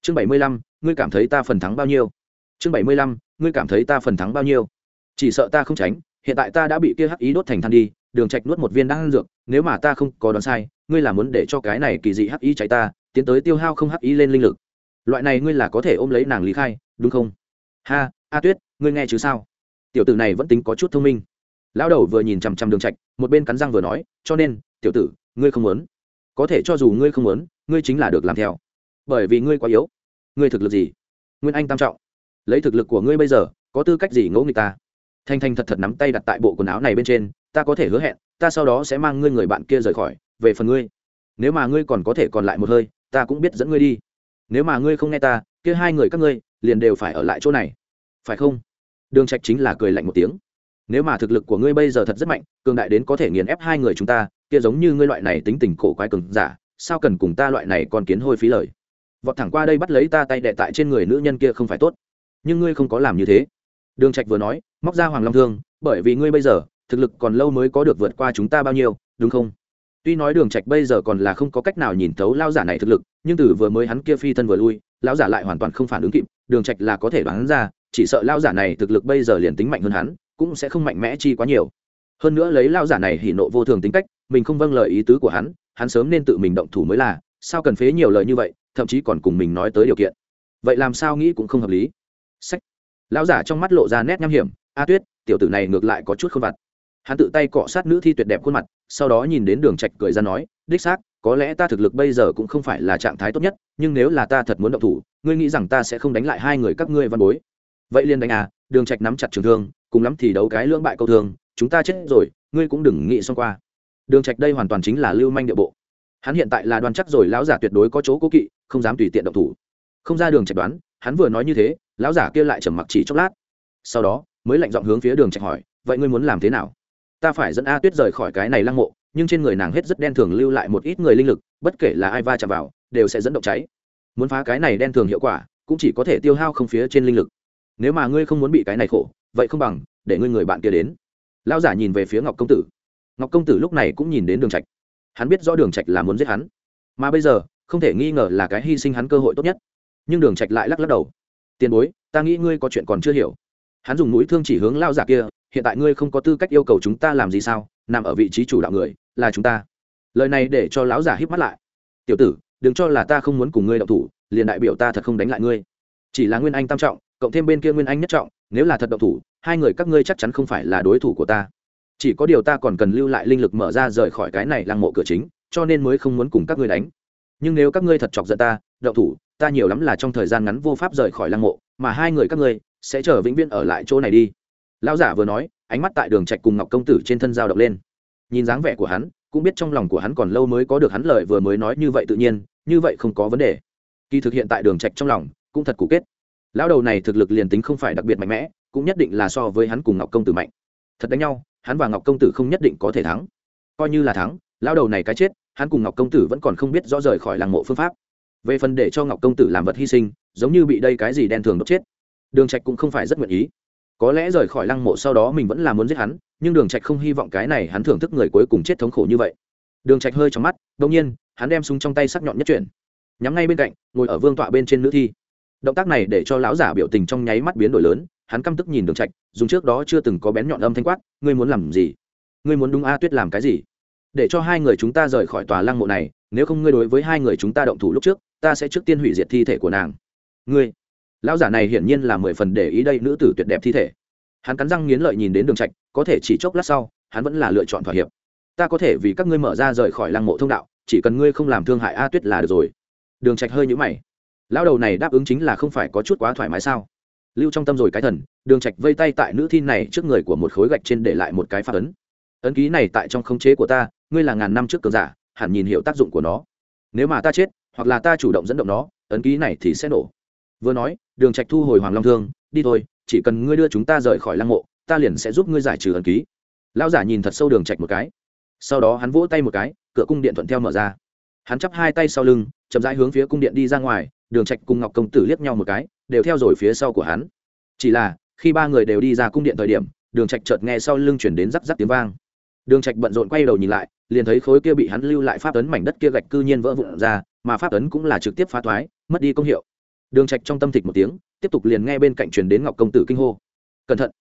Chương bảy mươi lăm, ngươi cảm thấy ta phần thắng bao nhiêu? Chương bảy mươi lăm, ngươi cảm thấy ta phần thắng bao nhiêu? Chỉ sợ ta không tránh, hiện tại ta đã bị kia hắc ý đốt thành than đi, đường trạch nuốt một viên đan dược, nếu mà ta không có đoán sai, ngươi là muốn để cho cái này kỳ dị hắc ý cháy ta, tiến tới tiêu hao không hắc ý lên linh lực. Loại này ngươi là có thể ôm lấy nàng lý khai, đúng không? Ha, a tuyết, ngươi nghe chứ sao? Tiểu tử này vẫn tính có chút thông minh. Lão đầu vừa nhìn chằm chằm đường trạch, một bên cắn răng vừa nói, cho nên, tiểu tử, ngươi không muốn. Có thể cho dù ngươi không muốn, ngươi chính là được làm theo. Bởi vì ngươi quá yếu. Ngươi thực lực gì? Nguyên anh tam trọng lấy thực lực của ngươi bây giờ, có tư cách gì ngỗ người ta? Thanh thanh thật thật nắm tay đặt tại bộ quần áo này bên trên, ta có thể hứa hẹn, ta sau đó sẽ mang ngươi người bạn kia rời khỏi, về phần ngươi. Nếu mà ngươi còn có thể còn lại một hơi, ta cũng biết dẫn ngươi đi. Nếu mà ngươi không nghe ta, kia hai người các ngươi liền đều phải ở lại chỗ này. Phải không? Đường trạch chính là cười lạnh một tiếng. Nếu mà thực lực của ngươi bây giờ thật rất mạnh, cường đại đến có thể nghiền ép hai người chúng ta, kia giống như ngươi loại này tính tình cổ quái cường giả, sao cần cùng ta loại này còn kiến hôi phí lời? Vọt thẳng qua đây bắt lấy ta tay đệ tại trên người nữ nhân kia không phải tốt nhưng ngươi không có làm như thế. Đường trạch vừa nói, móc ra hoàng long thương, bởi vì ngươi bây giờ, thực lực còn lâu mới có được vượt qua chúng ta bao nhiêu, đúng không? Tuy nói đường trạch bây giờ còn là không có cách nào nhìn thấu lao giả này thực lực, nhưng từ vừa mới hắn kia phi thân vừa lui, lão giả lại hoàn toàn không phản ứng kịp, đường trạch là có thể đoán ra, chỉ sợ lao giả này thực lực bây giờ liền tính mạnh hơn hắn, cũng sẽ không mạnh mẽ chi quá nhiều. Hơn nữa lấy lao giả này hỉ nộ vô thường tính cách, mình không vâng lời ý tứ của hắn hắn sớm nên tự mình động thủ mới là, sao cần phế nhiều lời như vậy, thậm chí còn cùng mình nói tới điều kiện. Vậy làm sao nghĩ cũng không hợp lý sách. Lão giả trong mắt lộ ra nét nham hiểm, a tuyết, tiểu tử này ngược lại có chút không vặt. Hắn tự tay cọ sát nữ thi tuyệt đẹp khuôn mặt, sau đó nhìn đến đường trạch cười ra nói, đích xác, có lẽ ta thực lực bây giờ cũng không phải là trạng thái tốt nhất, nhưng nếu là ta thật muốn động thủ, ngươi nghĩ rằng ta sẽ không đánh lại hai người các ngươi văn bối? Vậy liền đánh à đường trạch nắm chặt trường thương, cùng lắm thì đấu cái lưỡng bại câu thương, chúng ta chết rồi, ngươi cũng đừng nghĩ xong qua. Đường trạch đây hoàn toàn chính là lưu manh địa bộ. Hắn hiện tại là đoan chắc rồi, lão giả tuyệt đối có chỗ cố kỵ, không dám tùy tiện động thủ. Không ra đường trạch đoán hắn vừa nói như thế, lão giả kia lại trầm mặc chỉ chốc lát. Sau đó, mới lạnh giọng hướng phía đường trạch hỏi, vậy ngươi muốn làm thế nào? Ta phải dẫn a tuyết rời khỏi cái này lăng mộ, nhưng trên người nàng hết rất đen thường lưu lại một ít người linh lực, bất kể là ai va chạm vào, đều sẽ dẫn động cháy. Muốn phá cái này đen thường hiệu quả, cũng chỉ có thể tiêu hao không phía trên linh lực. Nếu mà ngươi không muốn bị cái này khổ, vậy không bằng, để ngươi người bạn kia đến. Lão giả nhìn về phía ngọc công tử. Ngọc công tử lúc này cũng nhìn đến đường trạch. Hắn biết rõ đường trạch là muốn giết hắn. Mà bây giờ, không thể nghi ngờ là cái hy sinh hắn cơ hội tốt nhất nhưng đường trạch lại lắc lắc đầu. Tiền bối, ta nghĩ ngươi có chuyện còn chưa hiểu. Hắn dùng mũi thương chỉ hướng lao giả kia, hiện tại ngươi không có tư cách yêu cầu chúng ta làm gì sao? Nằm ở vị trí chủ đạo người, là chúng ta. Lời này để cho lão giả híp mắt lại. Tiểu tử, đừng cho là ta không muốn cùng ngươi động thủ, liền đại biểu ta thật không đánh lại ngươi. Chỉ là nguyên anh tam trọng, cộng thêm bên kia nguyên anh nhất trọng, nếu là thật động thủ, hai người các ngươi chắc chắn không phải là đối thủ của ta. Chỉ có điều ta còn cần lưu lại linh lực mở ra rời khỏi cái này lăng mộ cửa chính, cho nên mới không muốn cùng các ngươi đánh. Nhưng nếu các ngươi thật chọc giận ta động thủ, ta nhiều lắm là trong thời gian ngắn vô pháp rời khỏi lăng mộ, mà hai người các ngươi sẽ chờ vĩnh viễn ở lại chỗ này đi. Lão giả vừa nói, ánh mắt tại đường trạch cùng ngọc công tử trên thân giao động lên. Nhìn dáng vẻ của hắn, cũng biết trong lòng của hắn còn lâu mới có được hắn lời vừa mới nói như vậy tự nhiên, như vậy không có vấn đề. Kỳ thực hiện tại đường trạch trong lòng, cũng thật cụ kết. Lão đầu này thực lực liền tính không phải đặc biệt mạnh mẽ, cũng nhất định là so với hắn cùng ngọc công tử mạnh. Thật đánh nhau, hắn và ngọc công tử không nhất định có thể thắng. Coi như là thắng, lão đầu này cái chết, hắn cùng ngọc công tử vẫn còn không biết rõ rời khỏi làng mộ phương pháp về phần để cho ngọc công tử làm vật hy sinh, giống như bị đây cái gì đen thường đốt chết. Đường trạch cũng không phải rất nguyện ý. Có lẽ rời khỏi lăng mộ sau đó mình vẫn là muốn giết hắn, nhưng đường trạch không hy vọng cái này hắn thưởng thức người cuối cùng chết thống khổ như vậy. Đường trạch hơi trong mắt, đột nhiên, hắn đem súng trong tay sắc nhọn nhất chuyển. Nhắm ngay bên cạnh, ngồi ở vương tọa bên trên nữ thi. Động tác này để cho lão giả biểu tình trong nháy mắt biến đổi lớn, hắn căm tức nhìn đường trạch, dùng trước đó chưa từng có bén nhọn âm thanh quát, ngươi muốn làm gì? Ngươi muốn đúng a tuyết làm cái gì? Để cho hai người chúng ta rời khỏi tòa lăng mộ này, nếu không ngươi đối với hai người chúng ta động thủ lúc trước ta sẽ trước tiên hủy diệt thi thể của nàng. Ngươi, lão giả này hiển nhiên là mười phần để ý đây nữ tử tuyệt đẹp thi thể. Hắn cắn răng nghiến lợi nhìn đến đường trạch, có thể chỉ chốc lát sau, hắn vẫn là lựa chọn thỏa hiệp. Ta có thể vì các ngươi mở ra rời khỏi lăng mộ thông đạo, chỉ cần ngươi không làm thương hại a tuyết là được rồi. Đường trạch hơi nhũ mày. Lão đầu này đáp ứng chính là không phải có chút quá thoải mái sao? Lưu trong tâm rồi cái thần, đường trạch vây tay tại nữ thi này trước người của một khối gạch trên để lại một cái phát ấn. Ấn ký này tại trong khống chế của ta, ngươi là ngàn năm trước cường giả, hẳn nhìn hiểu tác dụng của nó. Nếu mà ta chết hoặc là ta chủ động dẫn động nó, ấn ký này thì sẽ nổ. Vừa nói, đường trạch thu hồi hoàng long thương, đi thôi, chỉ cần ngươi đưa chúng ta rời khỏi lăng mộ, ta liền sẽ giúp ngươi giải trừ ấn ký. Lão giả nhìn thật sâu đường trạch một cái. Sau đó hắn vỗ tay một cái, cửa cung điện thuận theo mở ra. Hắn chắp hai tay sau lưng, chậm rãi hướng phía cung điện đi ra ngoài, đường trạch cùng ngọc công tử liếc nhau một cái, đều theo rồi phía sau của hắn. Chỉ là, khi ba người đều đi ra cung điện thời điểm, đường trạch chợt nghe sau lưng chuyển đến rắc rắc tiếng vang. Đường trạch bận rộn quay đầu nhìn lại liền thấy khối kia bị hắn lưu lại pháp ấn mảnh đất kia gạch cư nhiên vỡ vụn ra, mà pháp ấn cũng là trực tiếp phá thoái, mất đi công hiệu. Đường trạch trong tâm thịch một tiếng, tiếp tục liền nghe bên cạnh truyền đến ngọc công tử kinh hô. Cẩn thận!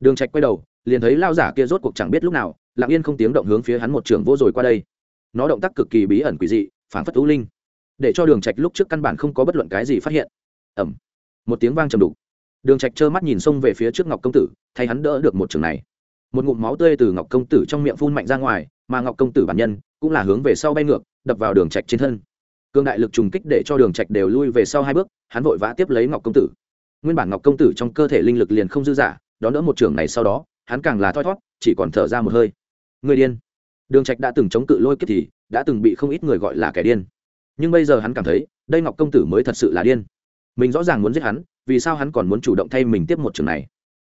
Đường trạch quay đầu, liền thấy lao giả kia rốt cuộc chẳng biết lúc nào, lặng yên không tiếng động hướng phía hắn một trường vô rồi qua đây. Nó động tác cực kỳ bí ẩn quỷ dị phản phất u linh. Để cho đường trạch lúc trước căn bản không có bất luận cái gì phát hiện. Ầm. Một tiếng vang trầm đục. Đường trạch trơ mắt nhìn xông về phía trước ngọc công tử, thay hắn đỡ được một trường này một ngụm máu tươi từ ngọc công tử trong miệng phun mạnh ra ngoài, mà ngọc công tử bản nhân cũng là hướng về sau bay ngược, đập vào đường trạch trên thân. Cương đại lực trùng kích để cho đường trạch đều lui về sau hai bước, hắn vội vã tiếp lấy ngọc công tử. Nguyên bản ngọc công tử trong cơ thể linh lực liền không dư dả, đón đỡ một trường này sau đó, hắn càng là thoi thoát chỉ còn thở ra một hơi. Người điên. Đường trạch đã từng chống cự lôi kiếp thì đã từng bị không ít người gọi là kẻ điên. Nhưng bây giờ hắn cảm thấy, đây ngọc công tử mới thật sự là điên. Mình rõ ràng muốn giết hắn, vì sao hắn còn muốn chủ động thay mình tiếp một trường này?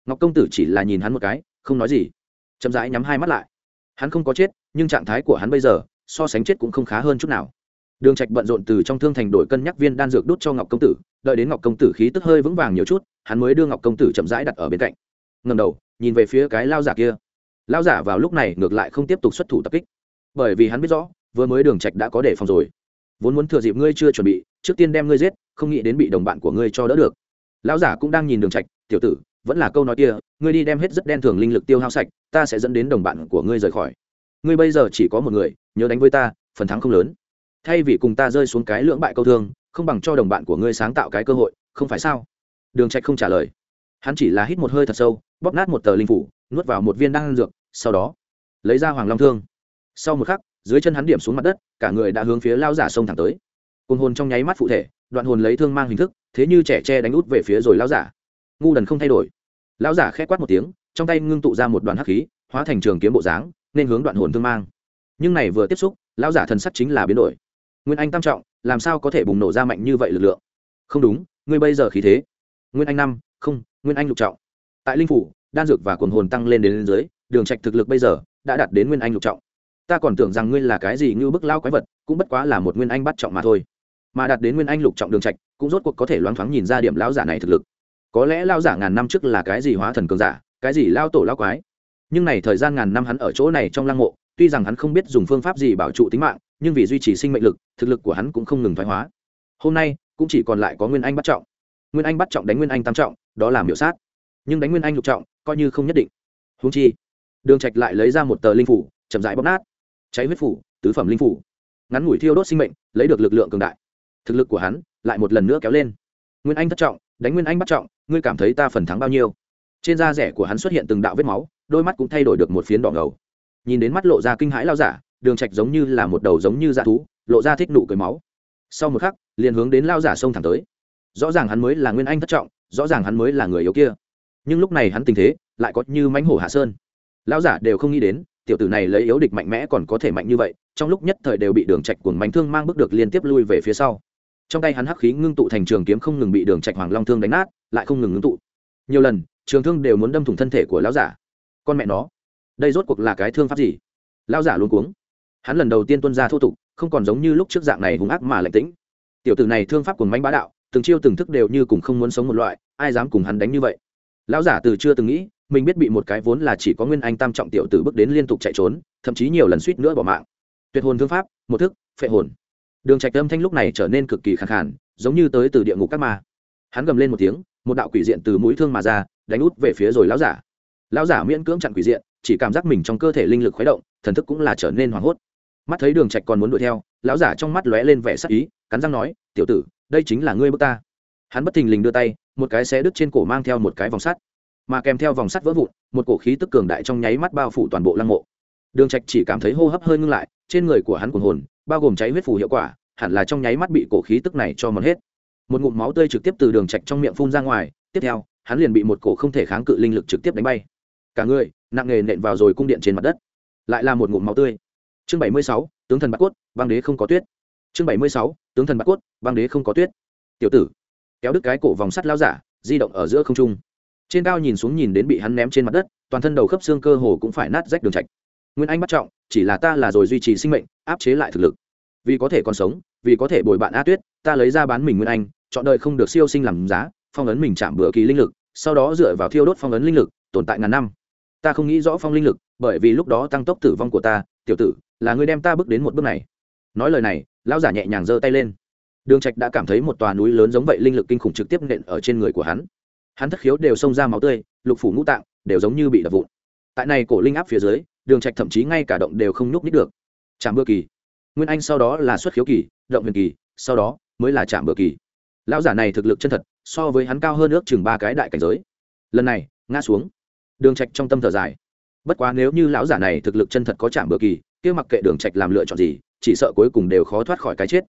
Ngọc công tử chỉ là nhìn hắn một cái, không nói gì chậm rãi nhắm hai mắt lại. Hắn không có chết, nhưng trạng thái của hắn bây giờ, so sánh chết cũng không khá hơn chút nào. Đường trạch bận rộn từ trong thương thành đổi cân nhắc viên đan dược đút cho ngọc công tử, đợi đến ngọc công tử khí tức hơi vững vàng nhiều chút, hắn mới đưa ngọc công tử chậm rãi đặt ở bên cạnh. Ngẩng đầu, nhìn về phía cái lao giả kia. Lao giả vào lúc này ngược lại không tiếp tục xuất thủ tập kích. Bởi vì hắn biết rõ, vừa mới đường trạch đã có đề phòng rồi. Vốn muốn thừa dịp ngươi chưa chuẩn bị, trước tiên đem ngươi giết, không nghĩ đến bị đồng bạn của ngươi cho đỡ được. Lão giả cũng đang nhìn đường trạch, tiểu tử vẫn là câu nói kia, ngươi đi đem hết rất đen thường linh lực tiêu hao sạch, ta sẽ dẫn đến đồng bạn của ngươi rời khỏi. Ngươi bây giờ chỉ có một người, nhớ đánh với ta, phần thắng không lớn. Thay vì cùng ta rơi xuống cái lưỡng bại câu thương, không bằng cho đồng bạn của ngươi sáng tạo cái cơ hội, không phải sao? Đường trạch không trả lời. Hắn chỉ là hít một hơi thật sâu, bóp nát một tờ linh phủ, nuốt vào một viên đan dược, sau đó lấy ra hoàng long thương. Sau một khắc, dưới chân hắn điểm xuống mặt đất, cả người đã hướng phía lao giả sông thẳng tới. Côn hồn trong nháy mắt phụ thể, đoạn hồn lấy thương mang hình thức, thế như trẻ tre đánh út về phía rồi lao giả. Ngu đần không thay đổi. Lão giả khẽ quát một tiếng trong tay ngưng tụ ra một đoàn hắc khí hóa thành trường kiếm bộ dáng nên hướng đoạn hồn thương mang. Nhưng này vừa tiếp xúc lão giả thần sắc chính là biến đổi. Nguyên anh tam trọng làm sao có thể bùng nổ ra mạnh như vậy lực lượng? Không đúng ngươi bây giờ khí thế. Nguyên anh năm không nguyên anh lục trọng. Tại linh phủ đan dược và cuồng hồn tăng lên đến, lên dưới đường trạch thực lực bây giờ đã đạt đến nguyên anh lục trọng. Ta còn tưởng rằng ngươi là cái gì như bức lao quái vật cũng bất quá là một nguyên anh bắt trọng mà thôi. Mà đạt đến nguyên anh lục trọng đường trạch cũng rốt cuộc có thể loáng thoáng nhìn ra điểm lão giả này thực lực có lẽ lao giả ngàn năm trước là cái gì hóa thần cường giả, cái gì lao tổ lao quái. Nhưng này thời gian ngàn năm hắn ở chỗ này trong lăng mộ, tuy rằng hắn không biết dùng phương pháp gì bảo trụ tính mạng, nhưng vì duy trì sinh mệnh lực, thực lực của hắn cũng không ngừng thoái hóa. Hôm nay, cũng chỉ còn lại có nguyên anh bắt trọng. Nguyên anh bắt trọng đánh nguyên anh tam trọng, đó là miểu sát. Nhưng đánh nguyên anh lục trọng, coi như không nhất định. Húng chi, đường trạch lại lấy ra một tờ linh phủ, chậm rãi bóp nát. Cháy huyết phủ, tứ phẩm linh phủ. Ngắn ngủi thiêu đốt sinh mệnh, lấy được lực lượng cường đại. Thực lực của hắn lại một lần nữa kéo lên. Nguyên anh thất trọng đánh nguyên anh bắt trọng, ngươi cảm thấy ta phần thắng bao nhiêu? Trên da rẻ của hắn xuất hiện từng đạo vết máu, đôi mắt cũng thay đổi được một phiến đỏ ngầu. Nhìn đến mắt lộ ra kinh hãi lao giả, đường trạch giống như là một đầu giống như dạ thú, lộ ra thích nụ cười máu. Sau một khắc, liền hướng đến lao giả xông thẳng tới. Rõ ràng hắn mới là nguyên anh thất trọng, rõ ràng hắn mới là người yếu kia. Nhưng lúc này hắn tình thế, lại có như mãnh hổ hạ sơn. Lao giả đều không nghĩ đến, tiểu tử này lấy yếu địch mạnh mẽ còn có thể mạnh như vậy, trong lúc nhất thời đều bị đường trạch cuồng bánh thương mang bước được liên tiếp lui về phía sau trong tay hắn hắc khí ngưng tụ thành trường kiếm không ngừng bị đường trạch hoàng long thương đánh nát, lại không ngừng ngưng tụ. Nhiều lần, trường thương đều muốn đâm thủng thân thể của lão giả. Con mẹ nó, đây rốt cuộc là cái thương pháp gì? Lão giả luôn cuống. Hắn lần đầu tiên tuân ra thô tục, không còn giống như lúc trước dạng này hung ác mà lạnh tĩnh. Tiểu tử này thương pháp cuồng manh bá đạo, từng chiêu từng thức đều như cùng không muốn sống một loại, ai dám cùng hắn đánh như vậy? Lão giả từ chưa từng nghĩ, mình biết bị một cái vốn là chỉ có nguyên anh tam trọng tiểu tử bước đến liên tục chạy trốn, thậm chí nhiều lần suýt nữa bỏ mạng. Tuyệt hồn thương pháp, một thức, phệ hồn đường trạch âm thanh lúc này trở nên cực kỳ khàn khàn, giống như tới từ địa ngục các ma. Hắn gầm lên một tiếng, một đạo quỷ diện từ mũi thương mà ra, đánh út về phía rồi lão giả. Lão giả miễn cưỡng chặn quỷ diện, chỉ cảm giác mình trong cơ thể linh lực khuấy động, thần thức cũng là trở nên hoảng hốt. Mắt thấy đường trạch còn muốn đuổi theo, lão giả trong mắt lóe lên vẻ sắc ý, cắn răng nói, tiểu tử, đây chính là ngươi bức ta. Hắn bất thình lình đưa tay, một cái xé đứt trên cổ mang theo một cái vòng sắt. Mà kèm theo vòng sắt vỡ vụn, một cổ khí tức cường đại trong nháy mắt bao phủ toàn bộ lăng mộ. Đường trạch chỉ cảm thấy hô hấp hơi ngưng lại, trên người của hắn cuồng hồn bao gồm cháy huyết phù hiệu quả, hẳn là trong nháy mắt bị cổ khí tức này cho mòn hết. Một ngụm máu tươi trực tiếp từ đường trạch trong miệng phun ra ngoài, tiếp theo, hắn liền bị một cổ không thể kháng cự linh lực trực tiếp đánh bay. Cả người, nặng nề nện vào rồi cung điện trên mặt đất. Lại là một ngụm máu tươi. Chương bảy mươi sáu, tướng thần bạc cốt, băng đế không có tuyết. Chương bảy mươi sáu, tướng thần bạc cốt, băng đế không có tuyết. Tiểu tử, kéo đứt cái cổ vòng sắt lao giả, di động ở giữa không trung. Trên cao nhìn xuống nhìn đến bị hắn ném trên mặt đất, toàn thân đầu khớp xương cơ hồ cũng phải nát rách đường trạch nguyên anh bắt trọng, chỉ là ta là rồi duy trì sinh mệnh, áp chế lại thực lực. Vì có thể còn sống, vì có thể bồi bạn a tuyết, ta lấy ra bán mình nguyên anh, chọn đời không được siêu sinh làm giá, phong ấn mình chạm bữa kỳ linh lực, sau đó dựa vào thiêu đốt phong ấn linh lực, tồn tại ngàn năm. Ta không nghĩ rõ phong linh lực, bởi vì lúc đó tăng tốc tử vong của ta, tiểu tử, là người đem ta bước đến một bước này. Nói lời này, lão giả nhẹ nhàng giơ tay lên. Đường trạch đã cảm thấy một tòa núi lớn giống vậy linh lực kinh khủng trực tiếp nện ở trên người của hắn. Hắn thất khiếu đều xông ra máu tươi, lục phủ ngũ tạng, đều giống như bị đập vụn. Tại này cổ linh áp phía dưới đường trạch thậm chí ngay cả động đều không nhúc nhích được. Chạm bữa kỳ. Nguyên anh sau đó là xuất khiếu kỳ, động huyền kỳ, sau đó mới là chạm bữa kỳ. Lão giả này thực lực chân thật, so với hắn cao hơn ước chừng ba cái đại cảnh giới. Lần này, ngã xuống. Đường trạch trong tâm thở dài. Bất quá nếu như lão giả này thực lực chân thật có chạm bữa kỳ, kia mặc kệ đường trạch làm lựa chọn gì, chỉ sợ cuối cùng đều khó thoát khỏi cái chết.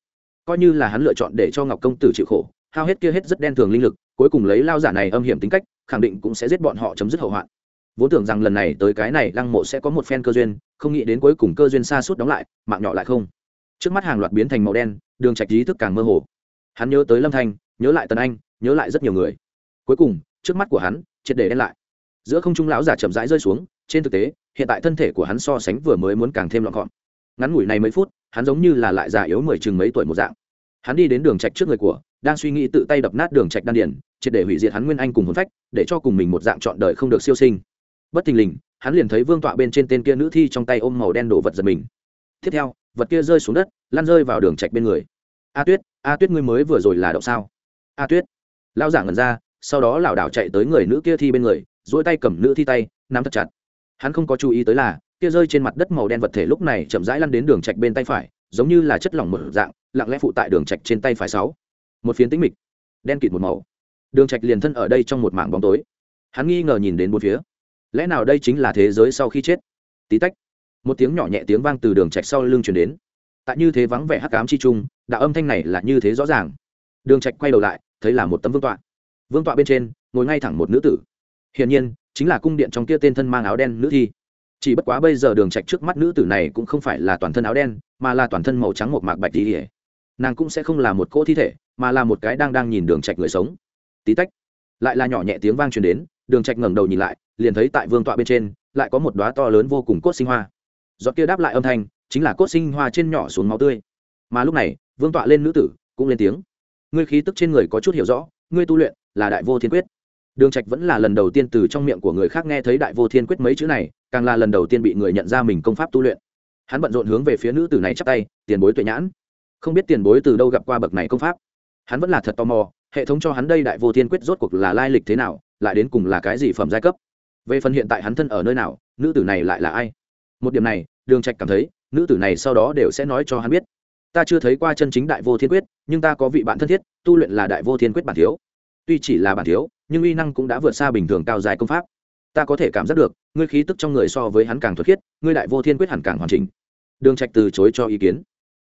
Coi như là hắn lựa chọn để cho ngọc công tử chịu khổ, hao hết kia hết rất đen thường linh lực, cuối cùng lấy lao giả này âm hiểm tính cách, khẳng định cũng sẽ giết bọn họ chấm dứt hậu hoạn vốn tưởng rằng lần này tới cái này lăng mộ sẽ có một phen cơ duyên không nghĩ đến cuối cùng cơ duyên xa suốt đóng lại mạng nhỏ lại không. Trước mắt hàng loạt biến thành màu đen đường trạch ý thức càng mơ hồ. Hắn nhớ tới lâm thanh nhớ lại tần anh nhớ lại rất nhiều người. Cuối cùng trước mắt của hắn triệt để đen lại. Giữa không trung lão giả chậm rãi rơi xuống trên thực tế hiện tại thân thể của hắn so sánh vừa mới muốn càng thêm lọn gọn. Ngắn ngủi này mấy phút hắn giống như là lại già yếu mười chừng mấy tuổi một dạng. Hắn đi đến đường trạch trước người của đang suy nghĩ tự tay đập nát đường trạch đan điền, triệt để hủy diệt hắn nguyên anh cùng hồn phách để cho cùng mình một dạng chọn đời không được siêu sinh bất thình lình, hắn liền thấy vương tọa bên trên tên kia nữ thi trong tay ôm màu đen đổ vật giật mình. Tiếp theo, vật kia rơi xuống đất lan rơi vào đường trạch bên người. A tuyết a tuyết ngươi mới vừa rồi là động sao? A tuyết. Lão giả ngẩn ra, sau đó lảo đảo chạy tới người nữ kia thi bên người, duỗi tay cầm nữ thi tay, nắm thật chặt. Hắn không có chú ý tới là, kia rơi trên mặt đất màu đen vật thể lúc này chậm rãi lăn đến đường trạch bên tay phải, giống như là chất lỏng một dạng, lặng lẽ phụ tại đường trạch trên tay phải sáu. Một phiến tĩnh mịch, đen kịt một màu. Đường trạch liền thân ở đây trong một mảng bóng tối. Hắn nghi ngờ nhìn đến bốn phía lẽ nào đây chính là thế giới sau khi chết? Tí tách, một tiếng nhỏ nhẹ tiếng vang từ đường trạch sau lưng truyền đến. Tại như thế vắng vẻ hắc ám chi trung, đạo âm thanh này là như thế rõ ràng. Đường trạch quay đầu lại, thấy là một tấm vương tọa. Vương tọa bên trên, ngồi ngay thẳng một nữ tử. Hiển nhiên, chính là cung điện trong kia tên thân mang áo đen nữ thi. Chỉ bất quá bây giờ đường trạch trước mắt nữ tử này cũng không phải là toàn thân áo đen, mà là toàn thân màu trắng một mạc bạch tỷ ỉa nàng cũng sẽ không là một cỗ thi thể, mà là một cái đang đang nhìn đường trạch người sống. Tí tách, lại là nhỏ nhẹ tiếng vang truyền đến, đường trạch ngẩng đầu nhìn lại liền thấy tại vương tọa bên trên, lại có một đóa to lớn vô cùng cốt sinh hoa. Giọt kia đáp lại âm thanh, chính là cốt sinh hoa trên nhỏ xuống máu tươi. Mà lúc này, vương tọa lên nữ tử, cũng lên tiếng. Ngươi khí tức trên người có chút hiểu rõ, ngươi tu luyện là đại vô thiên quyết. Đường trạch vẫn là lần đầu tiên từ trong miệng của người khác nghe thấy đại vô thiên quyết mấy chữ này, càng là lần đầu tiên bị người nhận ra mình công pháp tu luyện. Hắn bận rộn hướng về phía nữ tử này chắp tay, tiền bối tuệ nhãn. Không biết tiền bối từ đâu gặp qua bậc này công pháp. Hắn vẫn là thật tò mò, hệ thống cho hắn đây đại vô thiên quyết rốt cuộc là lai lịch thế nào, lại đến cùng là cái gì phẩm giai cấp về phần hiện tại hắn thân ở nơi nào, nữ tử này lại là ai? Một điểm này, đường trạch cảm thấy, nữ tử này sau đó đều sẽ nói cho hắn biết. Ta chưa thấy qua chân chính đại vô thiên quyết, nhưng ta có vị bạn thân thiết, tu luyện là đại vô thiên quyết bản thiếu. Tuy chỉ là bản thiếu, nhưng uy năng cũng đã vượt xa bình thường cao dài công pháp. Ta có thể cảm giác được, ngươi khí tức trong người so với hắn càng thuật khiết, ngươi đại vô thiên quyết hẳn càng hoàn chỉnh. Đường trạch từ chối cho ý kiến.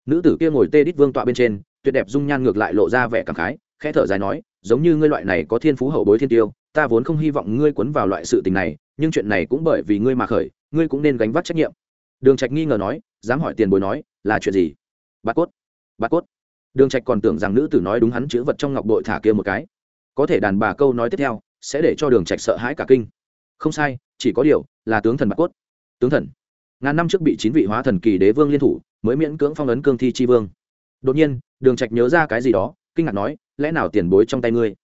Nữ tử kia ngồi tê đít vương tọa bên trên, tuyệt đẹp dung nhan ngược lại lộ ra vẻ cảm khái, khẽ thở dài nói, giống như ngươi loại này có thiên phú hậu bối thiên tiêu ta vốn không hy vọng ngươi quấn vào loại sự tình này, nhưng chuyện này cũng bởi vì ngươi mà khởi, ngươi cũng nên gánh vác trách nhiệm. Đường trạch nghi ngờ nói, dám hỏi tiền bối nói, là chuyện gì? Bát cốt bát cốt. Đường trạch còn tưởng rằng nữ tử nói đúng hắn chữ vật trong ngọc bội thả kia một cái. Có thể đàn bà câu nói tiếp theo, sẽ để cho đường trạch sợ hãi cả kinh. Không sai, chỉ có điều là tướng thần bát cốt. Tướng thần. Ngàn năm trước bị chín vị hóa thần kỳ đế vương liên thủ, mới miễn cưỡng phong ấn cương thi chi vương. Đột nhiên, đường trạch nhớ ra cái gì đó, kinh ngạc nói, lẽ nào tiền bối trong tay ngươi?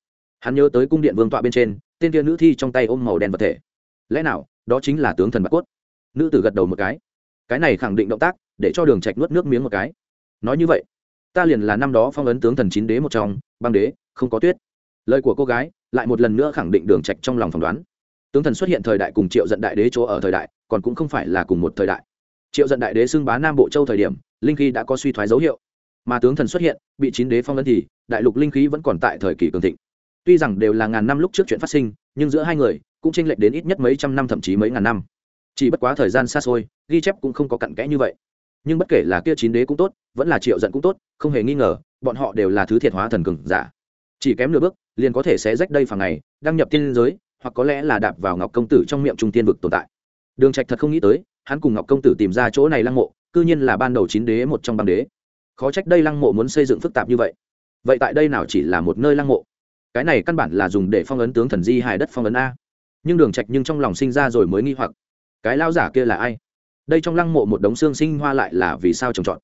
Hắn nhớ tới cung điện vương tọa bên trên, tên kia nữ thi trong tay ôm màu đen vật thể. Lẽ nào, đó chính là tướng thần bạc cốt? Nữ tử gật đầu một cái. Cái này khẳng định động tác, để cho đường trạch nuốt nước miếng một cái. Nói như vậy, ta liền là năm đó phong ấn tướng thần chín đế một trong, băng đế, không có tuyết. Lời của cô gái, lại một lần nữa khẳng định đường trạch trong lòng phỏng đoán. Tướng thần xuất hiện thời đại cùng triệu giận đại đế chỗ ở thời đại, còn cũng không phải là cùng một thời đại. Triệu giận đại đế xưng bá nam bộ châu thời điểm, linh khí đã có suy thoái dấu hiệu. Mà tướng thần xuất hiện, bị chín đế phong ấn thì, đại lục linh khí vẫn còn tại thời kỳ cường thịnh tuy rằng đều là ngàn năm lúc trước chuyện phát sinh, nhưng giữa hai người cũng tranh lệch đến ít nhất mấy trăm năm, thậm chí mấy ngàn năm. Chỉ bất quá thời gian xa xôi, ghi chép cũng không có cặn kẽ như vậy. Nhưng bất kể là kia chín đế cũng tốt, vẫn là triệu giận cũng tốt, không hề nghi ngờ, bọn họ đều là thứ thiệt hóa thần cường giả. Chỉ kém nửa bước, liền có thể sẽ rách đây phàng này đăng nhập tiên giới, hoặc có lẽ là đạp vào ngọc công tử trong miệng trung tiên vực tồn tại. Đường trạch thật không nghĩ tới, hắn cùng ngọc công tử tìm ra chỗ này lăng mộ, cư nhiên là ban đầu chín đế một trong băng đế. Khó trách đây lăng mộ muốn xây dựng phức tạp như vậy. Vậy tại đây nào chỉ là một nơi lăng mộ? Cái này căn bản là dùng để phong ấn tướng thần di hài đất phong ấn a. Nhưng đường trạch nhưng trong lòng sinh ra rồi mới nghi hoặc. Cái lao giả kia là ai? Đây trong lăng mộ một đống xương sinh hoa lại là vì sao trồng trọt?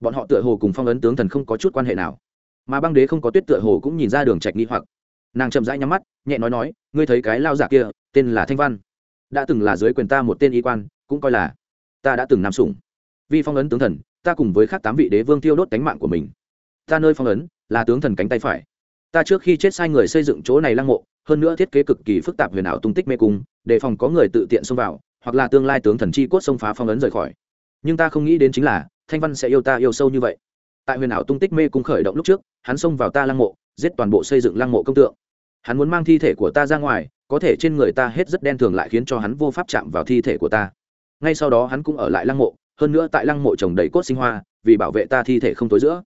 Bọn họ tựa hồ cùng phong ấn tướng thần không có chút quan hệ nào. Mà băng đế không có tuyết tựa hồ cũng nhìn ra đường trạch nghi hoặc. Nàng chậm rãi nhắm mắt, nhẹ nói nói, ngươi thấy cái lao giả kia, tên là thanh văn. Đã từng là dưới quyền ta một tên y quan, cũng coi là ta đã từng nằm sủng. Vì phong ấn tướng thần, ta cùng với khác tám vị đế vương tiêu đốt cánh mạng của mình. Ta nơi phong ấn, là tướng thần cánh tay phải ta trước khi chết sai người xây dựng chỗ này lăng mộ, hơn nữa thiết kế cực kỳ phức tạp huyền ảo tung tích mê cung, đề phòng có người tự tiện xông vào, hoặc là tương lai tướng thần chi cốt xông phá phong ấn rời khỏi. Nhưng ta không nghĩ đến chính là, thanh văn sẽ yêu ta yêu sâu như vậy. Tại huyền ảo tung tích mê cung khởi động lúc trước, hắn xông vào ta lăng mộ, giết toàn bộ xây dựng lăng mộ công tượng. Hắn muốn mang thi thể của ta ra ngoài, có thể trên người ta hết rất đen thường lại khiến cho hắn vô pháp chạm vào thi thể của ta. Ngay sau đó hắn cũng ở lại lăng mộ, hơn nữa tại lăng mộ trồng đầy cốt sinh hoa, vì bảo vệ ta thi thể không tối giữa.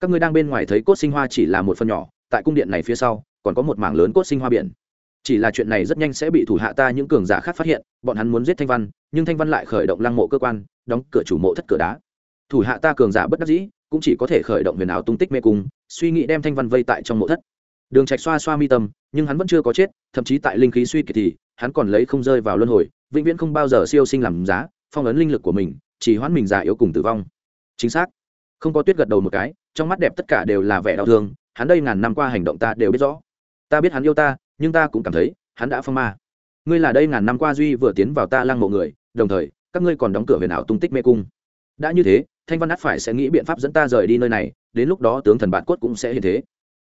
Các ngươi đang bên ngoài thấy cốt sinh hoa chỉ là một phần nhỏ tại cung điện này phía sau, còn có một mảng lớn cốt sinh hoa biển. Chỉ là chuyện này rất nhanh sẽ bị thủ hạ ta những cường giả khác phát hiện, bọn hắn muốn giết thanh văn, nhưng thanh văn lại khởi động lăng mộ cơ quan, đóng cửa chủ mộ thất cửa đá. Thủ hạ ta cường giả bất đắc dĩ, cũng chỉ có thể khởi động huyền ảo tung tích mê cung, suy nghĩ đem thanh văn vây tại trong mộ thất. Đường trạch xoa xoa mi tâm, nhưng hắn vẫn chưa có chết, thậm chí tại linh khí suy kiệt thì, hắn còn lấy không rơi vào luân hồi, vĩnh viễn không bao giờ siêu sinh làm giá, phong ấn linh lực của mình, chỉ hoãn mình già yếu cùng tử vong. Chính xác. Không có tuyết gật đầu một cái, trong mắt đẹp tất cả đều là vẻ đau thương hắn đây ngàn năm qua hành động ta đều biết rõ. Ta biết hắn yêu ta, nhưng ta cũng cảm thấy, hắn đã phong ma. Ngươi là đây ngàn năm qua duy vừa tiến vào ta lăng mộ người, đồng thời, các ngươi còn đóng cửa huyền ảo tung tích mê cung. Đã như thế, thanh văn át phải sẽ nghĩ biện pháp dẫn ta rời đi nơi này, đến lúc đó tướng thần bạt cốt cũng sẽ hiện thế.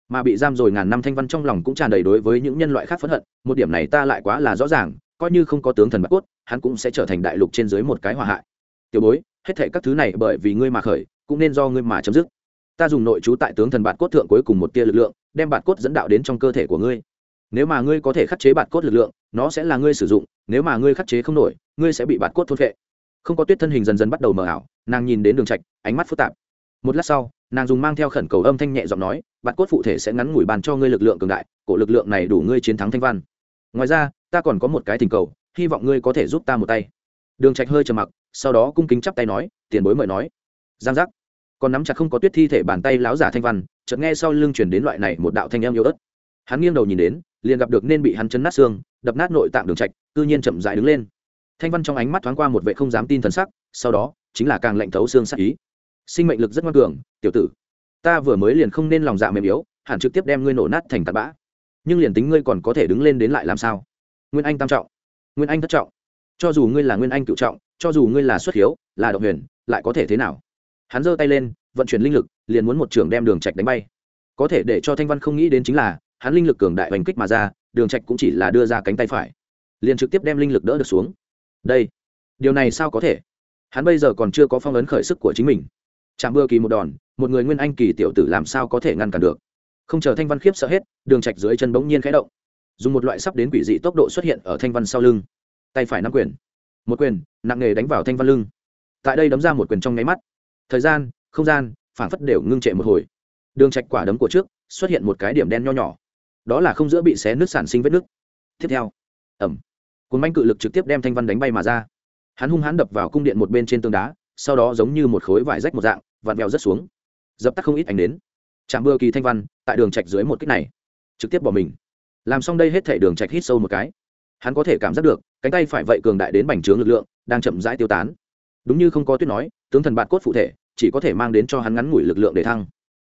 Mà bị giam rồi ngàn năm thanh văn trong lòng cũng tràn đầy đối với những nhân loại khác phẫn hận, một điểm này ta lại quá là rõ ràng, coi như không có tướng thần bạt cốt, hắn cũng sẽ trở thành đại lục trên dưới một cái hòa hại. Tiểu bối, hết thệ các thứ này bởi vì ngươi mà khởi, cũng nên do ngươi mà chấm dứt ta dùng nội chú tại tướng thần bạt cốt thượng cuối cùng một tia lực lượng, đem bạt cốt dẫn đạo đến trong cơ thể của ngươi. Nếu mà ngươi có thể khắc chế bạt cốt lực lượng, nó sẽ là ngươi sử dụng, nếu mà ngươi khắc chế không nổi, ngươi sẽ bị bạt cốt thôn vệ không có tuyết thân hình dần dần bắt đầu mờ ảo, nàng nhìn đến đường trạch, ánh mắt phức tạp. Một lát sau, nàng dùng mang theo khẩn cầu âm thanh nhẹ giọng nói, bạt cốt phụ thể sẽ ngắn ngủi bàn cho ngươi lực lượng cường đại, cổ lực lượng này đủ ngươi chiến thắng thanh văn. Ngoài ra, ta còn có một cái tình cầu, hy vọng ngươi có thể giúp ta một tay. Đường trạch hơi trầm mặc, sau đó cung kính chắp tay nói, tiền bối mời nói. Giang giác còn nắm chặt không có tuyết thi thể bàn tay láo giả thanh văn, chợt nghe sau lưng chuyển đến loại này một đạo thanh âm yếu ớt. Hắn nghiêng đầu nhìn đến, liền gặp được nên bị hắn chấn nát xương, đập nát nội tạng đường trạch, cư nhiên chậm rãi đứng lên. Thanh văn trong ánh mắt thoáng qua một vệ không dám tin thần sắc, sau đó, chính là càng lạnh thấu xương sắc ý. Sinh mệnh lực rất ngoan cường, tiểu tử, ta vừa mới liền không nên lòng dạ mềm yếu, hẳn trực tiếp đem ngươi nổ nát thành tạt bã. Nhưng liền tính ngươi còn có thể đứng lên đến lại làm sao? Nguyên anh tam trọng, nguyên anh thất trọng, cho dù ngươi là nguyên anh cựu trọng, cho dù ngươi là xuất hiếu, là động huyền, lại có thể thế nào? Hắn giơ tay lên, vận chuyển linh lực, liền muốn một trường đem đường trạch đánh bay. Có thể để cho thanh văn không nghĩ đến chính là, hắn linh lực cường đại hoành kích mà ra, đường trạch cũng chỉ là đưa ra cánh tay phải, liền trực tiếp đem linh lực đỡ được xuống. Đây, điều này sao có thể? Hắn bây giờ còn chưa có phong ấn khởi sức của chính mình. Chạm bưa kỳ một đòn, một người nguyên anh kỳ tiểu tử làm sao có thể ngăn cản được? Không chờ thanh văn khiếp sợ hết, đường trạch dưới chân bỗng nhiên khẽ động. Dùng một loại sắp đến quỷ dị tốc độ xuất hiện ở thanh văn sau lưng. Tay phải nắm quyền. Một quyền, nặng nề đánh vào thanh văn lưng. Tại đây đấm ra một quyền trong nháy mắt thời gian, không gian, phảng phất đều ngưng trệ một hồi. Đường trạch quả đấm của trước xuất hiện một cái điểm đen nho nhỏ. Đó là không giữa bị xé nước sản sinh vết nước tiếp theo ẩm cuốn bánh cự lực trực tiếp đem thanh văn đánh bay mà ra. Hắn hung hãn đập vào cung điện một bên trên tường đá, sau đó giống như một khối vải rách một dạng, vặn vẹo rất xuống. Dập tắt không ít ảnh đến chạm bừa kỳ thanh văn, tại đường trạch dưới một kích này, trực tiếp bỏ mình. Làm xong đây hết thể đường trạch hít sâu một cái. Hắn có thể cảm giác được, cánh tay phải vậy cường đại đến bành trướng lực lượng, đang chậm rãi tiêu tán. Đúng như không có tuyết nói, tướng thần bạt cốt phụ thể chỉ có thể mang đến cho hắn ngắn ngủi lực lượng để thăng.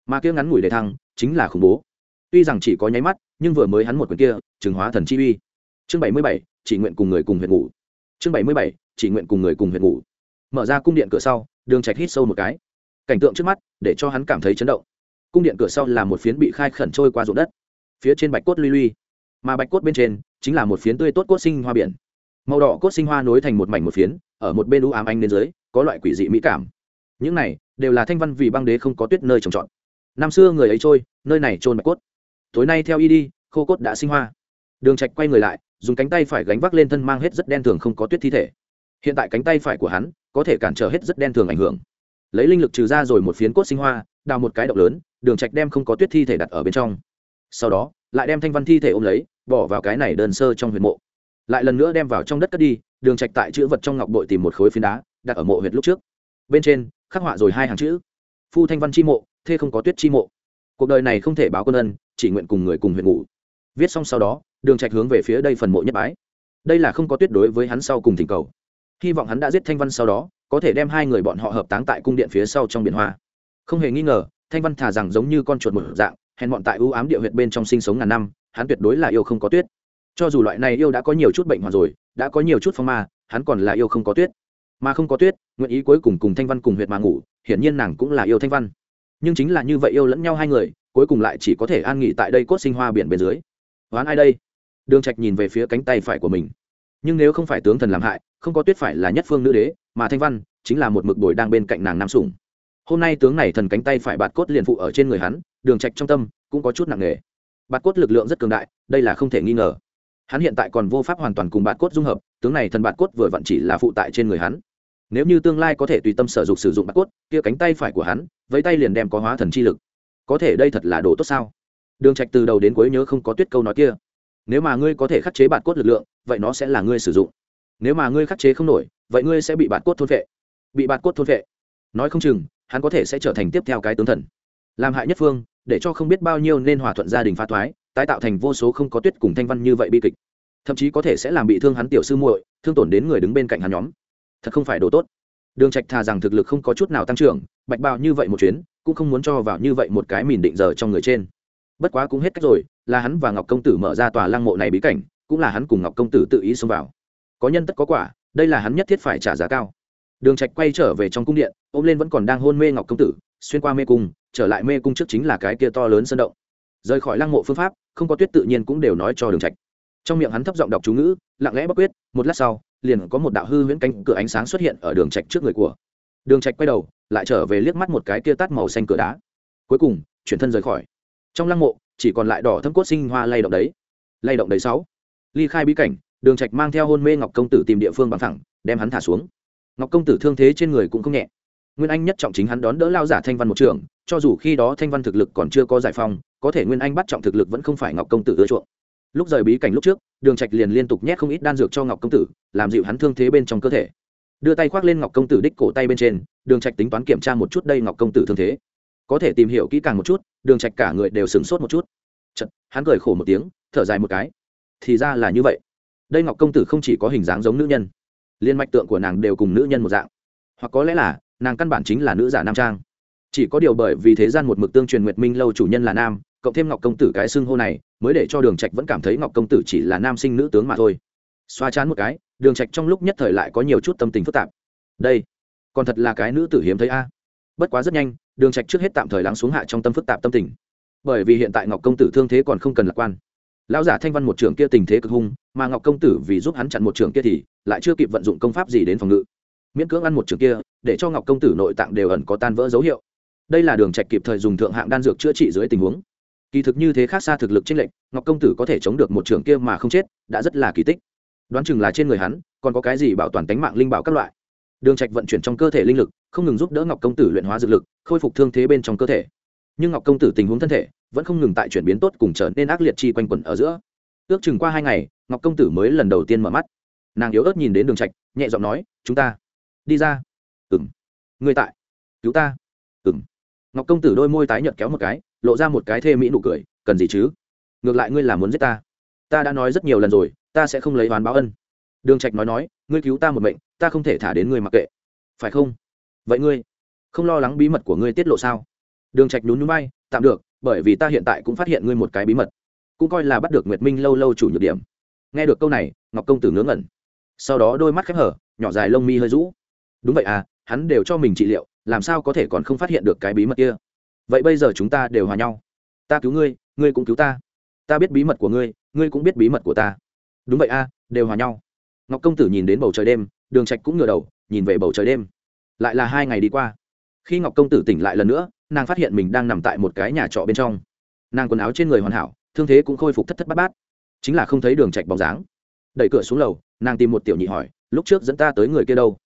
Mà kia ngắn ngủi để thăng chính là khủng bố. Tuy rằng chỉ có nháy mắt, nhưng vừa mới hắn một quyền kia, trừng hóa thần chi uy. Chương bảy mươi bảy, chỉ nguyện cùng người cùng huyện ngủ. Chương bảy mươi bảy, chỉ nguyện cùng người cùng huyện ngủ. Mở ra cung điện cửa sau, đường trạch hít sâu một cái. Cảnh tượng trước mắt, để cho hắn cảm thấy chấn động. Cung điện cửa sau là một phiến bị khai khẩn trôi qua ruộng đất. Phía trên bạch cốt luy luy mà bạch cốt bên trên, chính là một phiến tươi tốt cốt sinh hoa biển. Màu đỏ cốt sinh hoa nối thành một mảnh một phiến, ở một bên u ám anh bên dưới, có loại quỷ dị mỹ cảm những này đều là thanh văn vì băng đế không có tuyết nơi trồng trọt. Năm xưa người ấy trôi, nơi này trôn bạch cốt. Tối nay theo y đi, khô cốt đã sinh hoa. Đường trạch quay người lại, dùng cánh tay phải gánh vác lên thân mang hết rất đen thường không có tuyết thi thể. Hiện tại cánh tay phải của hắn có thể cản trở hết rất đen thường ảnh hưởng. Lấy linh lực trừ ra rồi một phiến cốt sinh hoa, đào một cái động lớn, đường trạch đem không có tuyết thi thể đặt ở bên trong. Sau đó, lại đem thanh văn thi thể ôm lấy, bỏ vào cái này đơn sơ trong huyệt mộ. Lại lần nữa đem vào trong đất cất đi, đường trạch tại chữ vật trong ngọc bội tìm một khối phiến đá, đặt ở mộ huyệt lúc trước. Bên trên khắc họa rồi hai hàng chữ. Phu thanh văn chi mộ thê không có tuyết chi mộ. Cuộc đời này không thể báo quân ân, chỉ nguyện cùng người cùng huyện ngủ. Viết xong sau đó, đường trạch hướng về phía đây phần mộ nhất bái. Đây là không có tuyết đối với hắn sau cùng thỉnh cầu. Hy vọng hắn đã giết thanh văn sau đó, có thể đem hai người bọn họ hợp táng tại cung điện phía sau trong biển hoa. Không hề nghi ngờ, thanh văn thả rằng giống như con chuột một dạng, hèn bọn tại ưu ám địa huyệt bên trong sinh sống ngàn năm, hắn tuyệt đối là yêu không có tuyết. Cho dù loại này yêu đã có nhiều chút bệnh hoàn rồi, đã có nhiều chút phong ma, hắn còn là yêu không có tuyết mà không có tuyết, nguyện ý cuối cùng cùng thanh văn cùng huyệt mà ngủ, hiển nhiên nàng cũng là yêu thanh văn. Nhưng chính là như vậy yêu lẫn nhau hai người, cuối cùng lại chỉ có thể an nghỉ tại đây cốt sinh hoa biển bên dưới. Oán ai đây? Đường trạch nhìn về phía cánh tay phải của mình. Nhưng nếu không phải tướng thần làm hại, không có tuyết phải là nhất phương nữ đế, mà thanh văn chính là một mực bồi đang bên cạnh nàng nam sủng. Hôm nay tướng này thần cánh tay phải bạt cốt liền phụ ở trên người hắn, đường trạch trong tâm cũng có chút nặng nề. Bạt cốt lực lượng rất cường đại, đây là không thể nghi ngờ. Hắn hiện tại còn vô pháp hoàn toàn cùng bạt cốt dung hợp, tướng này thần bạt cốt vừa vặn chỉ là phụ tại trên người hắn nếu như tương lai có thể tùy tâm sở dục sử dụng bạt cốt, kia cánh tay phải của hắn với tay liền đem có hóa thần chi lực. Có thể đây thật là đồ tốt sao? Đường trạch từ đầu đến cuối nhớ không có tuyết câu nói kia. Nếu mà ngươi có thể khắc chế bạt cốt lực lượng, vậy nó sẽ là ngươi sử dụng. Nếu mà ngươi khắc chế không nổi, vậy ngươi sẽ bị bạt cốt thôn vệ bị bạt cốt thôn vệ nói không chừng, hắn có thể sẽ trở thành tiếp theo cái tướng thần. Làm hại nhất phương, để cho không biết bao nhiêu nên hòa thuận gia đình phá thoái, tái tạo thành vô số không có tuyết cùng thanh văn như vậy bi kịch. Thậm chí có thể sẽ làm bị thương hắn tiểu sư muội, thương tổn đến người đứng bên cạnh hắn nhóm thật không phải đồ tốt. Đường trạch thà rằng thực lực không có chút nào tăng trưởng, bạch bào như vậy một chuyến, cũng không muốn cho vào như vậy một cái mìn định giờ trong người trên. Bất quá cũng hết cách rồi, là hắn và ngọc công tử mở ra tòa lăng mộ này bí cảnh, cũng là hắn cùng ngọc công tử tự ý xông vào. Có nhân tất có quả, đây là hắn nhất thiết phải trả giá cao. Đường trạch quay trở về trong cung điện, ôm lên vẫn còn đang hôn mê ngọc công tử, xuyên qua mê cung, trở lại mê cung trước chính là cái kia to lớn sơn động. Rời khỏi lăng mộ phương pháp, không có tuyết tự nhiên cũng đều nói cho đường trạch. Trong miệng hắn thấp giọng đọc chú ngữ, lặng lẽ bất quyết, một lát sau liền có một đạo hư huyễn cánh cửa ánh sáng xuất hiện ở đường trạch trước người của. Đường trạch quay đầu, lại trở về liếc mắt một cái kia tát màu xanh cửa đá. Cuối cùng, chuyển thân rời khỏi. Trong lăng mộ, chỉ còn lại đỏ thâm cốt sinh hoa lay động đấy. Lay động đấy sáu. Ly khai bí cảnh, đường trạch mang theo hôn mê ngọc công tử tìm địa phương bằng thẳng, đem hắn thả xuống. Ngọc công tử thương thế trên người cũng không nhẹ. Nguyên anh nhất trọng chính hắn đón đỡ lao giả thanh văn một trường, cho dù khi đó thanh văn thực lực còn chưa có giải phong có thể nguyên anh bắt trọng thực lực vẫn không phải ngọc công tử ưa chuộng lúc rời bí cảnh lúc trước đường trạch liền liên tục nhét không ít đan dược cho ngọc công tử làm dịu hắn thương thế bên trong cơ thể. Đưa tay khoác lên ngọc công tử đích cổ tay bên trên đường trạch tính toán kiểm tra một chút đây ngọc công tử thương thế. Có thể tìm hiểu kỹ càng một chút đường trạch cả người đều sửng sốt một chút. Chật, hắn cười khổ một tiếng thở dài một cái. Thì ra là như vậy. Đây ngọc công tử không chỉ có hình dáng giống nữ nhân liên mạch tượng của nàng đều cùng nữ nhân một dạng. Hoặc có lẽ là nàng căn bản chính là nữ giả nam trang. Chỉ có điều bởi vì thế gian một mực tương truyền nguyệt minh lâu chủ nhân là nam cộng thêm ngọc công tử cái xưng hô này mới để cho đường trạch vẫn cảm thấy ngọc công tử chỉ là nam sinh nữ tướng mà thôi. Xoa chán một cái, đường trạch trong lúc nhất thời lại có nhiều chút tâm tình phức tạp. Đây, còn thật là cái nữ tử hiếm thấy a. Bất quá rất nhanh, đường trạch trước hết tạm thời lắng xuống hạ trong tâm phức tạp tâm tình. Bởi vì hiện tại ngọc công tử thương thế còn không cần lạc quan. Lão giả thanh văn một trưởng kia tình thế cực hung, mà ngọc công tử vì giúp hắn chặn một trưởng kia thì lại chưa kịp vận dụng công pháp gì đến phòng ngự. Miễn cưỡng ăn một trưởng kia, để cho ngọc công tử nội tạng đều ẩn có tan vỡ dấu hiệu. Đây là đường trạch kịp thời dùng thượng hạng đan dược chữa trị dưới tình huống kỳ thực như thế khác xa thực lực trên lệnh ngọc công tử có thể chống được một trưởng kia mà không chết, đã rất là kỳ tích. Đoán chừng là trên người hắn, còn có cái gì bảo toàn tính mạng linh bảo các loại. Đường trạch vận chuyển trong cơ thể linh lực, không ngừng giúp đỡ ngọc công tử luyện hóa dược lực, khôi phục thương thế bên trong cơ thể. Nhưng ngọc công tử tình huống thân thể, vẫn không ngừng tại chuyển biến tốt cùng trở nên ác liệt chi quanh quẩn ở giữa. Ước chừng qua hai ngày, ngọc công tử mới lần đầu tiên mở mắt. Nàng yếu ớt nhìn đến đường trạch, nhẹ giọng nói, chúng ta đi ra. Ừm. Người tại. Cứu ta. Ừm. Ngọc công tử đôi môi tái nhợt kéo một cái lộ ra một cái thê mỹ nụ cười, cần gì chứ? Ngược lại ngươi là muốn giết ta. Ta đã nói rất nhiều lần rồi, ta sẽ không lấy oán báo ân. Đường trạch nói nói, ngươi cứu ta một mệnh, ta không thể thả đến ngươi mặc kệ. Phải không? Vậy ngươi không lo lắng bí mật của ngươi tiết lộ sao? Đường trạch nhún nhún bay tạm được, bởi vì ta hiện tại cũng phát hiện ngươi một cái bí mật, cũng coi là bắt được nguyệt minh lâu lâu chủ nhược điểm. Nghe được câu này, ngọc công tử ngớ ngẩn. Sau đó đôi mắt khép hở, nhỏ dài lông mi hơi rũ. Đúng vậy à hắn đều cho mình trị liệu, làm sao có thể còn không phát hiện được cái bí mật kia? Vậy bây giờ chúng ta đều hòa nhau. Ta cứu ngươi ngươi cũng cứu ta. Ta biết bí mật của ngươi ngươi cũng biết bí mật của ta. Đúng vậy a, đều hòa nhau. Ngọc công tử nhìn đến bầu trời đêm, đường trạch cũng ngửa đầu, nhìn về bầu trời đêm. Lại là hai ngày đi qua. Khi ngọc công tử tỉnh lại lần nữa, nàng phát hiện mình đang nằm tại một cái nhà trọ bên trong. Nàng quần áo trên người hoàn hảo, thương thế cũng khôi phục thất thất bát bát. Chính là không thấy đường trạch bóng dáng. Đẩy cửa xuống lầu, nàng tìm một tiểu nhị hỏi, lúc trước dẫn ta tới người kia đâu?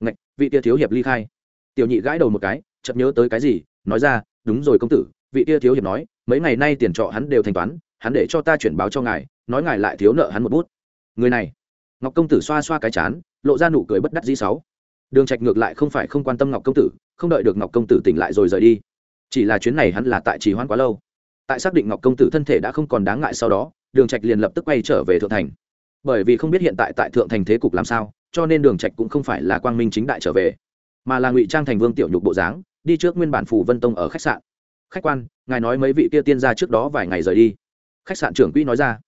Ngạch, vị kia thiếu hiệp ly khai. Tiểu nhị gãi đầu một cái, chợt nhớ tới cái gì, nói ra đúng rồi công tử, vị kia thiếu hiệp nói, mấy ngày nay tiền trọ hắn đều thanh toán, hắn để cho ta chuyển báo cho ngài, nói ngài lại thiếu nợ hắn một bút. Người này, ngọc công tử xoa xoa cái chán, lộ ra nụ cười bất đắc dĩ sáu. Đường trạch ngược lại không phải không quan tâm ngọc công tử, không đợi được ngọc công tử tỉnh lại rồi rời đi. Chỉ là chuyến này hắn là tại trì hoãn quá lâu. Tại xác định ngọc công tử thân thể đã không còn đáng ngại sau đó, đường trạch liền lập tức quay trở về thượng thành. Bởi vì không biết hiện tại tại thượng thành thế cục làm sao, cho nên đường trạch cũng không phải là quang minh chính đại trở về, mà là ngụy trang thành vương tiểu nhục bộ dáng đi trước nguyên bản phủ vân tông ở khách sạn. Khách quan, ngài nói mấy vị kia tiên gia trước đó vài ngày rời đi. Khách sạn trưởng quỹ nói ra.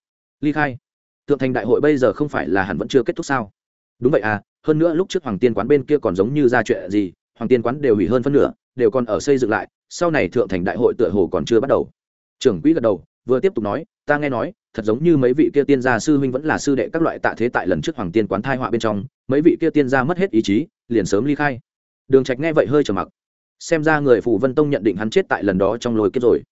Ly khai. Thượng thành đại hội bây giờ không phải là hẳn vẫn chưa kết thúc sao? Đúng vậy à hơn nữa lúc trước hoàng tiên quán bên kia còn giống như ra chuyện gì, hoàng tiên quán đều hủy hơn phân nửa, đều còn ở xây dựng lại, sau này thượng thành đại hội tựa hồ còn chưa bắt đầu. Trưởng quỹ gật đầu, vừa tiếp tục nói, ta nghe nói, thật giống như mấy vị kia tiên gia sư huynh vẫn là sư đệ các loại tạ thế tại lần trước hoàng tiên quán thai họa bên trong, mấy vị kia tiên gia mất hết ý chí, liền sớm ly khai. Đường trạch nghe vậy hơi trầm mặc xem ra người phù vân tông nhận định hắn chết tại lần đó trong lôi kiếp rồi.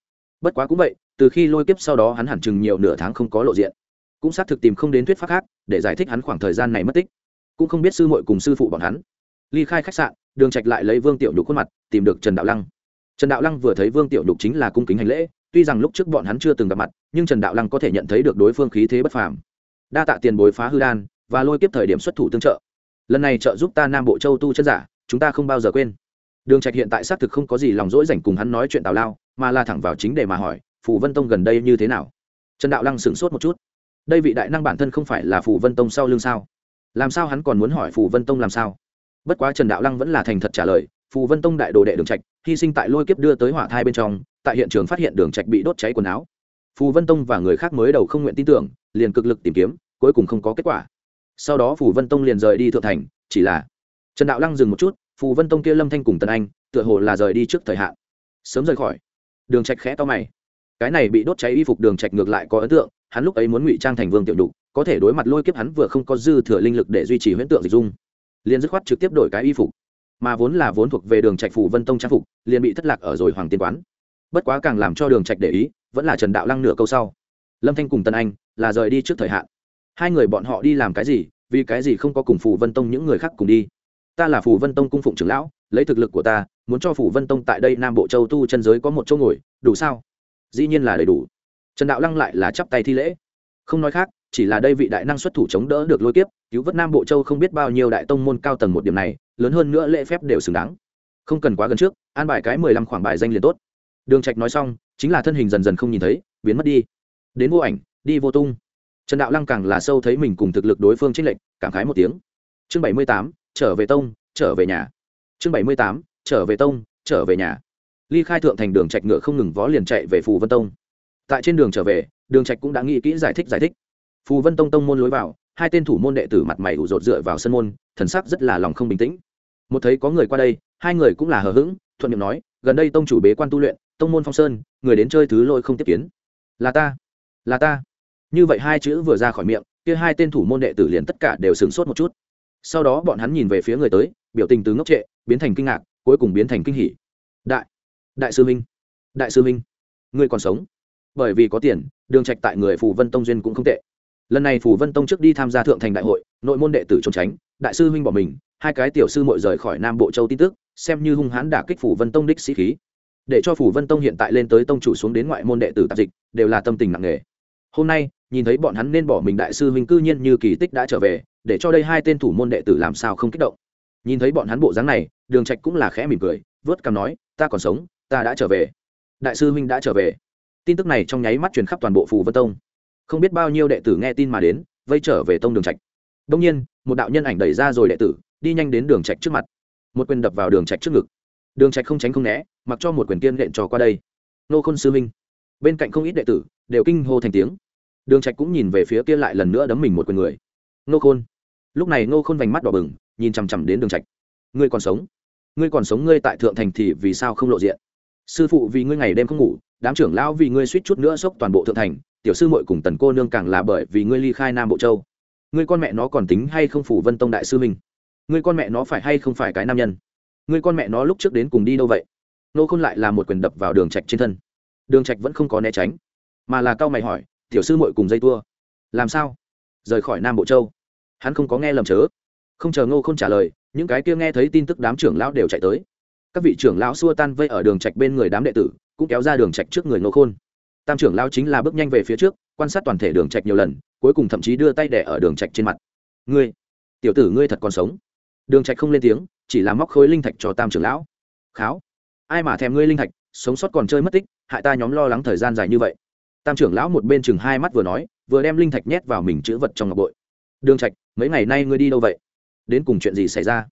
Bất quá cũng vậy, từ khi lôi kiếp sau đó hắn hẳn chừng nhiều nửa tháng không có lộ diện. Cũng xác thực tìm không đến thuyết pháp khác để giải thích hắn khoảng thời gian này mất tích. Cũng không biết sư muội cùng sư phụ bọn hắn. Ly khai khách sạn, đường trạch lại lấy vương tiểu nhục khuôn mặt, tìm được trần đạo lăng. Trần đạo lăng vừa thấy vương tiểu nhục chính là cung kính hành lễ, tuy rằng lúc trước bọn hắn chưa từng gặp mặt, nhưng trần đạo lăng có thể nhận thấy được đối phương khí thế bất phàm. Đa tạ tiền bối phá hư đan và lôi kiếp thời điểm xuất thủ tương trợ. Lần này trợ giúp ta nam bộ châu tu chân giả, chúng ta không bao giờ quên đường trạch hiện tại xác thực không có gì lòng dỗi rảnh cùng hắn nói chuyện tào lao, mà là thẳng vào chính để mà hỏi, phù vân tông gần đây như thế nào? Trần đạo lăng sửng sốt một chút. Đây vị đại năng bản thân không phải là phù vân tông sau lưng sao? Làm sao hắn còn muốn hỏi phù vân tông làm sao? Bất quá trần đạo lăng vẫn là thành thật trả lời, phù vân tông đại đồ đệ đường trạch, hy sinh tại lôi kiếp đưa tới hỏa thai bên trong, tại hiện trường phát hiện đường trạch bị đốt cháy quần áo. Phù vân tông và người khác mới đầu không nguyện tin tưởng, liền cực lực tìm kiếm, cuối cùng không có kết quả. Sau đó phù vân tông liền rời đi thượng thành, chỉ là trần đạo lăng dừng một chút phù vân tông kia lâm thanh cùng tần anh, tựa hồ là rời đi trước thời hạn. Sớm rời khỏi. Đường trạch khẽ to mày. Cái này bị đốt cháy y phục đường trạch ngược lại có ấn tượng, hắn lúc ấy muốn ngụy trang thành vương tiểu đục có thể đối mặt lôi kiếp hắn vừa không có dư thừa linh lực để duy trì huyễn tượng dịch dung. Liền dứt khoát trực tiếp đổi cái y phục. Mà vốn là vốn thuộc về đường trạch phủ vân tông trang phục, liền bị thất lạc ở rồi hoàng tiên quán. Bất quá càng làm cho đường trạch để ý, vẫn là trần đạo lăng nửa câu sau. Lâm thanh cùng tân anh là rời đi trước thời hạn. Hai người bọn họ đi làm cái gì, vì cái gì không có cùng phủ vân tông những người khác cùng đi? Ta là phủ vân tông cung phụng trưởng lão, lấy thực lực của ta, muốn cho phủ vân tông tại đây nam bộ châu tu chân giới có một chỗ ngồi, đủ sao? Dĩ nhiên là đầy đủ. Trần đạo lăng lại là chắp tay thi lễ. Không nói khác, chỉ là đây vị đại năng xuất thủ chống đỡ được lôi kiếp, cứu vớt nam bộ châu không biết bao nhiêu đại tông môn cao tầng một điểm này, lớn hơn nữa lễ phép đều xứng đáng. Không cần quá gần trước, an bài cái mười lăm khoảng bài danh liền tốt. Đường trạch nói xong, chính là thân hình dần dần không nhìn thấy, biến mất đi. Đến vô ảnh, đi vô tung. Trần đạo lăng càng là sâu thấy mình cùng thực lực đối phương trích lệnh cảm khái một tiếng. Chương bảy mươi tám trở về tông, trở về nhà. Chương bảy mươi tám, trở về tông, trở về nhà. Ly khai thượng thành đường trạch ngựa không ngừng vó liền chạy về phù vân tông. Tại trên đường trở về, đường trạch cũng đã nghĩ kỹ giải thích giải thích. Phù vân tông tông môn lối vào, hai tên thủ môn đệ tử mặt mày ủ rột dựa vào sân môn, thần sắc rất là lòng không bình tĩnh. Một thấy có người qua đây, hai người cũng là hờ hững, thuận miệng nói, gần đây tông chủ bế quan tu luyện, tông môn phong sơn, người đến chơi thứ lôi không tiếp kiến. Là ta là ta. Như vậy hai chữ vừa ra khỏi miệng, kia hai tên thủ môn đệ tử liền tất cả đều sửng sốt một chút sau đó bọn hắn nhìn về phía người tới, biểu tình từ ngốc trệ, biến thành kinh ngạc, cuối cùng biến thành kinh hỉ. Đại đại sư minh đại sư minh ngươi còn sống. Bởi vì có tiền, đường trạch tại người phù vân tông duyên cũng không tệ. Lần này phù vân tông trước đi tham gia thượng thành đại hội, nội môn đệ tử trốn tránh, đại sư huynh bỏ mình, hai cái tiểu sư muội rời khỏi nam bộ châu tin tức, xem như hung hãn đả kích phù vân tông đích sĩ khí. Để cho phù vân tông hiện tại lên tới tông chủ xuống đến ngoại môn đệ tử tạp dịch, đều là tâm tình nặng nề hôm nay, nhìn thấy bọn hắn nên bỏ mình đại sư huynh cư nhiên như kỳ tích đã trở về, để cho đây hai tên thủ môn đệ tử làm sao không kích động. Nhìn thấy bọn hắn bộ dáng này, đường trạch cũng là khẽ mỉm cười, vớt cằm nói, ta còn sống, ta đã trở về. Đại sư huynh đã trở về. Tin tức này trong nháy mắt truyền khắp toàn bộ phù vân tông. Không biết bao nhiêu đệ tử nghe tin mà đến, vây trở về tông đường trạch. Đông nhiên, một đạo nhân ảnh đẩy ra rồi đệ tử, đi nhanh đến đường trạch trước mặt. Một quyền đập vào đường trạch trước ngực. Đường trạch không tránh không né, mặc cho một quyền tiên lệnh trò qua đây. Nô khôn sư huynh. bên cạnh không ít đệ tử đều kinh hô thành tiếng đường trạch cũng nhìn về phía kia lại lần nữa đấm mình một quyền người. Nô khôn. Lúc này nô khôn vành mắt đỏ bừng, nhìn chằm chằm đến đường trạch. Ngươi còn sống? Ngươi còn sống ngươi tại thượng thành thì vì sao không lộ diện? Sư phụ vì ngươi ngày đêm không ngủ, đám trưởng lão vì ngươi suýt chút nữa sốc toàn bộ thượng thành, tiểu sư muội cùng tần cô nương càng là bởi vì ngươi ly khai nam bộ châu. Ngươi con mẹ nó còn tính hay không phủ vân tông đại sư mình? Ngươi con mẹ nó phải hay không phải cái nam nhân? Ngươi con mẹ nó lúc trước đến cùng đi đâu vậy? Nô khôn lại là một quyền đập vào đường trạch trên thân. Đường trạch vẫn không có né tránh, mà là cao mày hỏi tiểu sư muội cùng dây tua. Làm sao? Rời khỏi nam bộ châu. Hắn không có nghe lầm chớ. Không chờ ngô không trả lời, những cái kia nghe thấy tin tức đám trưởng lão đều chạy tới. Các vị trưởng lão xua tan vây ở đường trạch bên người đám đệ tử, cũng kéo ra đường trạch trước người ngô khôn. Tam trưởng lão chính là bước nhanh về phía trước, quan sát toàn thể đường trạch nhiều lần, cuối cùng thậm chí đưa tay đẻ ở đường trạch trên mặt. Ngươi, tiểu tử ngươi thật còn sống. Đường trạch không lên tiếng, chỉ là móc khối linh thạch cho tam trưởng lão. Kháo, ai mà thèm ngươi linh thạch, sống sót còn chơi mất tích, hại ta nhóm lo lắng thời gian dài như vậy tam trưởng lão một bên chừng hai mắt vừa nói, vừa đem linh thạch nhét vào mình chữ vật trong ngọc bội. Đường trạch, mấy ngày nay ngươi đi đâu vậy? Đến cùng chuyện gì xảy ra?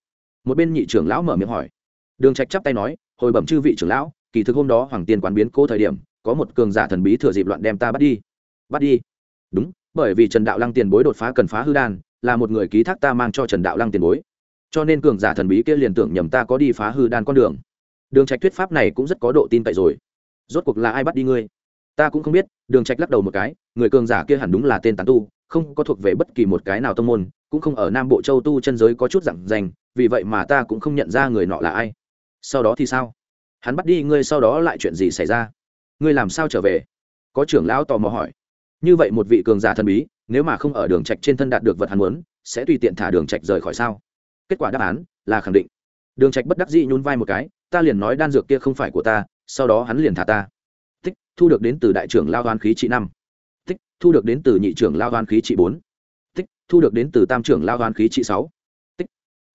Một bên nhị trưởng lão mở miệng hỏi. Đường trạch chắp tay nói, hồi bẩm chư vị trưởng lão, kỳ thực hôm đó hoàng tiên quán biến cố thời điểm, có một cường giả thần bí thừa dịp loạn đem ta bắt đi. Bắt đi? Đúng, bởi vì trần đạo lăng tiền bối đột phá cần phá hư đan, là một người ký thác ta mang cho trần đạo lăng tiền bối. Cho nên cường giả thần bí kia liền tưởng nhầm ta có đi phá hư đan con đường. Đường trạch thuyết pháp này cũng rất có độ tin cậy rồi. Rốt cuộc là ai bắt đi ngươi? Ta cũng không biết, đường trạch lắc đầu một cái, người cường giả kia hẳn đúng là tên tán tu, không có thuộc về bất kỳ một cái nào tông môn, cũng không ở nam bộ châu tu chân giới có chút dặn dành vì vậy mà ta cũng không nhận ra người nọ là ai. Sau đó thì sao? Hắn bắt đi, ngươi sau đó lại chuyện gì xảy ra? Ngươi làm sao trở về? Có trưởng lão tò mò hỏi. Như vậy một vị cường giả thần bí, nếu mà không ở đường trạch trên thân đạt được vật hắn muốn, sẽ tùy tiện thả đường trạch rời khỏi sao? Kết quả đáp án là khẳng định. Đường trạch bất đắc dĩ nhún vai một cái, ta liền nói đan dược kia không phải của ta, sau đó hắn liền thả ta tích, thu được đến từ đại trưởng lao đoan khí trị năm. Tích, thu được đến từ nhị trưởng lao đoan khí trị bốn. Tích, thu được đến từ tam trưởng lao đoan khí trị sáu. Tích,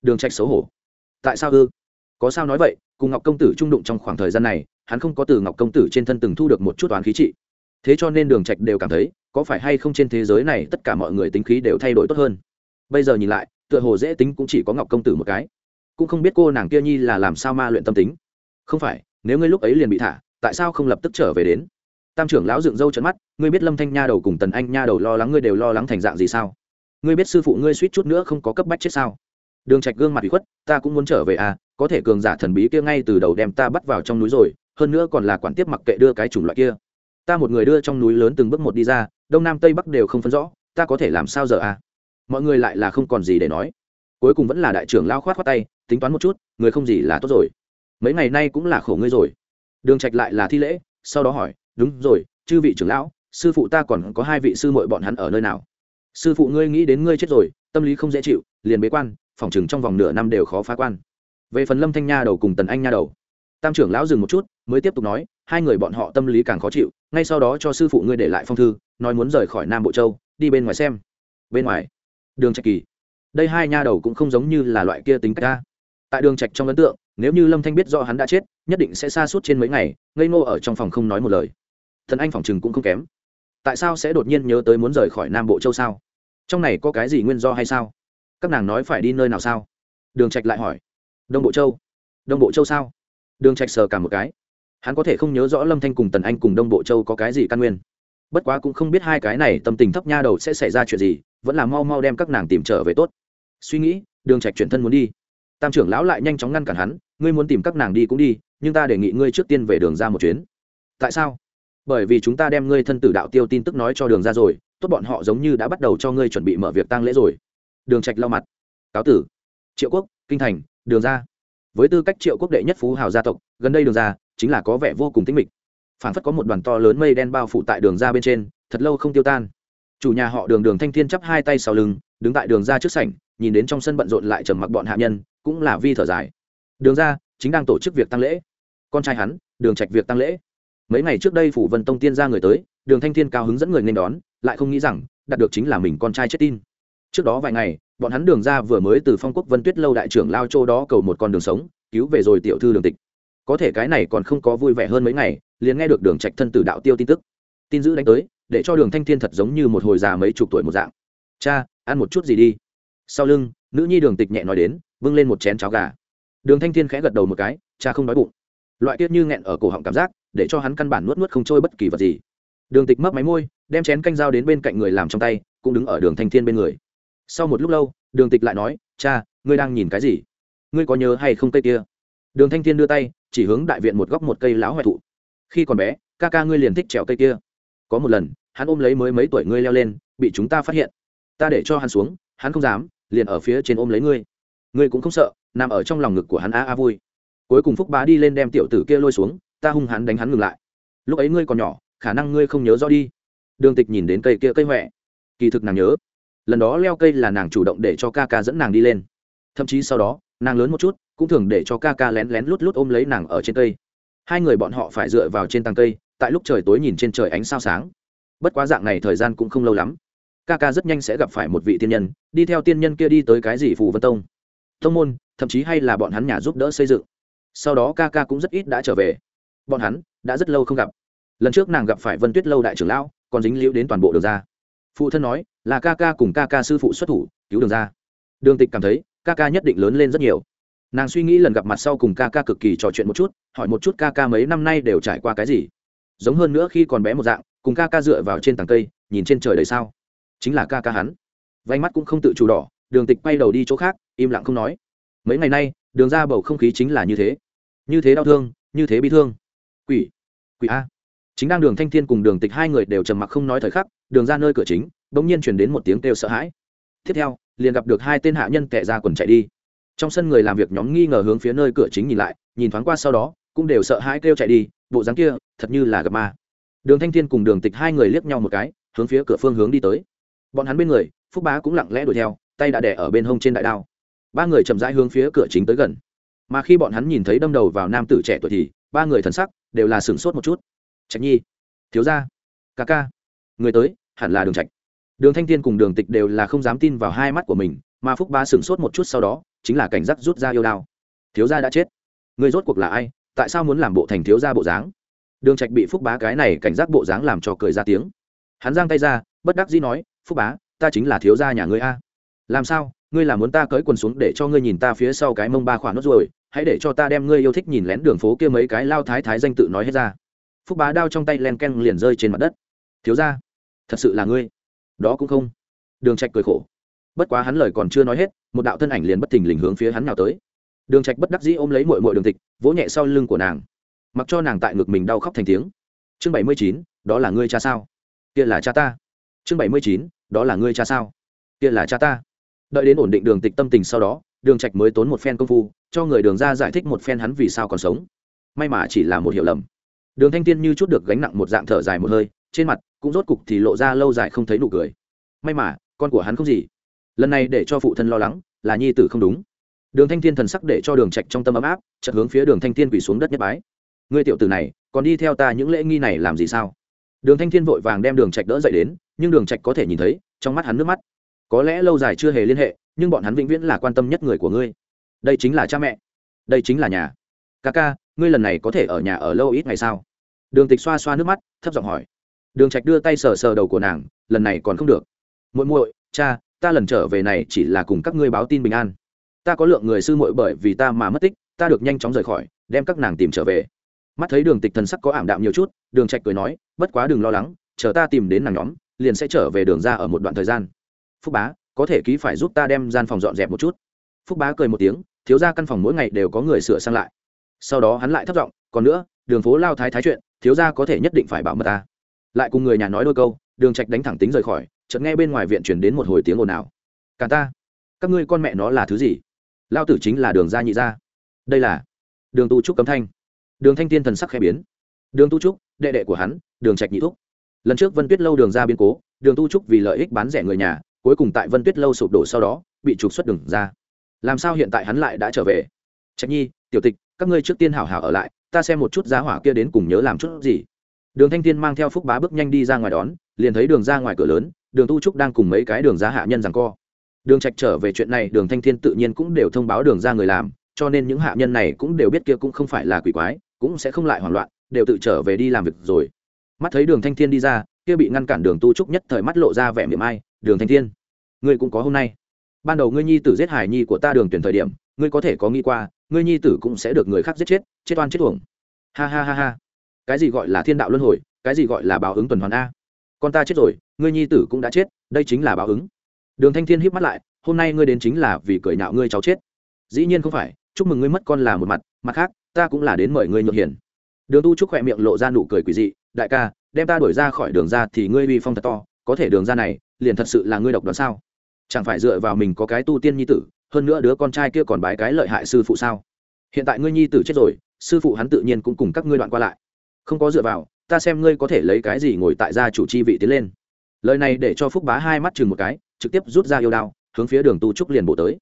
đường trạch xấu hổ. Tại sao ư? Có sao nói vậy, cùng ngọc công tử trung đụng trong khoảng thời gian này, hắn không có từ ngọc công tử trên thân từng thu được một chút toán khí trị. Thế cho nên đường trạch đều cảm thấy, có phải hay không trên thế giới này tất cả mọi người tính khí đều thay đổi tốt hơn? Bây giờ nhìn lại, tựa hồ dễ tính cũng chỉ có ngọc công tử một cái. Cũng không biết cô nàng kia nhi là làm sao ma luyện tâm tính. Không phải, nếu ngươi lúc ấy liền bị thả tại sao không lập tức trở về đến? Tam trưởng lão dựng râu trận mắt, ngươi biết lâm thanh nha đầu cùng tần anh nha đầu lo lắng ngươi đều lo lắng thành dạng gì sao? Ngươi biết sư phụ ngươi suýt chút nữa không có cấp bách chết sao? Đường trạch gương mặt bị khuất, ta cũng muốn trở về à có thể cường giả thần bí kia ngay từ đầu đem ta bắt vào trong núi rồi, hơn nữa còn là quản tiếp mặc kệ đưa cái chủng loại kia. Ta một người đưa trong núi lớn từng bước một đi ra, đông nam tây bắc đều không phân rõ, ta có thể làm sao giờ à? Mọi người lại là không còn gì để nói. Cuối cùng vẫn là đại trưởng lao khoát khoát tay, tính toán một chút, người không gì là tốt rồi. Mấy ngày nay cũng là khổ ngươi rồi đường trạch lại là thi lễ, sau đó hỏi, đúng rồi, chư vị trưởng lão, sư phụ ta còn có hai vị sư muội bọn hắn ở nơi nào? Sư phụ ngươi nghĩ đến ngươi chết rồi, tâm lý không dễ chịu, liền bế quan, phòng chừng trong vòng nửa năm đều khó phá quan. Về phần lâm thanh nha đầu cùng tần anh nha đầu, tam trưởng lão dừng một chút, mới tiếp tục nói, hai người bọn họ tâm lý càng khó chịu, ngay sau đó cho sư phụ ngươi để lại phong thư, nói muốn rời khỏi nam bộ châu, đi bên ngoài xem. Bên ngoài, đường trạch kỳ. Đây hai nha đầu cũng không giống như là loại kia tính cách ta. Tại đường trạch trong ấn tượng nếu như lâm thanh biết do hắn đã chết nhất định sẽ xa suốt trên mấy ngày ngây ngô ở trong phòng không nói một lời thần anh phòng chừng cũng không kém tại sao sẽ đột nhiên nhớ tới muốn rời khỏi nam bộ châu sao trong này có cái gì nguyên do hay sao các nàng nói phải đi nơi nào sao đường trạch lại hỏi đông bộ châu đông bộ châu sao đường trạch sờ cả một cái hắn có thể không nhớ rõ lâm thanh cùng tần anh cùng đông bộ châu có cái gì căn nguyên bất quá cũng không biết hai cái này tâm tình thấp nha đầu sẽ xảy ra chuyện gì vẫn là mau mau đem các nàng tìm trở về tốt suy nghĩ đường trạch chuyển thân muốn đi tam trưởng lão lại nhanh chóng ngăn cản hắn ngươi muốn tìm các nàng đi cũng đi, nhưng ta đề nghị ngươi trước tiên về đường ra một chuyến. Tại sao? Bởi vì chúng ta đem ngươi thân tử đạo tiêu tin tức nói cho đường ra rồi, tốt bọn họ giống như đã bắt đầu cho ngươi chuẩn bị mở việc tang lễ rồi. Đường trạch lau mặt. Cáo tử. Triệu quốc, kinh thành, đường ra. Với tư cách triệu quốc đệ nhất phú hào gia tộc, gần đây đường ra chính là có vẻ vô cùng tĩnh mịch. Phản phất có một đoàn to lớn mây đen bao phủ tại đường ra bên trên, thật lâu không tiêu tan. Chủ nhà họ đường đường thanh thiên chắp hai tay sau lưng, đứng tại đường ra trước sảnh, nhìn đến trong sân bận rộn lại trầm mặc bọn hạ nhân, cũng là vi thở dài đường ra, chính đang tổ chức việc tăng lễ. Con trai hắn, đường trạch việc tăng lễ. Mấy ngày trước đây phủ vân tông tiên ra người tới, đường thanh thiên cao hứng dẫn người nên đón, lại không nghĩ rằng, đạt được chính là mình con trai chết tin. Trước đó vài ngày, bọn hắn đường ra vừa mới từ phong quốc vân tuyết lâu đại trưởng lao châu đó cầu một con đường sống, cứu về rồi tiểu thư đường tịch. Có thể cái này còn không có vui vẻ hơn mấy ngày, liền nghe được đường trạch thân tử đạo tiêu tin tức. Tin dữ đánh tới, để cho đường thanh thiên thật giống như một hồi già mấy chục tuổi một dạng. Cha, ăn một chút gì đi. Sau lưng, nữ nhi đường tịch nhẹ nói đến vâng lên một chén cháo gà đường thanh thiên khẽ gật đầu một cái, cha không nói bụng. Loại tiết như nghẹn ở cổ họng cảm giác, để cho hắn căn bản nuốt nuốt không trôi bất kỳ vật gì. Đường tịch mấp máy môi, đem chén canh dao đến bên cạnh người làm trong tay, cũng đứng ở đường thanh thiên bên người. Sau một lúc lâu, đường tịch lại nói, cha, ngươi đang nhìn cái gì? Ngươi có nhớ hay không cây kia? Đường thanh thiên đưa tay, chỉ hướng đại viện một góc một cây lão hoại thụ. Khi còn bé, ca ca ngươi liền thích trèo cây kia. Có một lần, hắn ôm lấy mới mấy tuổi ngươi leo lên, bị chúng ta phát hiện. Ta để cho hắn xuống, hắn không dám, liền ở phía trên ôm lấy ngươi. Ngươi cũng không sợ nằm ở trong lòng ngực của hắn a a vui. Cuối cùng phúc bá đi lên đem tiểu tử kia lôi xuống, ta hung hắn đánh hắn ngừng lại. Lúc ấy ngươi còn nhỏ, khả năng ngươi không nhớ rõ đi. Đường tịch nhìn đến cây kia cây huệ kỳ thực nàng nhớ. Lần đó leo cây là nàng chủ động để cho ca ca dẫn nàng đi lên. Thậm chí sau đó, nàng lớn một chút, cũng thường để cho ca ca lén lén lút lút ôm lấy nàng ở trên cây. Hai người bọn họ phải dựa vào trên tàng cây, tại lúc trời tối nhìn trên trời ánh sao sáng. Bất quá dạng này thời gian cũng không lâu lắm. Ca ca rất nhanh sẽ gặp phải một vị tiên nhân, đi theo tiên nhân kia đi tới cái gì phù vân tông thông môn, thậm chí hay là bọn hắn nhà giúp đỡ xây dựng. Sau đó ca ca cũng rất ít đã trở về. Bọn hắn đã rất lâu không gặp. Lần trước nàng gặp phải vân tuyết lâu đại trưởng lão, còn dính liễu đến toàn bộ đường ra. Phụ thân nói là ca ca cùng ca ca sư phụ xuất thủ, cứu đường ra. Đường tịch cảm thấy ca ca nhất định lớn lên rất nhiều. Nàng suy nghĩ lần gặp mặt sau cùng ca ca cực kỳ trò chuyện một chút, hỏi một chút ca ca mấy năm nay đều trải qua cái gì. Giống hơn nữa khi còn bé một dạng, cùng ca ca dựa vào trên tầng cây, nhìn trên trời đầy sao. Chính là ca ca hắn. Vánh mắt cũng không tự chủ đỏ, đường tịch quay đầu đi chỗ khác im lặng không nói. Mấy ngày nay, đường ra bầu không khí chính là như thế. Như thế đau thương, như thế bi thương. Quỷ quỷ a. Chính đang đường thanh thiên cùng đường tịch hai người đều trầm mặc không nói thời khắc, đường ra nơi cửa chính đ ỗ n g nhiên chuyển đến một tiếng kêu sợ hãi. Tiếp theo, liền gặp được hai tên hạ nhân tệ ra quần chạy đi. Trong sân người làm việc nhóm nghi ngờ hướng phía nơi cửa chính nhìn lại, nhìn thoáng qua sau đó, cũng đều sợ hãi kêu chạy đi, bộ dáng kia, thật như là gặp ma. Đường thanh thiên cùng đường tịch hai người liếc nhau một cái, hướng phía cửa phương hướng đi tới. Bọn hắn bên người, phúc bá cũng lặng lẽ đuổi theo, tay đã đẻ ở bên hông trên đại đao ba người chậm rãi hướng phía cửa chính tới gần. Mà khi bọn hắn nhìn thấy đâm đầu vào nam tử trẻ tuổi thì, ba người thần sắc đều là sửng sốt một chút. Trạch nhi, thiếu gia, ca ca, người tới, hẳn là đường trạch. Đường thanh thiên cùng đường tịch đều là không dám tin vào hai mắt của mình, mà phúc ba sửng sốt một chút sau đó, chính là cảnh giác rút ra yêu đao. Thiếu gia đã chết. Người rốt cuộc là ai? Tại sao muốn làm bộ thành thiếu gia bộ dáng? Đường trạch bị phúc bá cái này cảnh giác bộ dáng làm cho cười ra tiếng. Hắn giang tay ra, bất đắc dĩ nói, phúc bá, ta chính là thiếu gia nhà ngươi a. Làm sao? Ngươi là muốn ta cởi quần xuống để cho ngươi nhìn ta phía sau cái mông ba khoản nốt rồi hãy để cho ta đem ngươi yêu thích nhìn lén đường phố kia mấy cái lao thái thái danh tự nói hết ra. Phúc bá đao trong tay len ken liền rơi trên mặt đất. Thiếu ra thật sự là ngươi. Đó cũng không. Đường trạch cười khổ. Bất quá hắn lời còn chưa nói hết, một đạo thân ảnh liền bất thình lình hướng phía hắn nào tới. Đường trạch bất đắc dĩ ôm lấy muội muội đường tịch, vỗ nhẹ sau lưng của nàng. Mặc cho nàng tại ngực mình đau khóc thành tiếng. Chương bảy mươi chín, đó là ngươi cha sao? Kia là cha ta. Chương bảy mươi chín, đó là ngươi cha sao? Kia là cha ta đợi đến ổn định đường tịch tâm tình sau đó, đường trạch mới tốn một phen công phu, cho người đường ra giải thích một phen hắn vì sao còn sống. May mà chỉ là một hiểu lầm. Đường thanh tiên như chút được gánh nặng một dạng thở dài một hơi, trên mặt cũng rốt cục thì lộ ra lâu dài không thấy nụ cười. May mà, con của hắn không gì. Lần này để cho phụ thân lo lắng, là nhi tử không đúng. Đường thanh thiên thần sắc để cho đường trạch trong tâm ấm áp, chợt hướng phía đường thanh thiên quỳ xuống đất nhất bái. Ngươi tiểu tử này, còn đi theo ta những lễ nghi này làm gì sao? Đường thanh thiên vội vàng đem đường trạch đỡ dậy đến, nhưng đường trạch có thể nhìn thấy, trong mắt hắn nước mắt có lẽ lâu dài chưa hề liên hệ, nhưng bọn hắn vĩnh viễn là quan tâm nhất người của ngươi. Đây chính là cha mẹ. Đây chính là nhà. Ca ca, ngươi lần này có thể ở nhà ở lâu ít ngày sao? Đường tịch xoa xoa nước mắt, thấp giọng hỏi. Đường trạch đưa tay sờ sờ đầu của nàng, lần này còn không được. Muội muội, cha, ta lần trở về này chỉ là cùng các ngươi báo tin bình an. Ta có lượng người sư muội bởi vì ta mà mất tích, ta được nhanh chóng rời khỏi, đem các nàng tìm trở về. Mắt thấy đường tịch thần sắc có ảm đạm nhiều chút, đường trạch cười nói, bất quá đừng lo lắng, chờ ta tìm đến nàng nhóm, liền sẽ trở về đường ra ở một đoạn thời gian phúc bá, có thể ký phải giúp ta đem gian phòng dọn dẹp một chút. Phúc bá cười một tiếng, thiếu ra căn phòng mỗi ngày đều có người sửa sang lại. Sau đó hắn lại thất giọng, còn nữa, đường phố lao thái thái chuyện, thiếu ra có thể nhất định phải bảo mật ta. Lại cùng người nhà nói đôi câu, đường trạch đánh thẳng tính rời khỏi, chợt nghe bên ngoài viện chuyển đến một hồi tiếng ồn ào. Cả ta, các ngươi con mẹ nó là thứ gì? Lao tử chính là đường gia nhị gia. Đây là đường tu trúc cấm thanh. Đường thanh tiên thần sắc khẽ biến. Đường tu trúc, đệ đệ của hắn, đường trạch nhị thúc. Lần trước vân tuyết lâu đường ra biến cố, đường tu trúc vì lợi ích bán rẻ người nhà cuối cùng tại vân tuyết lâu sụp đổ sau đó, bị trục xuất đường ra. Làm sao hiện tại hắn lại đã trở về? Trạch nhi, tiểu tịch, các ngươi trước tiên hảo hảo ở lại, ta xem một chút giá hỏa kia đến cùng nhớ làm chút gì. Đường thanh thiên mang theo phúc bá bước nhanh đi ra ngoài đón, liền thấy đường ra ngoài cửa lớn, đường tu trúc đang cùng mấy cái đường giá hạ nhân rằng co. Đường trạch trở về chuyện này, đường thanh thiên tự nhiên cũng đều thông báo đường ra người làm, cho nên những hạ nhân này cũng đều biết kia cũng không phải là quỷ quái, cũng sẽ không lại hoảng loạn, đều tự trở về đi làm việc rồi. Mắt thấy đường thanh thiên đi ra, kia bị ngăn cản đường tu trúc nhất thời mắt lộ ra vẻ miệng ai, đường thanh thiên ngươi cũng có hôm nay. Ban đầu ngươi nhi tử giết hải nhi của ta đường tuyển thời điểm, ngươi có thể có nghĩ qua, ngươi nhi tử cũng sẽ được người khác giết chết chết oan chết uổng. Ha ha ha ha. Cái gì gọi là thiên đạo luân hồi, cái gì gọi là báo ứng tuần hoàn a? Con ta chết rồi, ngươi nhi tử cũng đã chết, đây chính là báo ứng. Đường thanh thiên híp mắt lại, hôm nay ngươi đến chính là vì cười nhạo ngươi cháu chết. Dĩ nhiên không phải, chúc mừng ngươi mất con là một mặt mặt khác, ta cũng là đến mời ngươi nhượng hiền. Đường tu trúc khỏe miệng lộ ra nụ cười quỷ dị, đại ca, đem ta đuổi ra khỏi đường ra thì ngươi uy phong thật to, có thể đường ra này, liền thật sự là ngươi độc đoán sao? Chẳng phải dựa vào mình có cái tu tiên nhi tử, hơn nữa đứa con trai kia còn bái cái lợi hại sư phụ sao? Hiện tại ngươi nhi tử chết rồi, sư phụ hắn tự nhiên cũng cùng các ngươi đoạn qua lại. Không có dựa vào, ta xem ngươi có thể lấy cái gì ngồi tại gia chủ chi vị tiến lên. Lời này để cho phúc bá hai mắt chừng một cái, trực tiếp rút ra yêu đao, hướng phía đường tu trúc liền bộ tới.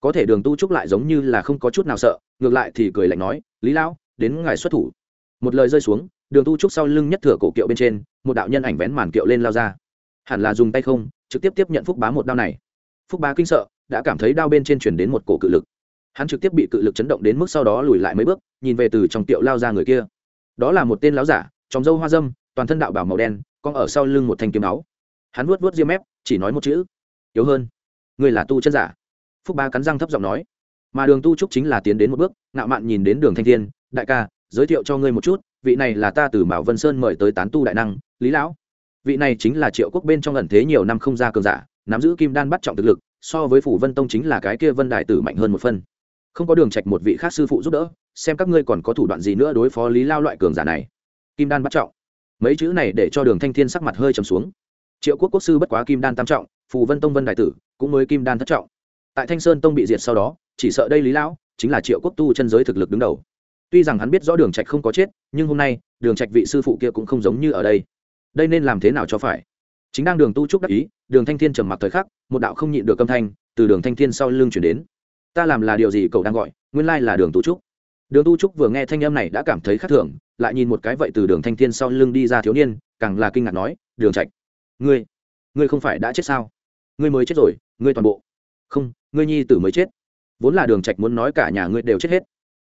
Có thể đường tu trúc lại giống như là không có chút nào sợ, ngược lại thì cười lạnh nói, lý lão, đến ngài xuất thủ. Một lời rơi xuống, đường tu trúc sau lưng nhất thừa cổ kiệu bên trên, một đạo nhân ảnh vén màn kiệu lên lao ra. Hẳn là dùng tay không, trực tiếp tiếp nhận phúc bá một đao này phúc bá kinh sợ, đã cảm thấy đao bên trên chuyển đến một cổ cự lực. Hắn trực tiếp bị cự lực chấn động đến mức sau đó lùi lại mấy bước, nhìn về từ trong tiệu lao ra người kia. Đó là một tên láo giả tròng dâu hoa dâm, toàn thân đạo bảo màu đen con ở sau lưng một thanh kiếm máu hắn vuốt vuốt diêm mép, chỉ nói một chữ, yếu hơn, người là tu chân giả. Phúc ba cắn răng thấp giọng nói. Mà đường tu trúc chính là tiến đến một bước, ngạo mạn nhìn đến đường thanh thiên, đại ca, giới thiệu cho ngươi một chút, vị này là ta từ mạo vân sơn mời tới tán tu đại năng, lý lão. Vị này chính là triệu quốc bên trong ẩn thế nhiều năm không ra cường giả nắm giữ kim đan bắt trọng thực lực, so với phủ vân tông chính là cái kia vân đại tử mạnh hơn một phân. Không có đường trạch một vị khác sư phụ giúp đỡ, xem các ngươi còn có thủ đoạn gì nữa đối phó lý lao loại cường giả này. Kim đan bắt trọng. Mấy chữ này để cho đường thanh thiên sắc mặt hơi trầm xuống. Triệu quốc quốc sư bất quá kim đan tam trọng, phù vân tông vân đại tử cũng mới kim đan thất trọng. Tại thanh sơn tông bị diệt sau đó, chỉ sợ đây lý lão chính là triệu quốc tu chân giới thực lực đứng đầu. Tuy rằng hắn biết rõ đường trạch không có chết, nhưng hôm nay, đường trạch vị sư phụ kia cũng không giống như ở đây. Đây nên làm thế nào cho phải? Chính đang đường tu trúc đắc ý, đường thanh thiên trầm mặc thời khắc, một đạo không nhịn được âm thanh từ đường thanh thiên sau lưng chuyển đến. Ta làm là điều gì cậu đang gọi, nguyên lai là đường tu trúc. Đường tu trúc vừa nghe thanh âm này đã cảm thấy khác thường, lại nhìn một cái vậy từ đường thanh thiên sau lưng đi ra thiếu niên, càng là kinh ngạc nói, đường trạch, ngươi ngươi không phải đã chết sao? Ngươi mới chết rồi, ngươi toàn bộ. Không, ngươi nhi tử mới chết. Vốn là đường trạch muốn nói cả nhà ngươi đều chết hết.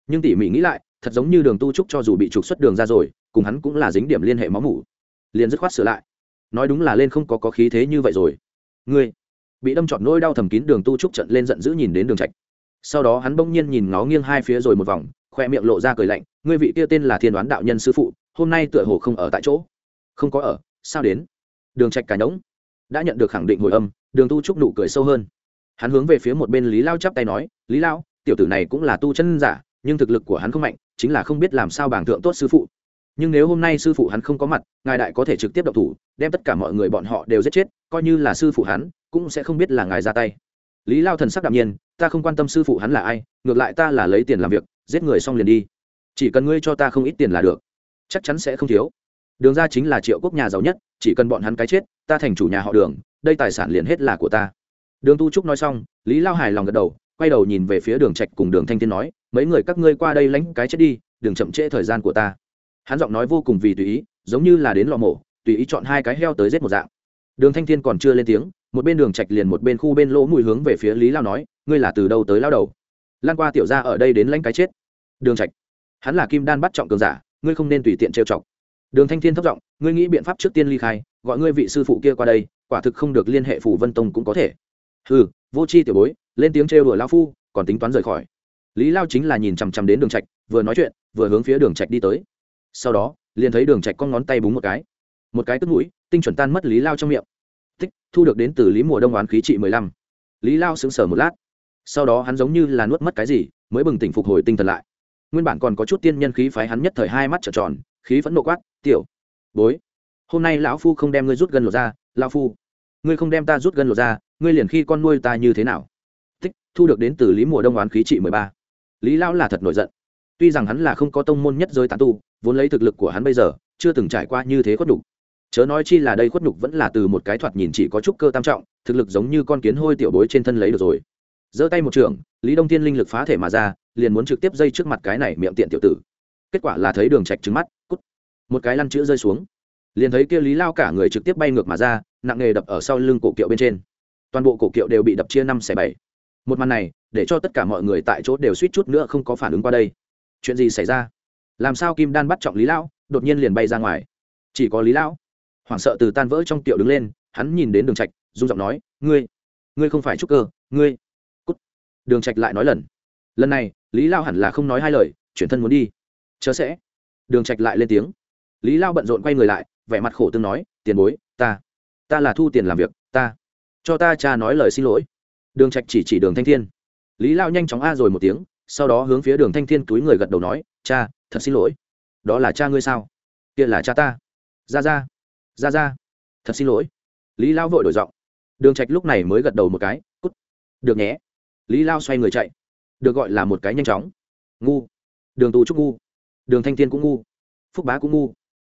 Nhưng tỉ mỉ nghĩ lại, thật giống như đường tu trúc cho dù bị trục xuất đường ra rồi, cùng hắn cũng là dính điểm liên hệ máu mủ. Liền dứt khoát sửa lại nói đúng là lên không có có khí thế như vậy rồi. Ngươi, bị đâm trọt nỗi đau thầm kín đường tu trúc trận lên giận dữ nhìn đến đường trạch. Sau đó hắn bỗng nhiên nhìn ngó nghiêng hai phía rồi một vòng, khoe miệng lộ ra cười lạnh, ngươi vị kia tên là thiên đoán đạo nhân sư phụ, hôm nay tựa hồ không ở tại chỗ. Không có ở, sao đến? Đường trạch cả nhỗng đã nhận được khẳng định hồi âm, đường tu trúc nụ cười sâu hơn. Hắn hướng về phía một bên lý lao chắp tay nói, lý lao, tiểu tử này cũng là tu chân giả, nhưng thực lực của hắn không mạnh, chính là không biết làm sao bảng thượng tốt sư phụ nhưng nếu hôm nay sư phụ hắn không có mặt, ngài đại có thể trực tiếp độc thủ, đem tất cả mọi người bọn họ đều giết chết, coi như là sư phụ hắn, cũng sẽ không biết là ngài ra tay. Lý lao thần sắc đạm nhiên, ta không quan tâm sư phụ hắn là ai, ngược lại ta là lấy tiền làm việc, giết người xong liền đi. Chỉ cần ngươi cho ta không ít tiền là được. Chắc chắn sẽ không thiếu. Đường ra chính là triệu quốc nhà giàu nhất, chỉ cần bọn hắn cái chết, ta thành chủ nhà họ đường, đây tài sản liền hết là của ta. Đường tu trúc nói xong, lý lao hài lòng gật đầu, quay đầu nhìn về phía đường trạch cùng đường thanh thiên nói, mấy người các ngươi qua đây lánh cái chết đi, đừng chậm trễ thời gian của ta hắn giọng nói vô cùng vì tùy ý, giống như là đến lò mổ, tùy ý chọn hai cái heo tới giết một dạng. Đường thanh thiên còn chưa lên tiếng, một bên đường trạch liền một bên khu bên lỗ mùi hướng về phía lý lao nói, ngươi là từ đâu tới lao đầu? Lan qua tiểu gia ở đây đến lãnh cái chết. Đường trạch, hắn là kim đan bắt trọng cường giả, ngươi không nên tùy tiện trêu chọc. Đường thanh thiên thấp giọng, ngươi nghĩ biện pháp trước tiên ly khai, gọi ngươi vị sư phụ kia qua đây, quả thực không được liên hệ phủ vân tông cũng có thể. Hừ, vô chi tiểu bối, lên tiếng trêu đùa lao phu, còn tính toán rời khỏi. Lý lao chính là nhìn chằm chằm đến đường trạch, vừa nói chuyện, vừa hướng phía đường trạch đi tới sau đó, liền thấy đường trạch con ngón tay búng một cái. Một cái tức mũi, tinh chuẩn tan mất lý lao trong miệng. Tích, thu được đến từ lý mùa đông oán khí trị mười lăm. Lý lao sững sờ một lát. Sau đó hắn giống như là nuốt mất cái gì, mới bừng tỉnh phục hồi tinh thần lại. Nguyên bản còn có chút tiên nhân khí phái hắn nhất thời hai mắt trợn tròn, khí vẫn nộ quát, tiểu bối, hôm nay lão phu không đem ngươi rút gần lột ra, lão phu, ngươi không đem ta rút gần lột ra, ngươi liền khi con nuôi ta như thế nào? Tích, thu được đến từ lý mùa đông oán khí trị mười ba. Lý lão là thật nổi giận tuy rằng hắn là không có tông môn nhất giới tán tu, vốn lấy thực lực của hắn bây giờ, chưa từng trải qua như thế khuất nhục. Chớ nói chi là đây khuất nhục vẫn là từ một cái thoạt nhìn chỉ có chút cơ tam trọng, thực lực giống như con kiến hôi tiểu bối trên thân lấy được rồi. Giơ tay một trường, lý đông thiên linh lực phá thể mà ra, liền muốn trực tiếp dây trước mặt cái này miệng tiện tiểu tử. Kết quả là thấy đường trạch trứng mắt, cút. Một cái lăn chữ rơi xuống. Liền thấy kia lý lao cả người trực tiếp bay ngược mà ra, nặng nghề đập ở sau lưng cổ kiệu bên trên. Toàn bộ cổ kiệu đều bị đập chia năm xẻ bảy. Một màn này, để cho tất cả mọi người tại chỗ đều suýt chút nữa không có phản ứng qua đây chuyện gì xảy ra? Làm sao kim đan bắt trọng lý lão, đột nhiên liền bay ra ngoài? Chỉ có lý lão. Hoảng sợ từ tan vỡ trong tiệu đứng lên, hắn nhìn đến đường trạch rung giọng nói, ngươi ngươi không phải trúc cơ, ngươi cút. Đường trạch lại nói lần. Lần này, lý lao hẳn là không nói hai lời, chuyển thân muốn đi. Chớ sẽ. Đường trạch lại lên tiếng. Lý lao bận rộn quay người lại, vẻ mặt khổ tương nói, tiền bối, ta ta là thu tiền làm việc, ta, cho ta cha nói lời xin lỗi. Đường trạch chỉ chỉ đường thanh thiên. Lý lao nhanh chóng a rồi một tiếng sau đó hướng phía đường thanh thiên túi người gật đầu nói, cha, thật xin lỗi. Đó là cha ngươi sao? Kia là cha ta. Ra ra ra ra, thật xin lỗi. Lý lao vội đổi giọng. Đường trạch lúc này mới gật đầu một cái, cút. Được nhé. Lý lao xoay người chạy. Được gọi là một cái nhanh chóng. Ngu. Đường tù trúc ngu. Đường thanh thiên cũng ngu. Phúc bá cũng ngu.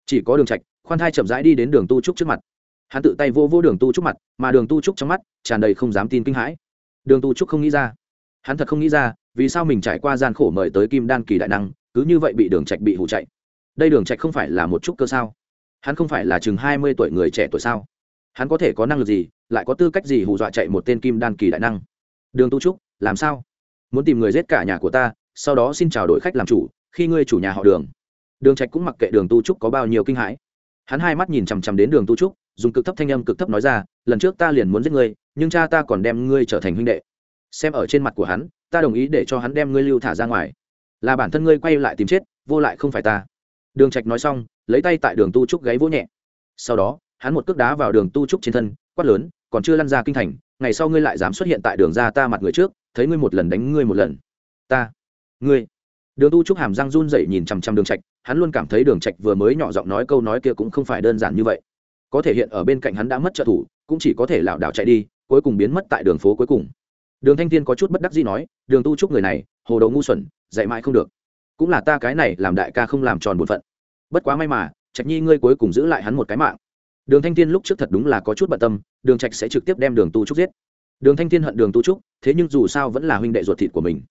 Chỉ có đường trạch, khoan thai chậm rãi đi đến đường tu trúc trước mặt. Hắn tự tay vô vô đường tu trúc mặt, mà đường tu trúc trong mắt tràn đầy không dám tin kinh hãi. Đường tu trúc không nghĩ ra hắn thật không nghĩ ra, vì sao mình trải qua gian khổ mời tới kim đan kỳ đại năng, cứ như vậy bị đường trạch bị hủ chạy? Đây đường trạch không phải là một chút cơ sao? Hắn không phải là chừng hai mươi tuổi người trẻ tuổi sao? Hắn có thể có năng lực gì, lại có tư cách gì hù dọa chạy một tên kim đan kỳ đại năng? Đường tu trúc, làm sao? Muốn tìm người giết cả nhà của ta, sau đó xin chào đổi khách làm chủ, khi ngươi chủ nhà họ đường. Đường trạch cũng mặc kệ đường tu trúc có bao nhiêu kinh hãi. Hắn hai mắt nhìn chằm chằm đến đường tu trúc, dùng cực thấp thanh âm cực thấp nói ra, lần trước ta liền muốn giết ngươi, nhưng cha ta còn đem ngươi trở thành huynh đệ xem ở trên mặt của hắn, ta đồng ý để cho hắn đem ngươi lưu thả ra ngoài. Là bản thân ngươi quay lại tìm chết, vô lại không phải ta. Đường trạch nói xong, lấy tay tại đường tu trúc gáy vỗ nhẹ. Sau đó, hắn một cước đá vào đường tu trúc trên thân, quát lớn, còn chưa lăn ra kinh thành, ngày sau ngươi lại dám xuất hiện tại đường ra ta mặt người trước, thấy ngươi một lần đánh ngươi một lần. Ta, ngươi. Đường tu trúc hàm răng run rẩy nhìn chằm chằm đường trạch, hắn luôn cảm thấy đường trạch vừa mới nhỏ giọng nói câu nói kia cũng không phải đơn giản như vậy. Có thể hiện ở bên cạnh hắn đã mất trợ thủ, cũng chỉ có thể lảo đảo chạy đi, cuối cùng biến mất tại đường phố cuối cùng đường thanh thiên có chút bất đắc dĩ nói, đường tu trúc người này, hồ đồ ngu xuẩn, dạy mãi không được. Cũng là ta cái này làm đại ca không làm tròn bổn phận. Bất quá may mà, trạch nhi ngươi cuối cùng giữ lại hắn một cái mạng. Đường thanh thiên lúc trước thật đúng là có chút bận tâm, đường trạch sẽ trực tiếp đem đường tu trúc giết. Đường thanh thiên hận đường tu trúc, thế nhưng dù sao vẫn là huynh đệ ruột thịt của mình.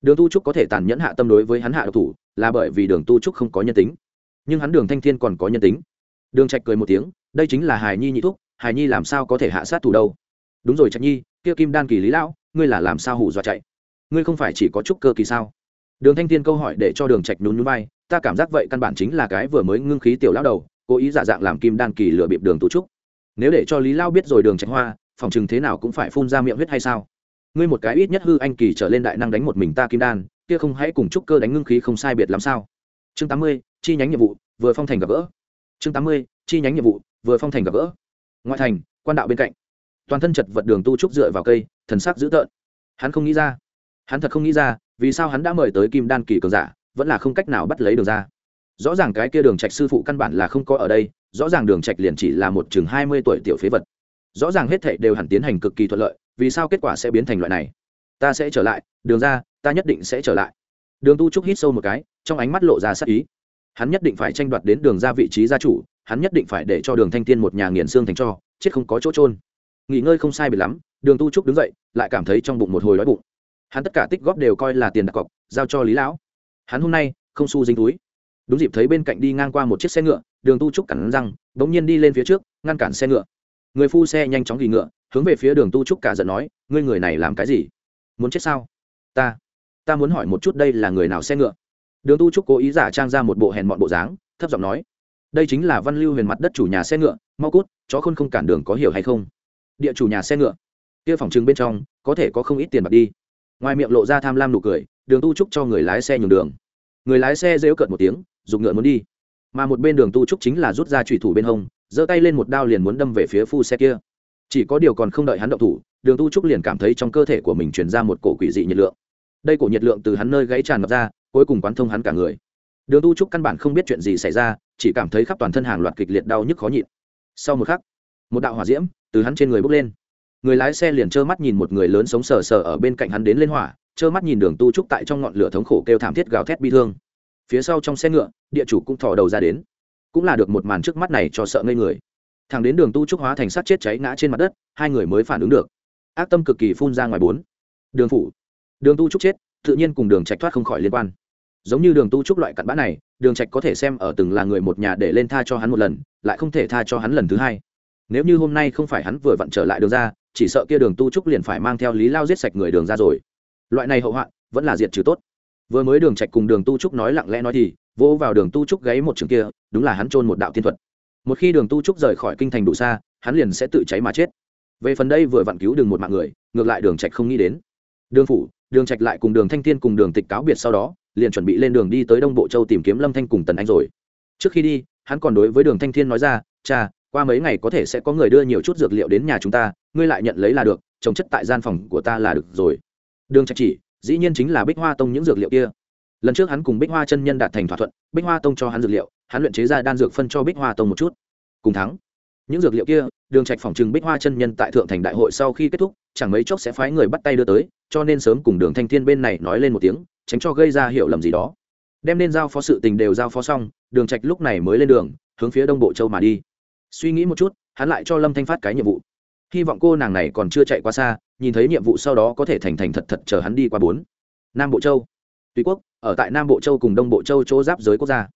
Đường tu trúc có thể tàn nhẫn hạ tâm đối với hắn hạ độc thủ, là bởi vì đường tu trúc không có nhân tính. Nhưng hắn đường thanh thiên còn có nhân tính. Đường trạch cười một tiếng, đây chính là hài nhi nhị thúc hài nhi làm sao có thể hạ sát thủ đâu? Đúng rồi trạch nhi, kia kim đan kỳ lý lão ngươi là làm sao hù dọa chạy? Ngươi không phải chỉ có chút cơ kỳ sao? Đường thanh thiên câu hỏi để cho đường trạch nhún nhún vai, ta cảm giác vậy căn bản chính là cái vừa mới ngưng khí tiểu lão đầu, cố ý giả dạng làm kim đan kỳ lừa bịp đường tu trúc. Nếu để cho lý lao biết rồi đường trạch hoa, phòng chừng thế nào cũng phải phun ra miệng huyết hay sao? Ngươi một cái ít nhất hư anh kỳ trở lên đại năng đánh một mình ta kim đan, kia không hãy cùng trúc cơ đánh ngưng khí không sai biệt làm sao? Chương tám mươi, chi nhánh nhiệm vụ, vừa phong thành gặp gỡ. Chương tám mươi, chi nhánh nhiệm vụ, vừa phong thành gặp gỡ. Ngoại thành, quan đạo bên cạnh toàn thân chật vật đường tu trúc dựa vào cây, thần sắc dữ tợn. Hắn không nghĩ ra. Hắn thật không nghĩ ra, vì sao hắn đã mời tới kim đan kỳ cường giả, vẫn là không cách nào bắt lấy đường ra. Rõ ràng cái kia đường trạch sư phụ căn bản là không có ở đây, rõ ràng đường trạch liền chỉ là một chừng hai mươi tuổi tiểu phế vật. Rõ ràng hết thảy đều hẳn tiến hành cực kỳ thuận lợi, vì sao kết quả sẽ biến thành loại này? Ta sẽ trở lại, đường ra, ta nhất định sẽ trở lại. Đường tu trúc hít sâu một cái, trong ánh mắt lộ ra sắc ý. Hắn nhất định phải tranh đoạt đến đường ra vị trí gia chủ, hắn nhất định phải để cho đường thanh tiên một nhà nghiền xương thành cho, chết không có chỗ trôn nghỉ ngơi không sai biệt lắm, đường tu trúc đứng dậy, lại cảm thấy trong bụng một hồi đói bụng. Hắn tất cả tích góp đều coi là tiền đặt cọc, giao cho lý lão. Hắn hôm nay không xu dính túi. Đúng dịp thấy bên cạnh đi ngang qua một chiếc xe ngựa, đường tu trúc cẳng răng đ ỗ n g nhiên đi lên phía trước, ngăn cản xe ngựa. Người phu xe nhanh chóng ghi ngựa, hướng về phía đường tu trúc cả giận nói, ngươi người này làm cái gì? Muốn chết sao? Ta ta muốn hỏi một chút đây là người nào xe ngựa? Đường tu trúc cố ý giả trang ra một bộ hèn mọn bộ dáng, thấp giọng nói, đây chính là văn lưu huyền mặt đất chủ nhà xe ngựa, mau cút, chó khôn không cản đường có hiểu hay không? Địa chủ nhà xe ngựa. Kia phòng trưng bên trong, có thể có không ít tiền bạc đi. Ngoài miệng lộ ra tham lam nụ cười, đường tu trúc cho người lái xe nhường đường. Người lái xe rêu cợt một tiếng dùng ngựa muốn đi. Mà một bên đường tu trúc chính là rút ra thủy thủ bên hông, giơ tay lên một đao liền muốn đâm về phía phu xe kia. Chỉ có điều còn không đợi hắn động thủ, đường tu trúc liền cảm thấy trong cơ thể của mình truyền ra một cổ quỷ dị nhiệt lượng. Đây cổ nhiệt lượng từ hắn nơi gãy tràn ngập ra, cuối cùng quán thông hắn cả người. Đường tu trúc căn bản không biết chuyện gì xảy ra, chỉ cảm thấy khắp toàn thân hàng loạt kịch liệt đau nhức khó nhịn. Sau một khắc, một đạo hỏa diễm từ hắn trên người bốc lên. Người lái xe liền trơ mắt nhìn một người lớn sống sờ sờ ở bên cạnh hắn đến lên hỏa, trơ mắt nhìn đường tu trúc tại trong ngọn lửa thống khổ kêu thảm thiết gào thét bi thương. Phía sau trong xe ngựa, địa chủ cũng thò đầu ra đến. Cũng là được một màn trước mắt này cho sợ ngây người. Thằng đến đường tu trúc hóa thành sát chết cháy ngã trên mặt đất, hai người mới phản ứng được. Ác tâm cực kỳ phun ra ngoài bốn. Đường phủ. Đường tu trúc chết, tự nhiên cùng đường trạch thoát không khỏi liên quan. Giống như đường tu trúc loại cặn bã này, đường trạch có thể xem ở từng là người một nhà để lên tha cho hắn một lần, lại không thể tha cho hắn lần thứ hai nếu như hôm nay không phải hắn vừa vặn trở lại đường ra, chỉ sợ kia đường tu trúc liền phải mang theo lý lao giết sạch người đường ra rồi. Loại này hậu hoạn vẫn là diệt trừ tốt. Vừa mới đường trạch cùng đường tu trúc nói lặng lẽ nói thì, vỗ vào đường tu trúc gáy một trường kia, đúng là hắn trôn một đạo thiên thuật. Một khi đường tu trúc rời khỏi kinh thành đủ xa, hắn liền sẽ tự cháy mà chết. Về phần đây vừa vặn cứu đường một mạng người, ngược lại đường trạch không nghĩ đến. Đường phủ, đường trạch lại cùng đường thanh thiên cùng đường tịch cáo biệt sau đó, liền chuẩn bị lên đường đi tới đông bộ châu tìm kiếm lâm thanh cùng tần anh rồi. Trước khi đi, hắn còn đối với đường thanh thiên nói ra, cha qua mấy ngày có thể sẽ có người đưa nhiều chút dược liệu đến nhà chúng ta, ngươi lại nhận lấy là được, trồng chất tại gian phòng của ta là được rồi. Đường trạch chỉ, dĩ nhiên chính là bích hoa tông những dược liệu kia. Lần trước hắn cùng bích hoa chân nhân đạt thành thỏa thuận, bích hoa tông cho hắn dược liệu, hắn luyện chế ra đan dược phân cho bích hoa tông một chút. Cùng thắng. Những dược liệu kia, đường trạch phòng trừng bích hoa chân nhân tại thượng thành đại hội sau khi kết thúc, chẳng mấy chốc sẽ phái người bắt tay đưa tới, cho nên sớm cùng đường thanh thiên bên này nói lên một tiếng, tránh cho gây ra hiểu lầm gì đó. Đem nên giao phó sự tình đều giao phó xong, đường trạch lúc này mới lên đường, hướng phía đông bộ châu mà đi suy nghĩ một chút, hắn lại cho lâm thanh phát cái nhiệm vụ. Hy vọng cô nàng này còn chưa chạy quá xa, nhìn thấy nhiệm vụ sau đó có thể thành thành thật thật chờ hắn đi qua bốn. Nam bộ châu. Tùy quốc, ở tại nam bộ châu cùng đông bộ châu chỗ giáp giới quốc gia.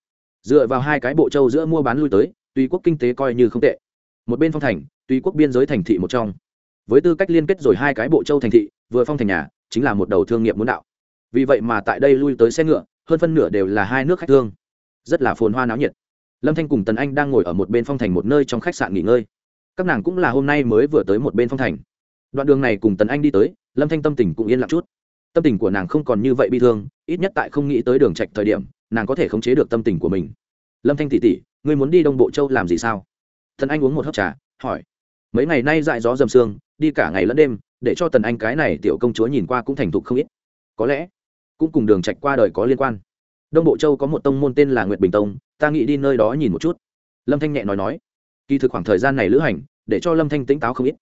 Dựa vào hai cái bộ châu giữa mua bán lui tới, tùy quốc kinh tế coi như không tệ. Một bên phong thành, tùy quốc biên giới thành thị một trong. Với tư cách liên kết rồi hai cái bộ châu thành thị, vừa phong thành nhà, chính là một đầu thương nghiệp muốn đạo. Vì vậy mà tại đây lui tới xe ngựa, hơn phân nửa đều là hai nước khách thương. Rất là phồn hoa náo nhiệt lâm thanh cùng tần anh đang ngồi ở một bên phong thành một nơi trong khách sạn nghỉ ngơi. Các nàng cũng là hôm nay mới vừa tới một bên phong thành. Đoạn đường này cùng tần anh đi tới lâm thanh tâm tình cũng yên lặng chút. Tâm tình của nàng không còn như vậy bi thương ít nhất tại không nghĩ tới đường trạch thời điểm nàng có thể khống chế được tâm tình của mình. Lâm thanh tỷ tỷ, ngươi muốn đi đông bộ châu làm gì sao? Tần anh uống một hớp trà hỏi. Mấy ngày nay dại gió dầm sương đi cả ngày lẫn đêm để cho tần anh cái này tiểu công chúa nhìn qua cũng thành thục không ít. Có lẽ cũng cùng đường trạch qua đời có liên quan đông bộ châu có một tông môn tên là nguyệt bình tông, ta nghĩ đi nơi đó nhìn một chút. Lâm thanh nhẹ nói nói. Kỳ thực khoảng thời gian này lữ hành, để cho lâm thanh tỉnh táo không ít.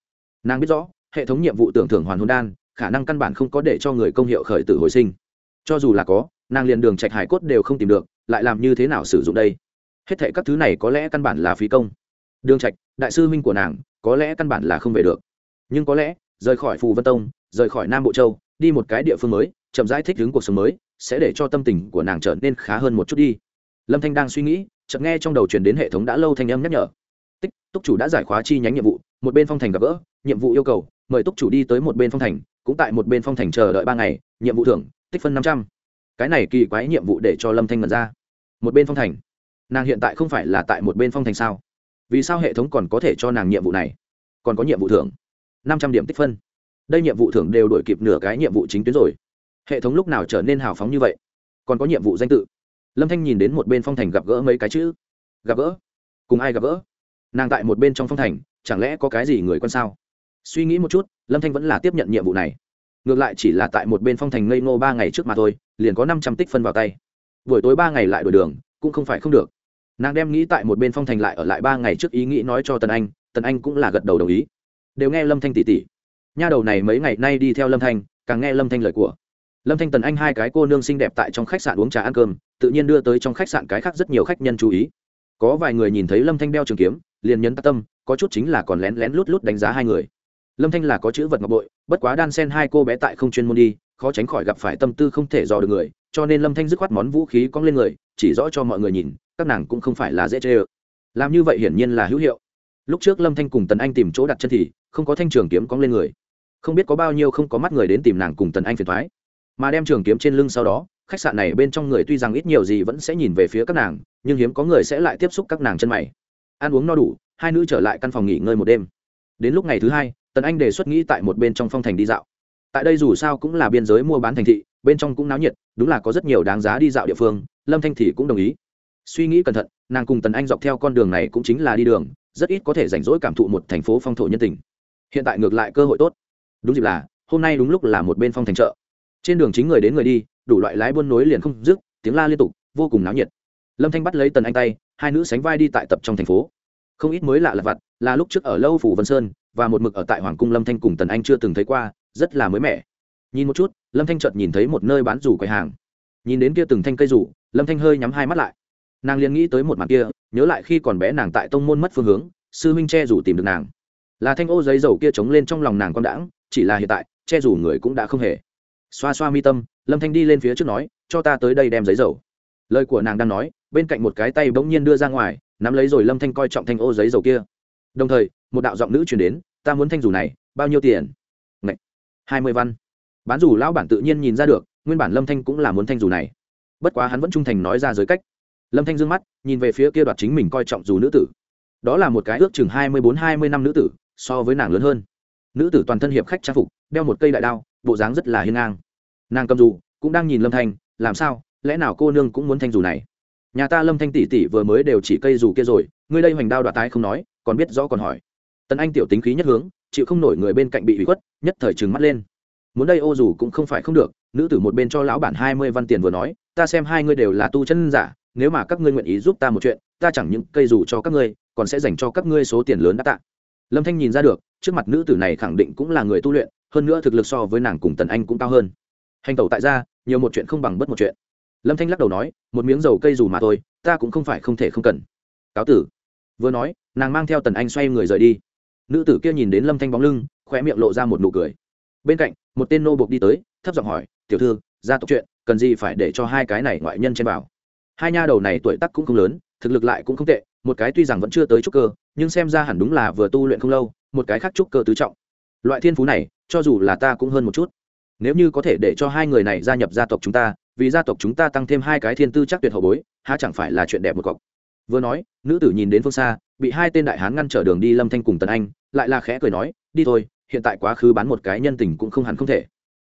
Nàng biết rõ, hệ thống nhiệm vụ tưởng thưởng hoàn hôn đan, khả năng căn bản không có để cho người công hiệu khởi tử hồi sinh. Cho dù là có, nàng liền đường trạch hải cốt đều không tìm được, lại làm như thế nào sử dụng đây? Hết thệ các thứ này có lẽ căn bản là phí công. Đường trạch, đại sư minh của nàng, có lẽ căn bản là không về được. Nhưng có lẽ, rời khỏi phù vân tông, rời khỏi nam bộ châu, đi một cái địa phương mới chậm rãi thích ứng cuộc sống mới, sẽ để cho tâm tình của nàng trở nên khá hơn một chút đi. Lâm thanh đang suy nghĩ, chợt nghe trong đầu truyền đến hệ thống đã lâu thanh âm nhắc nhở. Tích, túc chủ đã giải khóa chi nhánh nhiệm vụ, một bên phong thành gặp gỡ, nhiệm vụ yêu cầu, mời túc chủ đi tới một bên phong thành, cũng tại một bên phong thành chờ đợi ba ngày, nhiệm vụ thưởng, tích phân năm trăm. Cái này kỳ quái nhiệm vụ để cho lâm thanh mật ra. Một bên phong thành. Nàng hiện tại không phải là tại một bên phong thành sao? Vì sao hệ thống còn có thể cho nàng nhiệm vụ này? Còn có nhiệm vụ thưởng, năm trăm điểm tích phân. Đây nhiệm vụ thưởng đều đổi kịp nửa cái nhiệm vụ chính tuyến rồi hệ thống lúc nào trở nên hào phóng như vậy? Còn có nhiệm vụ danh tự. Lâm thanh nhìn đến một bên phong thành gặp gỡ mấy cái chữ. Gặp gỡ? Cùng ai gặp gỡ? Nàng tại một bên trong phong thành, chẳng lẽ có cái gì người quân sao? Suy nghĩ một chút, lâm thanh vẫn là tiếp nhận nhiệm vụ này. Ngược lại chỉ là tại một bên phong thành ngây ngô ba ngày trước mà thôi, liền có năm trăm tích phân vào tay. Buổi tối ba ngày lại đổi đường, cũng không phải không được. Nàng đem nghĩ tại một bên phong thành lại ở lại ba ngày trước ý nghĩ nói cho tần anh tần anh cũng là gật đầu đồng ý. Đều nghe lâm thanh tỉ tỉ. Nha đầu này mấy ngày nay đi theo lâm thanh, càng nghe lâm thanh lời của lâm thanh tần anh hai cái cô nương xinh đẹp tại trong khách sạn uống trà ăn cơm, tự nhiên đưa tới trong khách sạn cái khác rất nhiều khách nhân chú ý. Có vài người nhìn thấy lâm thanh đeo trường kiếm, liền nhấn tâm, có chút chính là còn lén lén lút lút đánh giá hai người. Lâm thanh là có chữ vật ngọc bội, bất quá đan sen hai cô bé tại không chuyên môn đi, khó tránh khỏi gặp phải tâm tư không thể dò được người, cho nên lâm thanh dứt khoát món vũ khí cong lên người, chỉ rõ cho mọi người nhìn, các nàng cũng không phải là dễ chê ơ. Làm như vậy hiển nhiên là hữu hiệu. Lúc trước lâm thanh cùng tần anh tìm chỗ đặt chân thì không có thanh trường kiếm cong lên người. Không biết có bao nhiêu không có mắt người đến tìm nàng cùng tần anh phiền thoái mà đem trường kiếm trên lưng sau đó, khách sạn này bên trong người tuy rằng ít nhiều gì vẫn sẽ nhìn về phía các nàng, nhưng hiếm có người sẽ lại tiếp xúc các nàng chân mày. Ăn uống no đủ, hai nữ trở lại căn phòng nghỉ ngơi một đêm. Đến lúc ngày thứ hai, tần anh đề xuất nghĩ tại một bên trong phong thành đi dạo. Tại đây dù sao cũng là biên giới mua bán thành thị, bên trong cũng náo nhiệt, đúng là có rất nhiều đáng giá đi dạo địa phương, lâm thanh thì cũng đồng ý. Suy nghĩ cẩn thận, nàng cùng tần anh dọc theo con đường này cũng chính là đi đường, rất ít có thể rảnh rỗi cảm thụ một thành phố phong thổ nhân tình. Hiện tại ngược lại cơ hội tốt. Đúng dịp là, hôm nay đúng lúc là một bên phong thành chợ trên đường chính người đến người đi, đủ loại lái buôn nối liền không dứt, tiếng la liên tục, vô cùng náo nhiệt. Lâm thanh bắt lấy tần anh tay, hai nữ sánh vai đi tại tập trong thành phố. Không ít mới lạ lặt vặt, là lúc trước ở lâu phủ vân sơn, và một mực ở tại hoàng cung lâm thanh cùng tần anh chưa từng thấy qua, rất là mới mẻ. Nhìn một chút, lâm thanh chợt nhìn thấy một nơi bán rủ quầy hàng. Nhìn đến kia từng thanh cây rủ, lâm thanh hơi nhắm hai mắt lại. Nàng liền nghĩ tới một mặt kia, nhớ lại khi còn bé nàng tại tông môn mất phương hướng, sư minh che rủ tìm được nàng. Là thanh ô giấy dầu kia trống lên trong lòng nàng con đãng, chỉ là hiện tại, che rủ người cũng đã không hề xoa xoa mi tâm, lâm thanh đi lên phía trước nói, cho ta tới đây đem giấy dầu. Lời của nàng đang nói, bên cạnh một cái tay bỗng nhiên đưa ra ngoài, nắm lấy rồi lâm thanh coi trọng thanh ô giấy dầu kia. Đồng thời, một đạo giọng nữ chuyển đến, ta muốn thanh dù này, bao nhiêu tiền? Ngậy! hai mươi văn. Bán dù lão bản tự nhiên nhìn ra được, nguyên bản lâm thanh cũng là muốn thanh dù này. Bất quá hắn vẫn trung thành nói ra giới cách. Lâm thanh d ư ơ n g mắt, nhìn về phía kia đoạt chính mình coi trọng dù nữ tử. Đó là một cái ước chừng hai mươi bốn, hai mươi năm nữ tử, so với nàng lớn hơn. Nữ tử toàn thân hiệp khách trang phục, đeo một cây đại đao bộ dáng rất là hiên ngang. Nàng cầm dù, cũng đang nhìn lâm thanh, làm sao, lẽ nào cô nương cũng muốn thanh dù này? Nhà ta lâm thanh tỷ tỷ vừa mới đều chỉ cây dù kia rồi, ngươi đây hoành đao đoạt tái không nói, còn biết rõ còn hỏi. Tần anh tiểu tính khí nhất hướng, chịu không nổi người bên cạnh bị ủy khuất, nhất thời trừng mắt lên. Muốn đây ô dù cũng không phải không được, nữ tử một bên cho lão bản hai mươi văn tiền vừa nói, ta xem hai ngươi đều là tu chân giả, nếu mà các ngươi nguyện ý giúp ta một chuyện, ta chẳng những cây dù cho các ngươi, còn sẽ dành cho các ngươi số tiền lớn đã tạ lâm thanh nhìn ra được, trước mặt nữ tử này khẳng định cũng là người tu luyện, hơn nữa thực lực so với nàng cùng tần anh cũng cao hơn. Hành tẩu tại gia, nhiều một chuyện không bằng bất một chuyện. Lâm thanh lắc đầu nói, một miếng dầu cây dù mà thôi, ta cũng không phải không thể không cần. Cáo tử. Vừa nói, nàng mang theo tần anh xoay người rời đi. Nữ tử kia nhìn đến lâm thanh bóng lưng khoe miệng lộ ra một nụ cười. Bên cạnh, một tên nô buộc đi tới, thấp giọng hỏi, tiểu thư, gia tộc chuyện, cần gì phải để cho hai cái này ngoại nhân trên bảo? hai nha đầu này tuổi tác cũng không lớn, thực lực lại cũng không tệ một cái tuy rằng vẫn chưa tới trúc cơ nhưng xem ra hẳn đúng là vừa tu luyện không lâu một cái khác trúc cơ tứ trọng. Loại thiên phú này cho dù là ta cũng hơn một chút. Nếu như có thể để cho hai người này gia nhập gia tộc chúng ta vì gia tộc chúng ta tăng thêm hai cái thiên tư chắc tuyệt hậu bối há chẳng phải là chuyện đẹp một cọc. Vừa nói nữ tử nhìn đến phương xa bị hai tên đại hán ngăn trở đường đi lâm thanh cùng tần anh lại là khẽ cười nói đi thôi hiện tại quá khứ bán một cái nhân tình cũng không hẳn không thể.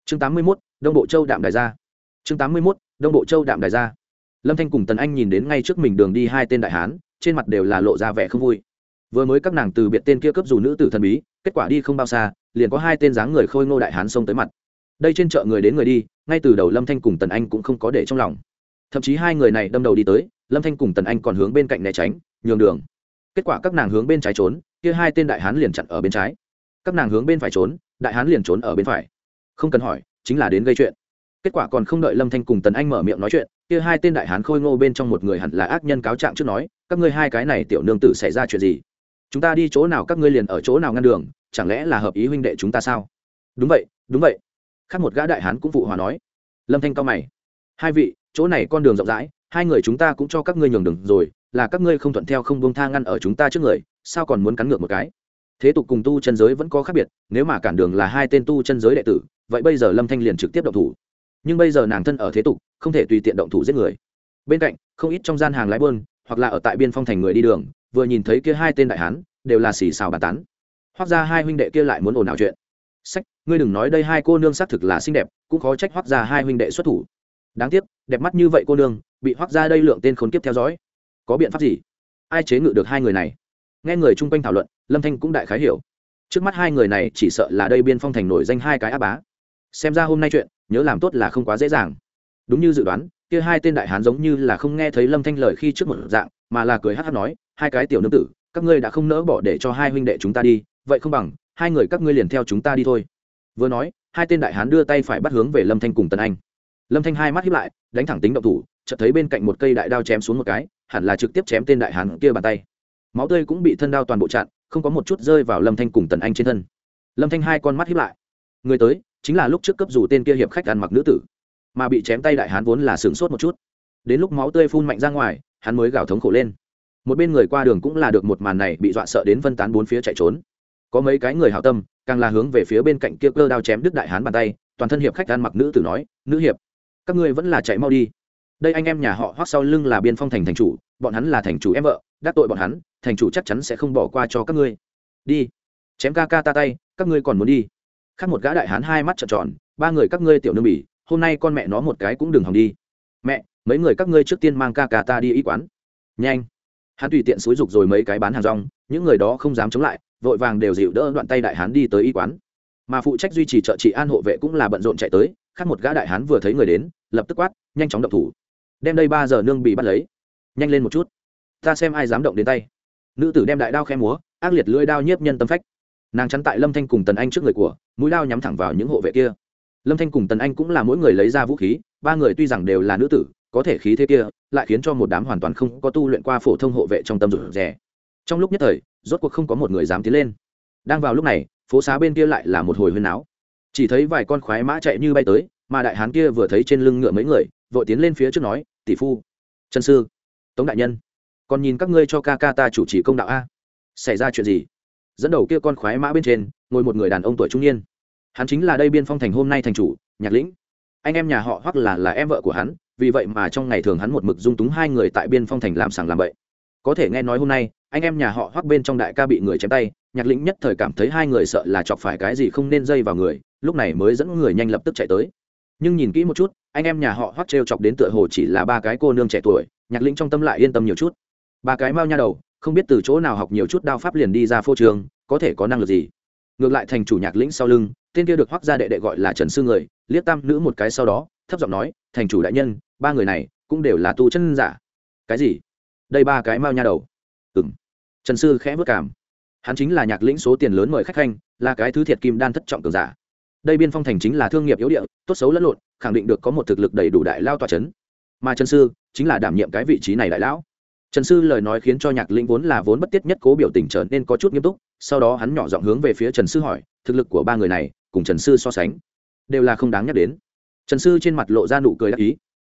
Chương tám mươi 81, đông bộ châu đạm đại gia. Chương tám mươi 81, đông bộ châu đạm đại gia. Lâm thanh cùng tần anh nhìn đến ngay trước mình đường đi hai tên đại hán trên mặt đều là lộ ra vẻ không vui. Vừa mới các nàng từ biệt tên kia cướp dù nữ tử thần bí, kết quả đi không bao xa, liền có hai tên dáng người khôi ngô đại hán xông tới mặt. Đây trên chợ người đến người đi, ngay từ đầu lâm thanh cùng tần anh cũng không có để trong lòng. Thậm chí hai người này đâm đầu đi tới, lâm thanh cùng tần anh còn hướng bên cạnh né tránh, nhường đường. Kết quả các nàng hướng bên trái trốn, kia hai tên đại hán liền chặn ở bên trái. Các nàng hướng bên phải trốn, đại hán liền trốn ở bên phải. Không cần hỏi, chính là đến gây chuyện. Kết quả còn không đợi lâm thanh cùng tần anh mở miệng nói chuyện kia hai tên đại hán khôi ngô bên trong một người hẳn là ác nhân cáo trạng trước nói, các ngươi hai cái này tiểu nương tử xảy ra chuyện gì? Chúng ta đi chỗ nào các ngươi liền ở chỗ nào ngăn đường, chẳng lẽ là hợp ý huynh đệ chúng ta sao? Đúng vậy đúng vậy. Khác một gã đại hán cũng phụ hòa nói. Lâm thanh cao mày. Hai vị, chỗ này con đường rộng rãi, hai người chúng ta cũng cho các ngươi nhường đường rồi, là các ngươi không thuận theo không bông tha ngăn ở chúng ta trước người, sao còn muốn cắn ngược một cái? Thế tục cùng tu chân giới vẫn có khác biệt, nếu mà cản đường là hai tên tu chân giới đệ tử, vậy bây giờ lâm thanh liền trực tiếp động thủ nhưng bây giờ nàng thân ở thế tục, không thể tùy tiện động thủ giết người. Bên cạnh, không ít trong gian hàng lái buôn hoặc là ở tại biên phong thành người đi đường, vừa nhìn thấy kia hai tên đại hán, đều là xì xào bàn tán. Hoác ra hai huynh đệ kia lại muốn ồn ào chuyện. Sách, ngươi đừng nói đây hai cô nương xác thực là xinh đẹp, cũng khó trách hoác ra hai huynh đệ xuất thủ. Đáng tiếc, đẹp mắt như vậy cô nương, bị hoác ra đây lượng tên khốn kiếp theo dõi. Có biện pháp gì? Ai chế ngự được hai người này? Nghe người chung quanh thảo luận, lâm thanh cũng đại khái hiểu. Trước mắt hai người này chỉ sợ là đây biên phong thành nổi danh hai cái á bá xem ra hôm nay chuyện, nhớ làm tốt là không quá dễ dàng. Đúng như dự đoán, kia hai tên đại hán giống như là không nghe thấy lâm thanh lời khi trước một dạng, mà là cười hát hát nói, hai cái tiểu nương tử, các ngươi đã không nỡ bỏ để cho hai huynh đệ chúng ta đi, vậy không bằng, hai người các ngươi liền theo chúng ta đi thôi. Vừa nói, hai tên đại hán đưa tay phải bắt hướng về lâm thanh cùng tần anh. Lâm thanh hai mắt hiếp lại, đánh thẳng tính động thủ, chợt thấy bên cạnh một cây đại đao chém xuống một cái, hẳn là trực tiếp chém tên đại hán kia bàn tay. Máu tươi cũng bị thân đao toàn bộ chặn, không có một chút rơi vào lâm thanh cùng tần anh trên thân. Lâm thanh hai con mắt hiếp lại. Người tới chính là lúc trước cấp rủ tên kia hiệp khách ăn mặc nữ tử, mà bị chém tay đại hán vốn là sửng sốt một chút. Đến lúc máu tươi phun mạnh ra ngoài, hắn mới gào thống khổ lên. Một bên người qua đường cũng là được một màn này bị dọa sợ đến phân tán bốn phía chạy trốn. Có mấy cái người hảo tâm, càng là hướng về phía bên cạnh kia cơ đao chém đứt đại hán bàn tay, toàn thân hiệp khách ăn mặc nữ tử nói, nữ hiệp, các ngươi vẫn là chạy mau đi. Đây anh em nhà họ hoác sau lưng là biên phong thành thành chủ, bọn hắn là thành chủ em vợ, đắc tội bọn hắn, thành chủ chắc chắn sẽ không bỏ qua cho các ngươi. Đi, chém ca ca ta tay, các ngươi còn muốn đi khác một gã đại hán hai mắt trợn tròn, ba người các ngươi tiểu nương bỉ, hôm nay con mẹ nó một cái cũng đừng hòng đi. Mẹ, mấy người các ngươi trước tiên mang ca ca ta đi y quán. Nhanh. Hắn tùy tiện xúi rục rồi mấy cái bán hàng rong, những người đó không dám chống lại, vội vàng đều dịu đỡ đoạn tay đại hán đi tới y quán. Mà phụ trách duy trì trợ trị an hộ vệ cũng là bận rộn chạy tới, khác một gã đại hán vừa thấy người đến, lập tức quát, nhanh chóng động thủ. Đem đây ba giờ nương bị bắt lấy. Nhanh lên một chút. Ta xem ai dám động đến tay. Nữ tử đem đại đao khe múa, ác liệt lưỡi đao nhiếp nhân tâm phách nàng chắn tại lâm thanh cùng tần anh trước người của, mũi lao nhắm thẳng vào những hộ vệ kia. Lâm thanh cùng tần anh cũng là mỗi người lấy ra vũ khí, ba người tuy rằng đều là nữ tử, có thể khí thế kia, lại khiến cho một đám hoàn toàn không có tu luyện qua phổ thông hộ vệ trong tâm rủ rẻ. Trong lúc nhất thời, rốt cuộc không có một người dám tiến lên. Đang vào lúc này, phố xá bên kia lại là một hồi huyên áo chỉ thấy vài con khoái mã chạy như bay tới, mà đại hán kia vừa thấy trên lưng ngựa mấy người, vội tiến lên phía trước nói, tỷ phu trần sư, tống đại nhân, còn nhìn các ngươi cho ca ca ta chủ trì công đạo a? Xảy ra chuyện gì? Dẫn đầu kia con khoái mã bên trên, ngồi một người đàn ông tuổi trung niên. Hắn chính là đây biên phong thành hôm nay thành chủ, nhạc lĩnh. Anh em nhà họ hoặc là là em vợ của hắn, vì vậy mà trong ngày thường hắn một mực dung túng hai người tại biên phong thành làm sàng làm bậy. Có thể nghe nói hôm nay, anh em nhà họ hoắc bên trong đại ca bị người chém tay, nhạc lĩnh nhất thời cảm thấy hai người sợ là chọc phải cái gì không nên dây vào người, lúc này mới dẫn người nhanh lập tức chạy tới. Nhưng nhìn kỹ một chút, anh em nhà họ hoắc trêu chọc đến tựa hồ chỉ là ba cái cô nương trẻ tuổi, nhạc lĩnh trong tâm lại yên tâm nhiều chút. Ba cái mao nha đầu không biết từ chỗ nào học nhiều chút đao pháp liền đi ra phô trường, có thể có năng lực gì. Ngược lại thành chủ nhạc lĩnh sau lưng, tên kia được hoác ra đệ đệ gọi là trần sư người, liếc tam nữ một cái sau đó, thấp giọng nói, thành chủ đại nhân, ba người này cũng đều là tu chân giả. Cái gì? Đây ba cái mao nha đầu. Ừng trần sư khẽ vất cảm. Hắn chính là nhạc lĩnh số tiền lớn mời khách khanh, là cái thứ thiệt kim đan thất trọng cường giả. Đây biên phong thành chính là thương nghiệp yếu địa, tốt xấu lẫn lộn, khẳng định được có một thực lực đầy đủ đại lao tòa c h ấ n mà trần sư chính là đảm nhiệm cái vị trí này đại lão trần sư lời nói khiến cho nhạc linh vốn là vốn bất tiết nhất cố biểu tình trở nên có chút nghiêm túc, sau đó hắn nhỏ giọng hướng về phía trần sư hỏi, thực lực của ba người này, cùng trần sư so sánh, đều là không đáng nhắc đến. Trần sư trên mặt lộ ra nụ cười đắc ý.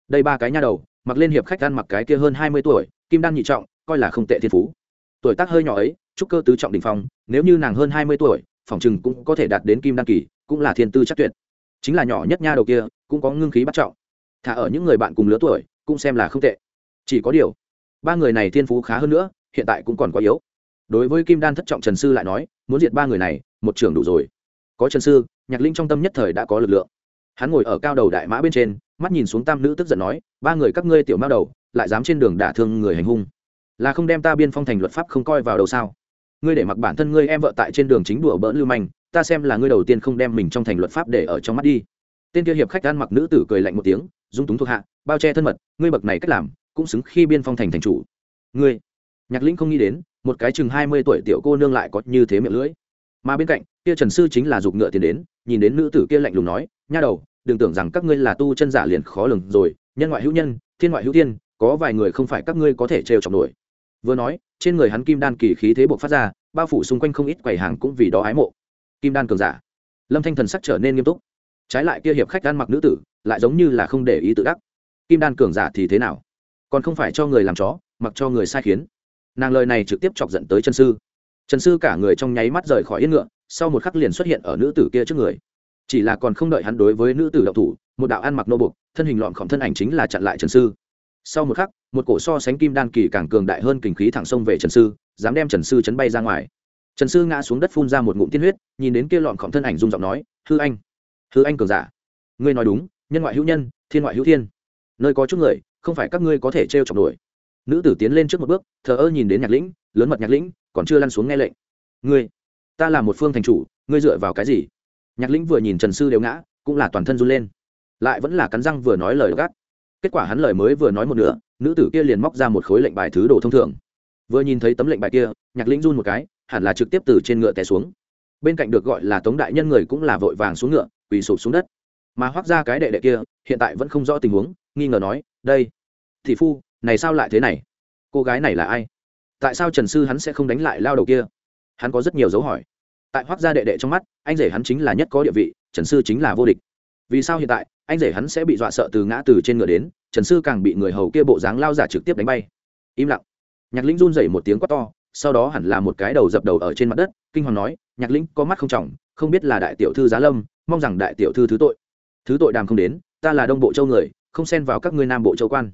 Đây ba cái nha đầu, mặc lên hiệp khách ăn mặc cái kia hơn hai mươi tuổi, kim đan nhị trọng, coi là không tệ thiên phú. Tuổi tác hơi nhỏ ấy, trúc cơ tứ trọng đình phong, nếu như nàng hơn hai mươi tuổi, phòng chừng cũng có thể đạt đến kim đan kỳ, cũng là thiên tư chắc tuyệt. Chính là nhỏ nhất nha đầu kia, cũng có ngưng khí bắt trọng. Thả ở những người bạn cùng lứa tuổi, cũng xem là không tệ. Chỉ có điều ba người này thiên phú khá hơn nữa, hiện tại cũng còn quá yếu. Đối với kim đan thất trọng trần sư lại nói, muốn diệt ba người này, một trường đủ rồi. Có trần sư, nhạc linh trong tâm nhất thời đã có lực lượng. Hắn ngồi ở cao đầu đại mã bên trên, mắt nhìn xuống tam nữ tức giận nói, ba người các ngươi tiểu mao đầu, lại dám trên đường đả thương người hành hung. Là không đem ta biên phong thành luật pháp không coi vào đâu sao? Ngươi để mặc bản thân ngươi em vợ tại trên đường chính đùa bỡn lưu manh, ta xem là ngươi đầu tiên không đem mình trong thành luật pháp để ở trong mắt đi. Tên kia hiệp khách ăn mặc nữ tử cười lạnh một tiếng, dung túng thuộc hạ, bao che thân mật, ngươi bậc này cách làm cũng xứng khi biên phong thành thành chủ. Ngươi, nhạc lĩnh không nghĩ đến, một cái chừng hai mươi tuổi tiểu cô nương lại có như thế miệng lưỡi. Mà bên cạnh, kia trần sư chính là giục ngựa tiền đến, nhìn đến nữ tử kia lạnh lùng nói, nha đầu, đừng tưởng rằng các ngươi là tu chân giả liền khó lường rồi, nhân ngoại hữu nhân, thiên ngoại hữu thiên, có vài người không phải các ngươi có thể trêu chọc nổi. Vừa nói, trên người hắn kim đan kỳ khí thế bộc phát ra, bao phủ xung quanh không ít quầy hàng cũng vì đó ái mộ. Kim đan cường giả. Lâm thanh thần sắc trở nên nghiêm túc. Trái lại kia hiệp khách ăn mặc nữ tử, lại giống như là không để ý tự đắc. Kim đan cường giả thì thế nào? Còn không phải cho người làm chó, mặc cho người sai khiến. Nàng lời này trực tiếp chọc giận tới chân sư. Trần sư cả người trong nháy mắt rời khỏi yên ngựa, sau một khắc liền xuất hiện ở nữ tử kia trước người. Chỉ là còn không đợi hắn đối với nữ tử đậu thủ, một đạo ăn mặc nô bục, thân hình lọn khỏng thân ảnh chính là chặn lại trần sư. Sau một khắc, một cổ so sánh kim đan kỳ càng cường đại hơn kình khí thẳng sông về trần sư, dám đem trần sư chấn bay ra ngoài. Trần sư ngã xuống đất phun ra một ngụm tiên huyết, nhìn đến kia lọn khỏng thân ảnh rung giọng nói, hư anh! Hư anh cường giả! Ngươi nói đúng, nhân ngoại hữu nhân, thiên ngoại hữu thiên. Nơi có chút người không phải các ngươi có thể t r chọc nổi. Nữ tử tiến lên trước một bước, thờ ơ nhìn đến nhạc lĩnh, lớn mật nhạc lĩnh, còn chưa lăn xuống nghe lệnh. Ngươi, ta là một phương thành chủ, ngươi dựa vào cái gì? Nhạc lĩnh vừa nhìn trần sư đều ngã, cũng là toàn thân run lên. Lại vẫn là cắn răng vừa nói lời gắt. Kết quả hắn lời mới vừa nói một nửa, nữ tử kia liền móc ra một khối lệnh bài thứ đồ thông thường. Vừa nhìn thấy tấm lệnh bài kia, nhạc lĩnh run một cái, hẳn là trực tiếp từ trên ngựa té xuống. Bên cạnh được gọi là tống đại nhân người cũng là vội vàng xuống ngựa, quỳ sụp xuống đất. Mà hoác ra cái đệ đệ kia, hiện tại vẫn không rõ tình huống nghi ngờ nói, đây, thị phu, này sao lại thế này? Cô gái này là ai? Tại sao trần sư hắn sẽ không đánh lại lao đầu kia? Hắn có rất nhiều dấu hỏi. Tại hoác gia đệ đệ trong mắt, anh rể hắn chính là nhất có địa vị, trần sư chính là vô địch. Vì sao hiện tại, anh rể hắn sẽ bị dọa sợ từ ngã từ trên ngựa đến, trần sư càng bị người hầu kia bộ dáng lao giả trực tiếp đánh bay. Im lặng. Nhạc lĩnh run rẩy một tiếng quát to, sau đó hẳn là một cái đầu dập đầu ở trên mặt đất, kinh hoàng nói, nhạc lĩnh, có mắt không trọng, không biết là đại tiểu thư giá lâm, mong rằng đại tiểu thư thứ tội. Thứ tội đàm không đến, ta là đông bộ châu người không xen vào các ngươi nam bộ châu quan.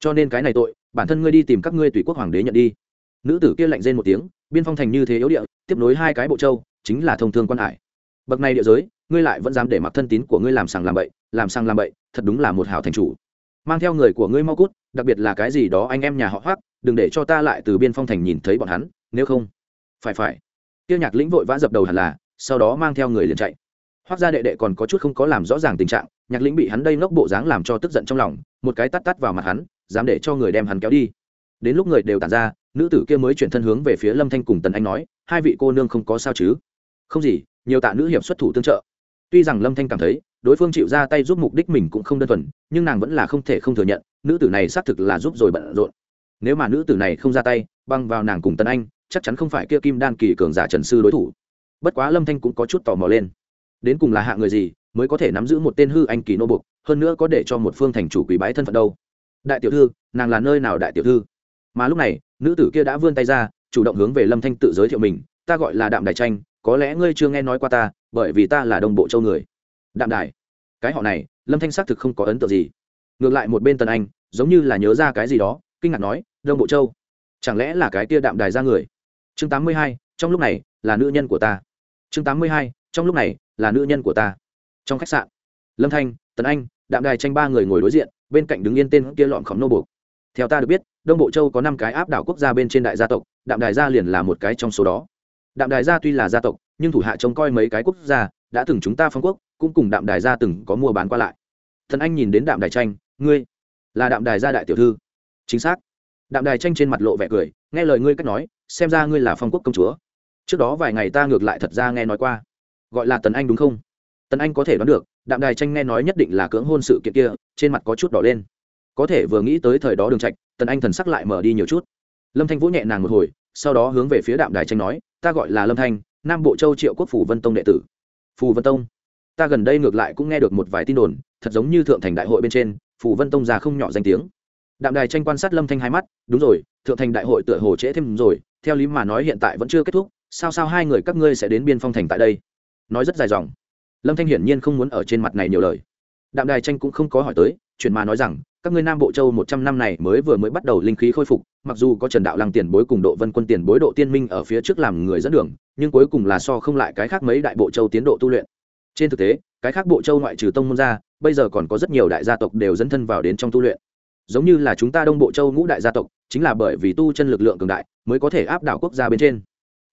Cho nên cái này tội, bản thân ngươi đi tìm các ngươi tùy quốc hoàng đế nhận đi. Nữ tử kia lạnh rên một tiếng, biên phong thành như thế yếu địa, tiếp nối hai cái bộ châu, chính là thông thương quan hải. Bậc này địa giới, ngươi lại vẫn dám để mặc thân tín của ngươi làm sàng làm bậy, làm sàng làm bậy, thật đúng là một hảo thành chủ. Mang theo người của ngươi mau cút, đặc biệt là cái gì đó anh em nhà họ hoác đừng để cho ta lại từ biên phong thành nhìn thấy bọn hắn, nếu không. Phải phải. Tiêu nhạc lĩnh vội vã dập đầu hẳn là, sau đó mang theo người liền chạy. Hoác gia đệ đệ còn có chút không có làm rõ ràng tình trạng nhạc lĩnh bị hắn đây ngốc bộ dáng làm cho tức giận trong lòng, một cái tắt tắt vào mặt hắn, dám để cho người đem hắn kéo đi. Đến lúc người đều tàn ra, nữ tử kia mới chuyển thân hướng về phía lâm thanh cùng tần anh nói, hai vị cô nương không có sao chứ? Không gì, nhiều tạ nữ hiệp xuất thủ tương trợ. Tuy rằng lâm thanh cảm thấy, đối phương chịu ra tay giúp mục đích mình cũng không đơn thuần, nhưng nàng vẫn là không thể không thừa nhận, nữ tử này xác thực là giúp rồi bận rộn. Nếu mà nữ tử này không ra tay, băng vào nàng cùng tần anh, chắc chắn không phải kia kim đan kỳ cường giả trần sư đối thủ. Bất quá lâm thanh cũng có chút tò mò lên đến cùng là hạ người gì mới có thể nắm giữ một tên hư anh kỳ nô bục hơn nữa có để cho một phương thành chủ quý bái thân phận đâu. Đại tiểu thư, nàng là nơi nào đại tiểu thư? Mà lúc này, nữ tử kia đã vươn tay ra, chủ động hướng về lâm thanh tự giới thiệu mình, ta gọi là đạm đài tranh, có lẽ ngươi chưa nghe nói qua ta, bởi vì ta là đồng bộ châu người. Đạm đài, cái họ này, lâm thanh xác thực không có ấn tượng gì. Ngược lại một bên tần anh, giống như là nhớ ra cái gì đó, kinh ngạc nói, đông bộ châu, chẳng lẽ là cái kia đạm đài ra người? Chương tám mươi hai, trong lúc này, là nữ nhân của ta. Chương tám mươi hai trong lúc này là nữ nhân của ta. Trong khách sạn, lâm thanh, tần anh, đạm đài tranh ba người ngồi đối diện, bên cạnh đứng yên tên kia lọn khóm nô buộc. Theo ta được biết, đông bộ châu có năm cái áp đảo quốc gia bên trên đại gia tộc, đạm đài gia liền là một cái trong số đó. Đạm đài gia tuy là gia tộc, nhưng thủ hạ trông coi mấy cái quốc gia đã từng chúng ta phong quốc, cũng cùng đạm đài gia từng có mua bán qua lại. Thần anh nhìn đến đạm đài tranh, ngươi là đạm đài gia đại tiểu thư? Chính xác. Đạm đài tranh trên mặt lộ vẻ cười, nghe lời ngươi cách nói, xem ra ngươi là phong quốc công chúa. Trước đó vài ngày ta ngược lại thật ra nghe nói qua gọi là tần anh đúng không? Tần anh có thể đoán được, đạm đài tranh nghe nói nhất định là cưỡng hôn sự kiện kia, trên mặt có chút đỏ lên. Có thể vừa nghĩ tới thời đó đường trạch, tần anh thần sắc lại mở đi nhiều chút. Lâm thanh vũ nhẹ nàng một hồi, sau đó hướng về phía đạm đài tranh nói, ta gọi là lâm thanh, nam bộ châu triệu quốc phủ vân tông đệ tử. Phù vân tông? Ta gần đây ngược lại cũng nghe được một vài tin đồn, thật giống như thượng thành đại hội bên trên, phù vân tông già không nhỏ danh tiếng. Đạm đài tranh quan sát lâm thanh hai mắt, đúng rồi, thượng thành đại hội tựa hồ trễ thêm rồi, theo lý mà nói hiện tại vẫn chưa kết thúc, sao sao hai người các ngươi sẽ đến biên phong thành tại đây? Nói rất dài dòng. Lâm thanh hiển nhiên không muốn ở trên mặt này nhiều lời. Đạm đài tranh cũng không có hỏi tới, chuyện mà nói rằng, các ngươi nam bộ châu một trăm năm này mới vừa mới bắt đầu linh khí khôi phục, mặc dù có trần đạo lăng tiền bối cùng độ vân quân tiền bối độ tiên minh ở phía trước làm người dẫn đường, nhưng cuối cùng là so không lại cái khác mấy đại bộ châu tiến độ tu luyện. Trên thực tế, cái khác bộ châu ngoại trừ tông môn ra, bây giờ còn có rất nhiều đại gia tộc đều dẫn thân vào đến trong tu luyện. Giống như là chúng ta đông bộ châu ngũ đại gia tộc, chính là bởi vì tu chân lực lượng cường đại, mới có thể áp đảo quốc gia bên trên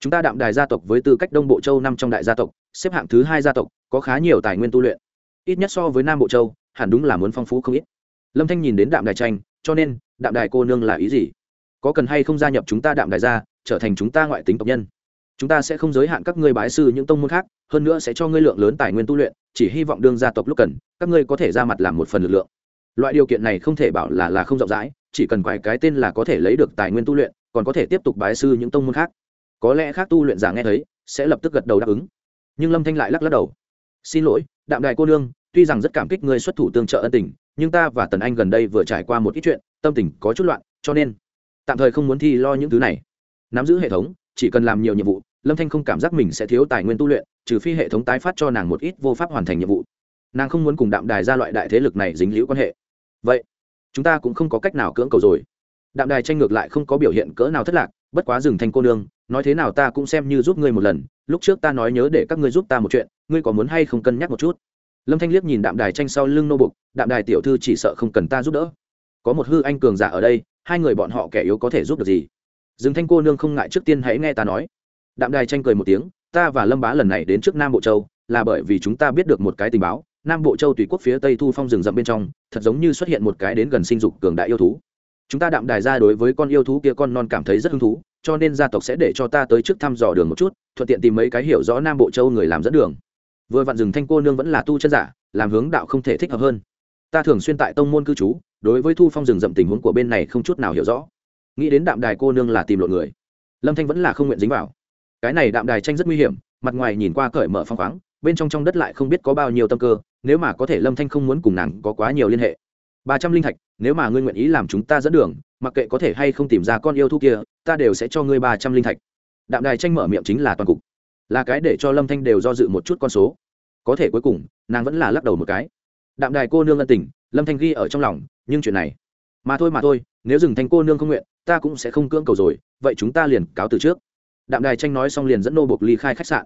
chúng ta đạm đài gia tộc với tư cách đông bộ châu năm trong đại gia tộc, xếp hạng thứ hai gia tộc, có khá nhiều tài nguyên tu luyện. Ít nhất so với nam bộ châu, hẳn đúng là muốn phong phú không ít. Lâm thanh nhìn đến đạm đài tranh, cho nên, đạm đài cô nương là ý gì? Có cần hay không gia nhập chúng ta đạm đài gia, trở thành chúng ta ngoại tính tộc nhân? Chúng ta sẽ không giới hạn các ngươi bái sư những tông môn khác, hơn nữa sẽ cho ngươi lượng lớn tài nguyên tu luyện, chỉ hy vọng đương gia tộc lúc cần, các ngươi có thể ra mặt làm một phần lực lượng. Loại điều kiện này không thể bảo là là không rộng rãi, chỉ cần quái cái tên là có thể lấy được tài nguyên tu luyện, còn có thể tiếp tục bái sư những tông môn khác có lẽ khác tu luyện giả nghe thấy, sẽ lập tức gật đầu đáp ứng. Nhưng lâm thanh lại lắc lắc đầu. Xin lỗi, đạm đại cô nương, tuy rằng rất cảm kích ngươi xuất thủ tương trợ ân tình, nhưng ta và tần anh gần đây vừa trải qua một ít chuyện, tâm tình có chút loạn, cho nên tạm thời không muốn thi lo những thứ này. Nắm giữ hệ thống, chỉ cần làm nhiều nhiệm vụ, lâm thanh không cảm giác mình sẽ thiếu tài nguyên tu luyện, trừ phi hệ thống tái phát cho nàng một ít vô pháp hoàn thành nhiệm vụ. Nàng không muốn cùng đạm đài ra loại đại thế lực này dính liễu quan hệ. Vậy, chúng ta cũng không có cách nào cưỡng cầu rồi. Đạm đài tranh ngược lại không có biểu hiện cỡ nào thất lạc bất quá dừng thanh cô nương, nói thế nào ta cũng xem như giúp ngươi một lần, lúc trước ta nói nhớ để các ngươi giúp ta một chuyện, ngươi có muốn hay không cân nhắc một chút? Lâm thanh liếc nhìn đạm đài tranh sau lưng nô bục, đạm đài tiểu thư chỉ sợ không cần ta giúp đỡ. Có một hư anh cường giả ở đây, hai người bọn họ kẻ yếu có thể giúp được gì? Dừng thanh cô nương không ngại trước tiên hãy nghe ta nói. Đạm đài tranh cười một tiếng, ta và lâm bá lần này đến trước nam bộ châu, là bởi vì chúng ta biết được một cái tình báo, nam bộ châu tùy quốc phía tây thu phong rừng rậm bên trong, thật giống như xuất hiện một cái đến gần sinh dục cường đại yêu thú chúng ta đạm đài ra đối với con yêu thú kia con non cảm thấy rất hứng thú, cho nên gia tộc sẽ để cho ta tới trước thăm dò đường một chút, thuận tiện tìm mấy cái hiểu rõ nam bộ châu người làm dẫn đường. Vừa vặn rừng thanh cô nương vẫn là tu chân giả, làm hướng đạo không thể thích hợp hơn. Ta thường xuyên tại tông môn cư trú, đối với thu phong rừng rậm tình huống của bên này không chút nào hiểu rõ. Nghĩ đến đạm đài cô nương là tìm lộn người. Lâm thanh vẫn là không nguyện dính vào. Cái này đạm đài tranh rất nguy hiểm, mặt ngoài nhìn qua cởi mở phong khoáng, bên trong trong đất lại không biết có bao nhiêu tâm cơ, nếu mà có thể lâm thanh không muốn cùng nàng có quá nhiều liên hệ. Ba trăm linh thạch nếu mà ngươi nguyện ý làm chúng ta dẫn đường, mặc kệ có thể hay không tìm ra con yêu thú kia, ta đều sẽ cho ngươi ba trăm linh thạch. Đạm đài tranh mở miệng chính là toàn cục. Là cái để cho lâm thanh đều do dự một chút con số. Có thể cuối cùng, nàng vẫn là lắc đầu một cái. Đạm đài cô nương ân tình, lâm thanh ghi ở trong lòng, nhưng chuyện này, mà thôi mà thôi, nếu dừng thanh cô nương không nguyện, ta cũng sẽ không cưỡng cầu rồi, vậy chúng ta liền cáo từ trước. Đạm đài tranh nói xong liền dẫn nô buộc ly khai khách sạn.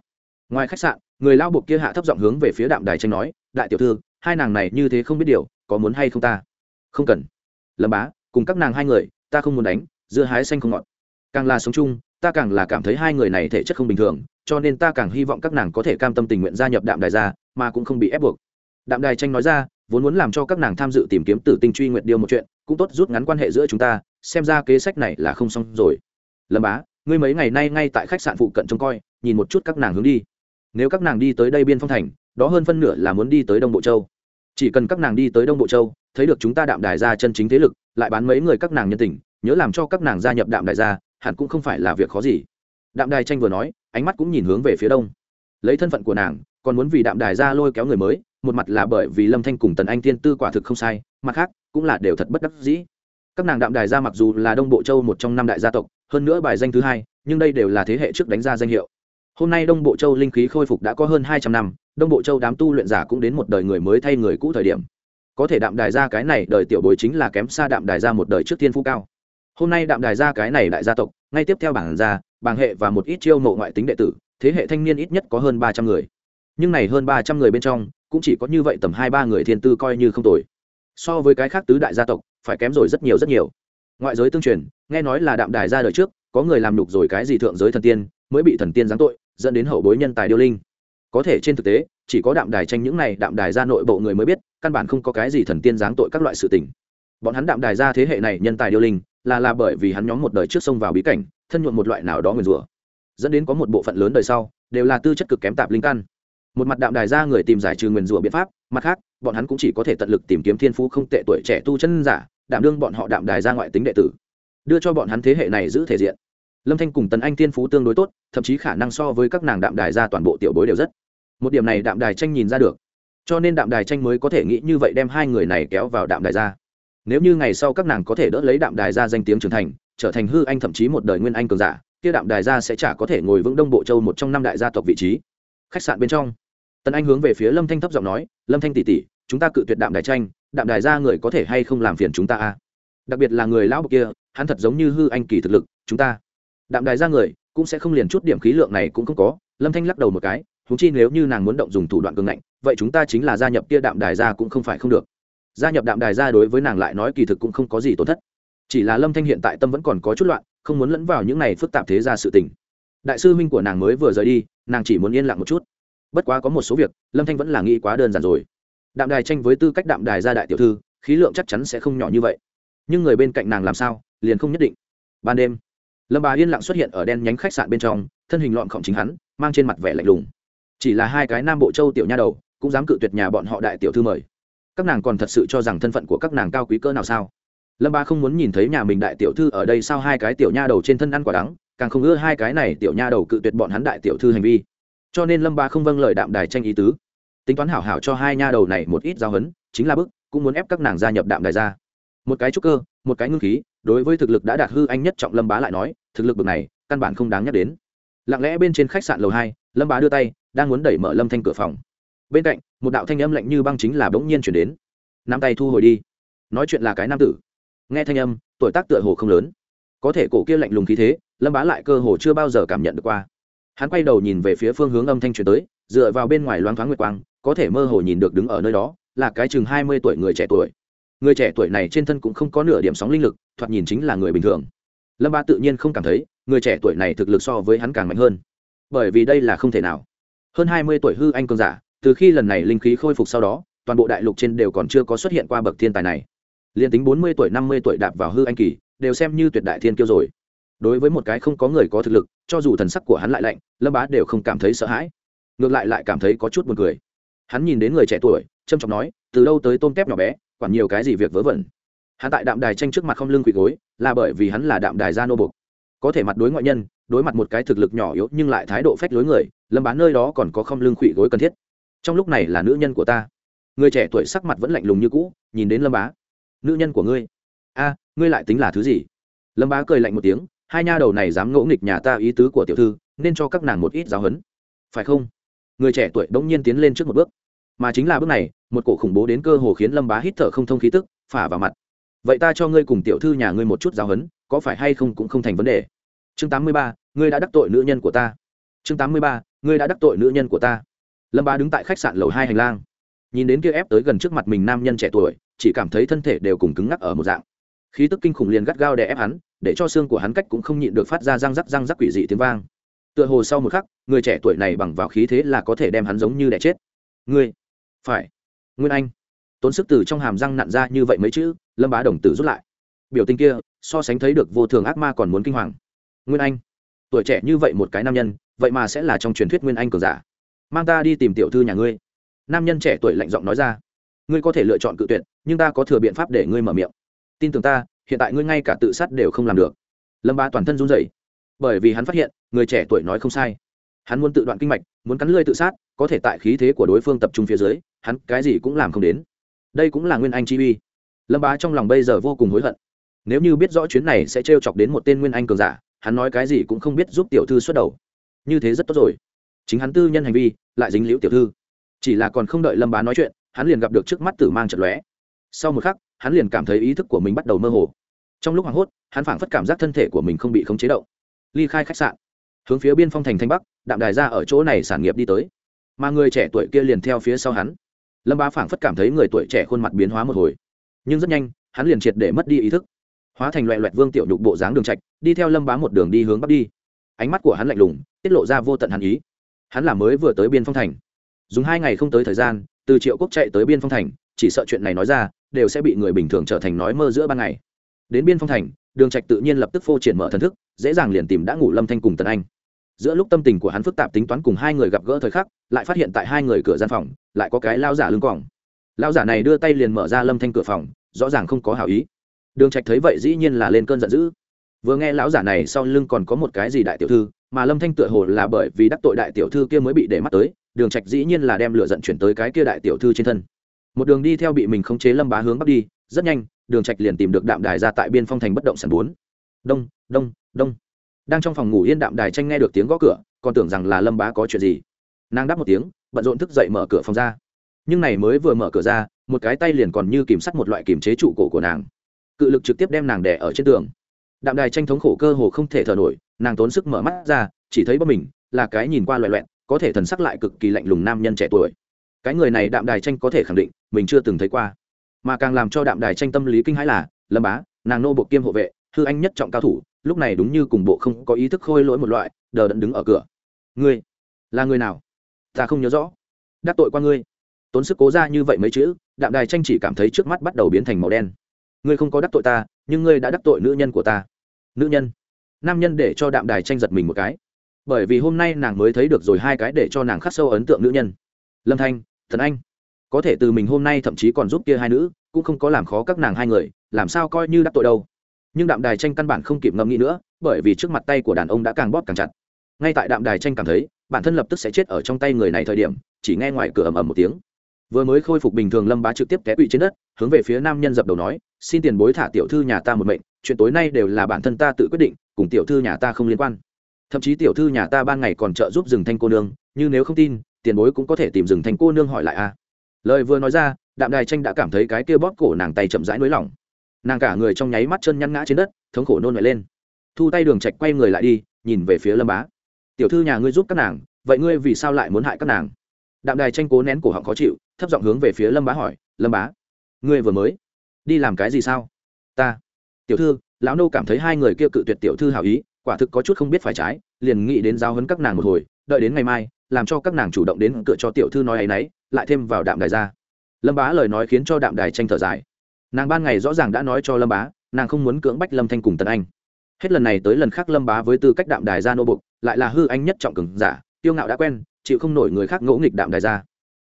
Ngoài khách sạn, người lao buộc kia hạ thấp giọng hướng về phía đạm đài tranh nói, đại tiểu thư, hai nàng này như thế không biết điều, có muốn hay không ta? Không cần. Lâm bá, cùng các nàng hai người, ta không muốn đánh, dưa hái xanh không ngọt. Càng là sống chung, ta càng là cảm thấy hai người này thể chất không bình thường, cho nên ta càng hy vọng các nàng có thể cam tâm tình nguyện gia nhập đạm đài ra, mà cũng không bị ép buộc. Đạm đài tranh nói ra, vốn muốn làm cho các nàng tham dự tìm kiếm tử tinh truy nguyện điều một chuyện, cũng tốt rút ngắn quan hệ giữa chúng ta, xem ra kế sách này là không xong rồi. Lâm bá, ngươi mấy ngày nay ngay tại khách sạn phụ cận trông coi, nhìn một chút các nàng hướng đi. Nếu các nàng đi tới đây biên phong thành, đó hơn phân nửa là muốn đi tới đông bộ châu. Chỉ cần các nàng đi tới đông bộ châu thấy được chúng ta đạm đài ra chân chính thế lực, lại bán mấy người các nàng nhân tình, nhớ làm cho các nàng gia nhập đạm đài ra, hẳn cũng không phải là việc khó gì. Đạm đài tranh vừa nói, ánh mắt cũng nhìn hướng về phía đông. Lấy thân phận của nàng, còn muốn vì đạm đài ra lôi kéo người mới, một mặt là bởi vì lâm thanh cùng tần anh tiên tư quả thực không sai, mặt khác, cũng là đều thật bất đắc dĩ. Các nàng đạm đài ra mặc dù là đông bộ châu một trong năm đại gia tộc, hơn nữa bài danh thứ hai, nhưng đây đều là thế hệ trước đánh ra danh hiệu. Hôm nay đông bộ châu linh khí khôi phục đã có hơn hai trăm năm, đông bộ châu đám tu luyện giả cũng đến một đời người mới thay người cũ thời điểm có thể đạm đài ra cái này đời tiểu bối chính là kém xa đạm đài ra một đời trước tiên phú cao. Hôm nay đạm đài ra cái này đại gia tộc, ngay tiếp theo bảng gia, bảng hệ và một ít chiêu mộ ngoại tính đệ tử, thế hệ thanh niên ít nhất có hơn ba trăm người. Nhưng này hơn ba trăm người bên trong, cũng chỉ có như vậy tầm hai ba người thiên tư coi như không tồi. So với cái khác tứ đại gia tộc, phải kém rồi rất nhiều rất nhiều. Ngoại giới tương truyền, nghe nói là đạm đài ra đời trước, có người làm nhục rồi cái gì thượng giới thần tiên, mới bị thần tiên giáng tội, dẫn đến hậu bối nhân tài điêu linh có thể trên thực tế, chỉ có đạm đài tranh những này đạm đài ra nội bộ người mới biết, căn bản không có cái gì thần tiên giáng tội các loại sự tình. Bọn hắn đạm đài ra thế hệ này nhân tài điêu linh, là là bởi vì hắn nhóm một đời trước sông vào bí cảnh, thân nhuộm một loại nào đó nguyền rủa. Dẫn đến có một bộ phận lớn đời sau, đều là tư chất cực kém tạp linh căn. Một mặt đạm đài ra người tìm giải trừ nguyền rủa biện pháp, mặt khác, bọn hắn cũng chỉ có thể tận lực tìm kiếm thiên phú không tệ tuổi trẻ tu chân giả đảm đương bọn họ đạm đài ra ngoại tính đệ tử. Đưa cho bọn hắn thế hệ này giữ thể diện. Lâm thanh cùng tần anh thiên phú tương đối tốt, thậm chí khả năng so với các nàng đạm đài ra toàn bộ tiểu bối đều rất một điểm này đạm đài tranh nhìn ra được. Cho nên đạm đài tranh mới có thể nghĩ như vậy đem hai người này kéo vào đạm đài ra. Nếu như ngày sau các nàng có thể đỡ lấy đạm đài ra danh tiếng trưởng thành, trở thành hư anh thậm chí một đời nguyên anh cường giả, kia đạm đài ra sẽ chả có thể ngồi vững đông bộ châu một trong năm đại gia tộc vị trí. Khách sạn bên trong tần anh hướng về phía lâm thanh thấp giọng nói, lâm thanh tỷ tỷ, chúng ta cự tuyệt đạm đài tranh, đạm đài ra người có thể hay không làm phiền chúng ta a? Đặc biệt là người lão bậc kia, hắn thật giống như hư anh kỳ thực lực, chúng ta. Đạm đài ra người cũng sẽ không liền chút điểm khí lượng này cũng không có, lâm thanh lắc đầu một cái huống chi nếu như nàng muốn động dùng thủ đoạn cường ngạnh, vậy chúng ta chính là gia nhập kia đạm đài gia cũng không phải không được. Gia nhập đạm đài gia đối với nàng lại nói kỳ thực cũng không có gì tổn thất. Chỉ là lâm thanh hiện tại tâm vẫn còn có chút loạn, không muốn lẫn vào những này phức tạp thế ra sự tình. Đại sư huynh của nàng mới vừa rời đi, nàng chỉ muốn yên lặng một chút. Bất quá có một số việc, lâm thanh vẫn là nghĩ quá đơn giản rồi. Đạm đài tranh với tư cách đạm đài gia đại tiểu thư, khí lượng chắc chắn sẽ không nhỏ như vậy. Nhưng người bên cạnh nàng làm sao, liền không nhất định. Ban đêm, lâm bà yên lặng xuất hiện ở đen nhánh khách sạn bên trong, thân hình lọn khổng chính hắn, mang trên mặt vẻ lạnh lùng chỉ là hai cái nam bộ châu tiểu nha đầu, cũng dám cự tuyệt nhà bọn họ đại tiểu thư mời. Các nàng còn thật sự cho rằng thân phận của các nàng cao quý cỡ nào sao? Lâm ba không muốn nhìn thấy nhà mình đại tiểu thư ở đây sao hai cái tiểu nha đầu trên thân ăn quả đắng, càng không ưa hai cái này tiểu nha đầu cự tuyệt bọn hắn đại tiểu thư hành vi. Cho nên lâm ba không vâng lời đạm đài tranh ý tứ. Tính toán hảo hảo cho hai nha đầu này một ít giáo hấn chính là bức, cũng muốn ép các nàng gia nhập đạm đài ra. Một cái trúc cơ, một cái ngưng khí, đối với thực lực đã đạt hư anh nhất trọng lâm bá lại nói, thực lực bực này, căn bản không đáng nhắc đến. Lặng lẽ bên trên khách sạn lầu hai lâm bá đưa tay, đang muốn đẩy mở lâm thanh cửa phòng. Bên cạnh, một đạo thanh âm lạnh như băng chính là bỗng nhiên chuyển đến. Nắm tay thu hồi đi. Nói chuyện là cái nam tử. Nghe thanh âm, tuổi tác tựa hồ không lớn. Có thể cổ kia lạnh lùng khí thế, lâm bá lại cơ hồ chưa bao giờ cảm nhận được qua. Hắn quay đầu nhìn về phía phương hướng âm thanh truyền tới, dựa vào bên ngoài loáng thoáng nguyệt quang, có thể mơ hồ nhìn được đứng ở nơi đó, là cái chừng hai mươi tuổi người trẻ tuổi. Người trẻ tuổi này trên thân cũng không có nửa điểm sóng linh lực, thoạt nhìn chính là người bình thường. Lâm ba tự nhiên không cảm thấy, người trẻ tuổi này thực lực so với hắn càng mạnh hơn bởi vì đây là không thể nào. Hơn hai mươi tuổi hư anh cường giả, từ khi lần này linh khí khôi phục sau đó, toàn bộ đại lục trên đều còn chưa có xuất hiện qua bậc thiên tài này. Liền tính bốn mươi tuổi, năm mươi tuổi đạp vào hư anh kỳ, đều xem như tuyệt đại thiên kiêu rồi. Đối với một cái không có người có thực lực, cho dù thần sắc của hắn lại lạnh, lâm bá đều không cảm thấy sợ hãi. Ngược lại lại cảm thấy có chút buồn cười. Hắn nhìn đến người trẻ tuổi trâm trọng nói, từ đâu tới tôm tép nhỏ bé, quản nhiều cái gì việc vớ vẩn? Hắn tại đạm đài tranh trước mặt không lưng quỳ gối, là bởi vì hắn là đạm đài gia nô bục có thể mặt đối ngoại nhân đối mặt một cái thực lực nhỏ yếu nhưng lại thái độ phách lối người, lâm bán nơi đó còn có không lưng khụy gối cần thiết. Trong lúc này là nữ nhân của ta. Người trẻ tuổi sắc mặt vẫn lạnh lùng như cũ, nhìn đến lâm bá. Nữ nhân của ngươi? A, ngươi lại tính là thứ gì? Lâm bá cười lạnh một tiếng, hai nha đầu này dám ngỗ nghịch nhà ta ý tứ của tiểu thư, nên cho các nàng một ít giáo huấn. Phải không? Người trẻ tuổi đống nhiên tiến lên trước một bước. Mà chính là bước này, một cổ khủng bố đến cơ hồ khiến lâm bá hít thở không thông khí tức, phả vào mặt. Vậy ta cho ngươi cùng tiểu thư nhà ngươi một chút giáo huấn, có phải hay không cũng không thành vấn đề chương tám mươi ba, ngươi đã đắc tội nữ nhân của ta. Chương tám mươi ba, ngươi đã đắc tội nữ nhân của ta. Lâm bá đứng tại khách sạn lầu hai hành lang. Nhìn đến kia ép tới gần trước mặt mình nam nhân trẻ tuổi, chỉ cảm thấy thân thể đều cùng cứng ngắc ở một dạng. Khí tức kinh khủng liền gắt gao đè ép hắn, để cho xương của hắn cách cũng không nhịn được phát ra răng rắc răng rắc quỷ dị tiếng vang. Tựa hồ sau một khắc, người trẻ tuổi này bằng vào khí thế là có thể đem hắn giống như đẻ chết. Ngươi, phải. Nguyên anh. Tốn sức từ trong hàm răng nặn ra như vậy mấy chữ, lâm bá đồng tử rút lại. Biểu tình kia, so sánh thấy được vô thường ác ma còn muốn kinh hoàng nguyên anh. Tuổi trẻ như vậy một cái nam nhân, vậy mà sẽ là trong truyền thuyết nguyên anh cường giả. Mang ta đi tìm tiểu thư nhà ngươi. Nam nhân trẻ tuổi lạnh giọng nói ra. Ngươi có thể lựa chọn cự tuyệt, nhưng ta có thừa biện pháp để ngươi mở miệng. Tin tưởng ta, hiện tại ngươi ngay cả tự sát đều không làm được. Lâm bá toàn thân run rẩy. Bởi vì hắn phát hiện, người trẻ tuổi nói không sai. Hắn muốn tự đoạn kinh mạch, muốn cắn lươi tự sát, có thể tại khí thế của đối phương tập trung phía dưới, hắn cái gì cũng làm không đến. Đây cũng là nguyên anh chi uy. Lâm bá trong lòng bây giờ vô cùng hối hận. Nếu như biết rõ chuyến này sẽ t chọc đến một tên nguyên anh cường giả hắn nói cái gì cũng không biết giúp tiểu thư xuất đầu. Như thế rất tốt rồi. Chính hắn tư nhân hành vi, lại dính liễu tiểu thư. Chỉ là còn không đợi lâm bá nói chuyện, hắn liền gặp được trước mắt tử mang trận lóe. Sau một khắc, hắn liền cảm thấy ý thức của mình bắt đầu mơ hồ. Trong lúc hoảng hốt, hắn phảng phất cảm giác thân thể của mình không bị khống chế động. Ly khai khách sạn. Hướng phía biên phong thành thanh bắc, đạm đài ra ở chỗ này sản nghiệp đi tới. Mà người trẻ tuổi kia liền theo phía sau hắn. Lâm bá phảng phất cảm thấy người tuổi trẻ khuôn mặt biến hóa một hồi. Nhưng rất nhanh, hắn liền triệt để mất đi ý thức hóa thành loẹ loẹt vương tiểu nhục bộ dáng đường trạch, đi theo lâm bá một đường đi hướng bắc đi. Ánh mắt của hắn lạnh lùng, tiết lộ ra vô tận hàn ý. Hắn là mới vừa tới biên phong thành. Dùng hai ngày không tới thời gian, từ triệu quốc chạy tới biên phong thành, chỉ sợ chuyện này nói ra, đều sẽ bị người bình thường trở thành nói mơ giữa ban ngày. Đến biên phong thành, đường trạch tự nhiên lập tức phô triển mở thần thức, dễ dàng liền tìm đã ngủ lâm thanh cùng tần anh. Giữa lúc tâm tình của hắn phức tạp tính toán cùng hai người gặp gỡ thời khắc, lại phát hiện tại hai người cửa gian phòng, lại có cái lao giả lưng còng lao giả này đưa tay liền mở ra lâm thanh cửa phòng, rõ ràng không có hảo ý đường trạch thấy vậy dĩ nhiên là lên cơn giận dữ. Vừa nghe lão giả này sau lưng còn có một cái gì đại tiểu thư, mà lâm thanh tựa hồ là bởi vì đắc tội đại tiểu thư kia mới bị để mắt tới, đường trạch dĩ nhiên là đem lửa giận chuyển tới cái kia đại tiểu thư trên thân. Một đường đi theo bị mình khống chế lâm bá hướng bắc đi, rất nhanh, đường trạch liền tìm được đạm đài ra tại biên phong thành bất động sản bốn. Đông đông đông. Đang trong phòng ngủ yên đạm đài tranh nghe được tiếng gõ cửa, còn tưởng rằng là lâm bá có chuyện gì. Nàng đáp một tiếng, bận rộn thức dậy mở cửa phòng ra. Nhưng này mới vừa mở cửa ra, một cái tay liền còn như kìm sắt một loại kìm chế trụ cổ của nàng cự lực trực tiếp đem nàng đè ở trên tường. Đạm đài tranh thống khổ cơ hồ không thể thở nổi, nàng tốn sức mở mắt ra, chỉ thấy bắp mình, là cái nhìn qua loại loẹn có thể thần sắc lại cực kỳ lạnh lùng nam nhân trẻ tuổi. Cái người này đạm đài tranh có thể khẳng định, mình chưa từng thấy qua. Mà càng làm cho đạm đài tranh tâm lý kinh hãi là, lâm bá, nàng nô bộ kiêm hộ vệ, hư anh nhất trọng cao thủ, lúc này đúng như cùng bộ không có ý thức khôi lỗi một loại, đờ đẫn đứng ở cửa. Ngươi, là người nào? Ta không nhớ rõ. Đắc tội qua ngươi. Tốn sức cố ra như vậy mấy chữ, đạm đài tranh chỉ cảm thấy trước mắt bắt đầu biến thành màu đen ngươi không có đắc tội ta, nhưng ngươi đã đắc tội nữ nhân của ta. Nữ nhân. Nam nhân để cho đạm đài tranh giật mình một cái. Bởi vì hôm nay nàng mới thấy được rồi hai cái để cho nàng khắc sâu ấn tượng nữ nhân. Lâm thanh, thần anh. Có thể từ mình hôm nay thậm chí còn giúp kia hai nữ, cũng không có làm khó các nàng hai người, làm sao coi như đắc tội đâu. Nhưng đạm đài tranh căn bản không kịp ngẫm nghĩ nữa, bởi vì trước mặt tay của đàn ông đã càng bóp càng chặt. Ngay tại đạm đài tranh cảm thấy, bản thân lập tức sẽ chết ở trong tay người này thời điểm, chỉ nghe ngoài cửa ầm ầm một tiếng vừa mới khôi phục bình thường lâm bá trực tiếp té quỵ trên đất, hướng về phía nam nhân dập đầu nói, xin tiền bối thả tiểu thư nhà ta một mệnh, chuyện tối nay đều là bản thân ta tự quyết định, cùng tiểu thư nhà ta không liên quan. Thậm chí tiểu thư nhà ta ban ngày còn trợ giúp rừng thanh cô nương nhưng nếu không tin, tiền bối cũng có thể tìm rừng thanh cô nương hỏi lại a. À. Lời vừa nói ra, đạm đài tranh đã cảm thấy cái kia bóp cổ nàng tay chậm rãi nới lỏng. Nàng cả người trong nháy mắt chân nhăn ngã trên đất, thống khổ nôn nổi lên. Thu tay đường trạch quay người lại đi, nhìn về phía lâm bá. Tiểu thư nhà ngươi giúp các nàng, vậy ngươi vì sao lại muốn hại các nàng? Đạm đài tranh cố nén cổ họng khó chịu, thấp giọng hướng về phía lâm bá hỏi, lâm bá, ngươi vừa mới đi làm cái gì sao? Ta. Tiểu thư, lão nô cảm thấy hai người kia cự tuyệt tiểu thư hảo ý, quả thực có chút không biết phải trái, liền nghĩ đến giao hấn các nàng một hồi, đợi đến ngày mai, làm cho các nàng chủ động đến cửa cho tiểu thư nói ấy nấy, lại thêm vào đạm đài ra. Lâm bá lời nói khiến cho đạm đài tranh thở dài. Nàng ban ngày rõ ràng đã nói cho lâm bá, nàng không muốn cưỡng bách lâm thanh cùng tần anh. Hết lần này tới lần khác lâm bá với tư cách đạm đài ra nô bục lại là hư anh nhất trọng cường giả tiêu ngạo đã quen chịu không nổi người khác ngỗ nghịch đạm đài ra.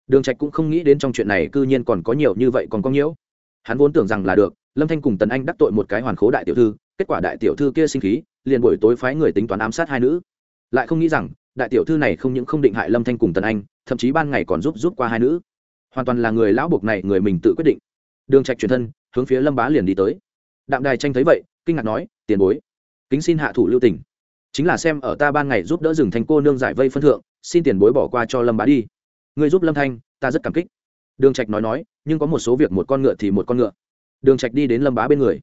Đường trạch cũng không nghĩ đến trong chuyện này cư nhiên còn có nhiều như vậy còn có nhiễu. Hắn vốn tưởng rằng là được, lâm thanh cùng tần anh đắc tội một cái hoàn khố đại tiểu thư, kết quả đại tiểu thư kia sinh khí, liền buổi tối phái người tính toán ám sát hai nữ. Lại không nghĩ rằng, đại tiểu thư này không những không định hại lâm thanh cùng tần anh, thậm chí ban ngày còn giúp giúp qua hai nữ. Hoàn toàn là người lão buộc này, người mình tự quyết định. Đường trạch truyền thân, hướng phía lâm bá liền đi tới. Đạm đài tranh thấy vậy, kinh ngạc nói, tiền bối, kính xin hạ thủ lưu tình chính là xem ở ta ban ngày giúp đỡ rừng thành cô nương giải vây phân thượng, xin tiền bối bỏ qua cho lâm bá đi. Người giúp lâm thanh, ta rất cảm kích. Đường trạch nói nói, nhưng có một số việc một con ngựa thì một con ngựa. Đường trạch đi đến lâm bá bên người,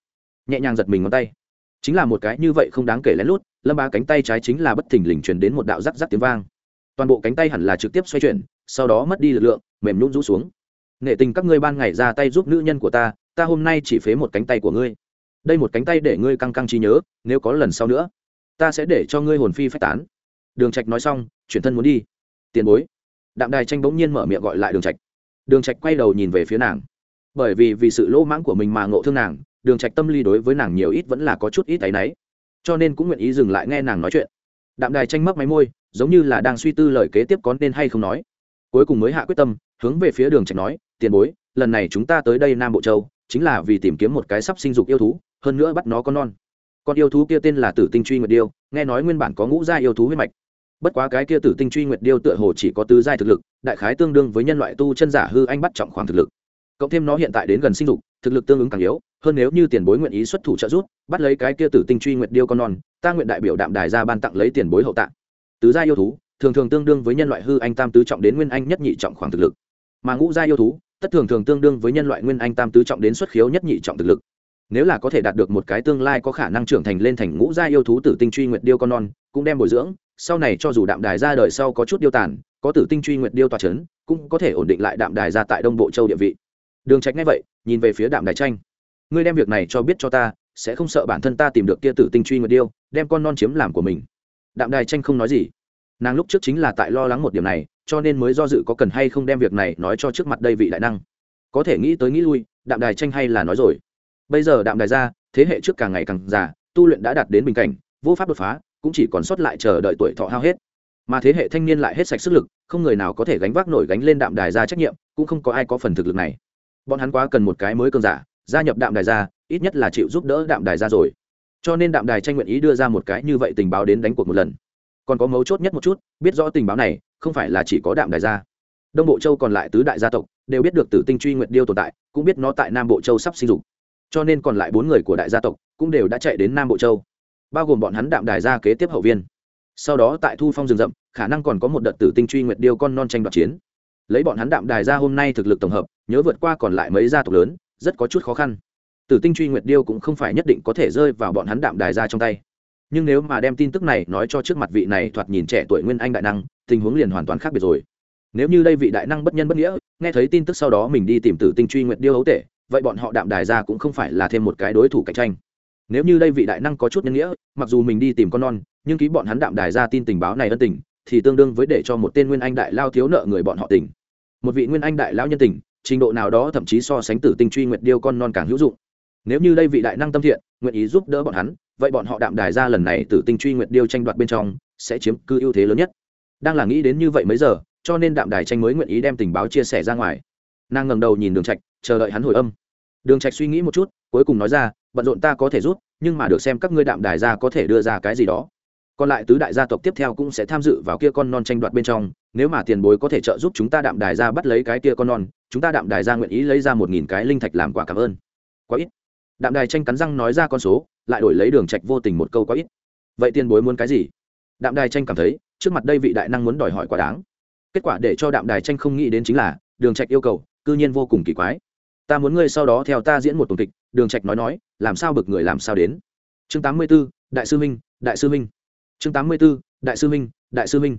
nhẹ nhàng giật mình ngón tay. Chính là một cái như vậy không đáng kể lén lút, lâm bá cánh tay trái chính là bất thình lình truyền đến một đạo rắc rắc tiếng vang. Toàn bộ cánh tay hẳn là trực tiếp xoay chuyển, sau đó mất đi lực lượng, mềm nhũn rũ xuống. Nghệ tình các ngươi ban ngày ra tay giúp nữ nhân của ta ta hôm nay chỉ phế một cánh tay của ngươi. Đây một cánh tay để ngươi căng căng trí nhớ, nếu có lần sau nữa ta sẽ để cho ngươi hồn phi phách tán. Đường trạch nói xong chuyển thân muốn đi. Tiền bối. Đạm đài tranh bỗng nhiên mở miệng gọi lại đường trạch. Đường trạch quay đầu nhìn về phía nàng. Bởi vì vì sự lỗ mãng của mình mà ngộ thương nàng đường trạch tâm lý đối với nàng nhiều ít vẫn là có chút ít áy nấy, cho nên cũng nguyện ý dừng lại nghe nàng nói chuyện. Đạm đài tranh mấp máy môi giống như là đang suy tư lời kế tiếp có nên hay không nói. Cuối cùng mới hạ quyết tâm hướng về phía đường trạch nói tiền bối lần này chúng ta tới đây nam bộ châu chính là vì tìm kiếm một cái sắp sinh dục yêu thú hơn nữa bắt nó con non con yêu thú kia tên là tử tinh truy nguyệt điêu, nghe nói nguyên bản có ngũ gia yêu thú huyết mạch. Bất quá cái kia tử tinh truy nguyệt điêu tựa hồ chỉ có tứ giai thực lực, đại khái tương đương với nhân loại tu chân giả hư anh bắt trọng khoảng thực lực. Cộng thêm nó hiện tại đến gần sinh dục, thực lực tương ứng càng yếu, hơn nếu như tiền bối nguyện ý xuất thủ trợ giúp, bắt lấy cái kia tử tinh truy nguyệt điêu con non, ta nguyện đại biểu đạm đài ra ban tặng lấy tiền bối hậu tạng tứ gia yêu thú, thường thường tương đương với nhân loại hư anh tam tứ trọng đến nguyên anh nhất nhị trọng khoảng thực lực. Mà ngũ gia yêu thú, tất thường thường tương đương với nhân loại nguyên anh tam tứ trọng đến xuất khiếu nhất nhị trọng thực lực nếu là có thể đạt được một cái tương lai có khả năng trưởng thành lên thành ngũ gia yêu thú tử tinh truy nguyệt điêu con non, cũng đem bồi dưỡng, sau này cho dù đạm đài ra đời sau có chút điêu tàn, có tử tinh truy nguyệt điêu tòa c h ấ n cũng có thể ổn định lại đạm đài ra tại đông bộ châu địa vị. Đường trạch ngay vậy, nhìn về phía đạm đài tranh. Ngươi đem việc này cho biết cho ta, sẽ không sợ bản thân ta tìm được kia tử tinh truy nguyệt điêu, đem con non chiếm làm của mình. Đạm đài tranh không nói gì. Nàng lúc trước chính là tại lo lắng một điểm này, cho nên mới do dự có cần hay không đem việc này nói cho trước mặt đây vị đại năng. Có thể nghĩ tới nghĩ lui, đạm đài tranh hay là nói rồi bây giờ đạm đài ra, thế hệ trước càng ngày càng già, tu luyện đã đạt đến bình cảnh, vô pháp đột phá, cũng chỉ còn sót lại chờ đợi tuổi thọ hao hết. Mà thế hệ thanh niên lại hết sạch sức lực, không người nào có thể gánh vác nổi gánh lên đạm đài ra trách nhiệm, cũng không có ai có phần thực lực này. Bọn hắn quá cần một cái mới cơn giả, gia nhập đạm đài ra, ít nhất là chịu giúp đỡ đạm đài ra rồi. Cho nên đạm đài tranh nguyện ý đưa ra một cái như vậy tình báo đến đánh cuộc một lần. Còn có mấu chốt nhất một chút, biết rõ tình báo này, không phải là chỉ có đạm đài gia đông bộ châu còn lại tứ đại gia tộc, đều biết được tử tinh truy nguyện điêu tồn tại, cũng biết nó tại nam bộ châu sắp sinh dục cho nên còn lại bốn người của đại gia tộc cũng đều đã chạy đến nam bộ châu bao gồm bọn hắn đạm đài gia kế tiếp hậu viên sau đó tại thu phong rừng rậm khả năng còn có một đợt tử tinh truy nguyệt điêu con non tranh đoạt chiến lấy bọn hắn đạm đài gia hôm nay thực lực tổng hợp nhớ vượt qua còn lại mấy gia tộc lớn rất có chút khó khăn tử tinh truy nguyệt điêu cũng không phải nhất định có thể rơi vào bọn hắn đạm đài gia trong tay nhưng nếu mà đem tin tức này nói cho trước mặt vị này thoạt nhìn trẻ tuổi nguyên anh đại năng tình huống liền hoàn toàn khác biệt rồi nếu như đây vị đại năng bất nhân bất nghĩa nghe thấy tin tức sau đó mình đi tìm tử tinh truy nguyệt điêu hấu tể vậy bọn họ đạm đài ra cũng không phải là thêm một cái đối thủ cạnh tranh. Nếu như đây vị đại năng có chút nhân nghĩa, mặc dù mình đi tìm con non, nhưng ký bọn hắn đạm đài ra tin tình báo này ân tình, thì tương đương với để cho một tên nguyên anh đại lao thiếu nợ người bọn họ tình. Một vị nguyên anh đại lao nhân tình, trình độ nào đó thậm chí so sánh tử tinh truy nguyệt điêu con non càng hữu dụng. Nếu như đây vị đại năng tâm thiện, nguyện ý giúp đỡ bọn hắn, vậy bọn họ đạm đài ra lần này tử tinh truy nguyệt điêu tranh đoạt bên trong, sẽ chiếm cư ưu thế lớn nhất. Đang là nghĩ đến như vậy mấy giờ, cho nên đạm đài tranh mới nguyện ý đem tình báo chia sẻ ra ngoài. Nàng ngầm đầu nhìn đường trạch chờ đợi hắn hồi âm. Đường trạch suy nghĩ một chút, cuối cùng nói ra, bận rộn ta có thể rút, nhưng mà được xem các ngươi đạm đài gia có thể đưa ra cái gì đó. Còn lại tứ đại gia tộc tiếp theo cũng sẽ tham dự vào kia con non tranh đoạt bên trong, nếu mà tiền bối có thể trợ giúp chúng ta đạm đài gia bắt lấy cái kia con non, chúng ta đạm đài gia nguyện ý lấy ra một nghìn cái linh thạch làm quả cảm ơn. Quá ít. Đạm đài tranh cắn răng nói ra con số, lại đổi lấy đường trạch vô tình một câu, quá ít. Vậy tiền bối muốn cái gì? Đạm đài tranh cảm thấy, trước mặt đây vị đại năng muốn đòi hỏi quá đáng. Kết quả để cho đạm đài tranh không nghĩ đến chính là, đường trạch yêu cầu, cư nhiên vô cùng kỳ quái ta muốn ngươi sau đó theo ta diễn một tuần kịch đường trạch nói nói làm sao bực người làm sao đến. Chương 84, đại sư minh đại sư minh. Chương 84, đại sư minh đại sư minh.